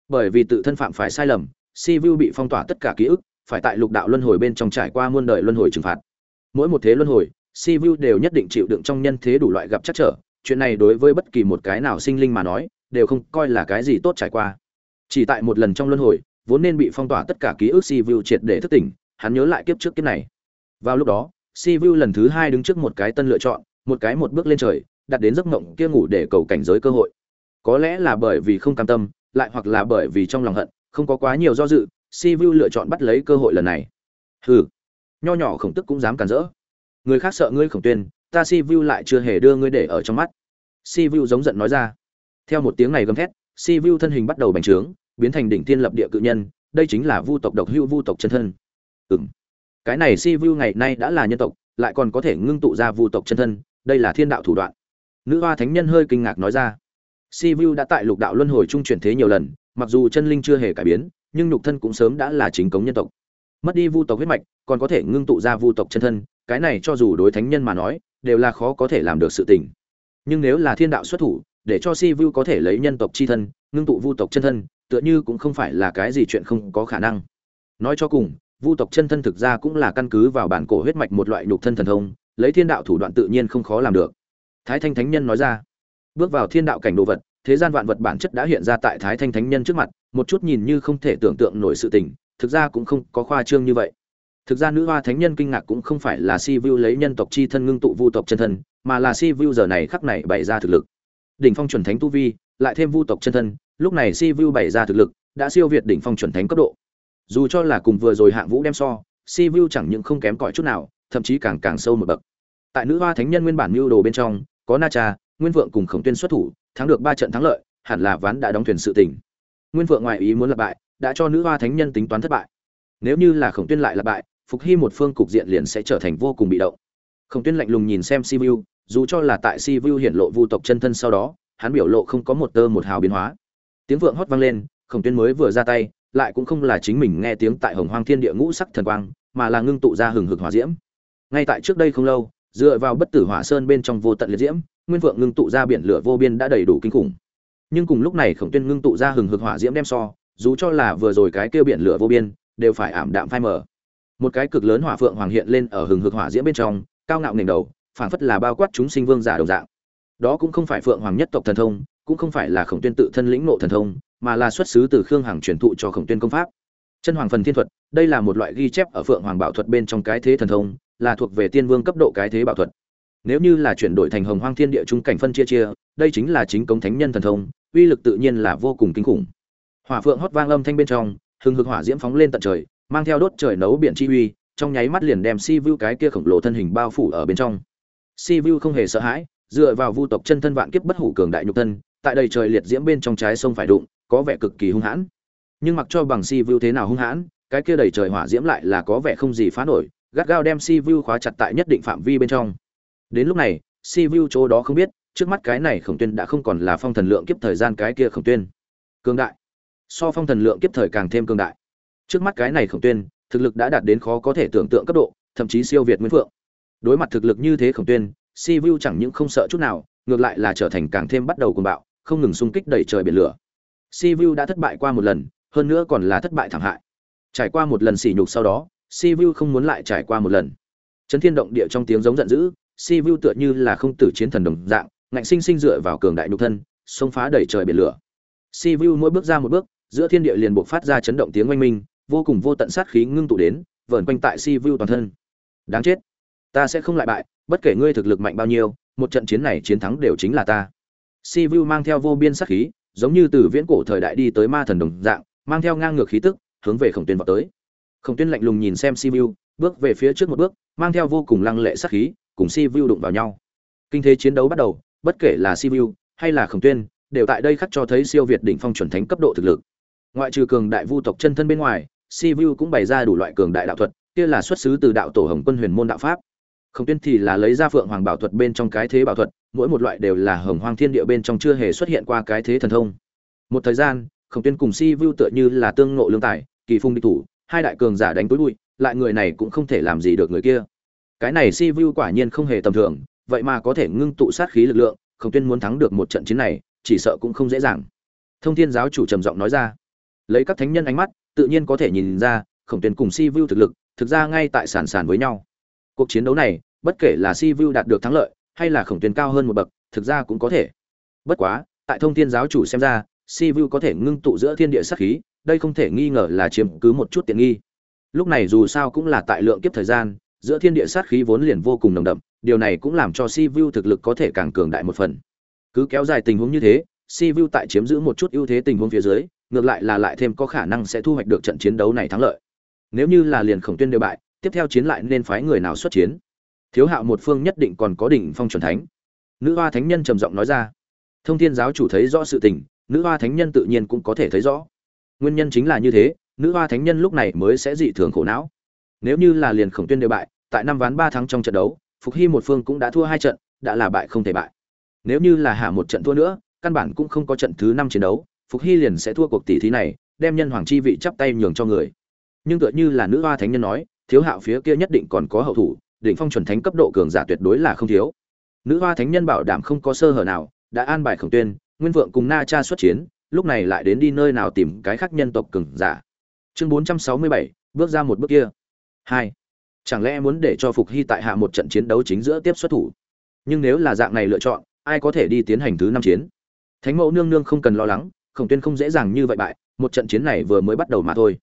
Bởi vì tự thân phạm phải sai lầm, si vu bị phong tỏa tất cả ký ức, phải tại lục đạo luân hồi bên trong trải qua muôn đời luân hồi trừng phạt. Mỗi một thế luân hồi, si vu đều nhất định chịu đựng trong nhân thế đủ loại gặp chắc trở, chuyện này đối với bất kỳ một cái nào sinh linh mà nói, đều không coi là cái gì tốt trải qua. Chỉ tại một lần trong luân hồi vốn nên bị phong tỏa tất cả ký ức si vu triệt để thức tỉnh, hắn nhớ lại kiếp trước kiếp này. Vào lúc đó si vu lần thứ hai đứng trước một cái tân lựa chọn, một cái một bước lên trời, đặt đến giấc mộng kia ngủ để cầu cảnh giới cơ hội. Có lẽ là bởi vì không cam tâm, lại hoặc là bởi vì trong lòng hận, không có quá nhiều do dự si vu lựa chọn bắt lấy cơ hội lần này. Hừ, nho nhỏ khổng tức cũng dám cản rỡ. Người khác sợ ngươi khổng tuyên, ta si vu lại chưa hề đưa ngươi để ở trong mắt. Si vu giống giận nói ra. Theo một tiếng này gầm thét si vu thân hình bắt đầu bành trướng biến thành đỉnh thiên lập địa cự nhân, đây chính là vu tộc độc hưu vu tộc chân thân. Ừm. Cái này si vu ngày nay đã là nhân tộc, lại còn có thể ngưng tụ ra vu tộc chân thân, đây là thiên đạo thủ đoạn. Nữ hoa thánh nhân hơi kinh ngạc nói ra. Si vu đã tại lục đạo luân hồi trung chuyển thế nhiều lần, mặc dù chân linh chưa hề cải biến, nhưng nhục thân cũng sớm đã là chính cống nhân tộc. Mất đi vu tộc huyết mạch, còn có thể ngưng tụ ra vu tộc chân thân, cái này cho dù đối thánh nhân mà nói, đều là khó có thể làm được sự tình. Nhưng nếu là thiên đạo xuất thủ, để cho si vu có thể lấy nhân tộc chi thân, ngưng tụ vu tộc chân thân tựa như cũng không phải là cái gì chuyện không có khả năng. Nói cho cùng, vu tộc chân thân thực ra cũng là căn cứ vào bản cổ huyết mạch một loại nhục thân thần thông, lấy thiên đạo thủ đoạn tự nhiên không khó làm được. Thái thanh thánh nhân nói ra. Bước vào thiên đạo cảnh đồ vật, thế gian vạn vật bản chất đã hiện ra tại thái thanh thánh nhân trước mặt, một chút nhìn như không thể tưởng tượng nổi sự tình, thực ra cũng không có khoa trương như vậy. Thực ra nữ hoa thánh nhân kinh ngạc cũng không phải là si vu lấy nhân tộc chi thân ngưng tụ vu tộc chân thân, mà là si vu giờ này khắc này bày ra thực lực. Đỉnh phong chuẩn thánh tu vi, lại thêm vu tộc chân thân lúc này si vu bày ra thực lực, đã siêu việt đỉnh phong chuẩn thánh cấp độ. Dù cho là cùng vừa rồi hạng vũ đem so, si vu chẳng những không kém cỏi chút nào, thậm chí càng càng sâu một bậc. Tại nữ hoa thánh nhân nguyên bản mưu đồ bên trong, có na cha, nguyên vượng cùng khổng tuyên xuất thủ, thắng được ba trận thắng lợi, hẳn là ván đã đóng thuyền sự tỉnh nguyên vượng ngoại ý muốn lập bại, đã cho nữ hoa thánh nhân tính toán thất bại. Nếu như là khổng tuyên lại lập bại, phục hy một phương cục diện liền sẽ trở thành vô cùng bị động. Khổng tuyên lạnh lùng nhìn xem Si Vu dù cho là tại si vu hiện lộ vu tộc chân thân sau đó, hắn biểu lộ không có một tơ một hào biến hóa tiếng vượng hót vang lên, khổng tuyên mới vừa ra tay, lại cũng không là chính mình nghe tiếng tại hồng hoang thiên địa ngũ sắc thần quang, mà là ngưng tụ ra hừng hực hỏa diễm. Ngay tại trước đây không lâu, dựa vào bất tử hỏa sơn bên trong vô tận liệt diễm, nguyên vượng ngưng tụ ra biển lửa vô biên đã đầy đủ kinh khủng. Nhưng cùng lúc này khổng tuyên ngưng tụ ra hừng hực hỏa diễm đem so, dù cho là vừa rồi cái kêu biển lửa vô biên, đều phải ảm đạm phai mờ. Một cái cực lớn hỏa phượng hoàng hiện lên ở hừng hực hỏa diễm bên trong, cao ngạo nền đầu, phảng phất là bao quát chúng sinh vương giả đồng dạng. Đó cũng không phải phượng hoàng nhất tộc thần thông cũng không phải là khổng tuyên tự thân lĩnh nộ thần thông, mà là xuất xứ từ khương hằng truyền thụ cho khổng tuyên công pháp. Chân hoàng phần thiên thuật, đây là một loại ghi chép ở phượng hoàng bảo thuật bên trong cái thế thần thông, là thuộc về tiên vương cấp độ cái thế bảo thuật. Nếu như là chuyển đổi thành hồng hoang thiên địa trung cảnh phân chia chia, đây chính là chính cống thánh nhân thần thông, uy lực tự nhiên là vô cùng kinh khủng. Hỏa phượng hót vang âm thanh bên trong, hừng hực hỏa diễm phóng lên tận trời, mang theo đốt trời nấu biển chi uy, trong nháy mắt liền đem si vu cái kia khổng lồ thân hình bao phủ ở bên trong. Si vu không hề sợ hãi, dựa vào vu tộc chân thân vạn kiếp bất hủ cường đại nhục thân tại đầy trời liệt diễm bên trong trái sông phải đụng, có vẻ cực kỳ hung hãn. Nhưng mặc cho bằng si vu thế nào hung hãn, cái kia đầy trời hỏa diễm lại là có vẻ không gì phá nổi, gắt gao đem si vu khóa chặt tại nhất định phạm vi bên trong. Đến lúc này, si vu chỗ đó không biết, trước mắt cái này khổng tuyên đã không còn là phong thần lượng kiếp thời gian cái kia khổng tuyên. Cường đại. So phong thần lượng kiếp thời càng thêm cường đại. Trước mắt cái này khổng tuyên, thực lực đã đạt đến khó có thể tưởng tượng cấp độ, thậm chí siêu việt nguyên phượng. Đối mặt thực lực như thế khổng tuyên, si vu chẳng những không sợ chút nào, ngược lại là trở thành càng thêm bắt đầu cuồng bạo không ngừng xung kích đẩy trời biển lửa. Si vu đã thất bại qua một lần, hơn nữa còn là thất bại thảm hại. Trải qua một lần sỉ nhục sau đó si vu không muốn lại trải qua một lần. Chấn thiên động địa trong tiếng giống giận dữ si vu tựa như là không tử chiến thần đồng dạng, ngạnh sinh sinh dựa vào cường đại nhục thân, xông phá đẩy trời biển lửa. Si vu mỗi bước ra một bước, giữa thiên địa liền buộc phát ra chấn động tiếng oanh minh, vô cùng vô tận sát khí ngưng tụ đến, vờn quanh tại si vu toàn thân. Đáng chết. Ta sẽ không lại bại, bất kể ngươi thực lực mạnh bao nhiêu, một trận chiến này chiến thắng đều chính là ta si vu mang theo vô biên sát khí, giống như từ viễn cổ thời đại đi tới ma thần đồng dạng, mang theo ngang ngược khí tức, hướng về khổng tuyên vào tới. Khổng tuyên lạnh lùng nhìn xem si vu, bước về phía trước một bước, mang theo vô cùng lăng lệ sát khí, cùng si vu đụng vào nhau. Kinh thế chiến đấu bắt đầu, bất kể là si vu hay là khổng tuyên, đều tại đây khắc cho thấy siêu việt đỉnh phong chuẩn thánh cấp độ thực lực. Ngoại trừ cường đại vu tộc chân thân bên ngoài, si vu cũng bày ra đủ loại cường đại đạo thuật, kia là xuất xứ từ đạo tổ hồng quân huyền môn đạo pháp khổng tuyên thì là lấy ra phượng hoàng bảo thuật bên trong cái thế bảo thuật, mỗi một loại đều là hồng hoang thiên địa bên trong chưa hề xuất hiện qua cái thế thần thông. Một thời gian, khổng tuyên cùng si vu tựa như là tương ngộ lương tài, kỳ phung địch thủ, hai đại cường giả đánh túi bụi, lại người này cũng không thể làm gì được người kia. Cái này si vu quả nhiên không hề tầm thường, vậy mà có thể ngưng tụ sát khí lực lượng, khổng tuyên muốn thắng được một trận chiến này, chỉ sợ cũng không dễ dàng. Thông thiên giáo chủ trầm giọng nói ra. Lấy các thánh nhân ánh mắt, tự nhiên có thể nhìn ra, khổng tuyên cùng si vu thực lực, thực ra ngay tại sản sản với nhau. Cuộc chiến đấu này bất kể là si vu đạt được thắng lợi, hay là khổng tuyên cao hơn một bậc, thực ra cũng có thể. Bất quá, tại thông thiên giáo chủ xem ra, si vu có thể ngưng tụ giữa thiên địa sát khí, đây không thể nghi ngờ là chiếm cứ một chút tiện nghi. Lúc này dù sao cũng là tại lượng kiếp thời gian, giữa thiên địa sát khí vốn liền vô cùng nồng đậm, điều này cũng làm cho si vu thực lực có thể càng cường đại một phần. Cứ kéo dài tình huống như thế, si vu tại chiếm giữ một chút ưu thế tình huống phía dưới, ngược lại là lại thêm có khả năng sẽ thu hoạch được trận chiến đấu này thắng lợi. Nếu như là liền khổng tuyên đều bại, tiếp theo chiến lại nên phái người nào xuất chiến? Thiếu hạo một phương nhất định còn có đỉnh phong chuẩn thánh. Nữ hoa thánh nhân trầm giọng nói ra. Thông thiên giáo chủ thấy rõ sự tình, nữ hoa thánh nhân tự nhiên cũng có thể thấy rõ. Nguyên nhân chính là như thế, nữ hoa thánh nhân lúc này mới sẽ dị thường khổ não. Nếu như là liền khổng tuyên đều bại, tại năm ván ba tháng trong trận đấu, phục hy một phương cũng đã thua hai trận, đã là bại không thể bại. Nếu như là hạ một trận thua nữa, căn bản cũng không có trận thứ năm chiến đấu, phục hy liền sẽ thua cuộc tỷ thí này, đem nhân hoàng chi vị chắp tay nhường cho người. Nhưng tựa như là nữ hoa thánh nhân nói, thiếu hạo phía kia nhất định còn có hậu thủ định phong chuẩn thánh cấp độ cường giả tuyệt đối là không thiếu. Nữ hoa thánh nhân bảo đảm không có sơ hở nào, đã an bài khổng tuyên, nguyên vượng cùng na cha xuất chiến, lúc này lại đến đi nơi nào tìm cái khác nhân tộc cường giả. Chương bốn trăm sáu mươi bảy, bước ra một bước kia. Hai. Chẳng lẽ muốn để cho phục hy tại hạ một trận chiến đấu chính giữa tiếp xuất thủ? Nhưng nếu là dạng này lựa chọn, ai có thể đi tiến hành thứ năm chiến? Thánh mẫu nương nương không cần lo lắng, khổng tuyên không dễ dàng như vậy bại, một trận chiến này vừa mới bắt đầu mà thôi.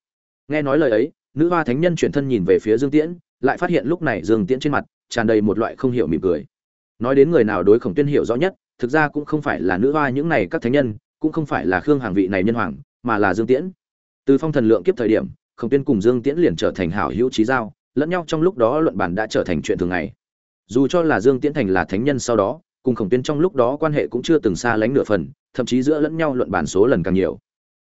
Nghe nói lời ấy nữ hoa thánh nhân chuyển thân nhìn về phía dương tiễn, lại phát hiện lúc này dương tiễn trên mặt tràn đầy một loại không hiểu mỉm cười. Nói đến người nào đối khổng tuyên hiểu rõ nhất, thực ra cũng không phải là nữ hoa những này các thánh nhân, cũng không phải là khương hàng vị này nhân hoàng, mà là dương tiễn. Từ phong thần lượng kiếp thời điểm, khổng tuyên cùng dương tiễn liền trở thành hảo hữu trí giao, lẫn nhau trong lúc đó luận bản đã trở thành chuyện thường ngày. Dù cho là dương tiễn thành là thánh nhân sau đó, cùng khổng tuyên trong lúc đó quan hệ cũng chưa từng xa lánh nửa phần, thậm chí giữa lẫn nhau luận bản số lần càng nhiều.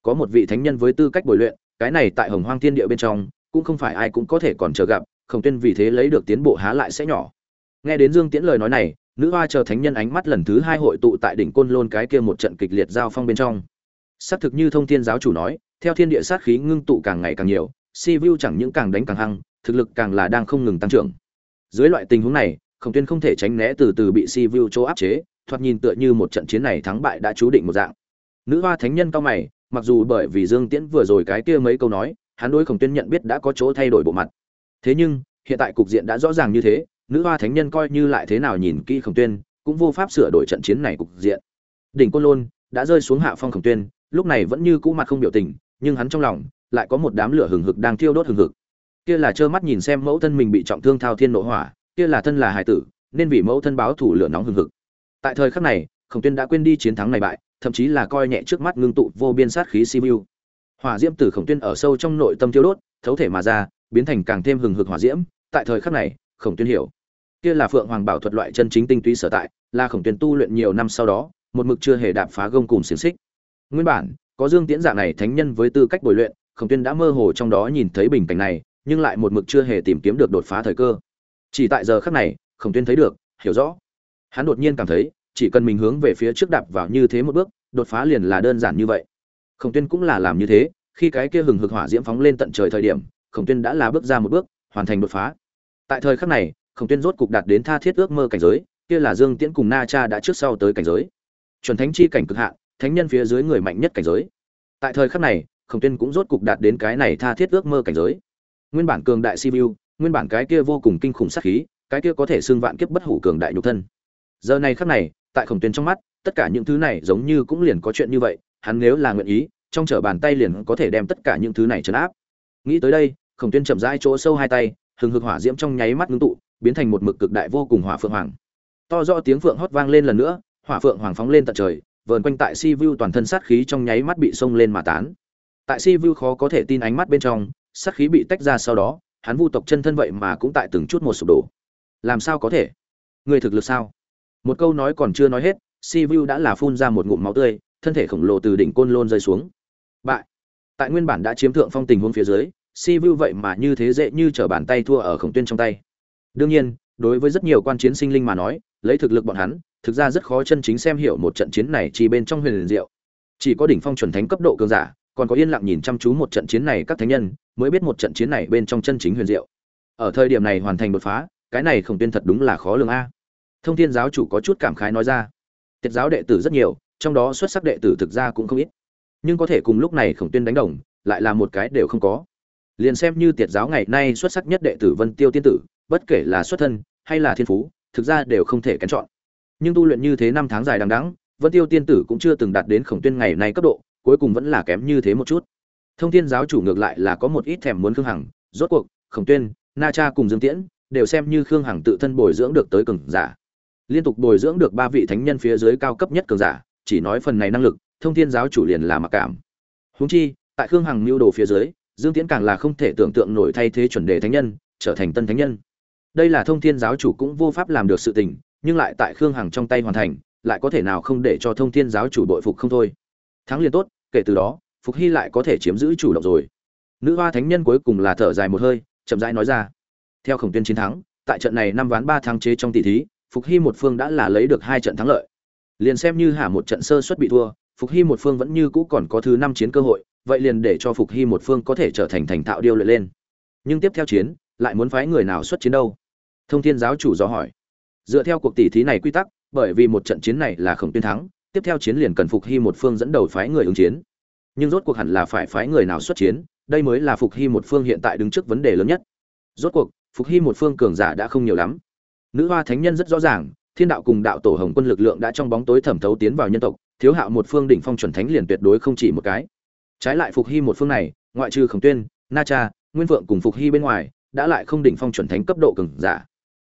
Có một vị thánh nhân với tư cách bồi luyện, cái này tại hồng hoang thiên địa bên trong cũng không phải ai cũng có thể còn chờ gặp, khổng tuyên vì thế lấy được tiến bộ há lại sẽ nhỏ. Nghe đến dương tiễn lời nói này, nữ hoa chờ thánh nhân ánh mắt lần thứ hai hội tụ tại đỉnh côn lôn cái kia một trận kịch liệt giao phong bên trong. Xác thực như thông thiên giáo chủ nói, theo thiên địa sát khí ngưng tụ càng ngày càng nhiều, si vu chẳng những càng đánh càng hăng, thực lực càng là đang không ngừng tăng trưởng. Dưới loại tình huống này, khổng tuyên không thể tránh né từ từ bị si vu chỗ áp chế, thoạt nhìn tựa như một trận chiến này thắng bại đã chú định một dạng. Nữ hoa thánh nhân cao mày, mặc dù bởi vì dương tiễn vừa rồi cái kia mấy câu nói hắn đối khổng tuyên nhận biết đã có chỗ thay đổi bộ mặt. Thế nhưng, hiện tại cục diện đã rõ ràng như thế, nữ hoa thánh nhân coi như lại thế nào nhìn kỹ khổng tuyên, cũng vô pháp sửa đổi trận chiến này cục diện. Đỉnh côn lôn đã rơi xuống hạ phong khổng tuyên, lúc này vẫn như cũ mặt không biểu tình, nhưng hắn trong lòng lại có một đám lửa hừng hực đang thiêu đốt hừng hực. Kia là trơ mắt nhìn xem mẫu thân mình bị trọng thương thao thiên nội hỏa, kia là thân là hải tử, nên vì mẫu thân báo thủ lửa nóng hừng hực. Tại thời khắc này, khổng tuyên đã quên đi chiến thắng này bại, thậm chí là coi nhẹ trước mắt ngưng tụ vô biên sát khí sibiu hỏa diễm từ khổng tuyên ở sâu trong nội tâm tiêu đốt, thấu thể mà ra, biến thành càng thêm hừng hực hỏa diễm. Tại thời khắc này, khổng tuyên hiểu. Kia là phượng hoàng bảo thuật loại chân chính tinh túy sở tại, là khổng tuyên tu luyện nhiều năm sau đó, một mực chưa hề đạp phá gông cùng xiềng xích. Nguyên bản, có dương tiễn dạng này thánh nhân với tư cách bồi luyện, khổng tuyên đã mơ hồ trong đó nhìn thấy bình cảnh này, nhưng lại một mực chưa hề tìm kiếm được đột phá thời cơ. Chỉ tại giờ khắc này, khổng tuyên thấy được, hiểu rõ. Hắn đột nhiên cảm thấy, chỉ cần mình hướng về phía trước đạp vào như thế một bước, đột phá liền là đơn giản như vậy khổng tuyên cũng là làm như thế, khi cái kia hừng hực hỏa diễm phóng lên tận trời thời điểm, khổng tuyên đã là bước ra một bước, hoàn thành đột phá. Tại thời khắc này, khổng tuyên rốt cục đạt đến tha thiết ước mơ cảnh giới, kia là dương tiễn cùng na cha đã trước sau tới cảnh giới. Chuẩn thánh chi cảnh cực hạn, thánh nhân phía dưới người mạnh nhất cảnh giới. Tại thời khắc này, khổng tuyên cũng rốt cục đạt đến cái này tha thiết ước mơ cảnh giới. Nguyên bản cường đại siêu nguyên bản cái kia vô cùng kinh khủng sát khí, cái kia có thể xương vạn kiếp bất hủ cường đại nhục thân. Giờ này khắc này, tại khổng tuyên trong mắt, tất cả những thứ này giống như cũng liền có chuyện như vậy hắn nếu là nguyện ý, trong trở bàn tay liền có thể đem tất cả những thứ này trấn áp. Nghĩ tới đây, khổng tuyên chậm rãi chỗ sâu hai tay, hừng hực hỏa diễm trong nháy mắt ngưng tụ, biến thành một mực cực đại vô cùng hỏa phượng hoàng. To rõ tiếng phượng hót vang lên lần nữa, hỏa phượng hoàng phóng lên tận trời, vờn quanh tại si vu toàn thân sát khí trong nháy mắt bị xông lên mà tán. Tại si vu khó có thể tin ánh mắt bên trong, sát khí bị tách ra sau đó, hắn vu tộc chân thân vậy mà cũng tại từng chút một sụp đổ. Làm sao có thể? Người thực lực sao? Một câu nói còn chưa nói hết, si vu đã là phun ra một ngụm máu tươi thân thể khổng lồ từ đỉnh côn lôn rơi xuống. Bại. Tại nguyên bản đã chiếm thượng phong tình huống phía dưới, si vu vậy mà như thế dễ như trở bàn tay thua ở khổng tuyên trong tay. Đương nhiên, đối với rất nhiều quan chiến sinh linh mà nói, lấy thực lực bọn hắn, thực ra rất khó chân chính xem hiểu một trận chiến này chỉ bên trong huyền liền diệu. Chỉ có đỉnh phong chuẩn thánh cấp độ cường giả, còn có yên lặng nhìn chăm chú một trận chiến này các thánh nhân, mới biết một trận chiến này bên trong chân chính huyền diệu. Ở thời điểm này hoàn thành đột phá, cái này khổng tuyên thật đúng là khó lường a. Thông thiên giáo chủ có chút cảm khái nói ra. Tiết giáo đệ tử rất nhiều trong đó xuất sắc đệ tử thực ra cũng không ít. Nhưng có thể cùng lúc này khổng tuyên đánh đồng, lại là một cái đều không có. Liền xem như tiệt giáo ngày nay xuất sắc nhất đệ tử vân tiêu tiên tử, bất kể là xuất thân hay là thiên phú, thực ra đều không thể kén chọn. Nhưng tu luyện như thế năm tháng dài đằng đẵng, vân tiêu tiên tử cũng chưa từng đạt đến khổng tuyên ngày nay cấp độ, cuối cùng vẫn là kém như thế một chút. Thông thiên giáo chủ ngược lại là có một ít thèm muốn khương hằng, rốt cuộc, khổng tuyên, na cha cùng dương tiễn đều xem như khương hằng tự thân bồi dưỡng được tới cường giả. Liên tục bồi dưỡng được ba vị thánh nhân phía dưới cao cấp nhất cường giả chỉ nói phần này năng lực, thông thiên giáo chủ liền là mặc cảm. Huống chi, tại khương hằng mưu đồ phía dưới, dương tiễn càng là không thể tưởng tượng nổi thay thế chuẩn đề thánh nhân, trở thành tân thánh nhân. Đây là thông thiên giáo chủ cũng vô pháp làm được sự tình, nhưng lại tại khương hằng trong tay hoàn thành, lại có thể nào không để cho thông thiên giáo chủ bội phục không thôi. Thắng liền tốt, kể từ đó, phục hy lại có thể chiếm giữ chủ động rồi. Nữ hoa thánh nhân cuối cùng là thở dài một hơi, chậm rãi nói ra. Theo khổng tuyên chiến thắng, tại trận này năm ván ba tháng chế trong tỷ thí, phục hy một phương đã là lấy được hai trận thắng lợi liền xem như hạ một trận sơ suất bị thua, phục hy một phương vẫn như cũ còn có thứ năm chiến cơ hội, vậy liền để cho phục hy một phương có thể trở thành thành thạo điêu luyện lên. Nhưng tiếp theo chiến, lại muốn phái người nào xuất chiến đâu? Thông thiên giáo chủ do hỏi. Dựa theo cuộc tỷ thí này quy tắc, bởi vì một trận chiến này là khổng tuyên thắng, tiếp theo chiến liền cần phục hy một phương dẫn đầu phái người ứng chiến. Nhưng rốt cuộc hẳn là phải phái người nào xuất chiến, đây mới là phục hy một phương hiện tại đứng trước vấn đề lớn nhất. Rốt cuộc, phục hy một phương cường giả đã không nhiều lắm. Nữ hoa thánh nhân rất rõ ràng thiên đạo cùng đạo tổ hồng quân lực lượng đã trong bóng tối thẩm thấu tiến vào nhân tộc, thiếu hạo một phương đỉnh phong chuẩn thánh liền tuyệt đối không chỉ một cái. Trái lại phục hy một phương này, ngoại trừ khổng tuyên, na cha, nguyên vượng cùng phục hy bên ngoài, đã lại không đỉnh phong chuẩn thánh cấp độ cường giả.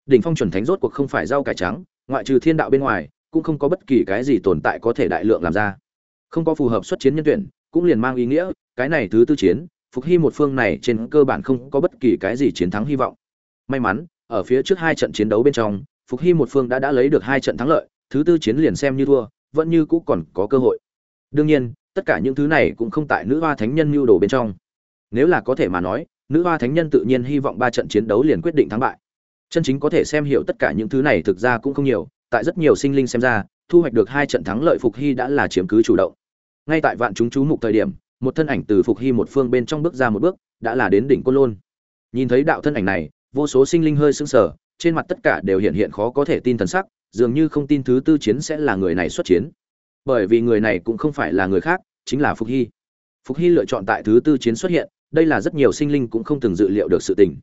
Đỉnh phong chuẩn thánh rốt cuộc không phải rau cải trắng, ngoại trừ thiên đạo bên ngoài, cũng không có bất kỳ cái gì tồn tại có thể đại lượng làm ra. Không có phù hợp xuất chiến nhân tuyển, cũng liền mang ý nghĩa, cái này thứ tư chiến, phục hy một phương này trên cơ bản không có bất kỳ cái gì chiến thắng hy vọng. May mắn, ở phía trước hai trận chiến đấu bên trong phục hy một phương đã đã lấy được hai trận thắng lợi, thứ tư chiến liền xem như thua, vẫn như cũ còn có cơ hội. Đương nhiên, tất cả những thứ này cũng không tại nữ hoa thánh nhân mưu đồ bên trong. Nếu là có thể mà nói, nữ hoa thánh nhân tự nhiên hy vọng ba trận chiến đấu liền quyết định thắng bại. Chân chính có thể xem hiểu tất cả những thứ này thực ra cũng không nhiều, tại rất nhiều sinh linh xem ra, thu hoạch được hai trận thắng lợi phục hy đã là chiếm cứ chủ động. Ngay tại vạn chúng chú mục thời điểm, một thân ảnh từ phục hy một phương bên trong bước ra một bước, đã là đến đỉnh côn lôn. Nhìn thấy đạo thân ảnh này, vô số sinh linh hơi sững sờ trên mặt tất cả đều hiện hiện khó có thể tin thần sắc, dường như không tin thứ tư chiến sẽ là người này xuất chiến. Bởi vì người này cũng không phải là người khác, chính là phục hy. Phục hy lựa chọn tại thứ tư chiến xuất hiện, đây là rất nhiều sinh linh cũng không từng dự liệu được sự tình.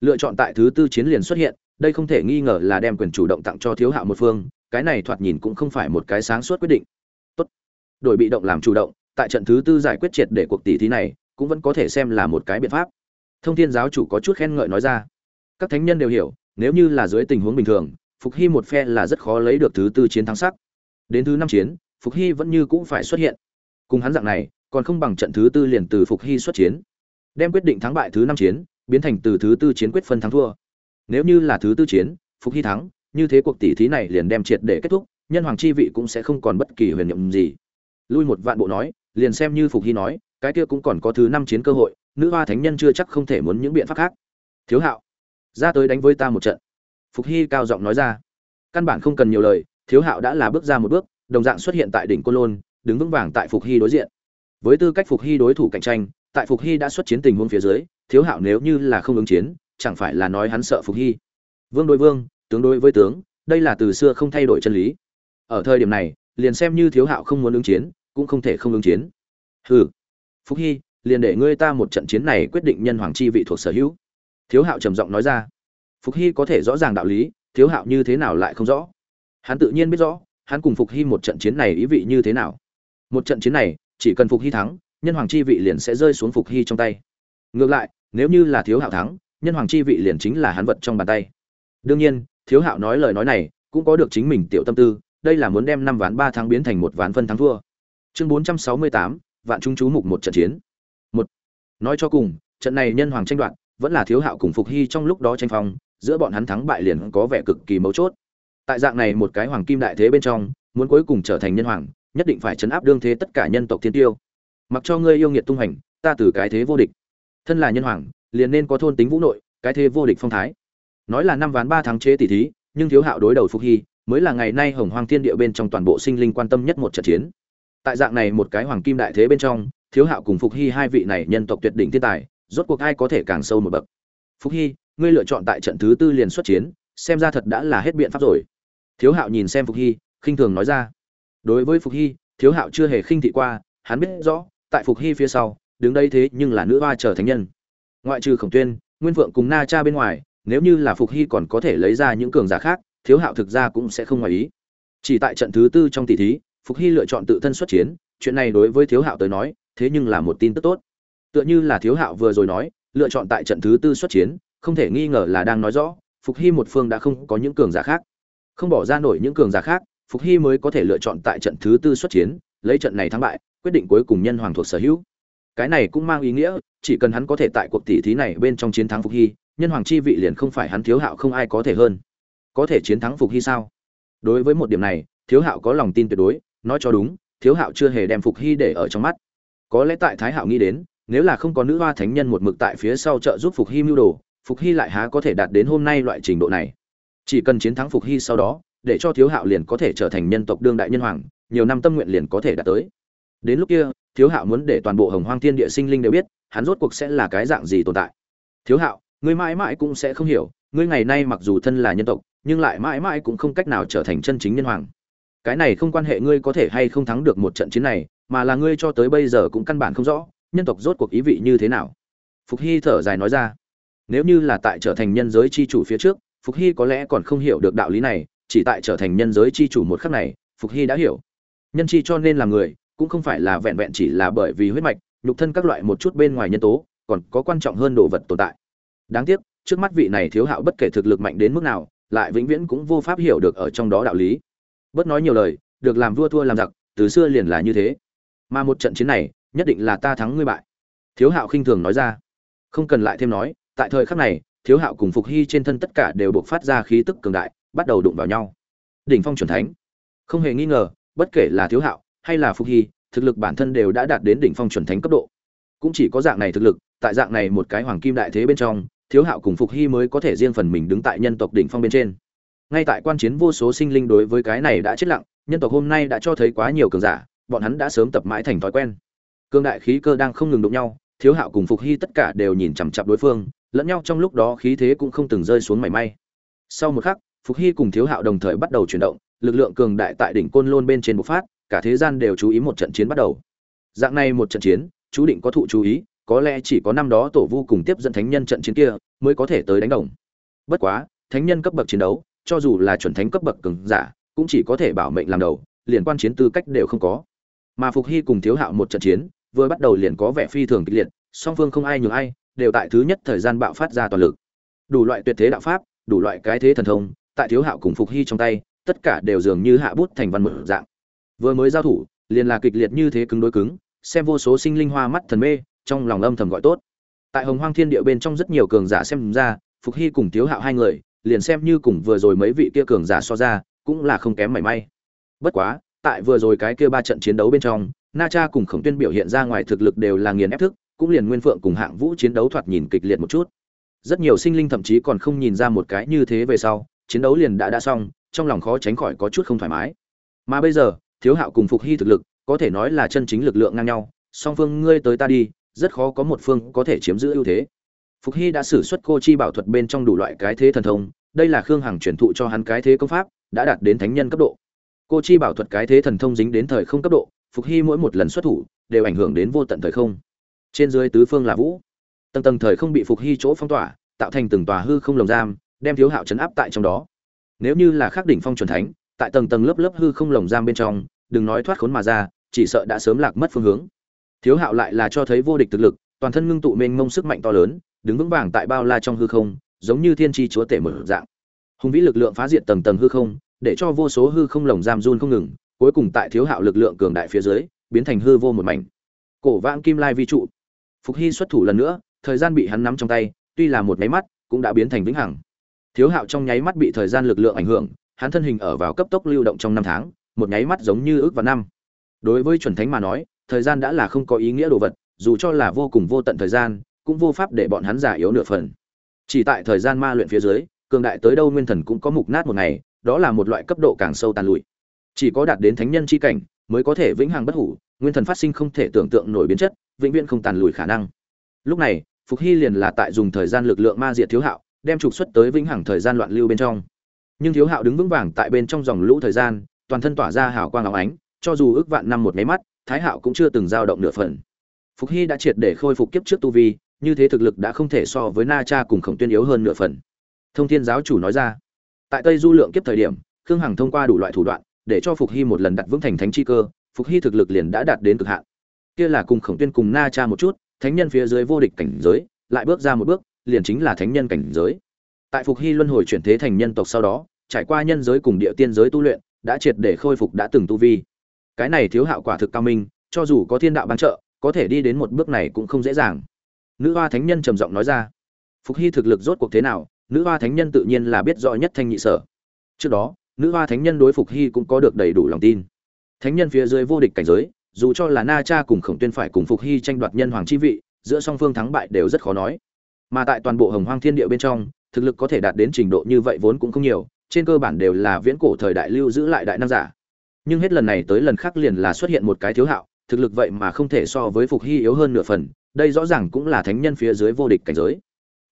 Lựa chọn tại thứ tư chiến liền xuất hiện, đây không thể nghi ngờ là đem quyền chủ động tặng cho thiếu hạo một phương, cái này thoạt nhìn cũng không phải một cái sáng suốt quyết định. Tốt. Đổi bị động làm chủ động, tại trận thứ tư giải quyết triệt để cuộc tỷ thí này, cũng vẫn có thể xem là một cái biện pháp. Thông thiên giáo chủ có chút khen ngợi nói ra. Các thánh nhân đều hiểu nếu như là dưới tình huống bình thường, phục hy một phe là rất khó lấy được thứ tư chiến thắng sắc. Đến thứ năm chiến, phục hy vẫn như cũng phải xuất hiện. Cùng hắn dạng này, còn không bằng trận thứ tư liền từ phục hy xuất chiến. Đem quyết định thắng bại thứ năm chiến, biến thành từ thứ tư chiến quyết phân thắng thua. Nếu như là thứ tư chiến, phục hy thắng, như thế cuộc tỷ thí này liền đem triệt để kết thúc, nhân hoàng chi vị cũng sẽ không còn bất kỳ huyền nhiệm gì. Lui một vạn bộ nói, liền xem như phục hy nói, cái kia cũng còn có thứ năm chiến cơ hội, nữ hoa thánh nhân chưa chắc không thể muốn những biện pháp khác. Thiếu hạo ra tới đánh với ta một trận. Phục hy cao giọng nói ra. Căn bản không cần nhiều lời, thiếu hạo đã là bước ra một bước, đồng dạng xuất hiện tại đỉnh côn lôn, đứng vững vàng tại phục hy đối diện. Với tư cách phục hy đối thủ cạnh tranh, tại phục hy đã xuất chiến tình huống phía dưới, thiếu hạo nếu như là không ứng chiến, chẳng phải là nói hắn sợ phục hy. Vương đối vương, tướng đối với tướng, đây là từ xưa không thay đổi chân lý. Ở thời điểm này, liền xem như thiếu hạo không muốn ứng chiến, cũng không thể không ứng chiến. Hừ. Phục hy, liền để ngươi ta một trận chiến này quyết định nhân hoàng chi vị thuộc sở hữu thiếu hạo trầm giọng nói ra. Phục hy có thể rõ ràng đạo lý, thiếu hạo như thế nào lại không rõ? Hắn tự nhiên biết rõ, hắn cùng phục hy một trận chiến này ý vị như thế nào. Một trận chiến này, chỉ cần phục hy thắng, nhân hoàng chi vị liền sẽ rơi xuống phục hy trong tay. Ngược lại, nếu như là thiếu hạo thắng, nhân hoàng chi vị liền chính là hắn vật trong bàn tay. Đương nhiên, thiếu hạo nói lời nói này, cũng có được chính mình tiểu tâm tư, đây là muốn đem năm ván ba tháng biến thành một ván phân thắng thua. Chương bốn trăm sáu mươi tám, vạn Trung chú mục một trận chiến. Một, nói cho cùng, trận này nhân hoàng tranh đoạt vẫn là thiếu hạo cùng phục hy trong lúc đó tranh phong, giữa bọn hắn thắng bại liền có vẻ cực kỳ mấu chốt. Tại dạng này một cái hoàng kim đại thế bên trong, muốn cuối cùng trở thành nhân hoàng, nhất định phải chấn áp đương thế tất cả nhân tộc thiên tiêu. Mặc cho ngươi yêu nghiệt tung hành ta từ cái thế vô địch. Thân là nhân hoàng, liền nên có thôn tính vũ nội, cái thế vô địch phong thái. Nói là năm ván ba tháng chế tỷ thí, nhưng thiếu hạo đối đầu phục hy, mới là ngày nay hồng hoang thiên địa bên trong toàn bộ sinh linh quan tâm nhất một trận chiến. Tại dạng này một cái hoàng kim đại thế bên trong, thiếu hạo cùng phục hy hai vị này nhân tộc tuyệt đỉnh thiên tài rốt cuộc ai có thể càng sâu một bậc. Phúc hy, ngươi lựa chọn tại trận thứ tư liền xuất chiến, xem ra thật đã là hết biện pháp rồi. Thiếu hạo nhìn xem phục hy, khinh thường nói ra. Đối với phục hy, thiếu hạo chưa hề khinh thị qua, hắn biết rõ, tại phục hy phía sau, đứng đây thế nhưng là nữ hoa trở thánh nhân. Ngoại trừ khổng tuyên, nguyên vượng cùng na cha bên ngoài, nếu như là phục hy còn có thể lấy ra những cường giả khác, thiếu hạo thực ra cũng sẽ không ngoài ý. Chỉ tại trận thứ tư trong tỷ thí, phục hy lựa chọn tự thân xuất chiến, chuyện này đối với thiếu hạo tới nói, thế nhưng là một tin tức tốt tựa như là thiếu hạo vừa rồi nói, lựa chọn tại trận thứ tư xuất chiến, không thể nghi ngờ là đang nói rõ, phục hy một phương đã không có những cường giả khác. Không bỏ ra nổi những cường giả khác, phục hy mới có thể lựa chọn tại trận thứ tư xuất chiến, lấy trận này thắng bại, quyết định cuối cùng nhân hoàng thuộc sở hữu. Cái này cũng mang ý nghĩa, chỉ cần hắn có thể tại cuộc tỷ thí này bên trong chiến thắng phục hy, nhân hoàng chi vị liền không phải hắn thiếu hạo không ai có thể hơn. Có thể chiến thắng phục hy sao? Đối với một điểm này, thiếu hạo có lòng tin tuyệt đối, nói cho đúng, thiếu hạo chưa hề đem phục hy để ở trong mắt. Có lẽ tại thái hạo nghĩ đến nếu là không có nữ hoa thánh nhân một mực tại phía sau trợ giúp phục hy mưu đồ, phục hy lại há có thể đạt đến hôm nay loại trình độ này. Chỉ cần chiến thắng phục hy sau đó, để cho thiếu hạo liền có thể trở thành nhân tộc đương đại nhân hoàng, nhiều năm tâm nguyện liền có thể đạt tới. Đến lúc kia, thiếu hạo muốn để toàn bộ hồng hoang thiên địa sinh linh đều biết, hắn rốt cuộc sẽ là cái dạng gì tồn tại. Thiếu hạo, ngươi mãi mãi cũng sẽ không hiểu, ngươi ngày nay mặc dù thân là nhân tộc, nhưng lại mãi mãi cũng không cách nào trở thành chân chính nhân hoàng. Cái này không quan hệ ngươi có thể hay không thắng được một trận chiến này, mà là ngươi cho tới bây giờ cũng căn bản không rõ nhân tộc rốt cuộc ý vị như thế nào? Phục hy thở dài nói ra. Nếu như là tại trở thành nhân giới chi chủ phía trước, phục hy có lẽ còn không hiểu được đạo lý này, chỉ tại trở thành nhân giới chi chủ một khắc này, phục hy đã hiểu. Nhân chi cho nên là người, cũng không phải là vẹn vẹn chỉ là bởi vì huyết mạch, nhục thân các loại một chút bên ngoài nhân tố, còn có quan trọng hơn đồ vật tồn tại. Đáng tiếc, trước mắt vị này thiếu hạo bất kể thực lực mạnh đến mức nào, lại vĩnh viễn cũng vô pháp hiểu được ở trong đó đạo lý. Bất nói nhiều lời, được làm vua thua làm giặc, từ xưa liền là như thế. Mà một trận chiến này nhất định là ta thắng ngươi bại. Thiếu hạo khinh thường nói ra. Không cần lại thêm nói, tại thời khắc này, thiếu hạo cùng phục hy trên thân tất cả đều buộc phát ra khí tức cường đại, bắt đầu đụng vào nhau. Đỉnh phong c h u ẩ n thánh. Không hề nghi ngờ, bất kể là thiếu hạo hay là phục hy, thực lực bản thân đều đã đạt đến đỉnh phong c h u ẩn thánh cấp độ. Cũng chỉ có dạng này thực lực, tại dạng này một cái hoàng kim đại thế bên trong, thiếu hạo cùng phục hy mới có thể riêng phần mình đứng tại nhân tộc đỉnh phong bên trên. Ngay tại quan chiến vô số sinh linh đối với cái này đã chết lặng, nhân tộc hôm nay đã cho thấy quá nhiều cường giả, bọn hắn đã sớm tập mãi thành thói quen cương đại khí cơ đang không ngừng đụng nhau, thiếu hạo cùng phục hy tất cả đều nhìn chằm chặp đối phương, lẫn nhau trong lúc đó khí thế cũng không từng rơi xuống mảy may. Sau một khắc, phục hy cùng thiếu hạo đồng thời bắt đầu chuyển động, lực lượng cường đại tại đỉnh côn lôn bên trên bộc phát, cả thế gian đều chú ý một trận chiến bắt đầu. Dạng này một trận chiến, chú định có thụ chú ý, có lẽ chỉ có năm đó tổ vu cùng tiếp dẫn thánh nhân trận chiến kia mới có thể tới đánh đồng. Bất quá, thánh nhân cấp bậc chiến đấu, cho dù là chuẩn thánh cấp bậc cường giả, cũng chỉ có thể bảo mệnh làm đầu, liền quan chiến tư cách đều không có. Mà phục hy cùng thiếu hạo một trận chiến vừa bắt đầu liền có vẻ phi thường kịch liệt, song phương không ai nhường ai, đều tại thứ nhất thời gian bạo phát ra toàn lực. Đủ loại tuyệt thế đạo pháp, đủ loại cái thế thần thông, tại thiếu hạo cùng phục hy trong tay, tất cả đều dường như hạ bút thành văn mở dạng. Vừa mới giao thủ, liền là kịch liệt như thế cứng đối cứng, xem vô số sinh linh hoa mắt thần mê, trong lòng âm thầm gọi tốt. Tại hồng hoang thiên địa bên trong rất nhiều cường giả xem ra, phục hy cùng thiếu hạo hai người, liền xem như cùng vừa rồi mấy vị kia cường giả so ra, cũng là không kém mảy may. Bất quá, tại vừa rồi cái kia ba trận chiến đấu bên trong na cha cùng khổng tuyên biểu hiện ra ngoài thực lực đều là nghiền ép thức, cũng liền nguyên phượng cùng hạng vũ chiến đấu thoạt nhìn kịch liệt một chút. Rất nhiều sinh linh thậm chí còn không nhìn ra một cái như thế về sau, chiến đấu liền đã đã xong, trong lòng khó tránh khỏi có chút không thoải mái. Mà bây giờ, thiếu hạo cùng phục hy thực lực, có thể nói là chân chính lực lượng ngang nhau, song phương ngươi tới ta đi, rất khó có một phương có thể chiếm giữ ưu thế. Phục hy đã sử xuất cô chi bảo thuật bên trong đủ loại cái thế thần thông, đây là khương hằng truyền thụ cho hắn cái thế công pháp, đã đạt đến thánh nhân cấp độ. Cô chi bảo thuật cái thế thần thông dính đến thời không cấp độ phục hy mỗi một lần xuất thủ đều ảnh hưởng đến vô tận thời không. Trên dưới tứ phương là vũ. Tầng tầng thời không bị phục hy chỗ phong tỏa, tạo thành từng tòa hư không lồng giam, đem thiếu hạo chấn áp tại trong đó. Nếu như là khắc đỉnh phong chuẩn thánh, tại tầng tầng lớp lớp hư không lồng giam bên trong, đừng nói thoát khốn mà ra, chỉ sợ đã sớm lạc mất phương hướng. Thiếu hạo lại là cho thấy vô địch thực lực, toàn thân ngưng tụ mênh mông sức mạnh to lớn, đứng vững vàng tại bao la trong hư không, giống như thiên tri chúa tể mở dạng. Hùng vĩ lực lượng phá diệt tầng tầng hư không, để cho vô số hư không lồng giam run không ngừng cuối cùng tại thiếu hạo lực lượng cường đại phía dưới, biến thành hư vô một mảnh. Cổ vãng kim lai vi trụ. Phục hy xuất thủ lần nữa, thời gian bị hắn nắm trong tay, tuy là một nháy mắt, cũng đã biến thành vĩnh hằng. Thiếu hạo trong nháy mắt bị thời gian lực lượng ảnh hưởng, hắn thân hình ở vào cấp tốc lưu động trong năm tháng, một nháy mắt giống như ước vào năm. Đối với chuẩn thánh mà nói, thời gian đã là không có ý nghĩa đồ vật, dù cho là vô cùng vô tận thời gian, cũng vô pháp để bọn hắn giả yếu nửa phần. Chỉ tại thời gian ma luyện phía dưới, cường đại tới đâu nguyên thần cũng có mục nát một ngày, đó là một loại cấp độ càng sâu tàn lụi chỉ có đạt đến thánh nhân chi cảnh mới có thể vĩnh hằng bất hủ, nguyên thần phát sinh không thể tưởng tượng nổi biến chất, vĩnh viễn không tàn lùi khả năng. Lúc này, phục hy liền là tại dùng thời gian lực lượng ma diệt thiếu hạo, đem trục xuất tới vĩnh hằng thời gian loạn lưu bên trong. Nhưng thiếu hạo đứng vững vàng tại bên trong dòng lũ thời gian, toàn thân tỏa ra hào quang áo ánh, cho dù ước vạn năm một máy mắt, thái hạo cũng chưa từng dao động nửa phần. Phục hy đã triệt để khôi phục kiếp trước tu vi, như thế thực lực đã không thể so với na cha cùng khổng tuyên yếu hơn nửa phần. Thông thiên giáo chủ nói ra, tại tây du lượng kiếp thời điểm, khương hằng thông qua đủ loại thủ đoạn để cho phục hy một lần đặt vững thành thánh chi cơ, phục hy thực lực liền đã đạt đến cực hạn. Kia là cùng khổng tuyên cùng na cha một chút, thánh nhân phía dưới vô địch cảnh giới, lại bước ra một bước, liền chính là thánh nhân cảnh giới. Tại phục hy luân hồi chuyển thế thành nhân tộc sau đó, trải qua nhân giới cùng địa tiên giới tu luyện, đã triệt để khôi phục đã từng tu vi. Cái này thiếu hạo quả thực cao minh, cho dù có thiên đạo ban trợ, có thể đi đến một bước này cũng không dễ dàng. Nữ hoa thánh nhân trầm giọng nói ra, phục hy thực lực rốt cuộc thế nào? Nữ hoa thánh nhân tự nhiên là biết rõ nhất thanh nhị sở. Trước đó nữ hoa thánh nhân đối phục hy cũng có được đầy đủ lòng tin. Thánh nhân phía dưới vô địch cảnh giới, dù cho là na cha cùng khổng tuyên phải cùng phục hy tranh đoạt nhân hoàng chi vị, giữa song phương thắng bại đều rất khó nói. Mà tại toàn bộ hồng hoang thiên địa bên trong, thực lực có thể đạt đến trình độ như vậy vốn cũng không nhiều, trên cơ bản đều là viễn cổ thời đại lưu giữ lại đại nam giả. Nhưng hết lần này tới lần khác liền là xuất hiện một cái thiếu hạo, thực lực vậy mà không thể so với phục hy yếu hơn nửa phần, đây rõ ràng cũng là thánh nhân phía dưới vô địch cảnh giới.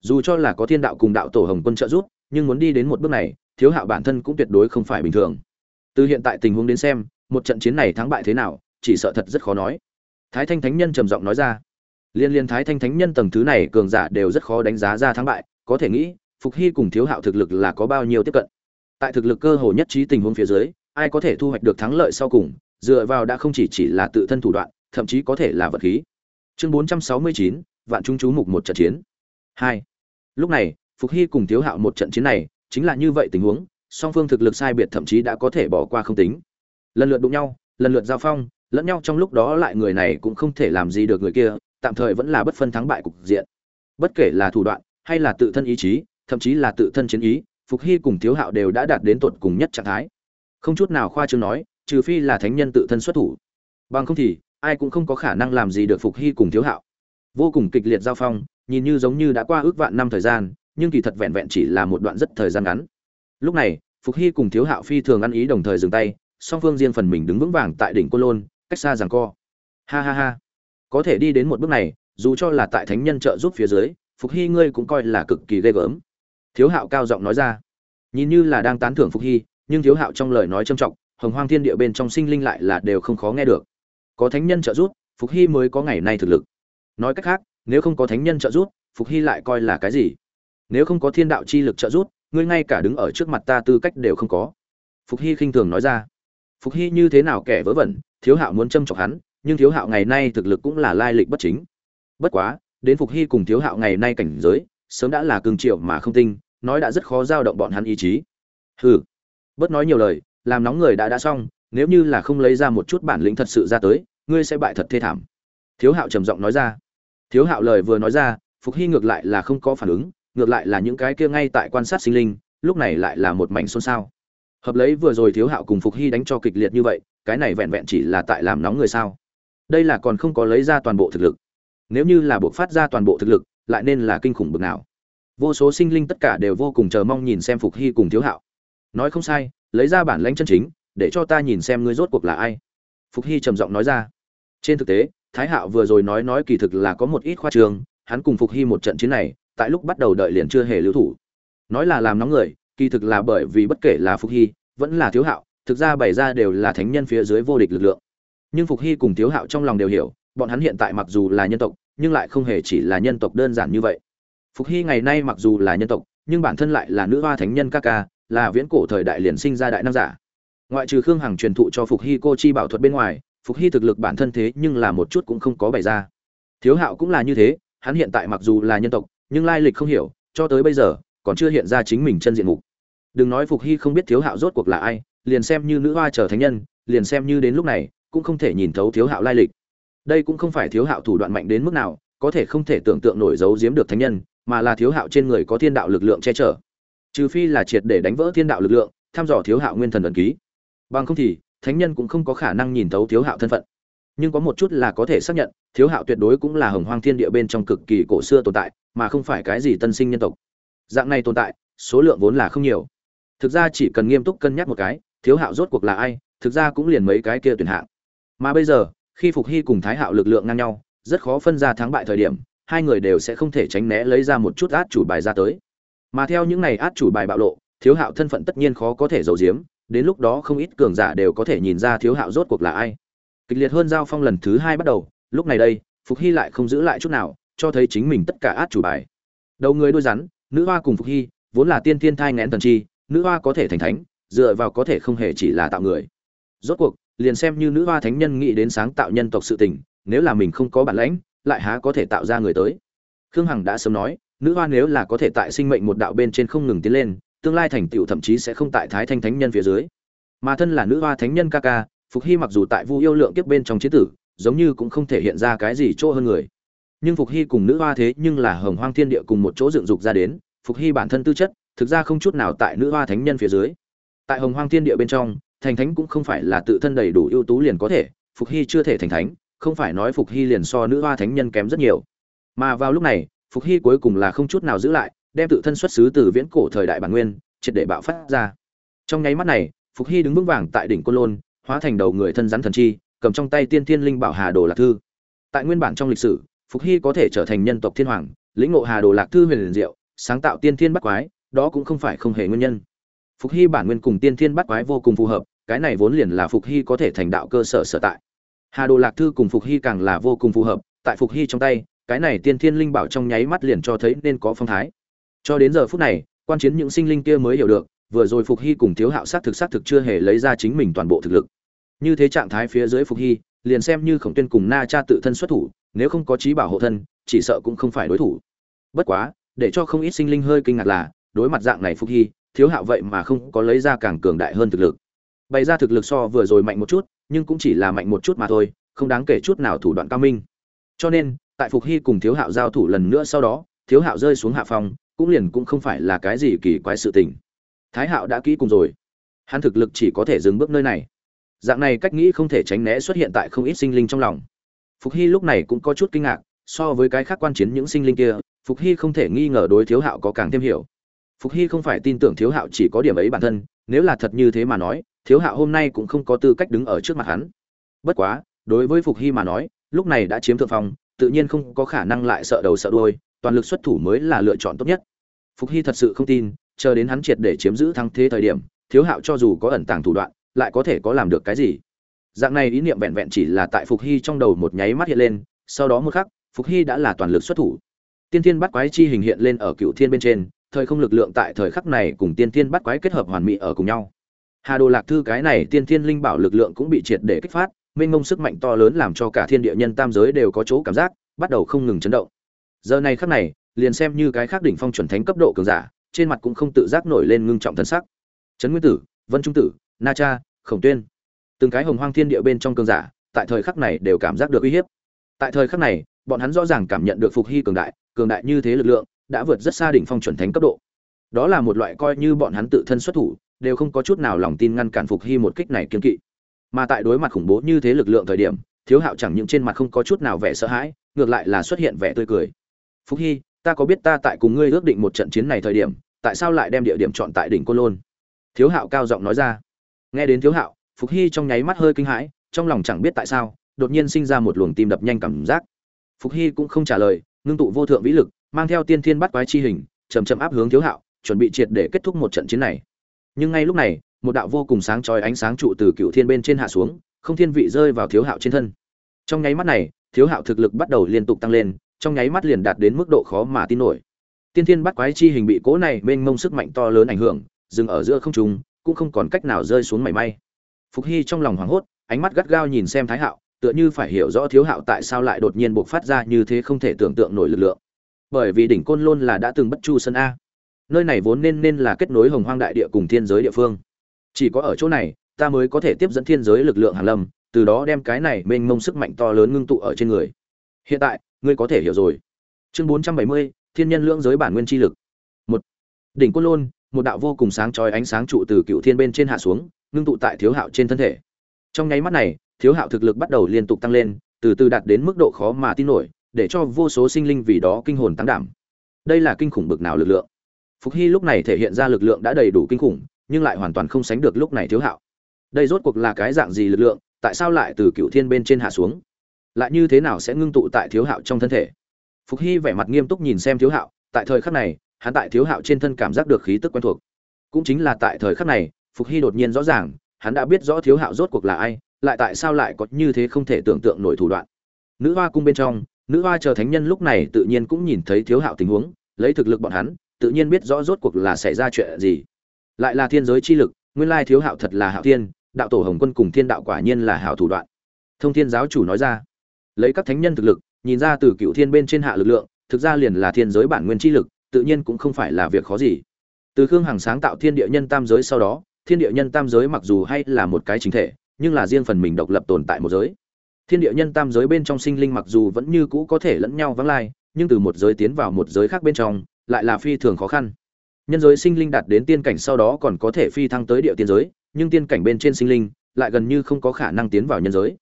Dù cho là có thiên đạo cùng đạo tổ hồng quân trợ giúp nhưng muốn đi đến một bước này thiếu hạo bản thân cũng tuyệt đối không phải bình thường. Từ hiện tại tình huống đến xem một trận chiến này thắng bại thế nào chỉ sợ thật rất khó nói. Thái thanh thánh nhân trầm giọng nói ra. Liên liên thái thanh thánh nhân tầng thứ này cường giả đều rất khó đánh giá ra thắng bại có thể nghĩ phục hy cùng thiếu hạo thực lực là có bao nhiêu tiếp cận. Tại thực lực cơ hồ nhất trí tình huống phía dưới ai có thể thu hoạch được thắng lợi sau cùng dựa vào đã không chỉ chỉ là tự thân thủ đoạn thậm chí có thể là vật khí. Chương 469, vạn chúng chú mục một trận chiến. Hai. Lúc này phục hy cùng thiếu hạo một trận chiến này, chính là như vậy tình huống, song phương thực lực sai biệt thậm chí đã có thể bỏ qua không tính. Lần lượt đụng nhau, lần lượt giao phong, lẫn nhau trong lúc đó lại người này cũng không thể làm gì được người kia, tạm thời vẫn là bất phân thắng bại cục diện. Bất kể là thủ đoạn, hay là tự thân ý chí, thậm chí là tự thân chiến ý, phục hy cùng thiếu hạo đều đã đạt đến tột cùng nhất trạng thái. Không chút nào khoa chương nói, trừ phi là thánh nhân tự thân xuất thủ. Bằng không thì, ai cũng không có khả năng làm gì được phục hy cùng thiếu hạo. Vô cùng kịch liệt giao phong, nhìn như giống như đã qua ước vạn năm thời gian nhưng kỳ thật vẹn vẹn chỉ là một đoạn rất thời gian ngắn. Lúc này, phục hy cùng thiếu hạo phi thường ăn ý đồng thời dừng tay, song phương riêng phần mình đứng vững vàng tại đỉnh côn lôn, cách xa rằng co. Ha ha ha. Có thể đi đến một bước này, dù cho là tại thánh nhân trợ giúp phía dưới, phục hy ngươi cũng coi là cực kỳ ghê gớm. Thiếu hạo cao giọng nói ra. Nhìn như là đang tán thưởng phục hy, nhưng thiếu hạo trong lời nói trầm trọng, hồng hoang thiên địa bên trong sinh linh lại là đều không khó nghe được. Có thánh nhân trợ giúp, phục hy mới có ngày nay thực lực. Nói cách khác, nếu không có thánh nhân trợ giúp, phục hy lại coi là cái gì? Nếu không có thiên đạo chi lực trợ giúp, ngươi ngay cả đứng ở trước mặt ta tư cách đều không có. Phục hy khinh thường nói ra. Phục hy như thế nào kẻ vớ vẩn, thiếu hạo muốn châm chọc hắn, nhưng thiếu hạo ngày nay thực lực cũng là lai lịch bất chính. Bất quá, đến phục hy cùng thiếu hạo ngày nay cảnh giới, sớm đã là cường triệu mà không tinh, nói đã rất khó giao động bọn hắn ý chí. Hừ. Bớt nói nhiều lời, làm nóng người đã đã xong, nếu như là không lấy ra một chút bản lĩnh thật sự ra tới, ngươi sẽ bại thật thê thảm. Thiếu hạo trầm giọng nói ra. Thiếu hạo lời vừa nói ra, phục hy ngược lại là không có phản ứng ngược lại là những cái kia ngay tại quan sát sinh linh, lúc này lại là một mảnh xôn xao. Hợp lấy vừa rồi thiếu hạo cùng phục hy đánh cho kịch liệt như vậy, cái này vẹn vẹn chỉ là tại làm nóng người sao? Đây là còn không có lấy ra toàn bộ thực lực. Nếu như là buộc phát ra toàn bộ thực lực, lại nên là kinh khủng bực nào. Vô số sinh linh tất cả đều vô cùng chờ mong nhìn xem phục hy cùng thiếu hạo. Nói không sai, lấy ra bản lãnh chân chính, để cho ta nhìn xem ngươi rốt cuộc là ai. Phục hy trầm giọng nói ra. Trên thực tế, thái hạo vừa rồi nói nói kỳ thực là có một ít khoa trường, hắn cùng phục hy một trận chiến này tại lúc bắt đầu đợi liền chưa hề lưu thủ. Nói là làm nóng người, kỳ thực là bởi vì bất kể là phục hy, vẫn là thiếu hạo, thực ra bày ra đều là thánh nhân phía dưới vô địch lực lượng. Nhưng phục hy cùng thiếu hạo trong lòng đều hiểu, bọn hắn hiện tại mặc dù là nhân tộc, nhưng lại không hề chỉ là nhân tộc đơn giản như vậy. Phục hy ngày nay mặc dù là nhân tộc, nhưng bản thân lại là nữ hoa thánh nhân ca ca, là viễn cổ thời đại liền sinh ra đại nam giả. Ngoại trừ khương hằng truyền thụ cho phục hy cô chi bảo thuật bên ngoài, phục hy thực lực bản thân thế nhưng là một chút cũng không có bày ra. Thiếu hạo cũng là như thế, hắn hiện tại mặc dù là nhân tộc nhưng lai lịch không hiểu, cho tới bây giờ, còn chưa hiện ra chính mình chân diện mục. Đừng nói phục hy không biết thiếu hạo rốt cuộc là ai, liền xem như nữ hoa trở thánh nhân, liền xem như đến lúc này, cũng không thể nhìn thấu thiếu hạo lai lịch. Đây cũng không phải thiếu hạo thủ đoạn mạnh đến mức nào, có thể không thể tưởng tượng nổi giấu giếm được thánh nhân, mà là thiếu hạo trên người có thiên đạo lực lượng che chở. Trừ phi là triệt để đánh vỡ thiên đạo lực lượng, thăm dò thiếu hạo nguyên thần ẩn ký. Bằng không thì, thánh nhân cũng không có khả năng nhìn thấu thiếu hạo thân phận nhưng có một chút là có thể xác nhận, thiếu hạo tuyệt đối cũng là hồng hoang thiên địa bên trong cực kỳ cổ xưa tồn tại, mà không phải cái gì tân sinh nhân tộc. Dạng này tồn tại, số lượng vốn là không nhiều. Thực ra chỉ cần nghiêm túc cân nhắc một cái, thiếu hạo rốt cuộc là ai, thực ra cũng liền mấy cái kia tuyển hạng. Mà bây giờ, khi phục hy cùng thái hạo lực lượng ngang nhau, rất khó phân ra thắng bại thời điểm, hai người đều sẽ không thể tránh né lấy ra một chút át chủ bài ra tới. Mà theo những này át chủ bài bạo lộ, thiếu hạo thân phận tất nhiên khó có thể giấu giếm, đến lúc đó không ít cường giả đều có thể nhìn ra thiếu hạo rốt cuộc là ai kịch liệt hơn giao phong lần thứ hai bắt đầu, lúc này đây, phục hy lại không giữ lại chút nào, cho thấy chính mình tất cả át chủ bài. Đầu người đôi rắn, nữ hoa cùng phục hy, vốn là tiên thiên thai ngén thần chi, nữ hoa có thể thành thánh, dựa vào có thể không hề chỉ là tạo người. Rốt cuộc, liền xem như nữ hoa thánh nhân nghĩ đến sáng tạo nhân tộc sự tình, nếu là mình không có bản lãnh, lại há có thể tạo ra người tới. Khương hằng đã sớm nói, nữ hoa nếu là có thể tại sinh mệnh một đạo bên trên không ngừng tiến lên, tương lai thành tựu thậm chí sẽ không tại thái thanh thánh nhân phía dưới. Mà thân là nữ hoa thánh nhân ca ca phục hy mặc dù tại vu yêu lượng kiếp bên trong chế tử, giống như cũng không thể hiện ra cái gì chỗ hơn người. Nhưng phục hy cùng nữ hoa thế nhưng là hồng hoang thiên địa cùng một chỗ dựng dục ra đến, phục hy bản thân tư chất, thực ra không chút nào tại nữ hoa thánh nhân phía dưới. Tại hồng hoang thiên địa bên trong, thành thánh cũng không phải là tự thân đầy đủ ưu tú liền có thể, phục hy chưa thể thành thánh, không phải nói phục hy liền so nữ hoa thánh nhân kém rất nhiều. Mà vào lúc này, phục hy cuối cùng là không chút nào giữ lại, đem tự thân xuất xứ từ viễn cổ thời đại bản nguyên, triệt để bạo phát ra. Trong nháy mắt này, phục hy đứng vững vàng tại đỉnh côn lôn hóa thành đầu người thân rắn thần chi, cầm trong tay tiên thiên linh bảo hà đồ lạc thư. Tại nguyên bản trong lịch sử, phục hy có thể trở thành nhân tộc thiên hoàng, lĩnh ngộ hà đồ lạc thư huyền liền diệu, sáng tạo tiên thiên bắt quái, đó cũng không phải không hề nguyên nhân. Phục hy bản nguyên cùng tiên thiên bắt quái vô cùng phù hợp, cái này vốn liền là phục hy có thể thành đạo cơ sở sở tại. Hà đồ lạc thư cùng phục hy càng là vô cùng phù hợp, tại phục hy trong tay, cái này tiên thiên linh bảo trong nháy mắt liền cho thấy nên có phong thái. Cho đến giờ phút này, quan chiến những sinh linh kia mới hiểu được, vừa rồi phục hy cùng thiếu hạo sát thực sát thực chưa hề lấy ra chính mình toàn bộ thực lực như thế trạng thái phía dưới phục hy, liền xem như khổng tuyên cùng na cha tự thân xuất thủ, nếu không có trí bảo hộ thân, chỉ sợ cũng không phải đối thủ. Bất quá, để cho không ít sinh linh hơi kinh ngạc là, đối mặt dạng này phục hy, thiếu hạo vậy mà không có lấy ra càng cường đại hơn thực lực. Bày ra thực lực so vừa rồi mạnh một chút, nhưng cũng chỉ là mạnh một chút mà thôi, không đáng kể chút nào thủ đoạn cao minh. Cho nên, tại phục hy cùng thiếu hạo giao thủ lần nữa sau đó, thiếu hạo rơi xuống hạ phòng cũng liền cũng không phải là cái gì kỳ quái sự tình. Thái hạo đã kỹ cùng rồi. Hắn thực lực chỉ có thể dừng bước nơi này dạng này cách nghĩ không thể tránh né xuất hiện tại không ít sinh linh trong lòng. Phục hy lúc này cũng có chút kinh ngạc, so với cái khác quan chiến những sinh linh kia, phục hy không thể nghi ngờ đối thiếu hạo có càng thêm hiểu. Phục hy không phải tin tưởng thiếu hạo chỉ có điểm ấy bản thân, nếu là thật như thế mà nói, thiếu hạo hôm nay cũng không có tư cách đứng ở trước mặt hắn. Bất quá, đối với phục hy mà nói, lúc này đã chiếm thượng phong, tự nhiên không có khả năng lại sợ đầu sợ đuôi, toàn lực xuất thủ mới là lựa chọn tốt nhất. Phục hy thật sự không tin, chờ đến hắn triệt để chiếm giữ thắng thế thời điểm, thiếu hạo cho dù có ẩn tàng thủ đoạn lại có thể có làm được cái gì? Dạng này ý niệm vẹn vẹn chỉ là tại phục hy trong đầu một nháy mắt hiện lên, sau đó một khắc, phục hy đã là toàn lực xuất thủ. Tiên thiên bắt quái chi hình hiện lên ở cựu thiên bên trên, thời không lực lượng tại thời khắc này cùng tiên thiên bắt quái kết hợp hoàn mỹ ở cùng nhau. Hà đồ lạc thư cái này tiên thiên linh bảo lực lượng cũng bị triệt để kích phát, mênh mông sức mạnh to lớn làm cho cả thiên địa nhân tam giới đều có chỗ cảm giác, bắt đầu không ngừng chấn động. Giờ này khắc này, liền xem như cái khác đỉnh phong chuẩn thánh cấp độ cường giả, trên mặt cũng không tự giác nổi lên ngưng trọng thân sắc. Trấn nguyên tử, vân trung tử, na cha khổng tuyên. Từng cái hồng hoang thiên địa bên trong cường giả, tại thời khắc này đều cảm giác được uy hiếp. Tại thời khắc này, bọn hắn rõ ràng cảm nhận được phục hy cường đại cường đại như thế lực lượng, đã vượt rất xa đỉnh phong chuẩn thánh cấp độ. Đó là một loại coi như bọn hắn tự thân xuất thủ, đều không có chút nào lòng tin ngăn cản phục hy một kích này kiên kỵ. Mà tại đối mặt khủng bố như thế lực lượng thời điểm, thiếu hạo chẳng những trên mặt không có chút nào vẻ sợ hãi, ngược lại là xuất hiện vẻ tươi cười. Phục hy, ta có biết ta tại cùng ngươi ước định một trận chiến này thời điểm, tại sao lại đem địa điểm chọn tại đỉnh côn lôn? Thiếu hạo cao giọng nói ra nghe đến thiếu hạo, phục hy trong nháy mắt hơi kinh hãi, trong lòng chẳng biết tại sao, đột nhiên sinh ra một luồng tim đập nhanh cảm giác. Phục hy cũng không trả lời, ngưng tụ vô thượng vĩ lực, mang theo tiên thiên bắt quái chi hình chầm chậm áp hướng thiếu hạo, chuẩn bị triệt để kết thúc một trận chiến này. Nhưng ngay lúc này, một đạo vô cùng sáng chói ánh sáng trụ từ cựu thiên bên trên hạ xuống, không thiên vị rơi vào thiếu hạo trên thân. Trong nháy mắt này, thiếu hạo thực lực bắt đầu liên tục tăng lên, trong nháy mắt liền đạt đến mức độ khó mà tin nổi. Tiên thiên bắt quái chi hình bị cố này mênh mông sức mạnh to lớn ảnh hưởng, dừng ở giữa không trung cũng không còn cách nào rơi xuống mảy may. Phục hy trong lòng hoảng hốt ánh mắt gắt gao nhìn xem thái hạo tựa như phải hiểu rõ thiếu hạo tại sao lại đột nhiên bộc phát ra như thế không thể tưởng tượng nổi lực lượng. Bởi vì đỉnh côn lôn là đã từng bất chu sân a. Nơi này vốn nên nên là kết nối hồng hoang đại địa cùng thiên giới địa phương. Chỉ có ở chỗ này ta mới có thể tiếp dẫn thiên giới lực lượng hàn lâm từ đó đem cái này mênh mông sức mạnh to lớn ngưng tụ ở trên người. Hiện tại ngươi có thể hiểu rồi. Chương 470, thiên nhân lưỡng giới bản nguyên chi lực. Một. Đỉnh côn lôn một đạo vô cùng sáng chói ánh sáng trụ từ cựu thiên bên trên hạ xuống, ngưng tụ tại thiếu hạo trên thân thể. Trong nháy mắt này, thiếu hạo thực lực bắt đầu liên tục tăng lên, từ từ đạt đến mức độ khó mà tin nổi, để cho vô số sinh linh vì đó kinh hồn tăng đảm. Đây là kinh khủng bực nào lực lượng? Phục hy lúc này thể hiện ra lực lượng đã đầy đủ kinh khủng, nhưng lại hoàn toàn không sánh được lúc này thiếu hạo. Đây rốt cuộc là cái dạng gì lực lượng, tại sao lại từ cựu thiên bên trên hạ xuống? Lại như thế nào sẽ ngưng tụ tại thiếu hạo trong thân thể? Phục hy vẻ mặt nghiêm túc nhìn xem thiếu hạo, tại thời khắc này hắn tại thiếu hạo trên thân cảm giác được khí tức quen thuộc. Cũng chính là tại thời khắc này, phục hy đột nhiên rõ ràng, hắn đã biết rõ thiếu hạo rốt cuộc là ai, lại tại sao lại có như thế không thể tưởng tượng nổi thủ đoạn. Nữ hoa cung bên trong, nữ hoa chờ thánh nhân lúc này tự nhiên cũng nhìn thấy thiếu hạo tình huống, lấy thực lực bọn hắn, tự nhiên biết rõ rốt cuộc là xảy ra chuyện gì. Lại là thiên giới chi lực, nguyên lai thiếu hạo thật là hạo thiên, đạo tổ hồng quân cùng thiên đạo quả nhiên là hảo thủ đoạn. Thông thiên giáo chủ nói ra. Lấy các thánh nhân thực lực, nhìn ra từ cựu thiên bên trên hạ lực lượng, thực ra liền là thiên giới bản nguyên chi lực tự nhiên cũng không phải là việc khó gì. Từ khương hằng sáng tạo thiên địa nhân tam giới sau đó, thiên địa nhân tam giới mặc dù hay là một cái chính thể, nhưng là riêng phần mình độc lập tồn tại một giới. Thiên địa nhân tam giới bên trong sinh linh mặc dù vẫn như cũ có thể lẫn nhau vắng lai, nhưng từ một giới tiến vào một giới khác bên trong, lại là phi thường khó khăn. Nhân giới sinh linh đạt đến tiên cảnh sau đó còn có thể phi thăng tới địa tiên giới, nhưng tiên cảnh bên trên sinh linh lại gần như không có khả năng tiến vào nhân giới.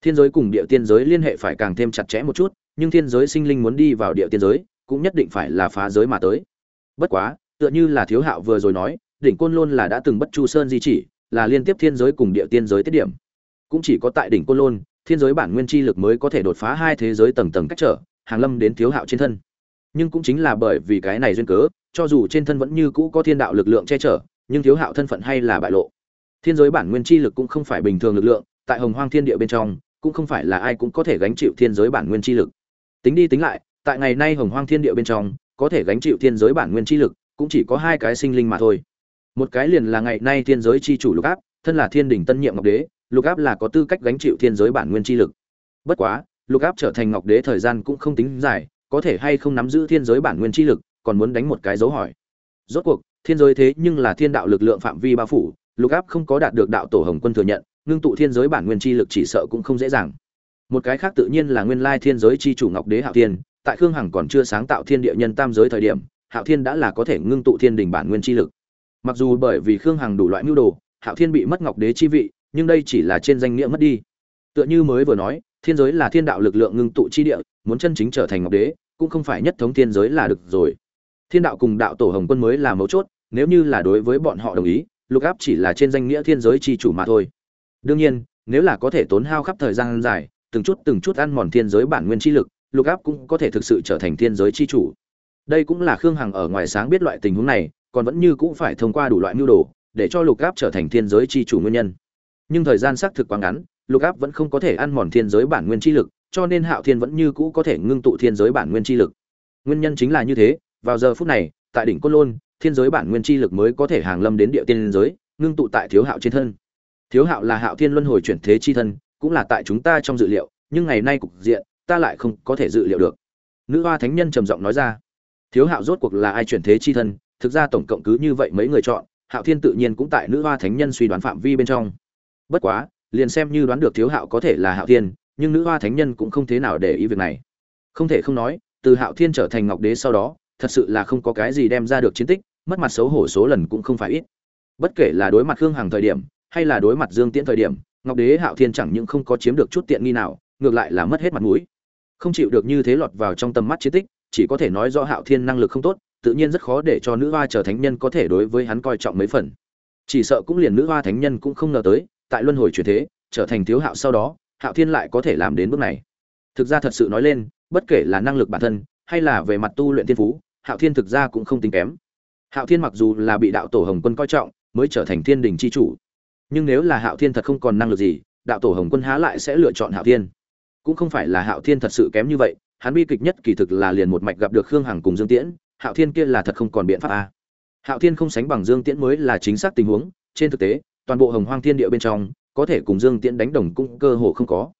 Thiên giới cùng địa tiên giới liên hệ phải càng thêm chặt chẽ một chút, nhưng thiên giới sinh linh muốn đi vào địa tiên giới cũng nhất định phải là phá giới mà tới. Bất quá, tựa như là thiếu hạo vừa rồi nói, đỉnh côn lôn là đã từng bất chu sơn di chỉ, là liên tiếp thiên giới cùng địa tiên giới tiết điểm. Cũng chỉ có tại đỉnh côn lôn, thiên giới bản nguyên chi lực mới có thể đột phá hai thế giới tầng tầng cách trở, hàng lâm đến thiếu hạo trên thân. Nhưng cũng chính là bởi vì cái này duyên cớ, cho dù trên thân vẫn như cũ có thiên đạo lực lượng che chở, nhưng thiếu hạo thân phận hay là bại lộ. Thiên giới bản nguyên chi lực cũng không phải bình thường lực lượng, tại hồng hoang thiên địa bên trong, cũng không phải là ai cũng có thể gánh chịu thiên giới bản nguyên chi lực. Tính đi tính lại tại ngày nay hồng hoang thiên địa bên trong, có thể gánh chịu thiên giới bản nguyên chi lực, cũng chỉ có hai cái sinh linh mà thôi. Một cái liền là ngày nay thiên giới chi chủ lục áp, thân là thiên đình tân nhiệm ngọc đế, lục áp là có tư cách gánh chịu thiên giới bản nguyên chi lực. Bất quá, lục áp trở thành ngọc đế thời gian cũng không tính dài, có thể hay không nắm giữ thiên giới bản nguyên chi lực, còn muốn đánh một cái dấu hỏi. Rốt cuộc, thiên giới thế nhưng là thiên đạo lực lượng phạm vi bao phủ, lục áp không có đạt được đạo tổ hồng quân thừa nhận, ngưng tụ thiên giới bản nguyên chi lực chỉ sợ cũng không dễ dàng. Một cái khác tự nhiên là nguyên lai thiên giới chi chủ ngọc đế hạo tiên tại khương hằng còn chưa sáng tạo thiên địa nhân tam giới thời điểm, hạo thiên đã là có thể ngưng tụ thiên đình bản nguyên chi lực. Mặc dù bởi vì khương hằng đủ loại mưu đồ, hạo thiên bị mất ngọc đế chi vị, nhưng đây chỉ là trên danh nghĩa mất đi. Tựa như mới vừa nói, thiên giới là thiên đạo lực lượng ngưng tụ chi địa, muốn chân chính trở thành ngọc đế, cũng không phải nhất thống thiên giới là được rồi. Thiên đạo cùng đạo tổ hồng quân mới là mấu chốt, nếu như là đối với bọn họ đồng ý, lục áp chỉ là trên danh nghĩa thiên giới chi chủ mà thôi. Đương nhiên, nếu là có thể tốn hao khắp thời gian dài, từng chút từng chút ăn mòn thiên giới bản nguyên chi lực lục áp cũng có thể thực sự trở thành thiên giới chi chủ. Đây cũng là khương hằng ở ngoài sáng biết loại tình huống này, còn vẫn như cũng phải thông qua đủ loại mưu đồ, để cho lục áp trở thành thiên giới chi chủ nguyên nhân. Nhưng thời gian xác thực quá ngắn, lục áp vẫn không có thể ăn mòn thiên giới bản nguyên chi lực, cho nên hạo thiên vẫn như cũ có thể ngưng tụ thiên giới bản nguyên chi lực. Nguyên nhân chính là như thế, vào giờ phút này, tại đỉnh côn lôn, thiên giới bản nguyên chi lực mới có thể hàng lâm đến địa tiên giới, ngưng tụ tại thiếu hạo trên thân. Thiếu hạo là hạo thiên luân hồi chuyển thế chi thân, cũng là tại chúng ta trong dự liệu, nhưng ngày nay cục diện ta lại không có thể dự liệu được. Nữ hoa thánh nhân trầm giọng nói ra. Thiếu hạo rốt cuộc là ai chuyển thế chi thân? Thực ra tổng cộng cứ như vậy mấy người chọn, hạo thiên tự nhiên cũng tại nữ hoa thánh nhân suy đoán phạm vi bên trong. Bất quá, liền xem như đoán được thiếu hạo có thể là hạo thiên, nhưng nữ hoa thánh nhân cũng không thế nào để ý việc này. Không thể không nói, từ hạo thiên trở thành ngọc đế sau đó, thật sự là không có cái gì đem ra được chiến tích, mất mặt xấu hổ số lần cũng không phải ít. Bất kể là đối mặt khương hằng thời điểm, hay là đối mặt dương tiễn thời điểm, ngọc đế hạo thiên chẳng những không có chiếm được chút tiện nghi nào, ngược lại là mất hết mặt mũi không chịu được như thế lọt vào trong tầm mắt chiến tích, chỉ có thể nói do hạo thiên năng lực không tốt, tự nhiên rất khó để cho nữ hoa trở thánh nhân có thể đối với hắn coi trọng mấy phần. Chỉ sợ cũng liền nữ hoa thánh nhân cũng không ngờ tới, tại luân hồi chuyển thế, trở thành thiếu hạo sau đó, hạo thiên lại có thể làm đến bước này. Thực ra thật sự nói lên, bất kể là năng lực bản thân, hay là về mặt tu luyện thiên phú, hạo thiên thực ra cũng không tính kém. Hạo thiên mặc dù là bị đạo tổ hồng quân coi trọng, mới trở thành thiên đình c h i chủ. Nhưng nếu là hạo thiên thật không còn năng lực gì, đạo tổ hồng quân há lại sẽ lựa chọn hạo thiên cũng không phải là hạo thiên thật sự kém như vậy, hắn bi kịch nhất kỳ thực là liền một mạch gặp được khương hằng cùng dương tiễn, hạo thiên kia là thật không còn biện pháp a. Hạo thiên không sánh bằng dương tiễn mới là chính xác tình huống, trên thực tế, toàn bộ hồng hoang thiên địa bên trong, có thể cùng dương tiễn đánh đồng cũng cơ hồ không có.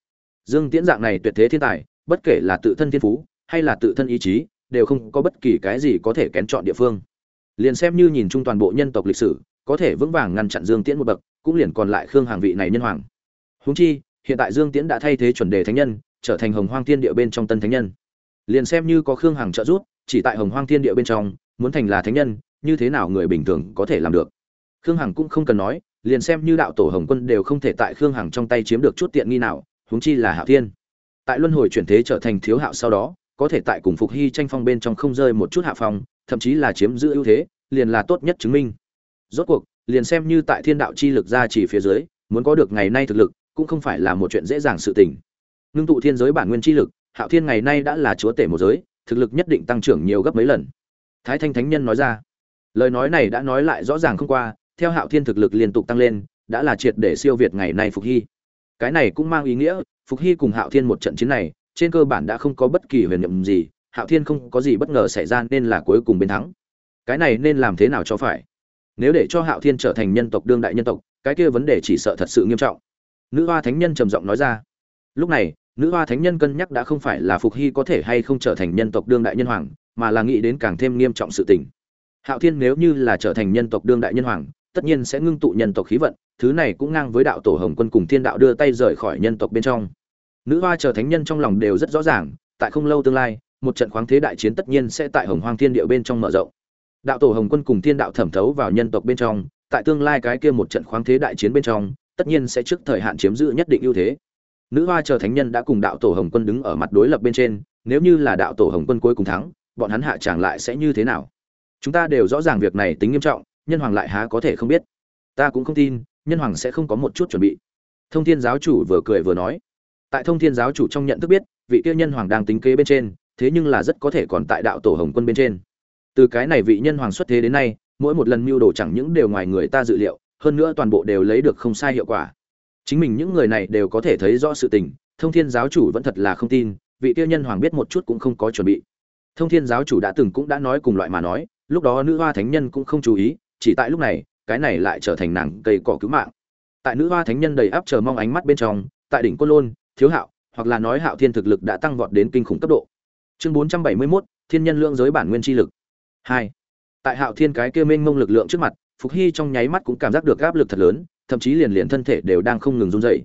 Dương tiễn dạng này tuyệt thế thiên tài, bất kể là tự thân thiên phú, hay là tự thân ý chí, đều không có bất kỳ cái gì có thể kén chọn địa phương. Liền xem như nhìn chung toàn bộ nhân tộc lịch sử, có thể vững vàng ngăn chặn dương tiễn một bậc, cũng liền còn lại khương hàng vị này nhân hoàng. Huống chi hiện tại dương tiễn đã thay thế chuẩn đề thánh nhân, trở thành hồng hoang thiên địa bên trong tân thánh nhân. Liền xem như có khương hằng trợ giúp, chỉ tại hồng hoang thiên địa bên trong, muốn thành là thánh nhân, như thế nào người bình thường có thể làm được? Khương hằng cũng không cần nói, liền xem như đạo tổ hồng quân đều không thể tại khương hằng trong tay chiếm được chút tiện nghi nào, huống chi là hạo thiên. Tại luân hồi chuyển thế trở thành thiếu hạo sau đó, có thể tại cùng phục hy tranh phong bên trong không rơi một chút hạ phong, thậm chí là chiếm giữ ưu thế, liền là tốt nhất chứng minh. Rốt cuộc, liền xem như tại thiên đạo chi lực ra chỉ phía dưới, muốn có được ngày nay thực lực cũng không phải là một chuyện dễ dàng sự tình. Ngưng tụ thiên giới bản nguyên chi lực, hạo thiên ngày nay đã là chúa tể một giới, thực lực nhất định tăng trưởng nhiều gấp mấy lần. Thái thanh thánh nhân nói ra. Lời nói này đã nói lại rõ ràng không qua, theo hạo thiên thực lực liên tục tăng lên, đã là triệt để siêu việt ngày nay phục hy. Cái này cũng mang ý nghĩa, phục hy cùng hạo thiên một trận chiến này, trên cơ bản đã không có bất kỳ huyền niệm gì, hạo thiên không có gì bất ngờ xảy ra nên là cuối cùng bên thắng. Cái này nên làm thế nào cho phải? Nếu để cho hạo thiên trở thành nhân tộc, đương đại nhân tộc, cái kia vấn đề chỉ sợ thật sự nghiêm trọng nữ hoa thánh nhân trầm giọng nói ra. Lúc này, nữ hoa thánh nhân cân nhắc đã không phải là phục hy có thể hay không trở thành nhân tộc đương đại nhân hoàng, mà là nghĩ đến càng thêm nghiêm trọng sự tình. Hạo thiên nếu như là trở thành nhân tộc đương đại nhân hoàng, tất nhiên sẽ ngưng tụ nhân tộc khí vận, thứ này cũng ngang với đạo tổ hồng quân cùng thiên đạo đưa tay rời khỏi nhân tộc bên trong. Nữ hoa chờ thánh nhân trong lòng đều rất rõ ràng, tại không lâu tương lai, một trận khoáng thế đại chiến tất nhiên sẽ tại hồng hoang thiên địa bên trong mở rộng. Đạo tổ hồng quân cùng thiên đạo thẩm thấu vào nhân tộc bên trong, tại tương lai cái kia một trận khoáng thế đại chiến bên trong tất nhiên sẽ trước thời hạn chiếm giữ nhất định ưu thế. Nữ hoa chờ thánh nhân đã cùng đạo tổ hồng quân đứng ở mặt đối lập bên trên, nếu như là đạo tổ hồng quân cuối cùng thắng, bọn hắn hạ tràng lại sẽ như thế nào? Chúng ta đều rõ ràng việc này tính nghiêm trọng, nhân hoàng lại há có thể không biết. Ta cũng không tin, nhân hoàng sẽ không có một chút chuẩn bị. Thông thiên giáo chủ vừa cười vừa nói. Tại thông thiên giáo chủ trong nhận thức biết, vị kia nhân hoàng đang tính kế bên trên, thế nhưng là rất có thể còn tại đạo tổ hồng quân bên trên. Từ cái này vị nhân hoàng xuất thế đến nay, mỗi một lần mưu đồ chẳng những đều ngoài người ta dự liệu hơn nữa toàn bộ đều lấy được không sai hiệu quả. Chính mình những người này đều có thể thấy rõ sự tình thông thiên giáo chủ vẫn thật là không tin vị tiêu nhân hoàng biết một chút cũng không có chuẩn bị. Thông thiên giáo chủ đã từng cũng đã nói cùng loại mà nói lúc đó nữ hoa thánh nhân cũng không chú ý chỉ tại lúc này cái này lại trở thành nàng cây cỏ cứu mạng. Tại nữ hoa thánh nhân đầy áp chờ mong ánh mắt bên trong tại đỉnh côn lôn thiếu hạo hoặc là nói hạo thiên thực lực đã tăng vọt đến kinh khủng cấp độ. Chương bốn trăm bảy mươi 471, thiên nhân lượng giới bản nguyên chi lực. Hai. Tại hạo thiên cái kia mênh mông lực lượng trước mặt phục hy trong nháy mắt cũng cảm giác được áp lực thật lớn, thậm chí liền liền thân thể đều đang không ngừng run rẩy.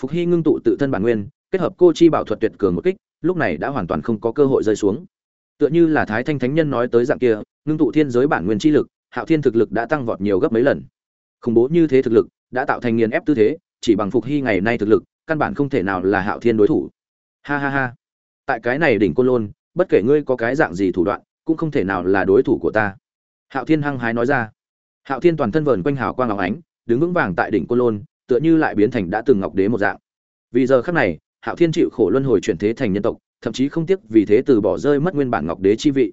Phục hy ngưng tụ tự thân bản nguyên, kết hợp cô chi bảo thuật tuyệt cường một kích, lúc này đã hoàn toàn không có cơ hội rơi xuống. Tựa như là thái thanh thánh nhân nói tới dạng kia, ngưng tụ thiên giới bản nguyên chi lực, hạo thiên thực lực đã tăng vọt nhiều gấp mấy lần. Khủng bố như thế thực lực, đã tạo thành nghiền ép tư thế, chỉ bằng phục hy ngày nay thực lực, căn bản không thể nào là hạo thiên đối thủ. Ha ha ha. Tại cái này đỉnh côn lôn, bất kể ngươi có cái dạng gì thủ đoạn, cũng không thể nào là đối thủ của ta. Hạo thiên hăng hái nói ra hạo thiên toàn thân vờn quanh hào quang óng ánh, đứng vững vàng tại đỉnh côn lôn, tựa như lại biến thành đã từng ngọc đế một dạng. Vì giờ khắc này, hạo thiên chịu khổ luân hồi chuyển thế thành nhân tộc, thậm chí không tiếc vì thế từ bỏ rơi mất nguyên bản ngọc đế chi vị.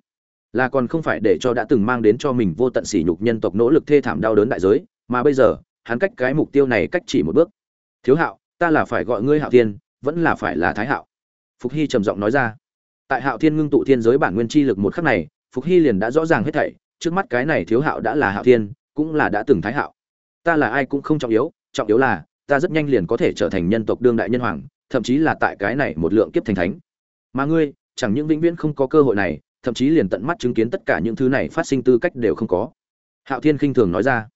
Là còn không phải để cho đã từng mang đến cho mình vô tận sỉ nhục nhân tộc nỗ lực thê thảm đau đớn đại giới, mà bây giờ, hắn cách cái mục tiêu này cách chỉ một bước. Thiếu hạo, ta là phải gọi ngươi hạo thiên, vẫn là phải là thái hạo. Phục hy trầm giọng nói ra. Tại hạo thiên ngưng tụ thiên giới bản nguyên chi lực một khắc này, phục hy liền đã rõ ràng hết thảy, trước mắt cái này thiếu hạo đã là hạo thiên cũng là đã từng thái hạo. Ta là ai cũng không trọng yếu trọng yếu là, ta rất nhanh liền có thể trở thành nhân tộc đương đại nhân hoàng, thậm chí là tại cái này một lượng kiếp thành thánh. Mà ngươi, chẳng những vĩnh viễn không có cơ hội này, thậm chí liền tận mắt chứng kiến tất cả những thứ này phát sinh tư cách đều không có. Hạo thiên khinh thường nói ra.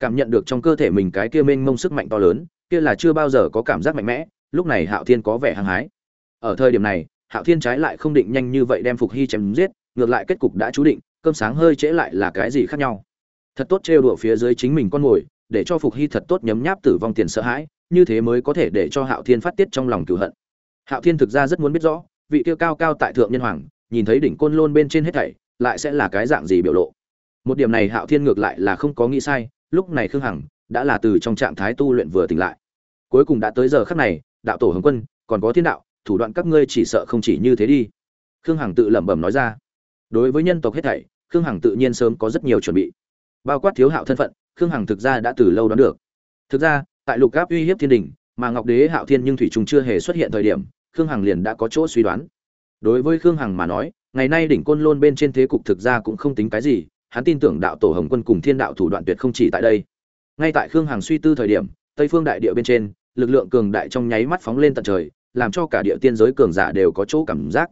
Cảm nhận được trong cơ thể mình cái kia mênh mông sức mạnh to lớn, kia là chưa bao giờ có cảm giác mạnh mẽ, lúc này hạo thiên có vẻ hăng hái. Ở thời điểm này, hạo thiên trái lại không định nhanh như vậy đem phục hy chém giết, ngược lại kết cục đã chú định, cơm sáng hơi trễ lại là cái gì khác nhau thật tốt trêu đùa phía dưới chính mình con ngồi, để cho phục hy thật tốt nhấm nháp tử vong tiền sợ hãi, như thế mới có thể để cho hạo thiên phát tiết trong lòng cửu hận. Hạo thiên thực ra rất muốn biết rõ, vị tiêu cao cao tại thượng nhân hoàng, nhìn thấy đỉnh côn lôn bên trên hết thảy, lại sẽ là cái dạng gì biểu lộ. Một điểm này hạo thiên ngược lại là không có nghĩ sai, lúc này khương hằng đã là từ trong trạng thái tu luyện vừa tỉnh lại. Cuối cùng đã tới giờ khắc này, đạo tổ hồng quân, còn có thiên đạo, thủ đoạn các ngươi chỉ sợ không chỉ như thế đi. Khương hằng tự lẩm bẩm nói ra. Đối với nhân tộc hết thảy, khương hằng tự nhiên sớm có rất nhiều chuẩn bị bao quát thiếu hạo thân phận, khương hằng thực ra đã từ lâu đoán được. Thực ra, tại lục gáp uy hiếp thiên đình, mà ngọc đế, hạo thiên nhưng thủy trùng chưa hề xuất hiện thời điểm, khương hằng liền đã có chỗ suy đoán. Đối với khương hằng mà nói, ngày nay đỉnh côn lôn bên trên thế cục thực ra cũng không tính cái gì, hắn tin tưởng đạo tổ hồng quân cùng thiên đạo thủ đoạn tuyệt không chỉ tại đây. Ngay tại khương hằng suy tư thời điểm, tây phương đại địa bên trên, lực lượng cường đại trong nháy mắt phóng lên tận trời, làm cho cả địa tiên giới cường giả đều có chỗ cảm giác.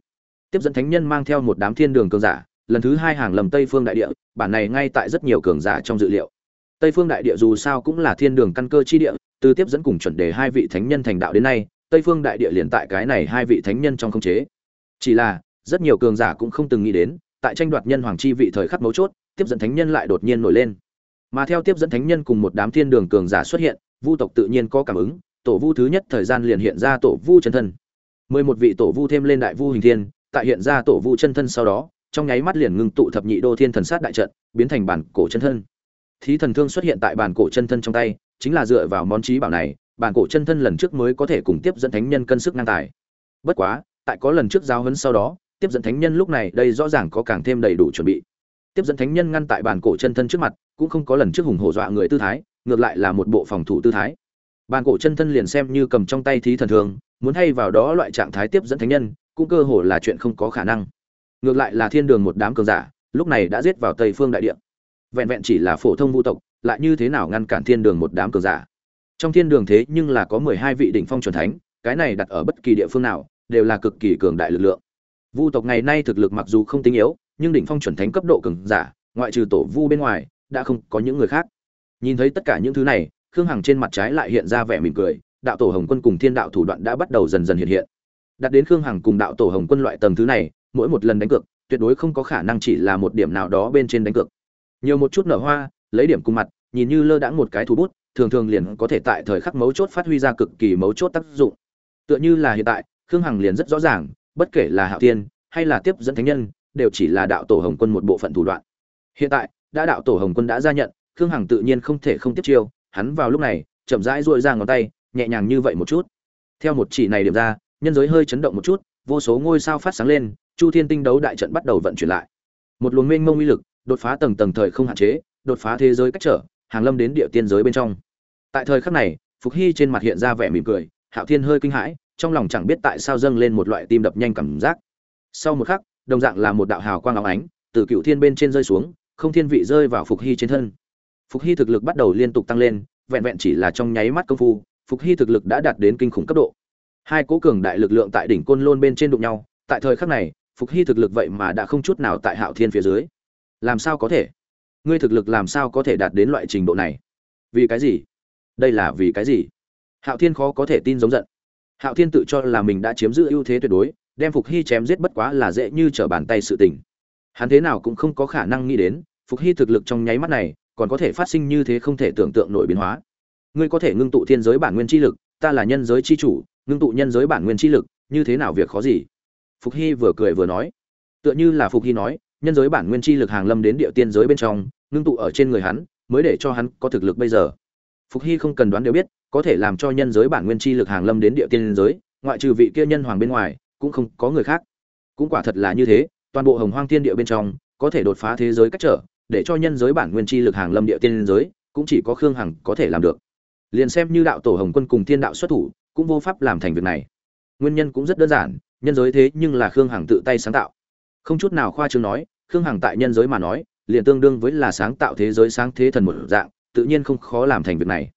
Tiếp dẫn thánh nhân mang theo một đám thiên đường cường giả lần thứ hai hàng lầm tây phương đại địa, bản này ngay tại rất nhiều cường giả trong dự liệu. Tây phương đại địa dù sao cũng là thiên đường căn cơ chi địa, từ tiếp dẫn cùng chuẩn đề hai vị thánh nhân thành đạo đến nay, tây phương đại địa liền tại cái này hai vị thánh nhân trong không chế. Chỉ là, rất nhiều cường giả cũng không từng nghĩ đến, tại tranh đoạt nhân hoàng chi vị thời khắc mấu chốt, tiếp dẫn thánh nhân lại đột nhiên nổi lên. Mà theo tiếp dẫn thánh nhân cùng một đám thiên đường cường giả xuất hiện, vu tộc tự nhiên có cảm ứng, tổ vu thứ nhất thời gian liền hiện ra tổ vu chân thân. Mười một vị tổ vu thêm lên đại vu hình thiên, tại hiện ra tổ vu chân thân sau đó trong nháy mắt liền ngưng tụ thập nhị đô thiên thần sát đại trận, biến thành bản cổ chân thân. Thí thần thương xuất hiện tại bản cổ chân thân trong tay, chính là dựa vào món trí bảo này, bản cổ chân thân lần trước mới có thể cùng tiếp dẫn thánh nhân cân sức ngang tài. Bất quá, tại có lần trước giao hấn sau đó, tiếp dẫn thánh nhân lúc này đây rõ ràng có càng thêm đầy đủ chuẩn bị. Tiếp dẫn thánh nhân ngăn tại bản cổ chân thân trước mặt, cũng không có lần trước hùng hổ dọa người tư thái, ngược lại là một bộ phòng thủ tư thái. Bản cổ chân thân liền xem như cầm trong tay thí thần thương, muốn hay vào đó loại trạng thái tiếp dẫn thánh nhân, cũng cơ hồ là chuyện không có khả năng ngược lại là thiên đường một đám cường giả, lúc này đã giết vào tây phương đại địa. Vẹn vẹn chỉ là phổ thông vu tộc, lại như thế nào ngăn cản thiên đường một đám cường giả? Trong thiên đường thế nhưng là có mười hai vị đỉnh phong chuẩn thánh, cái này đặt ở bất kỳ địa phương nào, đều là cực kỳ cường đại lực lượng. Vu tộc ngày nay thực lực mặc dù không tinh yếu, nhưng đỉnh phong chuẩn thánh cấp độ cường giả, ngoại trừ tổ vu bên ngoài, đã không có những người khác. Nhìn thấy tất cả những thứ này, khương hằng trên mặt trái lại hiện ra vẻ mỉm cười, đạo tổ hồng quân cùng thiên đạo thủ đoạn đã bắt đầu dần dần hiện hiện. Đặt đến khương hằng cùng đạo tổ hồng quân loại tầng thứ này mỗi một lần đánh cược, tuyệt đối không có khả năng chỉ là một điểm nào đó bên trên đánh cược. Nhiều một chút nở hoa, lấy điểm cùng mặt, nhìn như lơ đãng một cái thú bút, thường thường liền có thể tại thời khắc mấu chốt phát huy ra cực kỳ mấu chốt tác dụng. Tựa như là hiện tại, khương hằng liền rất rõ ràng, bất kể là hạo tiên hay là tiếp dẫn thánh nhân, đều chỉ là đạo tổ hồng quân một bộ phận thủ đoạn. Hiện tại, đã đạo tổ hồng quân đã ra nhận, khương hằng tự nhiên không thể không tiếp chiêu, hắn vào lúc này, chậm rãi dội ra ngón tay, nhẹ nhàng như vậy một chút. Theo một chỉ này điểm ra, nhân giới hơi chấn động một chút, vô số ngôi sao phát sáng lên chu thiên tinh đấu đại trận bắt đầu vận chuyển lại. Một luồng mênh mông uy lực đột phá tầng tầng thời không hạn chế, đột phá thế giới cách trở, hàng lâm đến địa tiên giới bên trong. Tại thời khắc này, phục hy trên mặt hiện ra vẻ mỉm cười, hạo thiên hơi kinh hãi, trong lòng chẳng biết tại sao dâng lên một loại tim đập nhanh cảm giác. Sau một khắc, đồng dạng là một đạo hào quang áo ánh, từ cựu thiên bên trên rơi xuống, không thiên vị rơi vào phục hy trên thân. Phục hy thực lực bắt đầu liên tục tăng lên, vẹn vẹn chỉ là trong nháy mắt công phu, phục hy thực lực đã đạt đến kinh khủng cấp độ. Hai cố cường đại lực lượng tại đỉnh côn lôn bên trên đụng nhau, tại thời khắc này phục hy thực lực vậy mà đã không chút nào tại hạo thiên phía dưới. Làm sao có thể? Ngươi thực lực làm sao có thể đạt đến loại trình độ này? Vì cái gì? Đây là vì cái gì? Hạo thiên khó có thể tin giống giận. Hạo thiên tự cho là mình đã chiếm giữ ưu thế tuyệt đối, đem phục hy chém giết bất quá là dễ như trở bàn tay sự tình. Hắn thế nào cũng không có khả năng nghĩ đến, phục hy thực lực trong nháy mắt này, còn có thể phát sinh như thế không thể tưởng tượng nổi biến hóa. Ngươi có thể ngưng tụ thiên giới bản nguyên chi lực, ta là nhân giới chi chủ, ngưng tụ nhân giới bản nguyên chi lực, như thế nào việc khó gì? Phục hy vừa cười vừa nói. Tựa như là phục hy nói, nhân giới bản nguyên chi lực hàng lâm đến địa tiên giới bên trong, ngưng tụ ở trên người hắn, mới để cho hắn có thực lực bây giờ. Phục hy không cần đoán đều biết, có thể làm cho nhân giới bản nguyên chi lực hàng lâm đến địa tiên giới, ngoại trừ vị kia nhân hoàng bên ngoài, cũng không có người khác. Cũng quả thật là như thế, toàn bộ hồng hoang thiên địa bên trong, có thể đột phá thế giới cách trở, để cho nhân giới bản nguyên chi lực hàng lâm địa tiên giới, cũng chỉ có khương hằng có thể làm được. Liền xem như đạo tổ hồng quân cùng thiên đạo xuất thủ, cũng vô pháp làm thành việc này. Nguyên nhân cũng rất đơn giản nhân giới thế nhưng là khương hằng tự tay sáng tạo. Không chút nào khoa trương nói, khương hằng tại nhân giới mà nói, liền tương đương với là sáng tạo thế giới sáng thế thần một dạng, tự nhiên không khó làm thành việc này.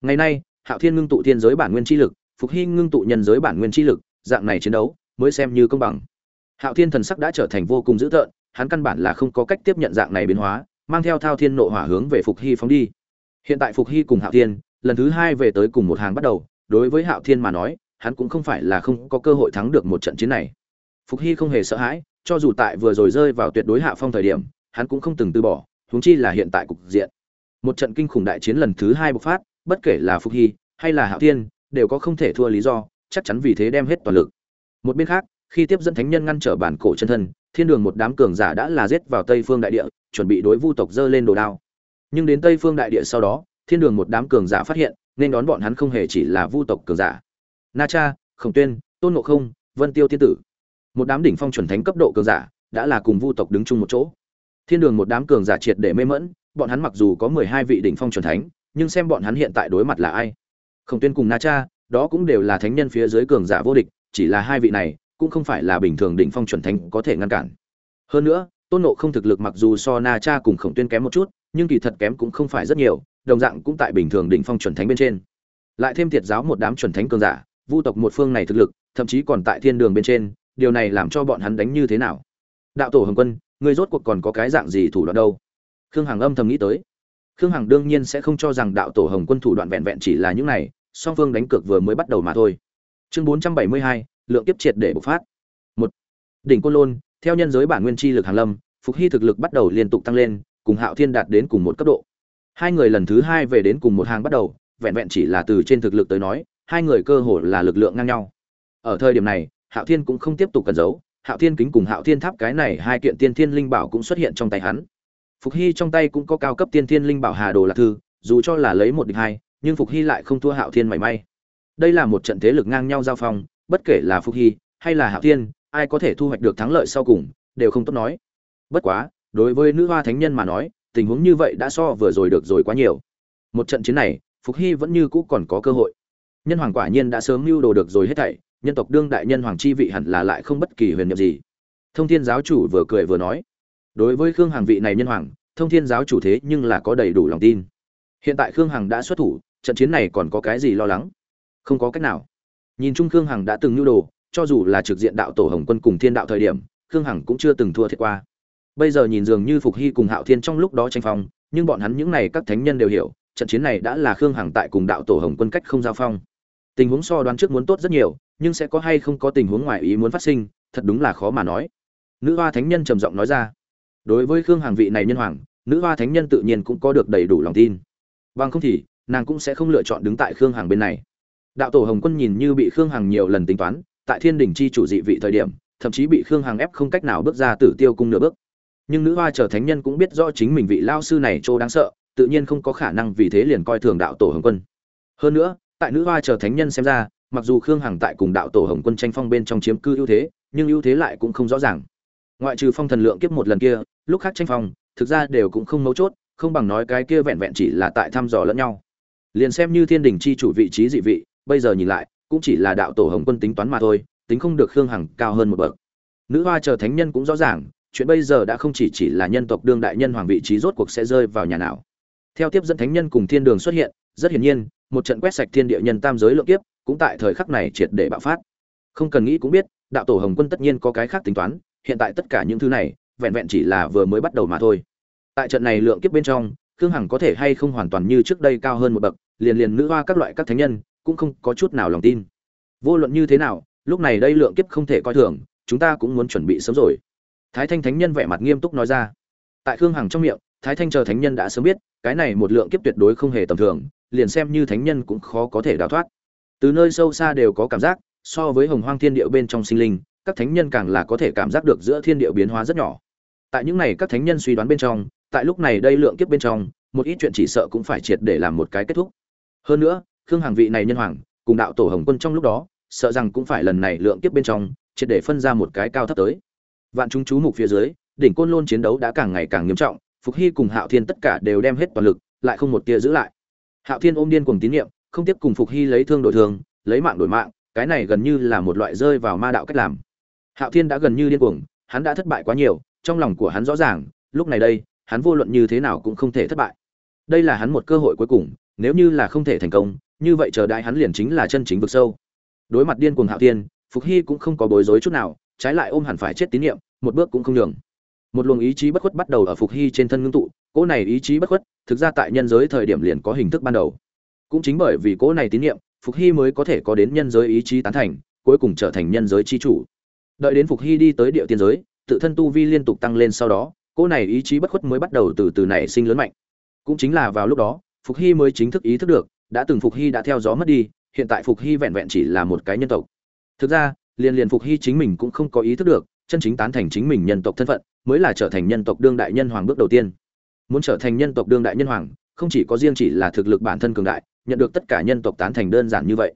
Ngày nay, hạo thiên ngưng tụ thiên giới bản nguyên chi lực, phục hy ngưng tụ nhân giới bản nguyên chi lực, dạng này chiến đấu, mới xem như công bằng. Hạo thiên thần sắc đã trở thành vô cùng dữ tợn, hắn căn bản là không có cách tiếp nhận dạng này biến hóa, mang theo thao thiên nộ hỏa hướng về phục hy phóng đi. Hiện tại phục hy cùng hạo thiên, lần thứ hai về tới cùng một hàng bắt đầu, đối với hạo thiên mà nói hắn cũng không phải là không có cơ hội thắng được một trận chiến này. Phục hy không hề sợ hãi, cho dù tại vừa rồi rơi vào tuyệt đối hạ phong thời điểm, hắn cũng không từng từ bỏ, huống chi là hiện tại cục diện. Một trận kinh khủng đại chiến lần thứ hai bộc phát, bất kể là phục hy hay là hạo thiên, đều có không thể thua lý do, chắc chắn vì thế đem hết toàn lực. Một bên khác, khi tiếp dẫn thánh nhân ngăn trở bản cổ chân thân, thiên đường một đám cường giả đã là giết vào tây phương đại địa, chuẩn bị đối vu tộc dơ lên đồ đao. Nhưng đến tây phương đại địa sau đó, thiên đường một đám cường giả phát hiện, nên đón bọn hắn không hề chỉ là vu tộc cường giả na cha, khổng tuyên, tôn ngộ không, vân tiêu tiên tử. Một đám đỉnh phong chuẩn thánh cấp độ cường giả đã là cùng vu tộc đứng chung một chỗ. Thiên đường một đám cường giả triệt để mê mẫn bọn hắn mặc dù có mười hai vị đỉnh phong chuẩn thánh, nhưng xem bọn hắn hiện tại đối mặt là ai. Khổng tuyên cùng na cha, đó cũng đều là thánh nhân phía dưới cường giả vô địch, chỉ là hai vị này cũng không phải là bình thường đỉnh phong chuẩn thánh có thể ngăn cản. Hơn nữa, tôn nộ không thực lực mặc dù so na cha cùng khổng tuyên kém một chút, nhưng kỳ thật kém cũng không phải rất nhiều, đồng dạng cũng tại bình thường đỉnh phong chuẩn thánh bên trên. Lại thêm thiệt giáo một đám chuẩn thánh cường giả vu tộc một phương này thực lực, thậm chí còn tại thiên đường bên trên, điều này làm cho bọn hắn đánh như thế nào? Đạo tổ hồng quân người rốt cuộc còn có cái dạng gì thủ đoạn đâu? Khương hằng âm thầm nghĩ tới. Khương hằng đương nhiên sẽ không cho rằng đạo tổ hồng quân thủ đoạn vẹn vẹn chỉ là những này, song phương đánh cược vừa mới bắt đầu mà thôi. Chương bốn trăm bảy mươi hai, lượng kiếp triệt để bộc phát. Một, đỉnh côn lôn, theo nhân giới bản nguyên chi lực hàng lâm, phục hy thực lực bắt đầu liên tục tăng lên, cùng hạo thiên đạt đến cùng một cấp độ. Hai người lần thứ hai về đến cùng một hàng bắt đầu, vẹn vẹn chỉ là từ trên thực lực tới nói hai người cơ hồ là lực lượng ngang nhau. Ở thời điểm này, hạo thiên cũng không tiếp tục cần giấu, hạo thiên kính cùng hạo thiên tháp cái này hai kiện tiên thiên linh bảo cũng xuất hiện trong tay hắn. Phục hy trong tay cũng có cao cấp tiên thiên linh bảo hà đồ lạc thư, dù cho là lấy một địch hai, nhưng phục hy lại không thua hạo thiên mảy may. Đây là một trận thế lực ngang nhau giao phong, bất kể là phục hy hay là hạo thiên, ai có thể thu hoạch được thắng lợi sau cùng, đều không tốt nói. Bất quá, đối với nữ hoa thánh nhân mà nói, tình huống như vậy đã so vừa rồi được rồi quá nhiều. Một trận chiến này, phục hy vẫn như cũ còn có cơ hội nhân hoàng quả nhiên đã sớm mưu đồ được rồi hết thảy, nhân tộc đương đại nhân hoàng chi vị hẳn là lại không bất kỳ huyền nhiệm gì. Thông thiên giáo chủ vừa cười vừa nói, đối với khương hàng vị này nhân hoàng, thông thiên giáo chủ thế nhưng là có đầy đủ lòng tin. Hiện tại khương hằng đã xuất thủ, trận chiến này còn có cái gì lo lắng? Không có cách nào. Nhìn chung khương hằng đã từng nhu đồ, cho dù là trực diện đạo tổ hồng quân cùng thiên đạo thời điểm, khương hằng cũng chưa từng thua thiệt qua. Bây giờ nhìn dường như phục hy cùng hạo thiên trong lúc đó tranh phong, nhưng bọn hắn những n à y các thánh nhân đều hiểu, trận chiến này đã là khương hằng tại cùng đạo tổ hồng quân cách không giao phong tình huống so đoán trước muốn tốt rất nhiều, nhưng sẽ có hay không có tình huống ngoài ý muốn phát sinh, thật đúng là khó mà nói. Nữ hoa thánh nhân trầm giọng nói ra. Đối với khương Hàng vị này nhân hoàng, nữ hoa thánh nhân tự nhiên cũng có được đầy đủ lòng tin. Bằng không thì, nàng cũng sẽ không lựa chọn đứng tại khương Hàng bên này. Đạo tổ hồng quân nhìn như bị khương Hàng nhiều lần tính toán, tại thiên đình chi chủ dị vị thời điểm, thậm chí bị khương Hàng ép không cách nào bước ra tử tiêu cung nửa bước. Nhưng nữ hoa chờ thánh nhân cũng biết rõ chính mình vị lao sư này chỗ đáng sợ, tự nhiên không có khả năng vì thế liền coi thường đạo tổ hồng quân. Hơn nữa tại nữ hoa chờ thánh nhân xem ra, mặc dù khương hằng tại cùng đạo tổ hồng quân tranh phong bên trong chiếm cư ưu thế, nhưng ưu thế lại cũng không rõ ràng. Ngoại trừ phong thần lượng kiếp một lần kia, lúc khác tranh phong, thực ra đều cũng không mấu chốt, không bằng nói cái kia vẹn vẹn chỉ là tại thăm dò lẫn nhau. Liền xem như thiên đình chi chủ vị trí dị vị, bây giờ nhìn lại, cũng chỉ là đạo tổ hồng quân tính toán mà thôi, tính không được khương hằng cao hơn một bậc. Nữ hoa chờ thánh nhân cũng rõ ràng, chuyện bây giờ đã không chỉ chỉ là nhân tộc đương đại nhân hoàng vị trí rốt cuộc sẽ rơi vào nhà nào. Theo tiếp dẫn thánh nhân cùng thiên đường xuất hiện, rất hiển nhiên một trận quét sạch thiên địa nhân tam giới lượng kiếp, cũng tại thời khắc này triệt để bạo phát. Không cần nghĩ cũng biết, đạo tổ hồng quân tất nhiên có cái khác tính toán, hiện tại tất cả những thứ này, vẹn vẹn chỉ là vừa mới bắt đầu mà thôi. Tại trận này lượng kiếp bên trong, khương hằng có thể hay không hoàn toàn như trước đây cao hơn một bậc, liền liền nữ hoa các loại các thánh nhân, cũng không có chút nào lòng tin. Vô luận như thế nào, lúc này đây lượng kiếp không thể coi thường, chúng ta cũng muốn chuẩn bị sớm rồi. Thái thanh thánh nhân vẻ mặt nghiêm túc nói ra. Tại khương hằng trong miệng, thái thanh chờ thánh nhân đã sớm biết, cái này một lượng kiếp tuyệt đối không hề tầm thường liền xem như thánh nhân cũng khó có thể đào thoát. Từ nơi sâu xa đều có cảm giác, so với hồng hoang thiên địa bên trong sinh linh, các thánh nhân càng là có thể cảm giác được giữa thiên địa biến hóa rất nhỏ. Tại những này các thánh nhân suy đoán bên trong, tại lúc này đây lượng kiếp bên trong, một ít chuyện chỉ sợ cũng phải triệt để làm một cái kết thúc. Hơn nữa, khương hàng vị này nhân hoàng, cùng đạo tổ hồng quân trong lúc đó, sợ rằng cũng phải lần này lượng kiếp bên trong, triệt để phân ra một cái cao thấp tới. Vạn chúng chú mục phía dưới, đỉnh côn lôn chiến đấu đã càng ngày càng nghiêm trọng, phục hy cùng hạo thiên tất cả đều đem hết toàn lực, lại không một tia giữ lại hạo thiên ôm điên cuồng tín nhiệm không tiếp cùng phục hy lấy thương đổi thương lấy mạng đổi mạng, cái này gần như là một loại rơi vào ma đạo cách làm. Hạo thiên đã gần như điên cuồng, hắn đã thất bại quá nhiều, trong lòng của hắn rõ ràng, lúc này đây, hắn vô luận như thế nào cũng không thể thất bại. Đây là hắn một cơ hội cuối cùng, nếu như là không thể thành công, như vậy chờ đại hắn liền chính là chân chính vực sâu. Đối mặt điên cuồng hạo thiên, phục hy cũng không có bối rối chút nào, trái lại ôm hẳn phải chết tín nhiệm một bước cũng không nhường. Một luồng ý chí bất khuất bắt đầu ở phục hy trên thân ngưng tụ cỗ này ý chí bất khuất, thực ra tại nhân giới thời điểm liền có hình thức ban đầu. Cũng chính bởi vì cỗ này tín nhiệm phục hy mới có thể có đến nhân giới ý chí tán thành, cuối cùng trở thành nhân giới chi chủ. Đợi đến phục hy đi tới địa tiên giới, tự thân tu vi liên tục tăng lên sau đó, cỗ này ý chí bất khuất mới bắt đầu từ từ nảy sinh lớn mạnh. Cũng chính là vào lúc đó, phục hy mới chính thức ý thức được, đã từng phục hy đã theo gió mất đi, hiện tại phục hy vẹn vẹn chỉ là một cái nhân tộc. Thực ra, liền liền phục hy chính mình cũng không có ý thức được, chân chính tán thành chính mình nhân tộc thân phận, mới là trở thành nhân tộc đương đại nhân hoàng bước đầu tiên muốn trở thành nhân tộc đương đại nhân hoàng, không chỉ có riêng chỉ là thực lực bản thân cường đại, nhận được tất cả nhân tộc tán thành đơn giản như vậy.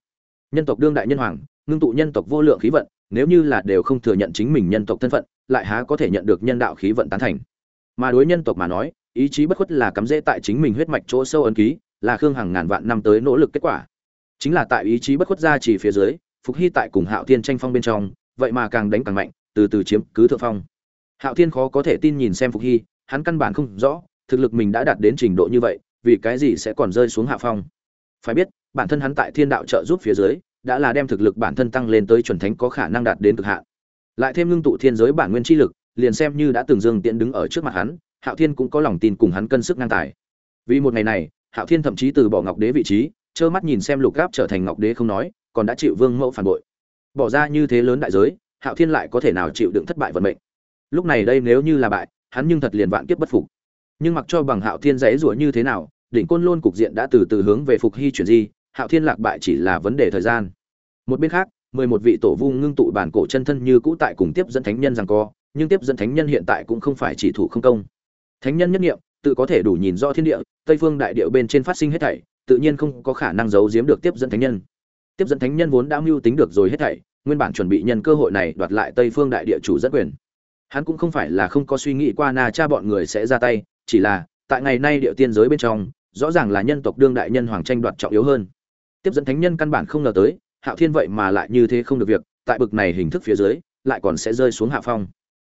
Nhân tộc đương đại nhân hoàng, ngưng tụ nhân tộc vô lượng khí vận, nếu như là đều không thừa nhận chính mình nhân tộc thân phận, lại há có thể nhận được nhân đạo khí vận tán thành? Mà đối nhân tộc mà nói, ý chí bất khuất là cắm rễ tại chính mình huyết mạch chỗ sâu ấn ký, là khương hàng ngàn vạn năm tới nỗ lực kết quả. Chính là tại ý chí bất khuất ra chỉ phía dưới, phục hy tại cùng hạo thiên tranh phong bên trong, vậy mà càng đánh càng mạnh, từ từ chiếm cứ thượng phong. Hạo thiên khó có thể tin nhìn xem phục hy, hắn căn bản không rõ thực lực mình đã đạt đến trình độ như vậy, vì cái gì sẽ còn rơi xuống hạ phong? Phải biết, bản thân hắn tại thiên đạo trợ giúp phía dưới, đã là đem thực lực bản thân tăng lên tới chuẩn thánh có khả năng đạt đến cực hạn. Lại thêm ngưng tụ thiên giới bản nguyên chi lực, liền xem như đã từng dương tiễn đứng ở trước mặt hắn, hạo thiên cũng có lòng tin cùng hắn cân sức ngang tài. Vì một ngày này, hạo thiên thậm chí từ bỏ ngọc đế vị trí, trơ mắt nhìn xem lục gáp trở thành ngọc đế không nói, còn đã chịu vương mẫu phản bội. Bỏ ra như thế lớn đại giới, hạo thiên lại có thể nào chịu đựng thất bại vận mệnh? Lúc này đây nếu như là bại, hắn nhưng thật liền vạn kiếp bất phục nhưng mặc cho bằng hạo thiên dãy rủa như thế nào, đỉnh côn lôn cục diện đã từ từ hướng về phục hy chuyển di, hạo thiên lạc bại chỉ là vấn đề thời gian. Một bên khác, mười một vị tổ vu ngưng tụ bản cổ chân thân như cũ tại cùng tiếp dẫn thánh nhân rằng co, nhưng tiếp dẫn thánh nhân hiện tại cũng không phải chỉ thủ không công. Thánh nhân nhất nghiệm tự có thể đủ nhìn rõ thiên địa, tây phương đại địa bên trên phát sinh hết thảy, tự nhiên không có khả năng giấu giếm được tiếp dẫn thánh nhân. Tiếp dẫn thánh nhân vốn đã mưu tính được rồi hết thảy, nguyên bản chuẩn bị nhân cơ hội này đoạt lại tây phương đại địa chủ dẫn quyền. Hắn cũng không phải là không có suy nghĩ qua na cha bọn người sẽ ra tay chỉ là, tại ngày nay địa tiên giới bên trong, rõ ràng là nhân tộc đương đại nhân hoàng tranh đoạt trọng yếu hơn. Tiếp dẫn thánh nhân căn bản không ngờ tới, hạo thiên vậy mà lại như thế không được việc, tại bực này hình thức phía dưới, lại còn sẽ rơi xuống hạ phong.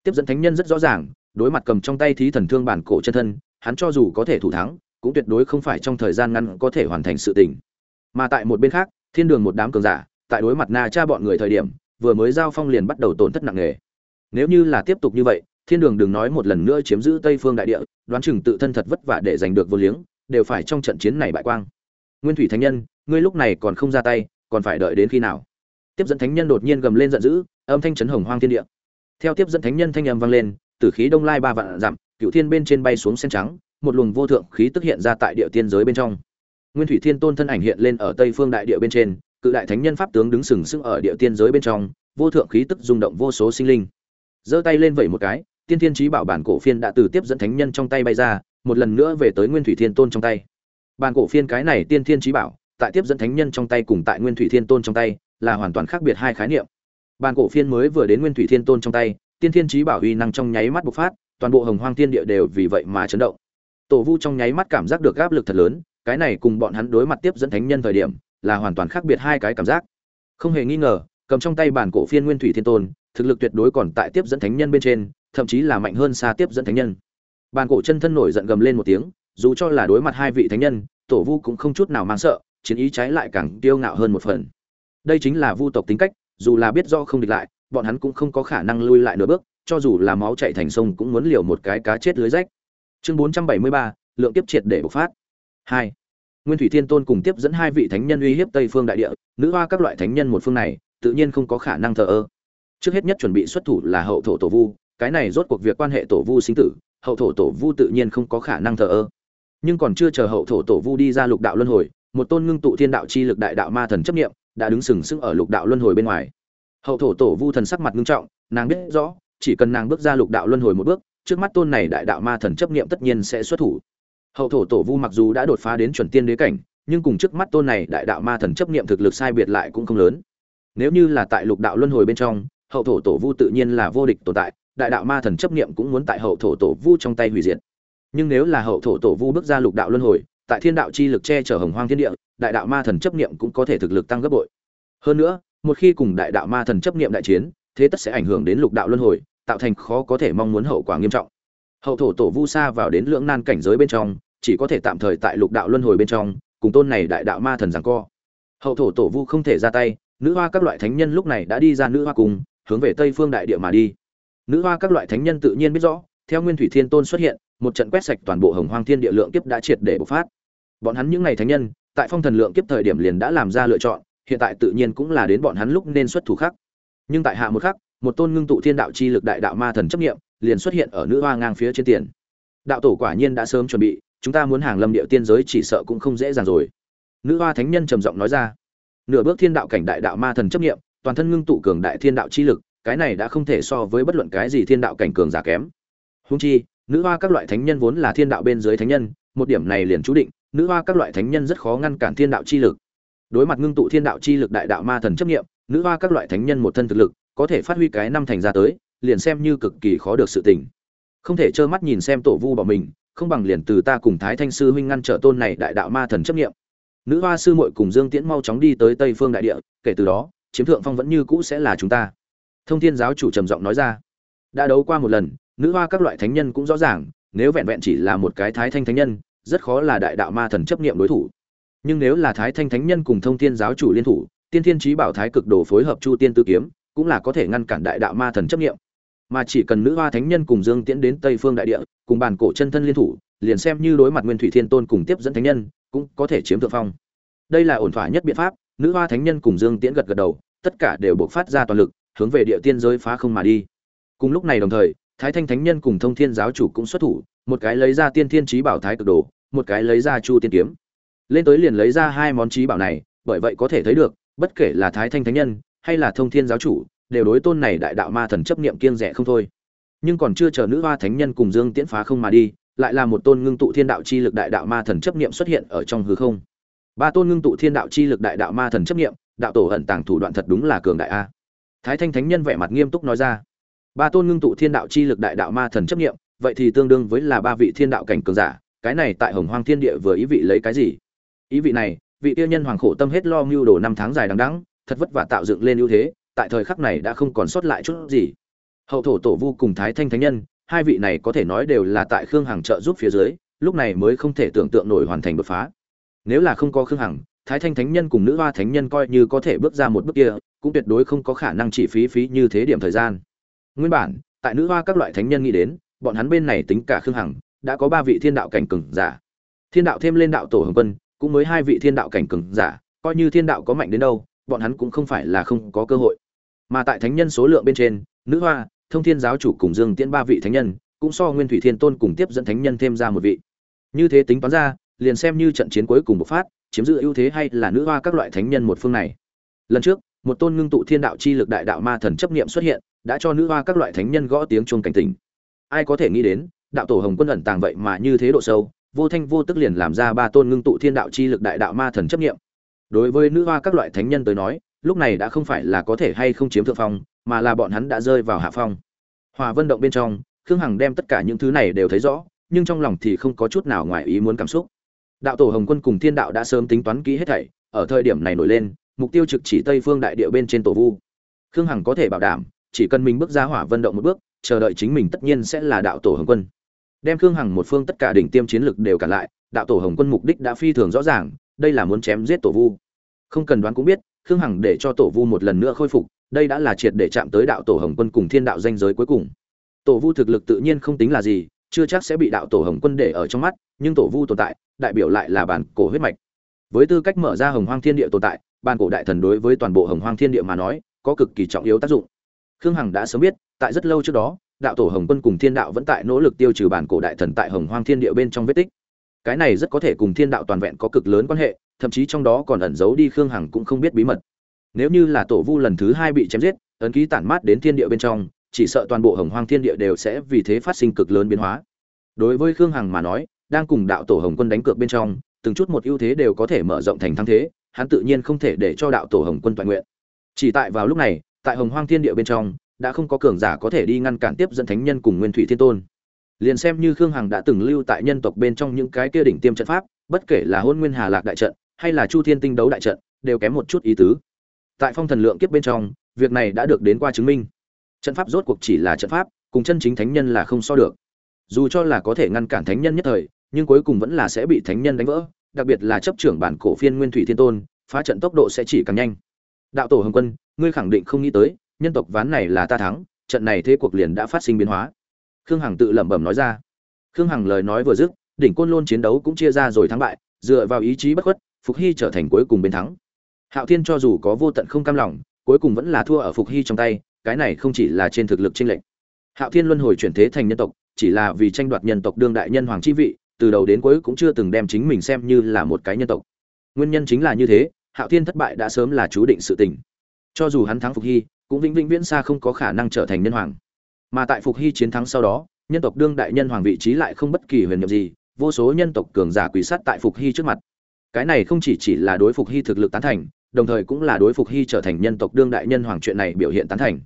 Tiếp dẫn thánh nhân rất rõ ràng, đối mặt cầm trong tay thí thần thương bản cổ chân thân, hắn cho dù có thể thủ thắng, cũng tuyệt đối không phải trong thời gian ngắn có thể hoàn thành sự tình. Mà tại một bên khác, thiên đường một đám cường giả, tại đối mặt na cha bọn người thời điểm, vừa mới giao phong liền bắt đầu tổn thất nặng nề. Nếu như là tiếp tục như vậy thiên đường đừng nói một lần nữa chiếm giữ tây phương đại địa, đoán chừng tự thân thật vất vả để giành được vô liếng, đều phải trong trận chiến này bại quang. Nguyên thủy thánh nhân, ngươi lúc này còn không ra tay, còn phải đợi đến khi nào? Tiếp dẫn thánh nhân đột nhiên gầm lên giận dữ, âm thanh chấn hồng hoang thiên địa. Theo tiếp dẫn thánh nhân thanh âm vang lên, tử khí đông lai ba vạn dặm cựu thiên bên trên bay xuống sen trắng, một luồng vô thượng khí tức hiện ra tại địa tiên giới bên trong. Nguyên thủy thiên tôn thân ảnh hiện lên ở tây phương đại địa bên trên, cự đại thánh nhân pháp tướng đứng sừng sững ở địa tiên giới bên trong, vô thượng khí tức rung động vô số sinh linh. Giơ tay lên vẩy một cái tiên thiên trí bảo bản cổ phiên đã từ tiếp dẫn thánh nhân trong tay bay ra, một lần nữa về tới nguyên thủy thiên tôn trong tay. Bản cổ phiên cái này tiên thiên trí bảo, tại tiếp dẫn thánh nhân trong tay cùng tại nguyên thủy thiên tôn trong tay, là hoàn toàn khác biệt hai khái niệm. Bản cổ phiên mới vừa đến nguyên thủy thiên tôn trong tay, tiên thiên trí bảo uy năng trong nháy mắt bộc phát, toàn bộ hồng hoang thiên địa đều vì vậy mà chấn động. Tổ vu trong nháy mắt cảm giác được áp lực thật lớn, cái này cùng bọn hắn đối mặt tiếp dẫn thánh nhân thời điểm, là hoàn toàn khác biệt hai cái cảm giác. Không hề nghi ngờ, cầm trong tay bản cổ phiên nguyên thủy thiên tôn, thực lực tuyệt đối còn tại tiếp dẫn thánh nhân bên trên thậm chí là mạnh hơn xa tiếp dẫn thánh nhân. Bàn cổ chân thân nổi giận gầm lên một tiếng, dù cho là đối mặt hai vị thánh nhân, tổ vu cũng không chút nào mang sợ, chiến ý trái lại càng kiêu ngạo hơn một phần. Đây chính là vu tộc tính cách, dù là biết do không địch lại, bọn hắn cũng không có khả năng lui lại nửa bước, cho dù là máu chảy thành sông cũng muốn liều một cái cá chết lưới rách. Chương bốn trăm bảy mươi ba, lượng tiếp triệt để bộc phát. Hai, nguyên thủy thiên tôn cùng tiếp dẫn hai vị thánh nhân uy hiếp tây phương đại địa, nữ hoa các loại thánh nhân một phương này, tự nhiên không có khả năng thờ ơ. Trước hết nhất chuẩn bị xuất thủ là hậu thổ tổ vu cái này rốt cuộc việc quan hệ tổ vu sinh tử, hậu thổ tổ vu tự nhiên không có khả năng thờ ơ. Nhưng còn chưa chờ hậu thổ tổ vu đi ra lục đạo luân hồi, một tôn ngưng tụ thiên đạo chi lực đại đạo ma thần chấp nghiệm đã đứng sừng sững ở lục đạo luân hồi bên ngoài. Hậu thổ tổ vu thần sắc mặt ngưng trọng, nàng biết rõ, chỉ cần nàng bước ra lục đạo luân hồi một bước, trước mắt tôn này đại đạo ma thần chấp niệm tất nhiên sẽ xuất thủ. Hậu thổ tổ vu mặc dù đã đột phá đến chuẩn tiên đế cảnh, nhưng cùng trước mắt tôn này đại đạo ma thần chấp niệm thực lực sai biệt lại cũng không lớn. Nếu như là tại lục đạo luân hồi bên trong, hậu thổ tổ vu tự nhiên là vô địch tồn tại đại đạo ma thần chấp niệm cũng muốn tại hậu thổ tổ vu trong tay hủy diệt. Nhưng nếu là hậu thổ tổ vu bước ra lục đạo luân hồi, tại thiên đạo chi lực che chở hồng hoang thiên địa, đại đạo ma thần chấp niệm cũng có thể thực lực tăng gấp bội. Hơn nữa, một khi cùng đại đạo ma thần chấp niệm đại chiến, thế tất sẽ ảnh hưởng đến lục đạo luân hồi, tạo thành khó có thể mong muốn hậu quả nghiêm trọng. Hậu thổ tổ vu xa vào đến lưỡng nan cảnh giới bên trong, chỉ có thể tạm thời tại lục đạo luân hồi bên trong, cùng tôn này đại đạo ma thần giằng co. Hậu thổ tổ vu không thể ra tay, nữ hoa các loại thánh nhân lúc này đã đi ra nữ hoa cùng hướng về tây phương đại địa mà đi nữ hoa các loại thánh nhân tự nhiên biết rõ, theo nguyên thủy thiên tôn xuất hiện, một trận quét sạch toàn bộ hồng hoang thiên địa lượng kiếp đã triệt để bộc phát. Bọn hắn những ngày thánh nhân, tại phong thần lượng kiếp thời điểm liền đã làm ra lựa chọn, hiện tại tự nhiên cũng là đến bọn hắn lúc nên xuất thủ khắc nhưng tại hạ một khắc, một tôn ngưng tụ thiên đạo chi lực đại đạo ma thần chấp nghiệm liền xuất hiện ở nữ hoa ngang phía trên tiền. Đạo tổ quả nhiên đã sớm chuẩn bị, chúng ta muốn hàng lâm địa tiên giới chỉ sợ cũng không dễ dàng rồi. Nữ hoa thánh nhân trầm giọng nói ra. Nửa bước thiên đạo cảnh đại đạo ma thần chấp nghiệm toàn thân ngưng tụ cường đại thiên đạo chi lực cái này đã không thể so với bất luận cái gì thiên đạo cảnh cường giả kém. Húng chi, nữ hoa các loại thánh nhân vốn là thiên đạo bên dưới thánh nhân, một điểm này liền chú định, nữ hoa các loại thánh nhân rất khó ngăn cản thiên đạo chi lực. Đối mặt ngưng tụ thiên đạo chi lực đại đạo ma thần chấp nghiệm nữ hoa các loại thánh nhân một thân thực lực, có thể phát huy cái năm thành ra tới, liền xem như cực kỳ khó được sự tình. Không thể trơ mắt nhìn xem tổ vu bỏ mình, không bằng liền từ ta cùng thái thanh sư huynh ngăn trở tôn này đại đạo ma thần chấp nghiệm nữ hoa sư muội cùng dương tiễn mau chóng đi tới tây phương đại địa, kể từ đó, chiếm thượng phong vẫn như cũ sẽ là chúng ta thông thiên giáo chủ trầm giọng nói ra. Đã đấu qua một lần, nữ hoa các loại thánh nhân cũng rõ ràng, nếu vẹn vẹn chỉ là một cái thái thanh thánh nhân, rất khó là đại đạo ma thần chấp nghiệm đối thủ. Nhưng nếu là thái thanh thánh nhân cùng thông thiên giáo chủ liên thủ, tiên thiên trí bảo thái cực đồ phối hợp chu tiên tư kiếm, cũng là có thể ngăn cản đại đạo ma thần chấp nghiệm mà chỉ cần nữ hoa thánh nhân cùng dương tiễn đến tây phương đại địa, cùng bàn cổ chân thân liên thủ, liền xem như đối mặt nguyên thủy thiên tôn cùng tiếp dẫn thánh nhân, cũng có thể chiếm thượng phong. Đây là ổn thỏa nhất biện pháp, nữ hoa thánh nhân cùng dương tiễn gật gật đầu, tất cả đều buộc phát ra toàn lực hướng về địa tiên giới phá không mà đi. Cùng lúc này đồng thời, thái thanh thánh nhân cùng thông thiên giáo chủ cũng xuất thủ, một cái lấy ra tiên thiên Chí bảo thái cực đồ, một cái lấy ra chu tiên kiếm. Lên tới liền lấy ra hai món chí bảo này, bởi vậy có thể thấy được, bất kể là thái thanh thánh nhân hay là thông thiên giáo chủ, đều đối tôn này đại đạo ma thần chấp niệm kiêng dè không thôi. Nhưng còn chưa chờ nữ hoa thánh nhân cùng dương tiễn phá không mà đi, lại là một tôn ngưng tụ thiên đạo chi lực đại đạo ma thần chấp niệm xuất hiện ở trong hư không. Ba tôn ngưng tụ thiên đạo chi lực đại đạo ma thần chấp niệm, đạo tổ ẩn tàng thủ đoạn thật đúng là cường đại a thái thanh thánh nhân vẻ mặt nghiêm túc nói ra. Ba tôn ngưng tụ thiên đạo chi lực đại đạo ma thần chấp niệm, vậy thì tương đương với là ba vị thiên đạo cảnh cường giả, cái này tại hồng hoang thiên địa vừa ý vị lấy cái gì? Ý vị này, vị tiêu nhân hoàng khổ tâm hết lo mưu đồ năm tháng dài đằng đẵng, thật vất vả tạo dựng lên ưu thế, tại thời khắc này đã không còn sót lại chút gì. Hậu thổ tổ vu cùng thái thanh thánh nhân, hai vị này có thể nói đều là tại khương hằng trợ giúp phía dưới, lúc này mới không thể tưởng tượng nổi hoàn thành đột phá. Nếu là không có khương hằng thái thanh thánh nhân cùng nữ hoa thánh nhân coi như có thể bước ra một bước kia, cũng tuyệt đối không có khả năng chỉ phí phí như thế điểm thời gian. Nguyên bản, tại nữ hoa các loại thánh nhân nghĩ đến, bọn hắn bên này tính cả khương hằng, đã có ba vị thiên đạo cảnh cừng giả. Thiên đạo thêm lên đạo tổ hồng quân, cũng mới hai vị thiên đạo cảnh cừng giả, coi như thiên đạo có mạnh đến đâu, bọn hắn cũng không phải là không có cơ hội. Mà tại thánh nhân số lượng bên trên, nữ hoa, thông thiên giáo chủ cùng dương tiễn ba vị thánh nhân, cũng so nguyên thủy thiên tôn cùng tiếp dẫn thánh nhân thêm ra một vị. Như thế tính toán ra, liền xem như trận chiến cuối cùng bộc phát chiếm giữ ưu thế hay là nữ hoa các loại thánh nhân một phương này? Lần trước, một tôn ngưng tụ thiên đạo chi lực đại đạo ma thần chấp niệm xuất hiện, đã cho nữ hoa các loại thánh nhân gõ tiếng chuông cảnh tỉnh. Ai có thể nghĩ đến, đạo tổ hồng quân ẩn tàng vậy mà như thế độ sâu, vô thanh vô tức liền làm ra ba tôn ngưng tụ thiên đạo chi lực đại đạo ma thần chấp niệm. Đối với nữ hoa các loại thánh nhân tới nói, lúc này đã không phải là có thể hay không chiếm thượng phong, mà là bọn hắn đã rơi vào hạ phong. Hòa vân động bên trong, khương hằng đem tất cả những thứ này đều thấy rõ, nhưng trong lòng thì không có chút nào ngoài ý muốn cảm xúc đạo tổ hồng quân cùng thiên đạo đã sớm tính toán kỹ hết thảy, ở thời điểm này nổi lên, mục tiêu trực chỉ tây phương đại địa bên trên tổ vu. Khương hằng có thể bảo đảm, chỉ cần mình bước ra hỏa vân động một bước, chờ đợi chính mình tất nhiên sẽ là đạo tổ hồng quân. Đem khương hằng một phương tất cả đỉnh tiêm chiến lực đều cản lại, đạo tổ hồng quân mục đích đã phi thường rõ ràng, đây là muốn chém giết tổ vu. Không cần đoán cũng biết, khương hằng để cho tổ vu một lần nữa khôi phục, đây đã là triệt để chạm tới đạo tổ hồng quân cùng thiên đạo danh giới cuối cùng. Tổ vu thực lực tự nhiên không tính là gì, chưa chắc sẽ bị đạo tổ hồng quân để ở trong mắt, nhưng tổ vu tồn tại đại biểu lại là bản cổ huyết mạch. Với tư cách mở ra hồng hoang thiên địa tồn tại, bản cổ đại thần đối với toàn bộ hồng hoang thiên địa mà nói, có cực kỳ trọng yếu tác dụng. Khương hằng đã sớm biết, tại rất lâu trước đó, đạo tổ hồng quân cùng thiên đạo vẫn tại nỗ lực tiêu trừ bản cổ đại thần tại hồng hoang thiên địa bên trong vết tích. Cái này rất có thể cùng thiên đạo toàn vẹn có cực lớn quan hệ, thậm chí trong đó còn ẩn giấu đi khương hằng cũng không biết bí mật. Nếu như là tổ vu lần thứ hai bị chém giết, ấn ký tản mát đến thiên địa bên trong, chỉ sợ toàn bộ hồng hoang thiên địa đều sẽ vì thế phát sinh cực lớn biến hóa. Đối với khương hằng mà nói đang cùng đạo tổ hồng quân đánh cược bên trong, từng chút một ưu thế đều có thể mở rộng thành thắng thế, hắn tự nhiên không thể để cho đạo tổ hồng quân toàn nguyện. Chỉ tại vào lúc này, tại hồng hoang thiên địa bên trong, đã không có cường giả có thể đi ngăn cản tiếp dẫn thánh nhân cùng nguyên thủy thiên tôn. Liền xem như khương hằng đã từng lưu tại nhân tộc bên trong những cái kia đỉnh tiêm trận pháp, bất kể là hôn nguyên hà lạc đại trận, hay là chu thiên tinh đấu đại trận, đều kém một chút ý tứ. Tại phong thần lượng kiếp bên trong, việc này đã được đến qua chứng minh. Trận pháp rốt cuộc chỉ là trận pháp, cùng chân chính thánh nhân là không so được. Dù cho là có thể ngăn cản thánh nhân nhất thời nhưng cuối cùng vẫn là sẽ bị thánh nhân đánh vỡ, đặc biệt là chấp trưởng bản cổ phiên nguyên thủy thiên tôn, phá trận tốc độ sẽ chỉ càng nhanh. Đạo tổ hồng quân, ngươi khẳng định không nghĩ tới, nhân tộc ván này là ta thắng, trận này thế cuộc liền đã phát sinh biến hóa. Khương hằng tự lẩm bẩm nói ra. Khương hằng lời nói vừa dứt, đỉnh côn lôn chiến đấu cũng chia ra rồi thắng bại, dựa vào ý chí bất khuất, phục hy trở thành cuối cùng bên thắng. Hạo thiên cho dù có vô tận không cam lòng, cuối cùng vẫn là thua ở phục hy trong tay, cái này không chỉ là trên thực lực chênh lệch. Hạo thiên luân hồi chuyển thế thành nhân tộc, chỉ là vì tranh đoạt nhân tộc đương đại nhân hoàng chi vị từ đầu đến cuối cũng chưa từng đem chính mình xem như là một cái nhân tộc. Nguyên nhân chính là như thế, hạo thiên thất bại đã sớm là chú định sự tình. Cho dù hắn thắng phục hy, cũng vĩnh vĩnh viễn xa không có khả năng trở thành nhân hoàng. Mà tại phục hy chiến thắng sau đó, nhân tộc đương đại nhân hoàng vị trí lại không bất kỳ huyền nhiệm gì, vô số nhân tộc cường giả quỷ sát tại phục hy trước mặt. Cái này không chỉ chỉ là đối phục hy thực lực tán thành, đồng thời cũng là đối phục hy trở thành nhân tộc đương đại nhân hoàng chuyện này biểu hiện tán thành.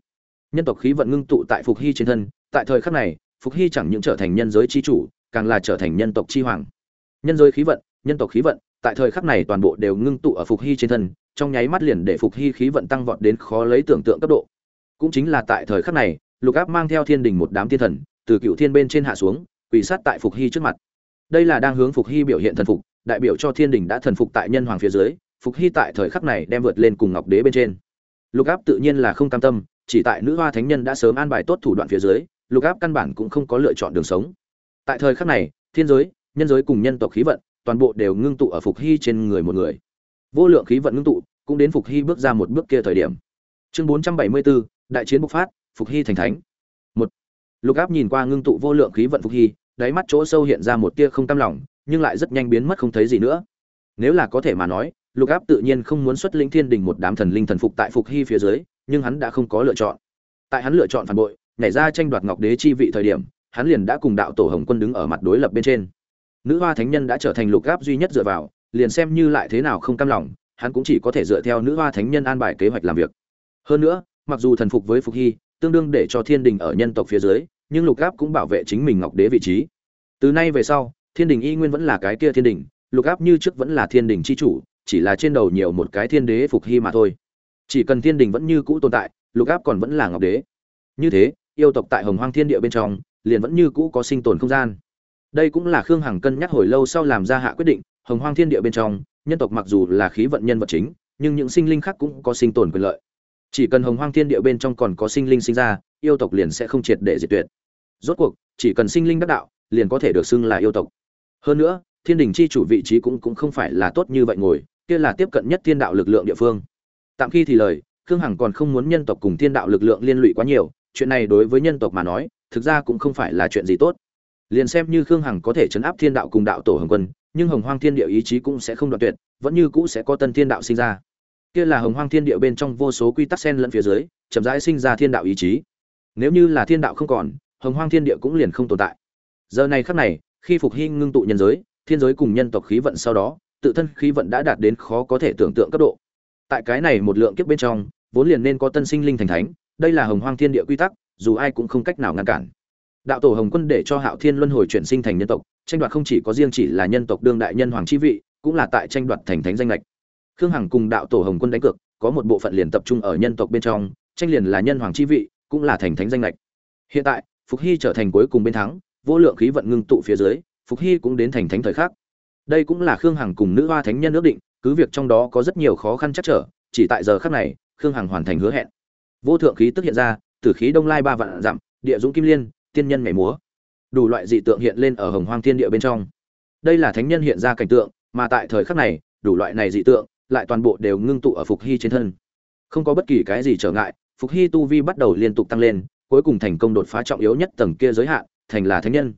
Nhân tộc khí vận ngưng tụ tại phục hy trên thân, tại thời khắc này, phục hy chẳng những trở thành nhân giới chi chủ càng là trở thành nhân tộc chi hoàng. Nhân giới khí vận, nhân tộc khí vận, tại thời khắc này toàn bộ đều ngưng tụ ở phục hy trên thân, trong nháy mắt liền để phục hy khí vận tăng vọt đến khó lấy tưởng tượng cấp độ. Cũng chính là tại thời khắc này, lục áp mang theo thiên đình một đám thiên thần, từ cựu thiên bên trên hạ xuống, quỳ sát tại phục hy trước mặt. Đây là đang hướng phục hy biểu hiện thần phục, đại biểu cho thiên đình đã thần phục tại nhân hoàng phía dưới, phục hy tại thời khắc này đem vượt lên cùng ngọc đế bên trên. Lục áp tự nhiên là không cam tâm, chỉ tại nữ hoa thánh nhân đã sớm an bài tốt thủ đoạn phía dưới, lục áp căn bản cũng không có lựa chọn đường sống tại thời khắc này, thiên giới, nhân giới cùng nhân tộc khí vận, toàn bộ đều ngưng tụ ở phục hy trên người một người. Vô lượng khí vận ngưng tụ, cũng đến phục hy bước ra một bước kia thời điểm. Chương bốn trăm bảy mươi bốn đại chiến bộc phát, phục hy thành thánh. Một, lục áp nhìn qua ngưng tụ vô lượng khí vận phục hy, đáy mắt chỗ sâu hiện ra một tia không tam lòng, nhưng lại rất nhanh biến mất không thấy gì nữa. Nếu là có thể mà nói, lục áp tự nhiên không muốn xuất linh thiên đình một đám thần linh thần phục tại phục hy phía dưới, nhưng hắn đã không có lựa chọn. Tại hắn lựa chọn phản bội, nhảy ra tranh đoạt ngọc đế chi vị thời điểm hắn liền đã cùng đạo tổ hồng quân đứng ở mặt đối lập bên trên. Nữ hoa thánh nhân đã trở thành lục áp duy nhất dựa vào, liền xem như lại thế nào không cam lòng, hắn cũng chỉ có thể dựa theo nữ hoa thánh nhân an bài kế hoạch làm việc. Hơn nữa, mặc dù thần phục với phục hy, tương đương để cho thiên đình ở nhân tộc phía dưới, nhưng lục áp cũng bảo vệ chính mình ngọc đế vị trí. Từ nay về sau, thiên đình y nguyên vẫn là cái kia thiên đình, lục áp như trước vẫn là thiên đình c h i chủ, chỉ là trên đầu nhiều một cái thiên đế phục hy mà thôi. Chỉ cần thiên đình vẫn như cũ tồn tại, lục áp còn vẫn là ngọc đế. Như thế, yêu tộc tại hồng hoang thiên địa bên trong liền vẫn như cũ có sinh tồn không gian. Đây cũng là khương hằng cân nhắc hồi lâu sau làm ra hạ quyết định, hồng hoang thiên địa bên trong, nhân tộc mặc dù là khí vận nhân vật chính, nhưng những sinh linh khác cũng có sinh tồn quyền lợi. Chỉ cần hồng hoang thiên địa bên trong còn có sinh linh sinh ra, yêu tộc liền sẽ không triệt để diệt tuyệt. Rốt cuộc, chỉ cần sinh linh đắc đạo, liền có thể được xưng là yêu tộc. Hơn nữa, thiên đình chi chủ vị trí cũng cũng không phải là tốt như vậy ngồi, kia là tiếp cận nhất thiên đạo lực lượng địa phương. Tạm khi thì lời, khương hằng còn không muốn nhân tộc cùng thiên đạo lực lượng liên lụy quá nhiều, chuyện này đối với nhân tộc mà nói thực ra cũng không phải là chuyện gì tốt. Liền xem như khương hằng có thể chấn áp thiên đạo cùng đạo tổ hồng quân, nhưng hồng hoang thiên địa ý chí cũng sẽ không đoạn tuyệt, vẫn như cũ sẽ có tân thiên đạo sinh ra. Kia là hồng hoang thiên địa bên trong vô số quy tắc sen lẫn phía dưới, chậm rãi sinh ra thiên đạo ý chí. Nếu như là thiên đạo không còn, hồng hoang thiên địa cũng liền không tồn tại. Giờ này khắc này, khi phục hy ngưng tụ nhân giới, thiên giới cùng nhân tộc khí vận sau đó, tự thân khí vận đã đạt đến khó có thể tưởng tượng cấp độ. Tại cái này một lượng kiếp bên trong, vốn liền nên có tân sinh linh thành thánh, đây là hồng hoang thiên địa quy tắc dù ai cũng không cách nào ngăn cản. Đạo tổ hồng quân để cho hạo thiên luân hồi chuyển sinh thành nhân tộc, tranh đoạt không chỉ có riêng chỉ là nhân tộc đương đại nhân hoàng chi vị, cũng là tại tranh đoạt thành thánh danh lệch khương hằng cùng đạo tổ hồng quân đánh cược, có một bộ phận liền tập trung ở nhân tộc bên trong, tranh liền là nhân hoàng chi vị, cũng là thành thánh danh lệch hiện tại, phục hy trở thành cuối cùng bên thắng, vô lượng khí vận ngưng tụ phía dưới, phục hy cũng đến thành thánh thời khắc. Đây cũng là khương hằng cùng nữ hoa thánh nhân ước định, cứ việc trong đó có rất nhiều khó khăn chắc trở, chỉ tại giờ khắc này, khương hằng hoàn thành hứa hẹn. Vô thượng khí tức hiện ra tử khí đông lai ba vạn dặm, địa dũng kim liên, tiên nhân nhảy múa. Đủ loại dị tượng hiện lên ở hồng hoang thiên địa bên trong. Đây là thánh nhân hiện ra cảnh tượng, mà tại thời khắc này, đủ loại này dị tượng lại toàn bộ đều ngưng tụ ở phục hy trên thân. Không có bất kỳ cái gì trở ngại, phục hy tu vi bắt đầu liên tục tăng lên, cuối cùng thành công đột phá trọng yếu nhất tầng kia giới hạn, thành là thánh nhân.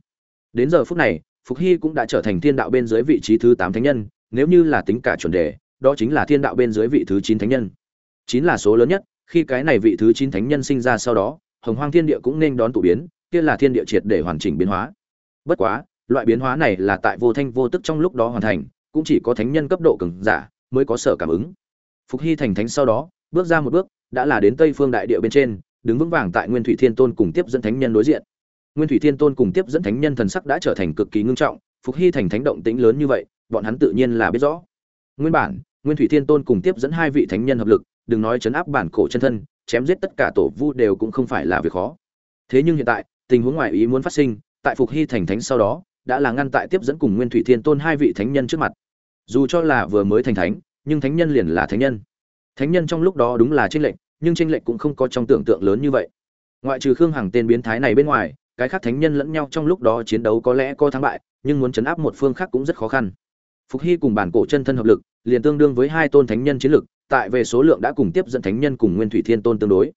Đến giờ phút này, phục hy cũng đã trở thành thiên đạo bên dưới vị trí thứ tám thánh nhân, nếu như là tính cả chuẩn đề, đó chính là thiên đạo bên dưới vị thứ chín thánh nhân. Chín là số lớn nhất khi cái này vị thứ chín thánh nhân sinh ra sau đó, hồng hoang thiên địa cũng nên đón tụ biến, kia là thiên địa triệt để hoàn chỉnh biến hóa. Bất quá, loại biến hóa này là tại vô thanh vô tức trong lúc đó hoàn thành, cũng chỉ có thánh nhân cấp độ cường giả mới có sở cảm ứng. Phục hy thành thánh sau đó, bước ra một bước, đã là đến tây phương đại địa bên trên, đứng vững vàng tại nguyên thủy thiên tôn cùng tiếp dẫn thánh nhân đối diện. Nguyên thủy thiên tôn cùng tiếp dẫn thánh nhân thần sắc đã trở thành cực kỳ ngưng trọng, phục hy thành thánh động tĩnh lớn như vậy, bọn hắn tự nhiên là biết rõ. Nguyên bản, nguyên thủy thiên tôn cùng tiếp dẫn hai vị thánh nhân hợp lực đừng nói chấn áp bản cổ chân thân, chém giết tất cả tổ vu đều cũng không phải là việc khó. Thế nhưng hiện tại, tình huống ngoại ý muốn phát sinh, tại phục hy thành thánh sau đó, đã là ngăn tại tiếp dẫn cùng nguyên thủy thiên tôn hai vị thánh nhân trước mặt. Dù cho là vừa mới thành thánh, nhưng thánh nhân liền là thánh nhân. Thánh nhân trong lúc đó đúng là tranh lệch, nhưng tranh lệch cũng không có trong tưởng tượng lớn như vậy. Ngoại trừ khương hằng tên biến thái này bên ngoài, cái khác thánh nhân lẫn nhau trong lúc đó chiến đấu có lẽ có thắng bại, nhưng muốn chấn áp một phương khác cũng rất khó khăn. Phục hy cùng bản cổ chân thân hợp lực, liền tương đương với hai tôn thánh nhân chiến lực tại về số lượng đã cùng tiếp dẫn thánh nhân cùng nguyên thủy thiên tôn tương đối.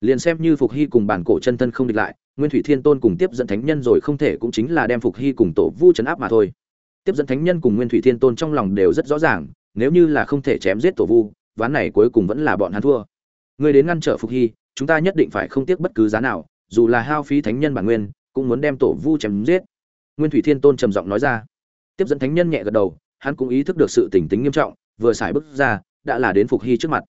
Liền xem như phục hy cùng bản cổ chân thân không địch lại, nguyên thủy thiên tôn cùng tiếp dẫn thánh nhân rồi không thể cũng chính là đem phục hy cùng tổ vu chấn áp mà thôi. Tiếp dẫn thánh nhân cùng nguyên thủy thiên tôn trong lòng đều rất rõ ràng, nếu như là không thể chém giết tổ vu, ván này cuối cùng vẫn là bọn hắn thua. Người đến ngăn trở phục hy, chúng ta nhất định phải không tiếc bất cứ giá nào, dù là hao phí thánh nhân bản nguyên, cũng muốn đem tổ vu chém giết. Nguyên thủy thiên tôn trầm giọng nói ra. Tiếp dẫn thánh nhân nhẹ gật đầu, hắn cũng ý thức được sự tỉnh tính nghiêm trọng, vừa xài bước ra đã là đến phục hy trước mặt.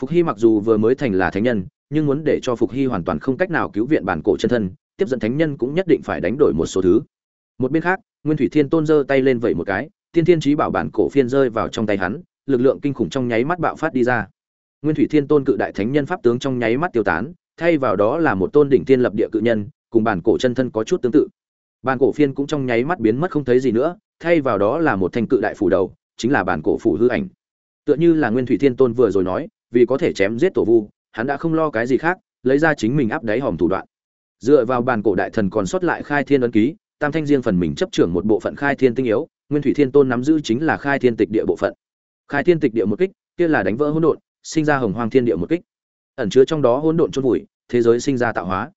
Phục hy mặc dù vừa mới thành là thánh nhân, nhưng muốn để cho phục hy hoàn toàn không cách nào cứu viện bản cổ chân thân, tiếp dẫn thánh nhân cũng nhất định phải đánh đổi một số thứ. Một bên khác, nguyên thủy thiên tôn giơ tay lên vẩy một cái, tiên thiên trí bảo bản cổ phiên rơi vào trong tay hắn, lực lượng kinh khủng trong nháy mắt bạo phát đi ra. Nguyên thủy thiên tôn cự đại thánh nhân pháp tướng trong nháy mắt tiêu tán, thay vào đó là một tôn đỉnh thiên lập địa cự nhân, cùng bản cổ chân thân có chút tương tự. Bản cổ phiên cũng trong nháy mắt biến mất không thấy gì nữa, thay vào đó là một thanh cự đại phủ đầu, chính là bản cổ phủ hư ảnh tựa như là nguyên thủy thiên tôn vừa rồi nói, vì có thể chém giết tổ vu, hắn đã không lo cái gì khác, lấy ra chính mình áp đáy hòm thủ đoạn. Dựa vào bàn cổ đại thần còn sót lại khai thiên ấn ký, tam thanh riêng phần mình chấp trưởng một bộ phận khai thiên tinh yếu, nguyên thủy thiên tôn nắm giữ chính là khai thiên tịch địa bộ phận. Khai thiên tịch địa một kích, kia là đánh vỡ hỗn độn, sinh ra hồng hoang thiên địa một kích. Ẩn chứa trong đó hỗn độn chôn vùi, thế giới sinh ra tạo hóa.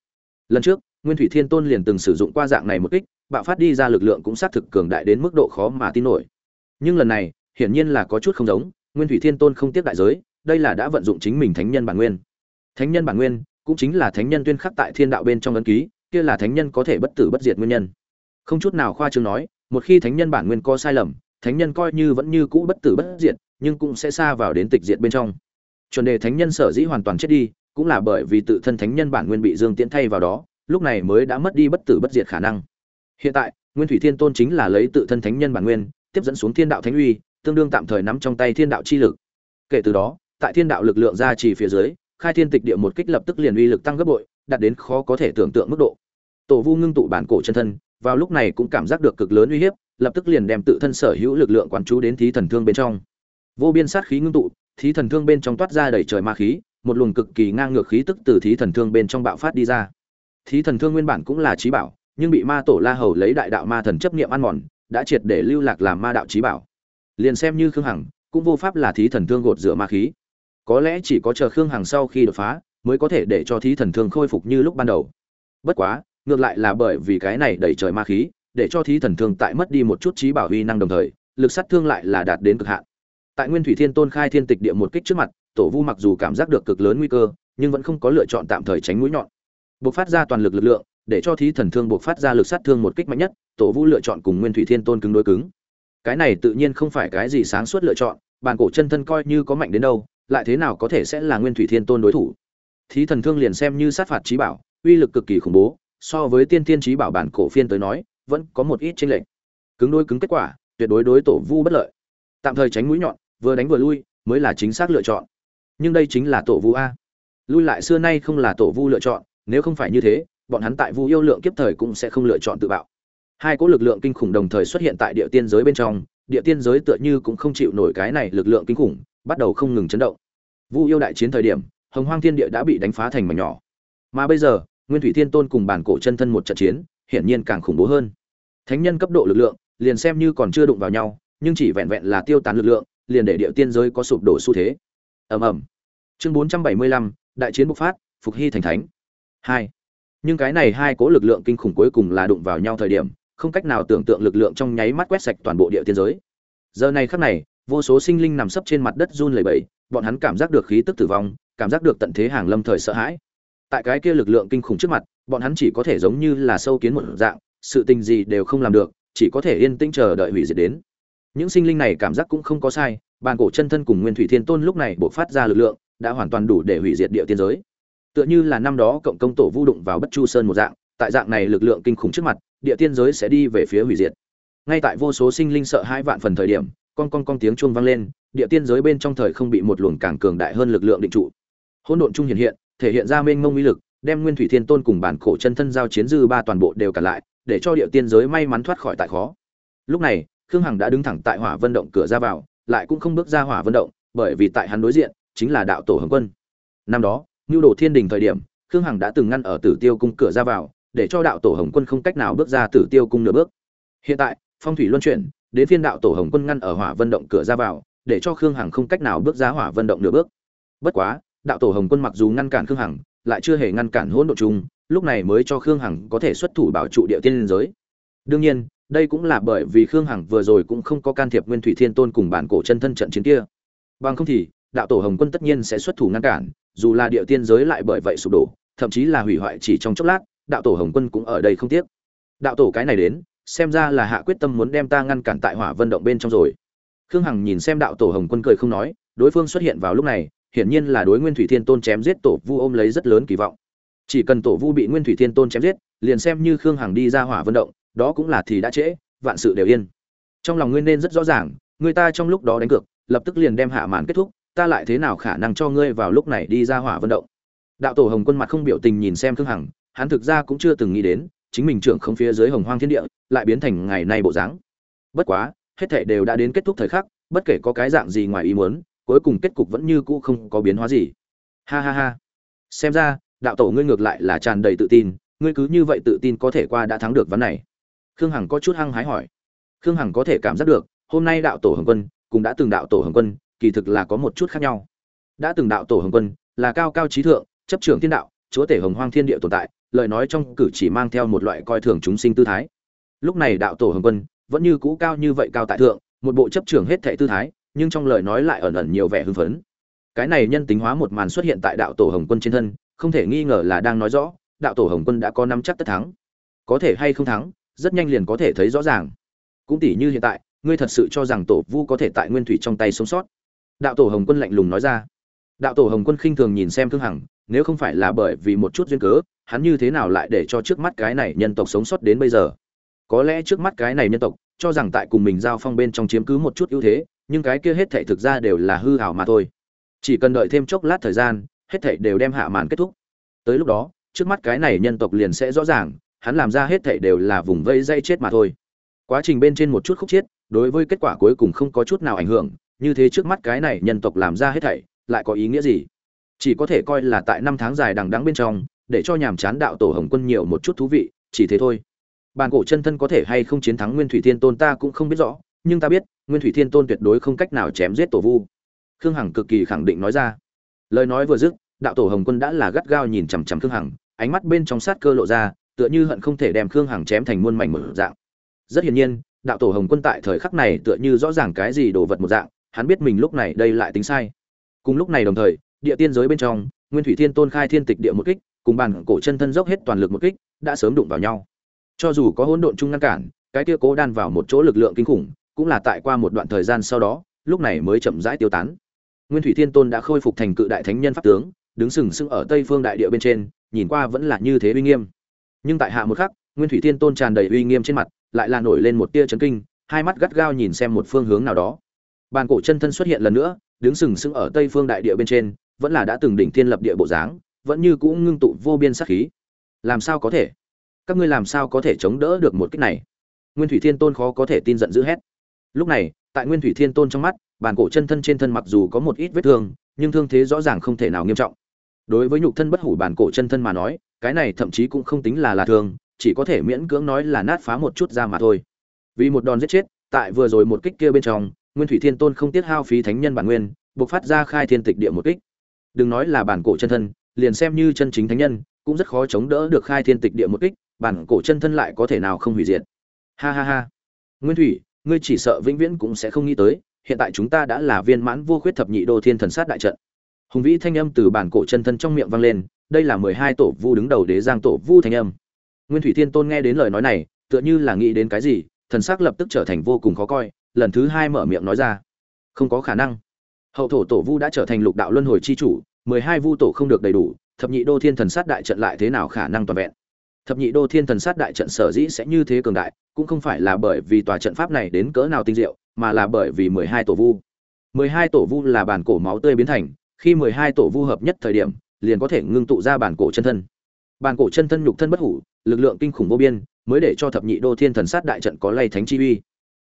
Lần trước, nguyên thủy thiên tôn liền từng sử dụng qua dạng này một kích, bạo phát đi ra lực lượng cũng xác thực cường đại đến mức độ khó mà tin nổi. Nhưng lần này, hiển nhiên là có chút không giống nguyên thủy thiên tôn không tiếp đại giới, đây là đã vận dụng chính mình thánh nhân bản nguyên. Thánh nhân bản nguyên cũng chính là thánh nhân tuyên khắc tại thiên đạo bên trong ấn ký, kia là thánh nhân có thể bất tử bất diệt nguyên nhân. Không chút nào khoa trương nói, một khi thánh nhân bản nguyên có sai lầm, thánh nhân coi như vẫn như cũ bất tử bất diệt, nhưng cũng sẽ xa vào đến tịch diệt bên trong. Chuẩn đề thánh nhân sở dĩ hoàn toàn chết đi, cũng là bởi vì tự thân thánh nhân bản nguyên bị dương tiễn thay vào đó, lúc này mới đã mất đi bất tử bất diệt khả năng. Hiện tại, nguyên thủy thiên tôn chính là lấy tự thân thánh nhân bản nguyên, tiếp dẫn xuống thiên đạo thánh uy tương đương tạm thời nắm trong tay thiên đạo chi lực. Kể từ đó, tại thiên đạo lực lượng ra chỉ phía dưới, khai thiên tịch địa một kích lập tức liền uy lực tăng gấp bội, đạt đến khó có thể tưởng tượng mức độ. Tổ vu ngưng tụ bản cổ chân thân, vào lúc này cũng cảm giác được cực lớn uy hiếp, lập tức liền đem tự thân sở hữu lực lượng quán chú đến thí thần thương bên trong. Vô biên sát khí ngưng tụ, thí thần thương bên trong toát ra đầy trời ma khí, một luồng cực kỳ ngang ngược khí tức từ thí thần thương bên trong bạo phát đi ra. Thí thần thương nguyên bản cũng là trí bảo, nhưng bị ma tổ la hầu lấy đại đạo ma thần chấp niệm ăn mòn, đã triệt để lưu lạc làm ma đạo trí bảo liền xem như khương hằng, cũng vô pháp là thí thần thương gột rửa ma khí. Có lẽ chỉ có chờ khương hằng sau khi đột phá, mới có thể để cho thí thần thương khôi phục như lúc ban đầu. Bất quá, ngược lại là bởi vì cái này đẩy trời ma khí, để cho thí thần thương tại mất đi một chút trí bảo huy năng đồng thời, lực sát thương lại là đạt đến cực hạn. Tại nguyên thủy thiên tôn khai thiên tịch địa một kích trước mặt, tổ vu mặc dù cảm giác được cực lớn nguy cơ, nhưng vẫn không có lựa chọn tạm thời tránh mũi nhọn. Buộc phát ra toàn lực lực lượng, để cho thí thần thương buộc phát ra lực sát thương một kích mạnh nhất, tổ vu lựa chọn cùng nguyên thủy thiên tôn cứng đối cứng cái này tự nhiên không phải cái gì sáng suốt lựa chọn bàn cổ chân thân coi như có mạnh đến đâu, lại thế nào có thể sẽ là nguyên thủy thiên tôn đối thủ? Thí thần thương liền xem như sát phạt trí bảo, uy lực cực kỳ khủng bố, so với tiên tiên trí bảo bản cổ phiên tới nói, vẫn có một ít chênh lệch. Cứng đôi cứng kết quả, tuyệt đối đối tổ vu bất lợi. Tạm thời tránh mũi nhọn, vừa đánh vừa lui, mới là chính xác lựa chọn. Nhưng đây chính là tổ vu a. Lui lại xưa nay không là tổ vu lựa chọn, nếu không phải như thế, bọn hắn tại vu yêu lượng kiếp thời cũng sẽ không lựa chọn tự bạo hai cỗ lực lượng kinh khủng đồng thời xuất hiện tại địa tiên giới bên trong, địa tiên giới tựa như cũng không chịu nổi cái này lực lượng kinh khủng, bắt đầu không ngừng chấn động. Vu yêu đại chiến thời điểm, hồng hoang thiên địa đã bị đánh phá thành mảnh nhỏ. Mà bây giờ, nguyên thủy thiên tôn cùng bản cổ chân thân một trận chiến, hiển nhiên càng khủng bố hơn. Thánh nhân cấp độ lực lượng, liền xem như còn chưa đụng vào nhau, nhưng chỉ vẹn vẹn là tiêu tán lực lượng, liền để địa tiên giới có sụp đổ xu thế. Ầm ầm. Chương bốn trăm bảy mươi lăm, đại chiến bộc phát, phục hy thành thánh. Hai. Nhưng cái này hai cố lực lượng kinh khủng cuối cùng là đụng vào nhau thời điểm không cách nào tưởng tượng lực lượng trong nháy mắt quét sạch toàn bộ địa tiên giới. Giờ này khắc này, vô số sinh linh nằm sấp trên mặt đất run lẩy bẩy, bọn hắn cảm giác được khí tức tử vong, cảm giác được tận thế hàng lâm thời sợ hãi. Tại cái kia lực lượng kinh khủng trước mặt, bọn hắn chỉ có thể giống như là sâu kiến một dạng, sự tình gì đều không làm được, chỉ có thể yên tĩnh chờ đợi hủy diệt đến. Những sinh linh này cảm giác cũng không có sai, bàn cổ chân thân cùng nguyên thủy thiên tôn lúc này buộc phát ra lực lượng, đã hoàn toàn đủ để hủy diệt địa tiên giới. Tựa như là năm đó cộng công tổ vu đụng vào bất chu sơn một dạng tại dạng này lực lượng kinh khủng trước mặt, địa tiên giới sẽ đi về phía hủy diệt. Ngay tại vô số sinh linh sợ hai vạn phần thời điểm, con con con tiếng chuông vang lên, địa tiên giới bên trong thời không bị một luồng càng cường đại hơn lực lượng định trụ. Hỗn độn trung hiện hiện, thể hiện ra mênh mông uy lực, đem nguyên thủy thiên tôn cùng bản cổ chân thân giao chiến dư ba toàn bộ đều cả lại, để cho địa tiên giới may mắn thoát khỏi tại khó. Lúc này, khương hằng đã đứng thẳng tại hỏa vân động cửa ra vào, lại cũng không bước ra hỏa vân động, bởi vì tại hắn đối diện, chính là đạo tổ hồng quân. Năm đó nhu đồ thiên đình thời điểm, khương hằng đã từng ngăn ở tử tiêu cung cửa ra vào để cho đạo tổ hồng quân không cách nào bước ra tử tiêu cung nửa bước. Hiện tại, phong thủy luân chuyển, đến phiên đạo tổ hồng quân ngăn ở hỏa vân động cửa ra vào, để cho khương hằng không cách nào bước ra hỏa vân động nửa bước. Bất quá, đạo tổ hồng quân mặc dù ngăn cản khương hằng, lại chưa hề ngăn cản hỗn độ chung, lúc này mới cho khương hằng có thể xuất thủ bảo trụ địa tiên liên giới. Đương nhiên, đây cũng là bởi vì khương hằng vừa rồi cũng không có can thiệp nguyên thủy thiên tôn cùng bản cổ chân thân trận chiến kia. Bằng không thì, đạo tổ hồng quân tất nhiên sẽ xuất thủ ngăn cản, dù là địa tiên giới lại bởi vậy sụp đổ, thậm chí là hủy hoại chỉ trong chốc lát đạo tổ hồng quân cũng ở đây không tiếc. Đạo tổ cái này đến, xem ra là hạ quyết tâm muốn đem ta ngăn cản tại hỏa vân động bên trong rồi. Khương hằng nhìn xem đạo tổ hồng quân cười không nói, đối phương xuất hiện vào lúc này, hiển nhiên là đối nguyên thủy thiên tôn chém giết tổ vu ôm lấy rất lớn kỳ vọng. Chỉ cần tổ vu bị nguyên thủy thiên tôn chém giết, liền xem như khương hằng đi ra hỏa vân động, đó cũng là thì đã trễ, vạn sự đều yên. Trong lòng ngươi nên rất rõ ràng, người ta trong lúc đó đánh cược, lập tức liền đem hạ màn kết thúc, ta lại thế nào khả năng cho ngươi vào lúc này đi ra hỏa vân động? Đạo tổ hồng quân mặt không biểu tình nhìn xem khương hằng hắn thực ra cũng chưa từng nghĩ đến, chính mình trưởng không phía dưới hồng hoang thiên địa, lại biến thành ngày nay bộ dáng. Bất quá, hết thể đều đã đến kết thúc thời khắc, bất kể có cái dạng gì ngoài ý muốn, cuối cùng kết cục vẫn như cũ không có biến hóa gì. Ha ha ha. Xem ra, đạo tổ ngươi ngược lại là tràn đầy tự tin, ngươi cứ như vậy tự tin có thể qua đã thắng được ván này. Khương hằng có chút hăng hái hỏi. Khương hằng có thể cảm giác được, hôm nay đạo tổ hồng quân cũng đã từng đạo tổ hồng quân, kỳ thực là có một chút khác nhau. Đã từng đạo tổ hồng quân là cao cao trí thượng, chấp trưởng thiên đạo, chúa tể hồng hoang thiên địa tồn tại lời nói trong cử chỉ mang theo một loại coi thường chúng sinh tư thái. Lúc này đạo tổ hồng quân vẫn như cũ cao như vậy cao tại thượng, một bộ chấp trưởng hết thệ tư thái, nhưng trong lời nói lại ẩn ẩn nhiều vẻ hưng phấn. Cái này nhân tính hóa một màn xuất hiện tại đạo tổ hồng quân trên thân, không thể nghi ngờ là đang nói rõ, đạo tổ hồng quân đã có nắm chắc tất thắng. Có thể hay không thắng, rất nhanh liền có thể thấy rõ ràng. Cũng tỷ như hiện tại, ngươi thật sự cho rằng tổ vu có thể tại nguyên thủy trong tay sống sót. Đạo tổ hồng quân lạnh lùng nói ra. Đạo tổ hồng quân khinh thường nhìn xem thương hằng, nếu không phải là bởi vì một chút duyên cớ hắn như thế nào lại để cho trước mắt cái này nhân tộc sống sót đến bây giờ? Có lẽ trước mắt cái này nhân tộc, cho rằng tại cùng mình giao phong bên trong chiếm cứ một chút ưu thế, nhưng cái kia hết thảy thực ra đều là hư hảo mà thôi. Chỉ cần đợi thêm chốc lát thời gian, hết thảy đều đem hạ màn kết thúc. Tới lúc đó, trước mắt cái này nhân tộc liền sẽ rõ ràng, hắn làm ra hết thảy đều là vùng vây dây chết mà thôi. Quá trình bên trên một chút khúc chết, đối với kết quả cuối cùng không có chút nào ảnh hưởng, như thế trước mắt cái này nhân tộc làm ra hết thảy, lại có ý nghĩa gì? Chỉ có thể coi là tại năm tháng dài đằng đẵng bên trong để cho nhàm chán đạo tổ hồng quân nhiều một chút thú vị, chỉ thế thôi. Bàn cổ chân thân có thể hay không chiến thắng nguyên thủy thiên tôn ta cũng không biết rõ, nhưng ta biết, nguyên thủy thiên tôn tuyệt đối không cách nào chém giết tổ vu. Khương hằng cực kỳ khẳng định nói ra. Lời nói vừa dứt, đạo tổ hồng quân đã là gắt gao nhìn chằm chằm khương hằng, ánh mắt bên trong sát cơ lộ ra, tựa như hận không thể đem khương hằng chém thành muôn mảnh mở dạng. Rất hiển nhiên, đạo tổ hồng quân tại thời khắc này tựa như rõ ràng cái gì đồ vật một dạng, hắn biết mình lúc này đây lại tính sai. Cùng lúc này đồng thời, địa tiên giới bên trong, nguyên thủy thiên tôn khai thiên tịch địa một kích cùng bàn cổ chân thân dốc hết toàn lực một kích, đã sớm đụng vào nhau. Cho dù có hỗn độn chung ngăn cản, cái kia cố đan vào một chỗ lực lượng kinh khủng, cũng là tại qua một đoạn thời gian sau đó, lúc này mới chậm rãi tiêu tán. Nguyên thủy thiên tôn đã khôi phục thành cự đại thánh nhân pháp tướng, đứng sừng sững ở tây phương đại địa bên trên, nhìn qua vẫn là như thế uy nghiêm. Nhưng tại hạ một khắc, nguyên thủy thiên tôn tràn đầy uy nghiêm trên mặt, lại là nổi lên một tia chấn kinh, hai mắt gắt gao nhìn xem một phương hướng nào đó. Bàn cổ chân thân xuất hiện lần nữa, đứng sừng sững ở tây phương đại địa bên trên, vẫn là đã từng đỉnh thiên lập địa bộ dáng vẫn như cũ ngưng tụ vô biên sát khí. Làm sao có thể? Các ngươi làm sao có thể chống đỡ được một kích này? Nguyên thủy thiên tôn khó có thể tin giận dữ hét. Lúc này tại nguyên thủy thiên tôn trong mắt bàn cổ chân thân trên thân mặc dù có một ít vết thương nhưng thương thế rõ ràng không thể nào nghiêm trọng. Đối với nhục thân bất hủ bàn cổ chân thân mà nói cái này thậm chí cũng không tính là là thường, chỉ có thể miễn cưỡng nói là nát phá một chút ra mà thôi. Vì một đòn giết chết tại vừa rồi một kích kia bên trong nguyên thủy thiên tôn không tiếc hao phí thánh nhân bản nguyên buộc phát ra khai thiên tịch địa một kích. Đừng nói là bản cổ chân thân liền xem như chân chính thánh nhân, cũng rất khó chống đỡ được khai thiên tịch địa một kích, bản cổ chân thân lại có thể nào không hủy diệt. Ha ha ha. Nguyên thủy, ngươi chỉ sợ vĩnh viễn cũng sẽ không nghĩ tới, hiện tại chúng ta đã là viên mãn vô khuyết thập nhị đô thiên thần sát đại trận. Hùng vĩ thanh âm từ bản cổ chân thân trong miệng vang lên, đây là mười hai tổ vu đứng đầu đế giang tổ vu thanh âm. Nguyên thủy thiên tôn nghe đến lời nói này, tựa như là nghĩ đến cái gì, thần sắc lập tức trở thành vô cùng khó coi, lần thứ hai mở miệng nói ra. Không có khả năng. Hậu thổ tổ vu đã trở thành lục đạo luân hồi chi chủ mười hai vu tổ không được đầy đủ, thập nhị đô thiên thần sát đại trận lại thế nào khả năng toàn vẹn? Thập nhị đô thiên thần sát đại trận sở dĩ sẽ như thế cường đại, cũng không phải là bởi vì tòa trận pháp này đến cỡ nào tinh diệu, mà là bởi vì mười hai tổ vu. mười hai tổ vu là bản cổ máu tươi biến thành, khi mười hai tổ vu hợp nhất thời điểm, liền có thể ngưng tụ ra bản cổ chân thân. Bản cổ chân thân nhục thân bất hủ, lực lượng kinh khủng vô biên, mới để cho thập nhị đô thiên thần sát đại trận có lay thánh chi uy.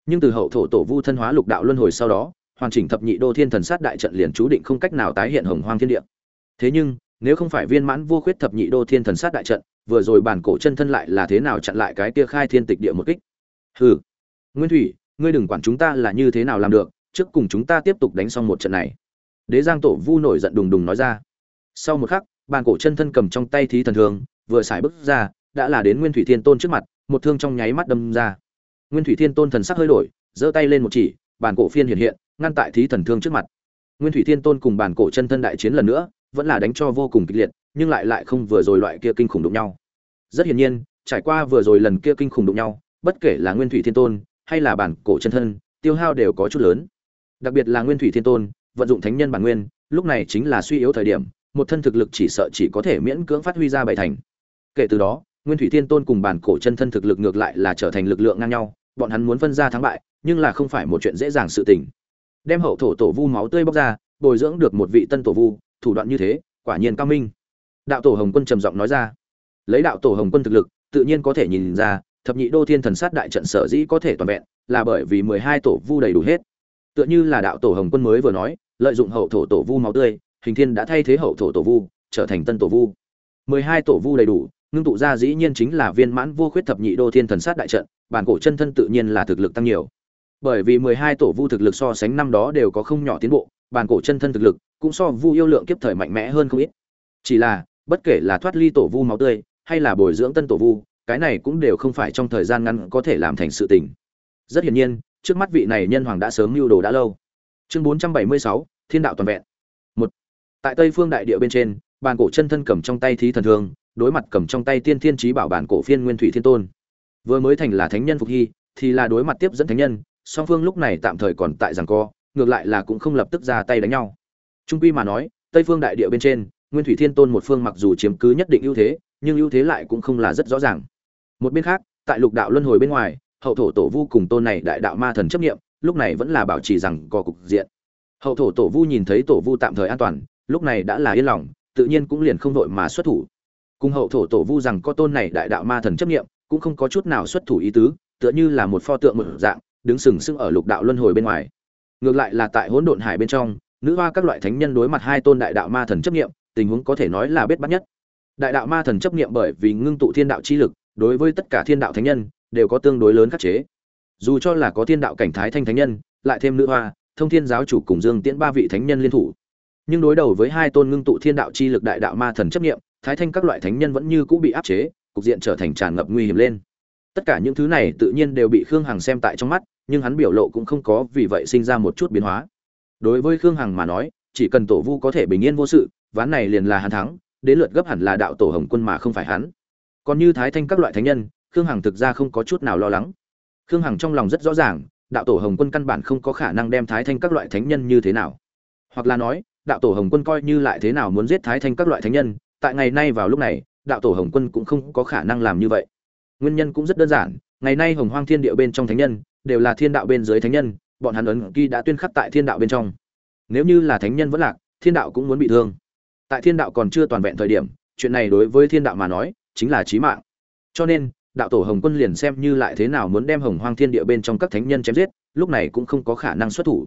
Nhưng từ hậu thổ tổ vu thân hóa lục đạo luân hồi sau đó hoàn chỉnh thập nhị đô thiên thần sát đại trận liền chú định không cách nào tái hiện hồng hoang thiên địa. Thế nhưng, nếu không phải viên mãn vô khuyết thập nhị đô thiên thần sát đại trận, vừa rồi bản cổ chân thân lại là thế nào chặn lại cái kia khai thiên tịch địa một kích? Hừ, nguyên thủy, ngươi đừng quản chúng ta là như thế nào làm được, trước cùng chúng ta tiếp tục đánh xong một trận này. Đế giang tổ vu nổi giận đùng đùng nói ra. Sau một khắc, bản cổ chân thân cầm trong tay thí thần thương, vừa xài bước ra, đã là đến nguyên thủy thiên tôn trước mặt, một thương trong nháy mắt đâm ra. Nguyên thủy thiên tôn thần sắc hơi đổi, giơ tay lên một chỉ, bản cổ phiên hiện hiện ngăn tại thí thần thương trước mặt. Nguyên thủy thiên tôn cùng bản cổ chân thân đại chiến lần nữa, vẫn là đánh cho vô cùng kịch liệt, nhưng lại lại không vừa rồi loại kia kinh khủng đụng nhau. Rất hiển nhiên, trải qua vừa rồi lần kia kinh khủng đụng nhau, bất kể là nguyên thủy thiên tôn hay là bản cổ chân thân, tiêu hao đều có chút lớn. Đặc biệt là nguyên thủy thiên tôn, vận dụng thánh nhân bản nguyên, lúc này chính là suy yếu thời điểm, một thân thực lực chỉ sợ chỉ có thể miễn cưỡng phát huy ra bảy thành. Kể từ đó, nguyên thủy thiên tôn cùng bản cổ chân thân thực lực ngược lại là trở thành lực lượng ngang nhau, bọn hắn muốn phân ra thắng bại, nhưng là không phải một chuyện dễ dàng sự tình đem hậu thổ tổ vu máu tươi bóc ra, bồi dưỡng được một vị tân tổ vu, thủ đoạn như thế, quả nhiên cao minh. Đạo tổ hồng quân trầm giọng nói ra. Lấy đạo tổ hồng quân thực lực, tự nhiên có thể nhìn ra, thập nhị đô thiên thần sát đại trận sở dĩ có thể toàn vẹn, là bởi vì mười hai tổ vu đầy đủ hết. Tựa như là đạo tổ hồng quân mới vừa nói, lợi dụng hậu thổ tổ vu máu tươi, hình thiên đã thay thế hậu thổ tổ vu, trở thành tân tổ vu. mười hai tổ vu đầy đủ, ngưng tụ ra dĩ nhiên chính là viên mãn vô khuyết thập nhị đô thiên thần sát đại trận, bản cổ chân thân tự nhiên là thực lực tăng nhiều bởi vì mười hai tổ vu thực lực so sánh năm đó đều có không nhỏ tiến bộ, bản cổ chân thân thực lực cũng so vu yêu lượng kiếp thời mạnh mẽ hơn không ít. Chỉ là, bất kể là thoát ly tổ vu máu tươi, hay là bồi dưỡng tân tổ vu, cái này cũng đều không phải trong thời gian ngắn có thể làm thành sự tình. Rất hiển nhiên, trước mắt vị này nhân hoàng đã sớm lưu đồ đã lâu. Chương bốn trăm bảy mươi sáu, thiên đạo toàn vẹn. Một. Tại tây phương đại địa bên trên bàn cổ chân thân cầm trong tay thí thần thương, đối mặt cầm trong tay tiên thiên trí bảo bản cổ phiên nguyên thủy thiên tôn. Vừa mới thành là thánh nhân phục hy, thì là đối mặt tiếp dẫn thánh nhân song phương lúc này tạm thời còn tại rằng co, ngược lại là cũng không lập tức ra tay đánh nhau. Trung quy mà nói, tây phương đại địa bên trên, nguyên thủy thiên tôn một phương mặc dù chiếm cứ nhất định ưu thế, nhưng ưu thế lại cũng không là rất rõ ràng. Một bên khác, tại lục đạo luân hồi bên ngoài, hậu thổ tổ vu cùng tôn này đại đạo ma thần chấp nghiệm lúc này vẫn là bảo trì rằng có cục diện. Hậu thổ tổ vu nhìn thấy tổ vu tạm thời an toàn, lúc này đã là yên lòng, tự nhiên cũng liền không vội mà xuất thủ. Cùng hậu thổ tổ vu rằng có tôn này đại đạo ma thần chấp nghiệm cũng không có chút nào xuất thủ ý tứ, tựa như là một pho tượng một dạng đứng sừng sững ở lục đạo luân hồi bên ngoài. Ngược lại là tại hỗn độn hải bên trong, nữ hoa các loại thánh nhân đối mặt hai tôn đại đạo ma thần chấp nghiệm tình huống có thể nói là bết bắt nhất. Đại đạo ma thần chấp nghiệm bởi vì ngưng tụ thiên đạo chi lực, đối với tất cả thiên đạo thánh nhân, đều có tương đối lớn khắc chế. Dù cho là có thiên đạo cảnh thái thanh thánh nhân, lại thêm nữ hoa, thông thiên giáo chủ cùng dương tiễn ba vị thánh nhân liên thủ. Nhưng đối đầu với hai tôn ngưng tụ thiên đạo chi lực đại đạo ma thần chấp nghiệm thái thanh các loại thánh nhân vẫn như cũ bị áp chế, cục diện trở thành tràn ngập nguy hiểm lên. Tất cả những thứ này tự nhiên đều bị khương hằng xem tại trong mắt nhưng hắn biểu lộ cũng không có vì vậy sinh ra một chút biến hóa. Đối với khương hằng mà nói, chỉ cần tổ vu có thể bình yên vô sự, ván này liền là hắn thắng, đến lượt gấp hẳn là đạo tổ hồng quân mà không phải hắn. Còn như thái thanh các loại thánh nhân, khương hằng thực ra không có chút nào lo lắng. Khương hằng trong lòng rất rõ ràng, đạo tổ hồng quân căn bản không có khả năng đem thái thanh các loại thánh nhân như thế nào. Hoặc là nói, đạo tổ hồng quân coi như lại thế nào muốn giết thái thanh các loại thánh nhân, tại ngày nay vào lúc này, đạo tổ hồng quân cũng không có khả năng làm như vậy. Nguyên nhân cũng rất đơn giản, ngày nay hồng hoang thiên địa bên trong thánh nhân đều là thiên đạo bên dưới thánh nhân, bọn hắn ấn ghi đã tuyên khắc tại thiên đạo bên trong. Nếu như là thánh nhân vẫn lạc, thiên đạo cũng muốn bị thương. Tại thiên đạo còn chưa toàn vẹn thời điểm, chuyện này đối với thiên đạo mà nói, chính là chí mạng. Cho nên, đạo tổ hồng quân liền xem như lại thế nào muốn đem hồng hoang thiên địa bên trong các thánh nhân chém giết, lúc này cũng không có khả năng xuất thủ.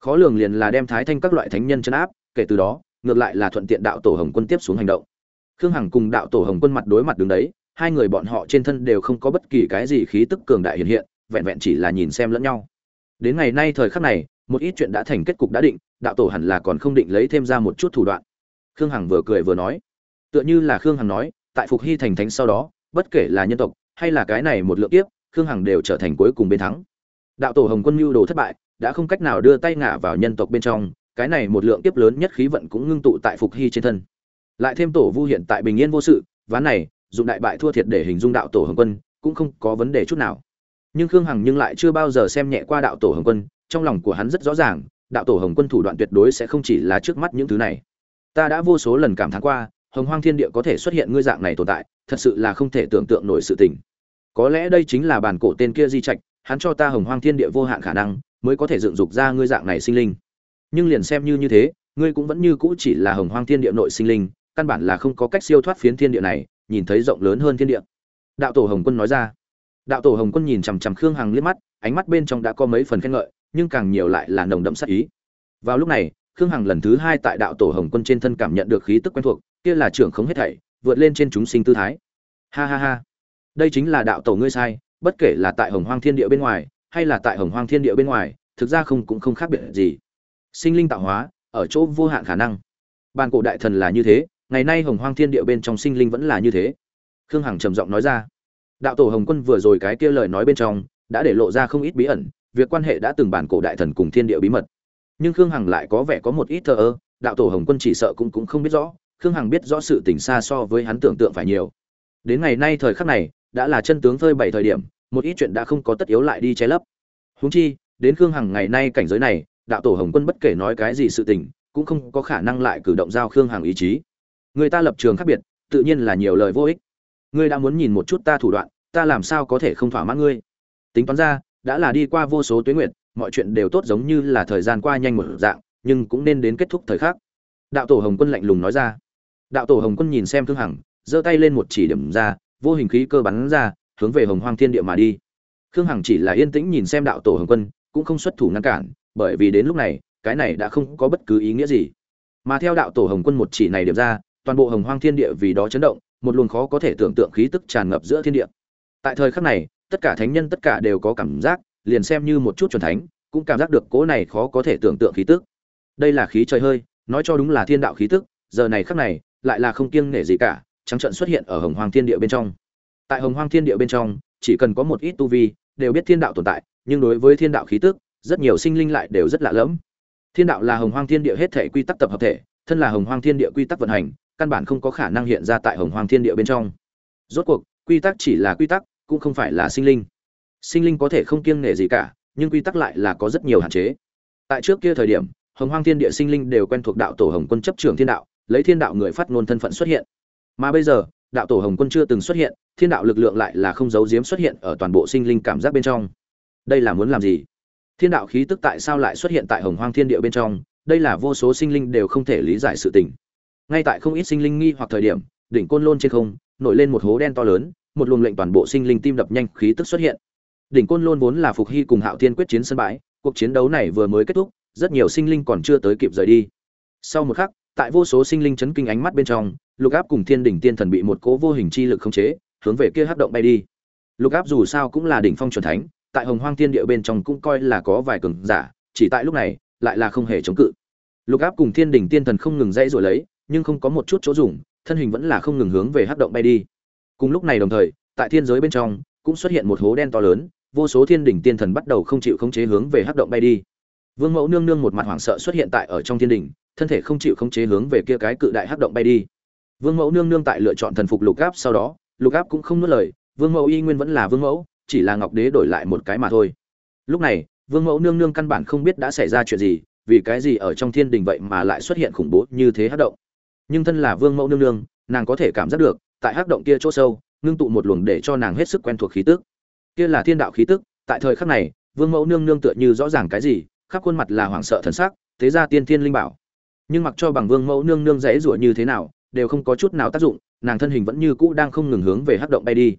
Khó lường liền là đem thái thanh các loại thánh nhân chấn áp, kể từ đó, ngược lại là thuận tiện đạo tổ hồng quân tiếp xuống hành động. Khương hằng cùng đạo tổ hồng quân mặt đối mặt đứng đấy, hai người bọn họ trên thân đều không có bất kỳ cái gì khí tức cường đại hiện hiện vẹn vẹn chỉ là nhìn xem lẫn nhau. Đến ngày nay thời khắc này, một ít chuyện đã thành kết cục đã định, đạo tổ hẳn là còn không định lấy thêm ra một chút thủ đoạn. Khương hằng vừa cười vừa nói. Tựa như là khương hằng nói, tại phục hy thành thánh sau đó, bất kể là nhân tộc hay là cái này một lượng tiếp khương hằng đều trở thành cuối cùng bên thắng. Đạo tổ hồng quân mưu đồ thất bại, đã không cách nào đưa tay ngả vào nhân tộc bên trong, cái này một lượng tiếp lớn nhất khí vận cũng ngưng tụ tại phục hy trên thân. Lại thêm tổ vu hiện tại bình yên vô sự, ván này, dùng đại bại thua thiệt để hình dung đạo tổ hồng quân, cũng không có vấn đề chút nào nhưng khương hằng nhưng lại chưa bao giờ xem nhẹ qua đạo tổ hồng quân, trong lòng của hắn rất rõ ràng, đạo tổ hồng quân thủ đoạn tuyệt đối sẽ không chỉ là trước mắt những thứ này. Ta đã vô số lần cảm thán qua, hồng hoang thiên địa có thể xuất hiện ngươi dạng này tồn tại, thật sự là không thể tưởng tượng nổi sự tình. Có lẽ đây chính là bản cổ tên kia di trạch, hắn cho ta hồng hoang thiên địa vô hạn khả năng, mới có thể dựng dục ra ngươi dạng này sinh linh. Nhưng liền xem như như thế, ngươi cũng vẫn như cũ chỉ là hồng hoang thiên địa nội sinh linh, căn bản là không có cách siêu thoát phiến thiên địa này, nhìn thấy rộng lớn hơn thiên địa. Đạo tổ hồng quân nói ra đạo tổ hồng quân nhìn chằm chằm khương hằng liếc mắt, ánh mắt bên trong đã có mấy phần khen ngợi, nhưng càng nhiều lại là nồng đậm sắc ý. Vào lúc này, khương hằng lần thứ hai tại đạo tổ hồng quân trên thân cảm nhận được khí tức quen thuộc, kia là trưởng không hết thảy, vượt lên trên chúng sinh tư thái. Ha ha ha. Đây chính là đạo tổ ngươi sai, bất kể là tại hồng hoang thiên địa bên ngoài, hay là tại hồng hoang thiên địa bên ngoài, thực ra không cũng không khác biệt gì. Sinh linh tạo hóa, ở chỗ vô hạn khả năng. Bàn cổ đại thần là như thế, ngày nay hồng hoang thiên địa bên trong sinh linh vẫn là như thế. Khương hằng trầm giọng nói ra đạo tổ hồng quân vừa rồi cái kia lời nói bên trong, đã để lộ ra không ít bí ẩn, việc quan hệ đã từng bản cổ đại thần cùng thiên địa bí mật. Nhưng khương hằng lại có vẻ có một ít thờ ơ, đạo tổ hồng quân chỉ sợ cũng cũng không biết rõ, khương hằng biết rõ sự tình xa so với hắn tưởng tượng phải nhiều. Đến ngày nay thời khắc này, đã là chân tướng phơi bày thời điểm, một ít chuyện đã không có tất yếu lại đi che lấp. Huống chi, đến khương hằng ngày nay cảnh giới này, đạo tổ hồng quân bất kể nói cái gì sự tình, cũng không có khả năng lại cử động giao khương hằng ý chí. Người ta lập trường khác biệt, tự nhiên là nhiều lời vô ích ngươi đã muốn nhìn một chút ta thủ đoạn, ta làm sao có thể không thỏa mãn ngươi? Tính toán ra, đã là đi qua vô số tuyến nguyện mọi chuyện đều tốt giống như là thời gian qua nhanh một dạng, nhưng cũng nên đến kết thúc thời khắc. Đạo tổ hồng quân lạnh lùng nói ra. Đạo tổ hồng quân nhìn xem thương hằng, giơ tay lên một chỉ điểm ra, vô hình khí cơ bắn ra, hướng về hồng hoang thiên địa mà đi. Khương hằng chỉ là yên tĩnh nhìn xem đạo tổ hồng quân, cũng không xuất thủ ngăn cản, bởi vì đến lúc này, cái này đã không có bất cứ ý nghĩa gì. Mà theo đạo tổ hồng quân một chỉ này điểm ra, toàn bộ hồng hoang thiên địa vì đó chấn động một luồng khó có thể tưởng tượng khí tức tràn ngập giữa thiên địa. Tại thời khắc này, tất cả thánh nhân tất cả đều có cảm giác, liền xem như một chút chuẩn thánh, cũng cảm giác được cỗ này khó có thể tưởng tượng khí tức. Đây là khí trời hơi, nói cho đúng là thiên đạo khí tức, giờ này khắc này, lại là không kiêng nể gì cả, trắng trận xuất hiện ở hồng hoang thiên địa bên trong. Tại hồng hoang thiên địa bên trong, chỉ cần có một ít tu vi, đều biết thiên đạo tồn tại, nhưng đối với thiên đạo khí tức, rất nhiều sinh linh lại đều rất lạ lẫm. Thiên đạo là hồng hoang thiên địa hết thể quy tắc tập hợp thể, thân là hồng hoang thiên địa quy tắc vận hành căn bản không có khả năng hiện ra tại hồng hoang thiên địa bên trong. Rốt cuộc, quy tắc chỉ là quy tắc, cũng không phải là sinh linh. Sinh linh có thể không kiêng nể gì cả, nhưng quy tắc lại là có rất nhiều hạn chế. Tại trước kia thời điểm, hồng hoang thiên địa sinh linh đều quen thuộc đạo tổ hồng quân chấp trường thiên đạo, lấy thiên đạo người phát ngôn thân phận xuất hiện. Mà bây giờ, đạo tổ hồng quân chưa từng xuất hiện, thiên đạo lực lượng lại là không giấu giếm xuất hiện ở toàn bộ sinh linh cảm giác bên trong. Đây là muốn làm gì? Thiên đạo khí tức tại sao lại xuất hiện tại hồng hoang thiên địa bên trong? Đây là vô số sinh linh đều không thể lý giải sự tình ngay tại không ít sinh linh nghi hoặc thời điểm, đỉnh côn lôn trên không, nổi lên một hố đen to lớn, một luồng lệnh toàn bộ sinh linh tim đập nhanh, khí tức xuất hiện. Đỉnh côn lôn vốn là phục hy cùng hạo thiên quyết chiến sân bãi, cuộc chiến đấu này vừa mới kết thúc, rất nhiều sinh linh còn chưa tới kịp rời đi. Sau một khắc, tại vô số sinh linh chấn kinh ánh mắt bên trong, lục áp cùng thiên đỉnh tiên thần bị một cố vô hình chi lực khống chế, hướng về kia hắc động bay đi. Lục áp dù sao cũng là đỉnh phong chuẩn thánh, tại hồng hoang thiên địa bên trong cũng coi là có vài cường giả, chỉ tại lúc này, lại là không hề chống cự. Lục áp cùng thiên đỉnh tiên thần không ngừng dãy rồi lấy nhưng không có một chút chỗ dùng, thân hình vẫn là không ngừng hướng về hắc động bay đi. Cùng lúc này đồng thời, tại thiên giới bên trong, cũng xuất hiện một hố đen to lớn, vô số thiên đỉnh tiên thần bắt đầu không chịu khống chế hướng về hắc động bay đi. Vương mẫu nương nương một mặt hoảng sợ xuất hiện tại ở trong thiên đỉnh, thân thể không chịu khống chế hướng về kia cái cự đại hắc động bay đi. Vương mẫu nương nương tại lựa chọn thần phục lục áp sau đó, lục áp cũng không nuốt lời, vương mẫu y nguyên vẫn là vương mẫu, chỉ là ngọc đế đổi lại một cái mà thôi. Lúc này, vương mẫu nương nương căn bản không biết đã xảy ra chuyện gì, vì cái gì ở trong thiên đình vậy mà lại xuất hiện khủng bố như thế hắc động nhưng thân là vương mẫu nương nương, nàng có thể cảm giác được, tại hắc động kia chỗ sâu, ngưng tụ một luồng để cho nàng hết sức quen thuộc khí tức. Kia là thiên đạo khí tức, tại thời khắc này, vương mẫu nương nương tựa như rõ ràng cái gì, khắp khuôn mặt là hoảng sợ thần sắc, thế ra tiên thiên linh bảo. Nhưng mặc cho bằng vương mẫu nương nương dễ rủa như thế nào, đều không có chút nào tác dụng, nàng thân hình vẫn như cũ đang không ngừng hướng về hắc động bay đi.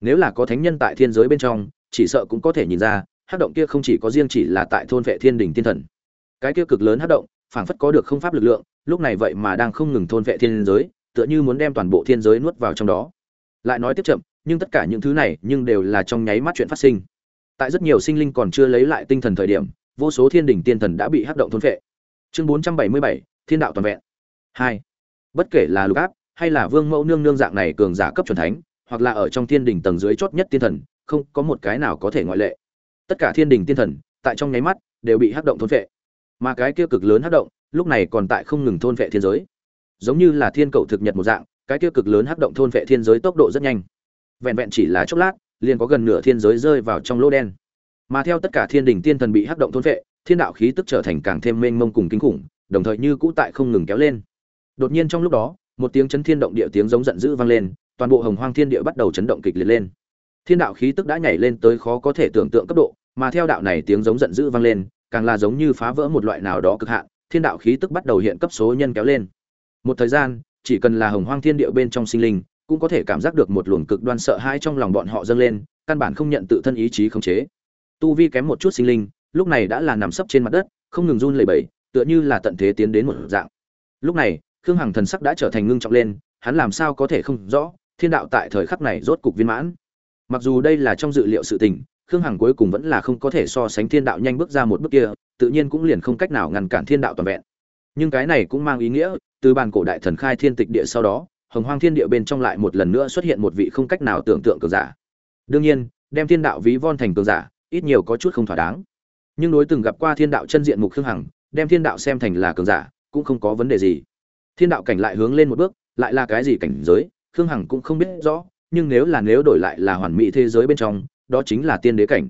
Nếu là có thánh nhân tại thiên giới bên trong, chỉ sợ cũng có thể nhìn ra, hắc động kia không chỉ có riêng chỉ là tại thôn vệ thiên đình Thiên thần. Cái kia cực lớn hắc động, phảng phất có được không pháp lực lượng lúc này vậy mà đang không ngừng thôn vệ thiên giới, tựa như muốn đem toàn bộ thiên giới nuốt vào trong đó. Lại nói tiếp chậm, nhưng tất cả những thứ này nhưng đều là trong nháy mắt chuyện phát sinh. Tại rất nhiều sinh linh còn chưa lấy lại tinh thần thời điểm, vô số thiên đỉnh tiên thần đã bị hắc động thôn vệ. Chương bốn trăm bảy mươi bảy, thiên đạo toàn vẹn. Hai. Bất kể là lục áp, hay là vương mẫu nương nương dạng này cường giả cấp chuẩn thánh, hoặc là ở trong thiên đỉnh tầng dưới chót nhất tiên thần, không có một cái nào có thể ngoại lệ. Tất cả thiên đỉnh tiên thần, tại trong nháy mắt, đều bị hắc động thôn vệ. Mà cái kia cực lớn hắc động lúc này còn tại không ngừng thôn vệ thiên giới. Giống như là thiên cầu thực nhật một dạng, cái tiêu cực lớn hắc động thôn vệ thiên giới tốc độ rất nhanh. Vẹn vẹn chỉ là chốc lát, liền có gần nửa thiên giới rơi vào trong lỗ đen. Mà theo tất cả thiên đình tiên thần bị hắc động thôn vệ, thiên đạo khí tức trở thành càng thêm mênh mông cùng kinh khủng, đồng thời như cũ tại không ngừng kéo lên. Đột nhiên trong lúc đó, một tiếng chấn thiên động địa tiếng giống giận dữ vang lên, toàn bộ hồng hoang thiên địa bắt đầu chấn động kịch liệt lên. Thiên đạo khí tức đã nhảy lên tới khó có thể tưởng tượng cấp độ, mà theo đạo này tiếng giống giận dữ vang lên, càng là giống như phá vỡ một loại nào đó cực hạn thiên đạo khí tức bắt đầu hiện cấp số nhân kéo lên. Một thời gian, chỉ cần là hồng hoang thiên địa bên trong sinh linh, cũng có thể cảm giác được một luồng cực đoan sợ hãi trong lòng bọn họ dâng lên, căn bản không nhận tự thân ý chí khống chế. Tu vi kém một chút sinh linh, lúc này đã là nằm sấp trên mặt đất, không ngừng run lẩy bẩy, tựa như là tận thế tiến đến một dạng. Lúc này, khương hằng thần sắc đã trở thành ngưng trọng lên, hắn làm sao có thể không rõ, thiên đạo tại thời khắc này rốt cục viên mãn. Mặc dù đây là trong dự liệu sự tình, khương hằng cuối cùng vẫn là không có thể so sánh thiên đạo nhanh bước ra một bước kia tự nhiên cũng liền không cách nào ngăn cản thiên đạo toàn vẹn. Nhưng cái này cũng mang ý nghĩa, từ bàn cổ đại thần khai thiên tịch địa sau đó, hồng hoang thiên địa bên trong lại một lần nữa xuất hiện một vị không cách nào tưởng tượng cường giả. Đương nhiên, đem thiên đạo ví von thành cường giả, ít nhiều có chút không thỏa đáng. Nhưng đối từng gặp qua thiên đạo chân diện mục khương hằng, đem thiên đạo xem thành là cường giả, cũng không có vấn đề gì. Thiên đạo cảnh lại hướng lên một bước, lại là cái gì cảnh giới, khương hằng cũng không biết rõ, nhưng nếu là nếu đổi lại là hoàn mỹ thế giới bên trong, đó chính là tiên đế cảnh.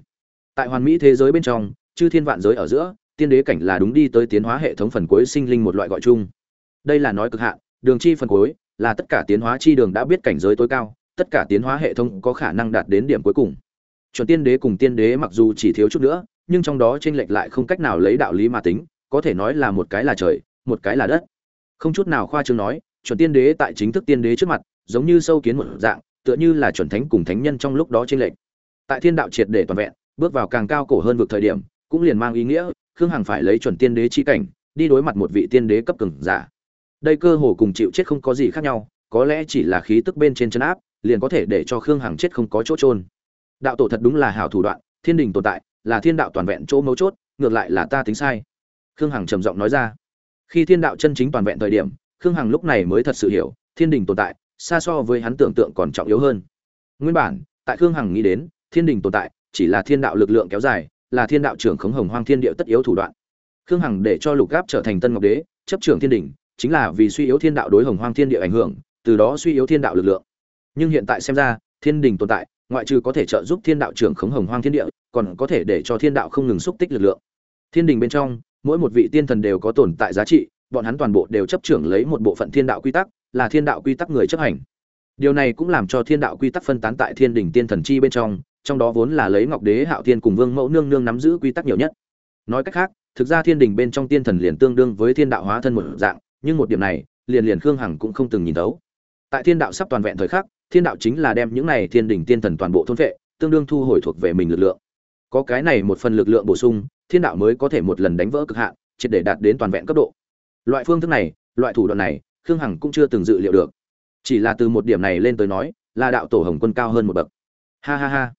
Tại hoàn mỹ thế giới bên trong, chư thiên vạn giới ở giữa tiên đế cảnh là đúng đi tới tiến hóa hệ thống phần cuối sinh linh một loại gọi chung. Đây là nói cực hạn, đường chi phần cuối, là tất cả tiến hóa chi đường đã biết cảnh giới tối cao, tất cả tiến hóa hệ thống có khả năng đạt đến điểm cuối cùng. Chuẩn tiên đế cùng tiên đế mặc dù chỉ thiếu chút nữa, nhưng trong đó chênh lệch lại không cách nào lấy đạo lý mà tính, có thể nói là một cái là trời, một cái là đất. Không chút nào khoa trương nói, chuẩn tiên đế tại chính thức tiên đế trước mặt, giống như sâu kiến một dạng, tựa như là chuẩn thánh cùng thánh nhân trong lúc đó chênh lệch. Tại thiên đạo triệt để toàn vẹn, bước vào càng cao cổ hơn vực thời điểm, cũng liền mang ý nghĩa khương hằng phải lấy chuẩn tiên đế chi cảnh, đi đối mặt một vị tiên đế cấp cường giả. Đây cơ hồ cùng chịu chết không có gì khác nhau, có lẽ chỉ là khí tức bên trên chân áp, liền có thể để cho khương hằng chết không có chỗ trôn đạo tổ thật đúng là hảo thủ đoạn, thiên đình tồn tại, là thiên đạo toàn vẹn chỗ mấu chốt, ngược lại là ta tính sai. Khương hằng trầm giọng nói ra. Khi thiên đạo chân chính toàn vẹn thời điểm, khương hằng lúc này mới thật sự hiểu, thiên đình tồn tại, xa so với hắn tưởng tượng còn trọng yếu hơn. Nguyên bản, tại khương hằng nghĩ đến, thiên đình tồn tại, chỉ là thiên đạo lực lượng kéo dài là thiên đạo trưởng khống hồng hoang thiên địa tất yếu thủ đoạn. Khương hằng để cho lục gáp trở thành tân ngọc đế, chấp trưởng thiên đình chính là vì suy yếu thiên đạo đối hồng hoang thiên địa ảnh hưởng, từ đó suy yếu thiên đạo lực lượng. Nhưng hiện tại xem ra, thiên đình tồn tại, ngoại trừ có thể trợ giúp thiên đạo trưởng khống hồng hoang thiên địa, còn có thể để cho thiên đạo không ngừng xúc tích lực lượng. Thiên đình bên trong, mỗi một vị tiên thần đều có tồn tại giá trị, bọn hắn toàn bộ đều chấp trưởng lấy một bộ phận thiên đạo quy tắc, là thiên đạo quy tắc người chấp hành. Điều này cũng làm cho thiên đạo quy tắc phân tán tại thiên đình tiên thần chi bên trong trong đó vốn là lấy ngọc đế, hạo thiên cùng vương mẫu nương nương nắm giữ quy tắc nhiều nhất. Nói cách khác, thực ra thiên đình bên trong tiên thần liền tương đương với thiên đạo hóa thân một dạng, nhưng một điểm này, liền liền khương hằng cũng không từng nhìn thấu. Tại thiên đạo sắp toàn vẹn thời khắc, thiên đạo chính là đem những này thiên đình tiên thần toàn bộ thôn vệ, tương đương thu hồi thuộc về mình lực lượng. Có cái này một phần lực lượng bổ sung, thiên đạo mới có thể một lần đánh vỡ cực hạn, triệt để đạt đến toàn vẹn cấp độ. Loại phương thức này, loại thủ đoạn này, khương hằng cũng chưa từng dự liệu được. Chỉ là từ một điểm này lên tới nói, là đạo tổ hồng quân cao hơn một bậc. Ha ha ha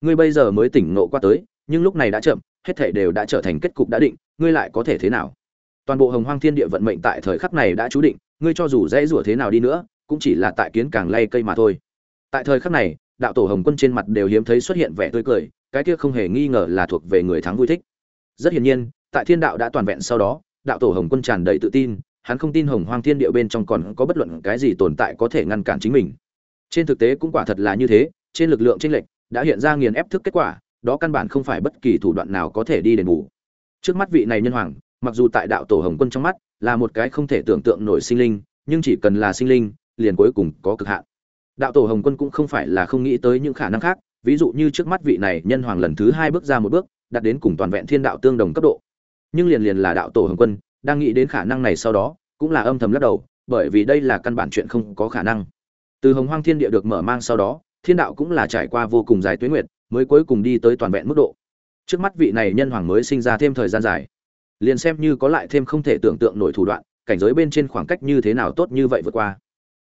ngươi bây giờ mới tỉnh ngộ qua tới, nhưng lúc này đã chậm, hết thể đều đã trở thành kết cục đã định, ngươi lại có thể thế nào? Toàn bộ hồng hoang thiên địa vận mệnh tại thời khắc này đã chú định, ngươi cho dù dễ rủa thế nào đi nữa, cũng chỉ là tại kiến càng lay cây mà thôi. Tại thời khắc này, đạo tổ hồng quân trên mặt đều hiếm thấy xuất hiện vẻ tươi cười, cái kia không hề nghi ngờ là thuộc về người thắng vui thích. Rất hiển nhiên, tại thiên đạo đã toàn vẹn sau đó, đạo tổ hồng quân tràn đầy tự tin, hắn không tin hồng hoang thiên địa bên trong còn có bất luận cái gì tồn tại có thể ngăn cản chính mình. Trên thực tế cũng quả thật là như thế, trên lực lượng chênh lệch đã hiện ra nghiền ép thức kết quả, đó căn bản không phải bất kỳ thủ đoạn nào có thể đi đền bù. Trước mắt vị này nhân hoàng, mặc dù tại đạo tổ hồng quân trong mắt là một cái không thể tưởng tượng nổi sinh linh, nhưng chỉ cần là sinh linh, liền cuối cùng có cực hạn. Đạo tổ hồng quân cũng không phải là không nghĩ tới những khả năng khác, ví dụ như trước mắt vị này nhân hoàng lần thứ hai bước ra một bước, đạt đến cùng toàn vẹn thiên đạo tương đồng cấp độ. Nhưng liền liền là đạo tổ hồng quân, đang nghĩ đến khả năng này sau đó, cũng là âm thầm lắc đầu, bởi vì đây là căn bản chuyện không có khả năng. Từ hồng hoang thiên địa được mở mang sau đó thiên đạo cũng là trải qua vô cùng dài tuyến nguyệt, mới cuối cùng đi tới toàn vẹn mức độ. Trước mắt vị này nhân hoàng mới sinh ra thêm thời gian dài. Liền xem như có lại thêm không thể tưởng tượng nổi thủ đoạn, cảnh giới bên trên khoảng cách như thế nào tốt như vậy vượt qua.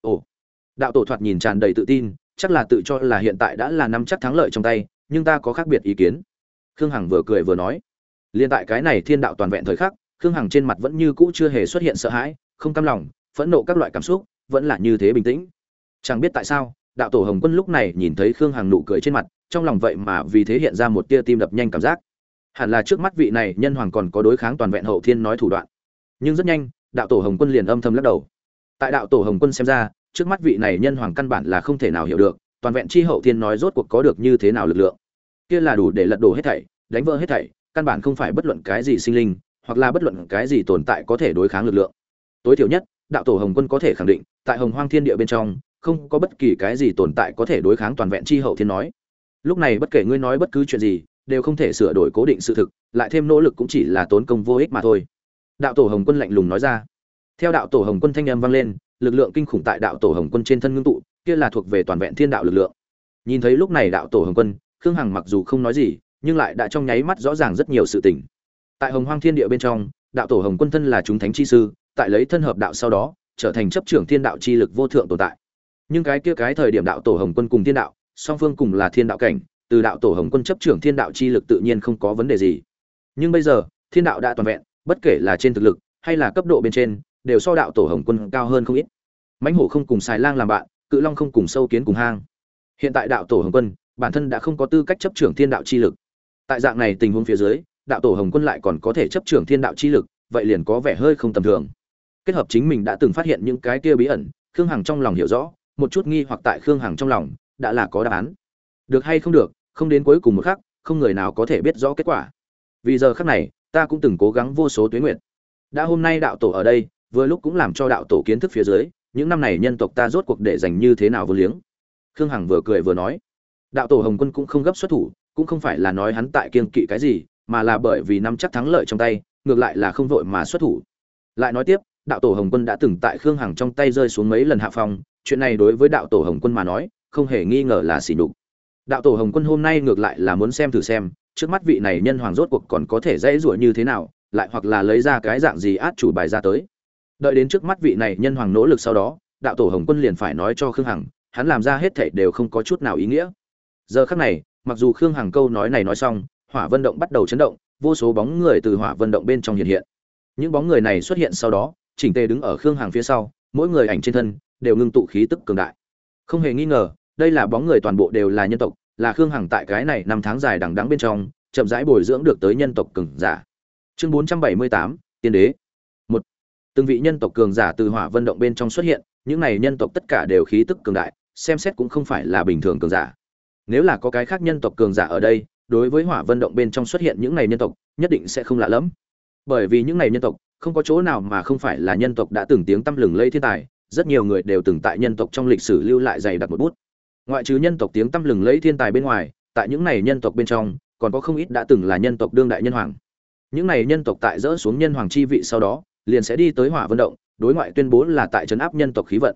Ồ, đạo tổ thoạt nhìn tràn đầy tự tin, chắc là tự cho là hiện tại đã là nắm chắc thắng lợi trong tay, nhưng ta có khác biệt ý kiến. Khương hằng vừa cười vừa nói. Liên tại cái này thiên đạo toàn vẹn thời khắc, khương hằng trên mặt vẫn như cũ chưa hề xuất hiện sợ hãi, không căm lòng, phẫn nộ các loại cảm xúc, vẫn là như thế bình tĩnh. Chẳng biết tại sao đạo tổ hồng quân lúc này nhìn thấy khương hằng nụ cười trên mặt, trong lòng vậy mà vì thế hiện ra một tia tim đập nhanh cảm giác. Hẳn là trước mắt vị này nhân hoàng còn có đối kháng toàn vẹn hậu thiên nói thủ đoạn. Nhưng rất nhanh, đạo tổ hồng quân liền âm thầm lắc đầu. Tại đạo tổ hồng quân xem ra, trước mắt vị này nhân hoàng căn bản là không thể nào hiểu được, toàn vẹn chi hậu thiên nói rốt cuộc có được như thế nào lực lượng. Kia là đủ để lật đổ hết thảy, đánh vỡ hết thảy, căn bản không phải bất luận cái gì sinh linh, hoặc là bất luận cái gì tồn tại có thể đối kháng lực lượng. Tối thiểu nhất, đạo tổ hồng quân có thể khẳng định, tại hồng hoang thiên địa bên trong không có bất kỳ cái gì tồn tại có thể đối kháng toàn vẹn chi hậu thiên nói. Lúc này bất kể ngươi nói bất cứ chuyện gì, đều không thể sửa đổi cố định sự thực, lại thêm nỗ lực cũng chỉ là tốn công vô ích mà thôi. Đạo tổ hồng quân lạnh lùng nói ra. Theo đạo tổ hồng quân thanh âm vang lên, lực lượng kinh khủng tại đạo tổ hồng quân trên thân ngưng tụ, kia là thuộc về toàn vẹn thiên đạo lực lượng. Nhìn thấy lúc này đạo tổ hồng quân, khương hằng mặc dù không nói gì, nhưng lại đã trong nháy mắt rõ ràng rất nhiều sự tình. Tại hồng hoang thiên địa bên trong, đạo tổ hồng quân thân là chúng thánh chi sư, tại lấy thân hợp đạo sau đó, trở thành chấp trưởng thiên đạo chi lực vô thượng tồn tại nhưng cái kia cái thời điểm đạo tổ hồng quân cùng thiên đạo, song phương cùng là thiên đạo cảnh, từ đạo tổ hồng quân chấp trưởng thiên đạo chi lực tự nhiên không có vấn đề gì. Nhưng bây giờ, thiên đạo đã toàn vẹn, bất kể là trên thực lực, hay là cấp độ bên trên, đều so đạo tổ hồng quân cao hơn không ít. Mãnh hổ không cùng xài lang làm bạn, cự long không cùng sâu kiến cùng hang. Hiện tại đạo tổ hồng quân, bản thân đã không có tư cách chấp trưởng thiên đạo chi lực. Tại dạng này tình huống phía dưới, đạo tổ hồng quân lại còn có thể chấp trưởng thiên đạo chi lực, vậy liền có vẻ hơi không tầm thường. Kết hợp chính mình đã từng phát hiện những cái kia bí ẩn, khương hằng trong lòng hiểu rõ một chút nghi hoặc tại khương hằng trong lòng, đã là có đáp án. Được hay không được, không đến cuối cùng một khắc, không người nào có thể biết rõ kết quả. Vì giờ khắc này, ta cũng từng cố gắng vô số tuyến nguyện đã hôm nay đạo tổ ở đây, vừa lúc cũng làm cho đạo tổ kiến thức phía dưới, những năm này nhân tộc ta rốt cuộc để dành như thế nào vô liếng. Khương hằng vừa cười vừa nói. Đạo tổ hồng quân cũng không gấp xuất thủ, cũng không phải là nói hắn tại kiên kỵ cái gì, mà là bởi vì nắm chắc thắng lợi trong tay, ngược lại là không vội mà xuất thủ. Lại nói tiếp, đạo tổ hồng quân đã từng tại khương hằng trong tay rơi xuống mấy lần hạ phong chuyện này đối với đạo tổ hồng quân mà nói, không hề nghi ngờ là xỉ nhục. Đạo tổ hồng quân hôm nay ngược lại là muốn xem thử xem, trước mắt vị này nhân hoàng rốt cuộc còn có thể dễ dụa như thế nào, lại hoặc là lấy ra cái dạng gì át chủ bài ra tới. Đợi đến trước mắt vị này nhân hoàng nỗ lực sau đó, đạo tổ hồng quân liền phải nói cho khương hằng, hắn làm ra hết thảy đều không có chút nào ý nghĩa. Giờ khắc này, mặc dù khương hằng câu nói này nói xong, hỏa vân động bắt đầu chấn động, vô số bóng người từ hỏa vân động bên trong hiện hiện. Những bóng người này xuất hiện sau đó, chỉnh tề đứng ở khương hằng phía sau, mỗi người ảnh trên thân đều ngưng tụ khí tức cường đại. Không hề nghi ngờ, đây là bóng người toàn bộ đều là nhân tộc, là khương hằng tại cái này năm tháng dài đằng đắng bên trong, chậm rãi bồi dưỡng được tới nhân tộc cường giả. Chương bốn trăm bảy mươi tám, tiên đế. Một, từng vị nhân tộc cường giả từ hỏa vân động bên trong xuất hiện, những này nhân tộc tất cả đều khí tức cường đại, xem xét cũng không phải là bình thường cường giả. Nếu là có cái khác nhân tộc cường giả ở đây, đối với hỏa vân động bên trong xuất hiện những này nhân tộc, nhất định sẽ không lạ lẫm. Bởi vì những này nhân tộc, không có chỗ nào mà không phải là nhân tộc đã từng tiếng tăm lừng lây thiên tài rất nhiều người đều từng tại nhân tộc trong lịch sử lưu lại dày đặc một bút. Ngoại trừ nhân tộc tiếng tăm lừng lẫy thiên tài bên ngoài, tại những này nhân tộc bên trong, còn có không ít đã từng là nhân tộc đương đại nhân hoàng. Những này nhân tộc tại dỡ xuống nhân hoàng chi vị sau đó, liền sẽ đi tới hỏa vận động, đối ngoại tuyên bố là tại trấn áp nhân tộc khí vận.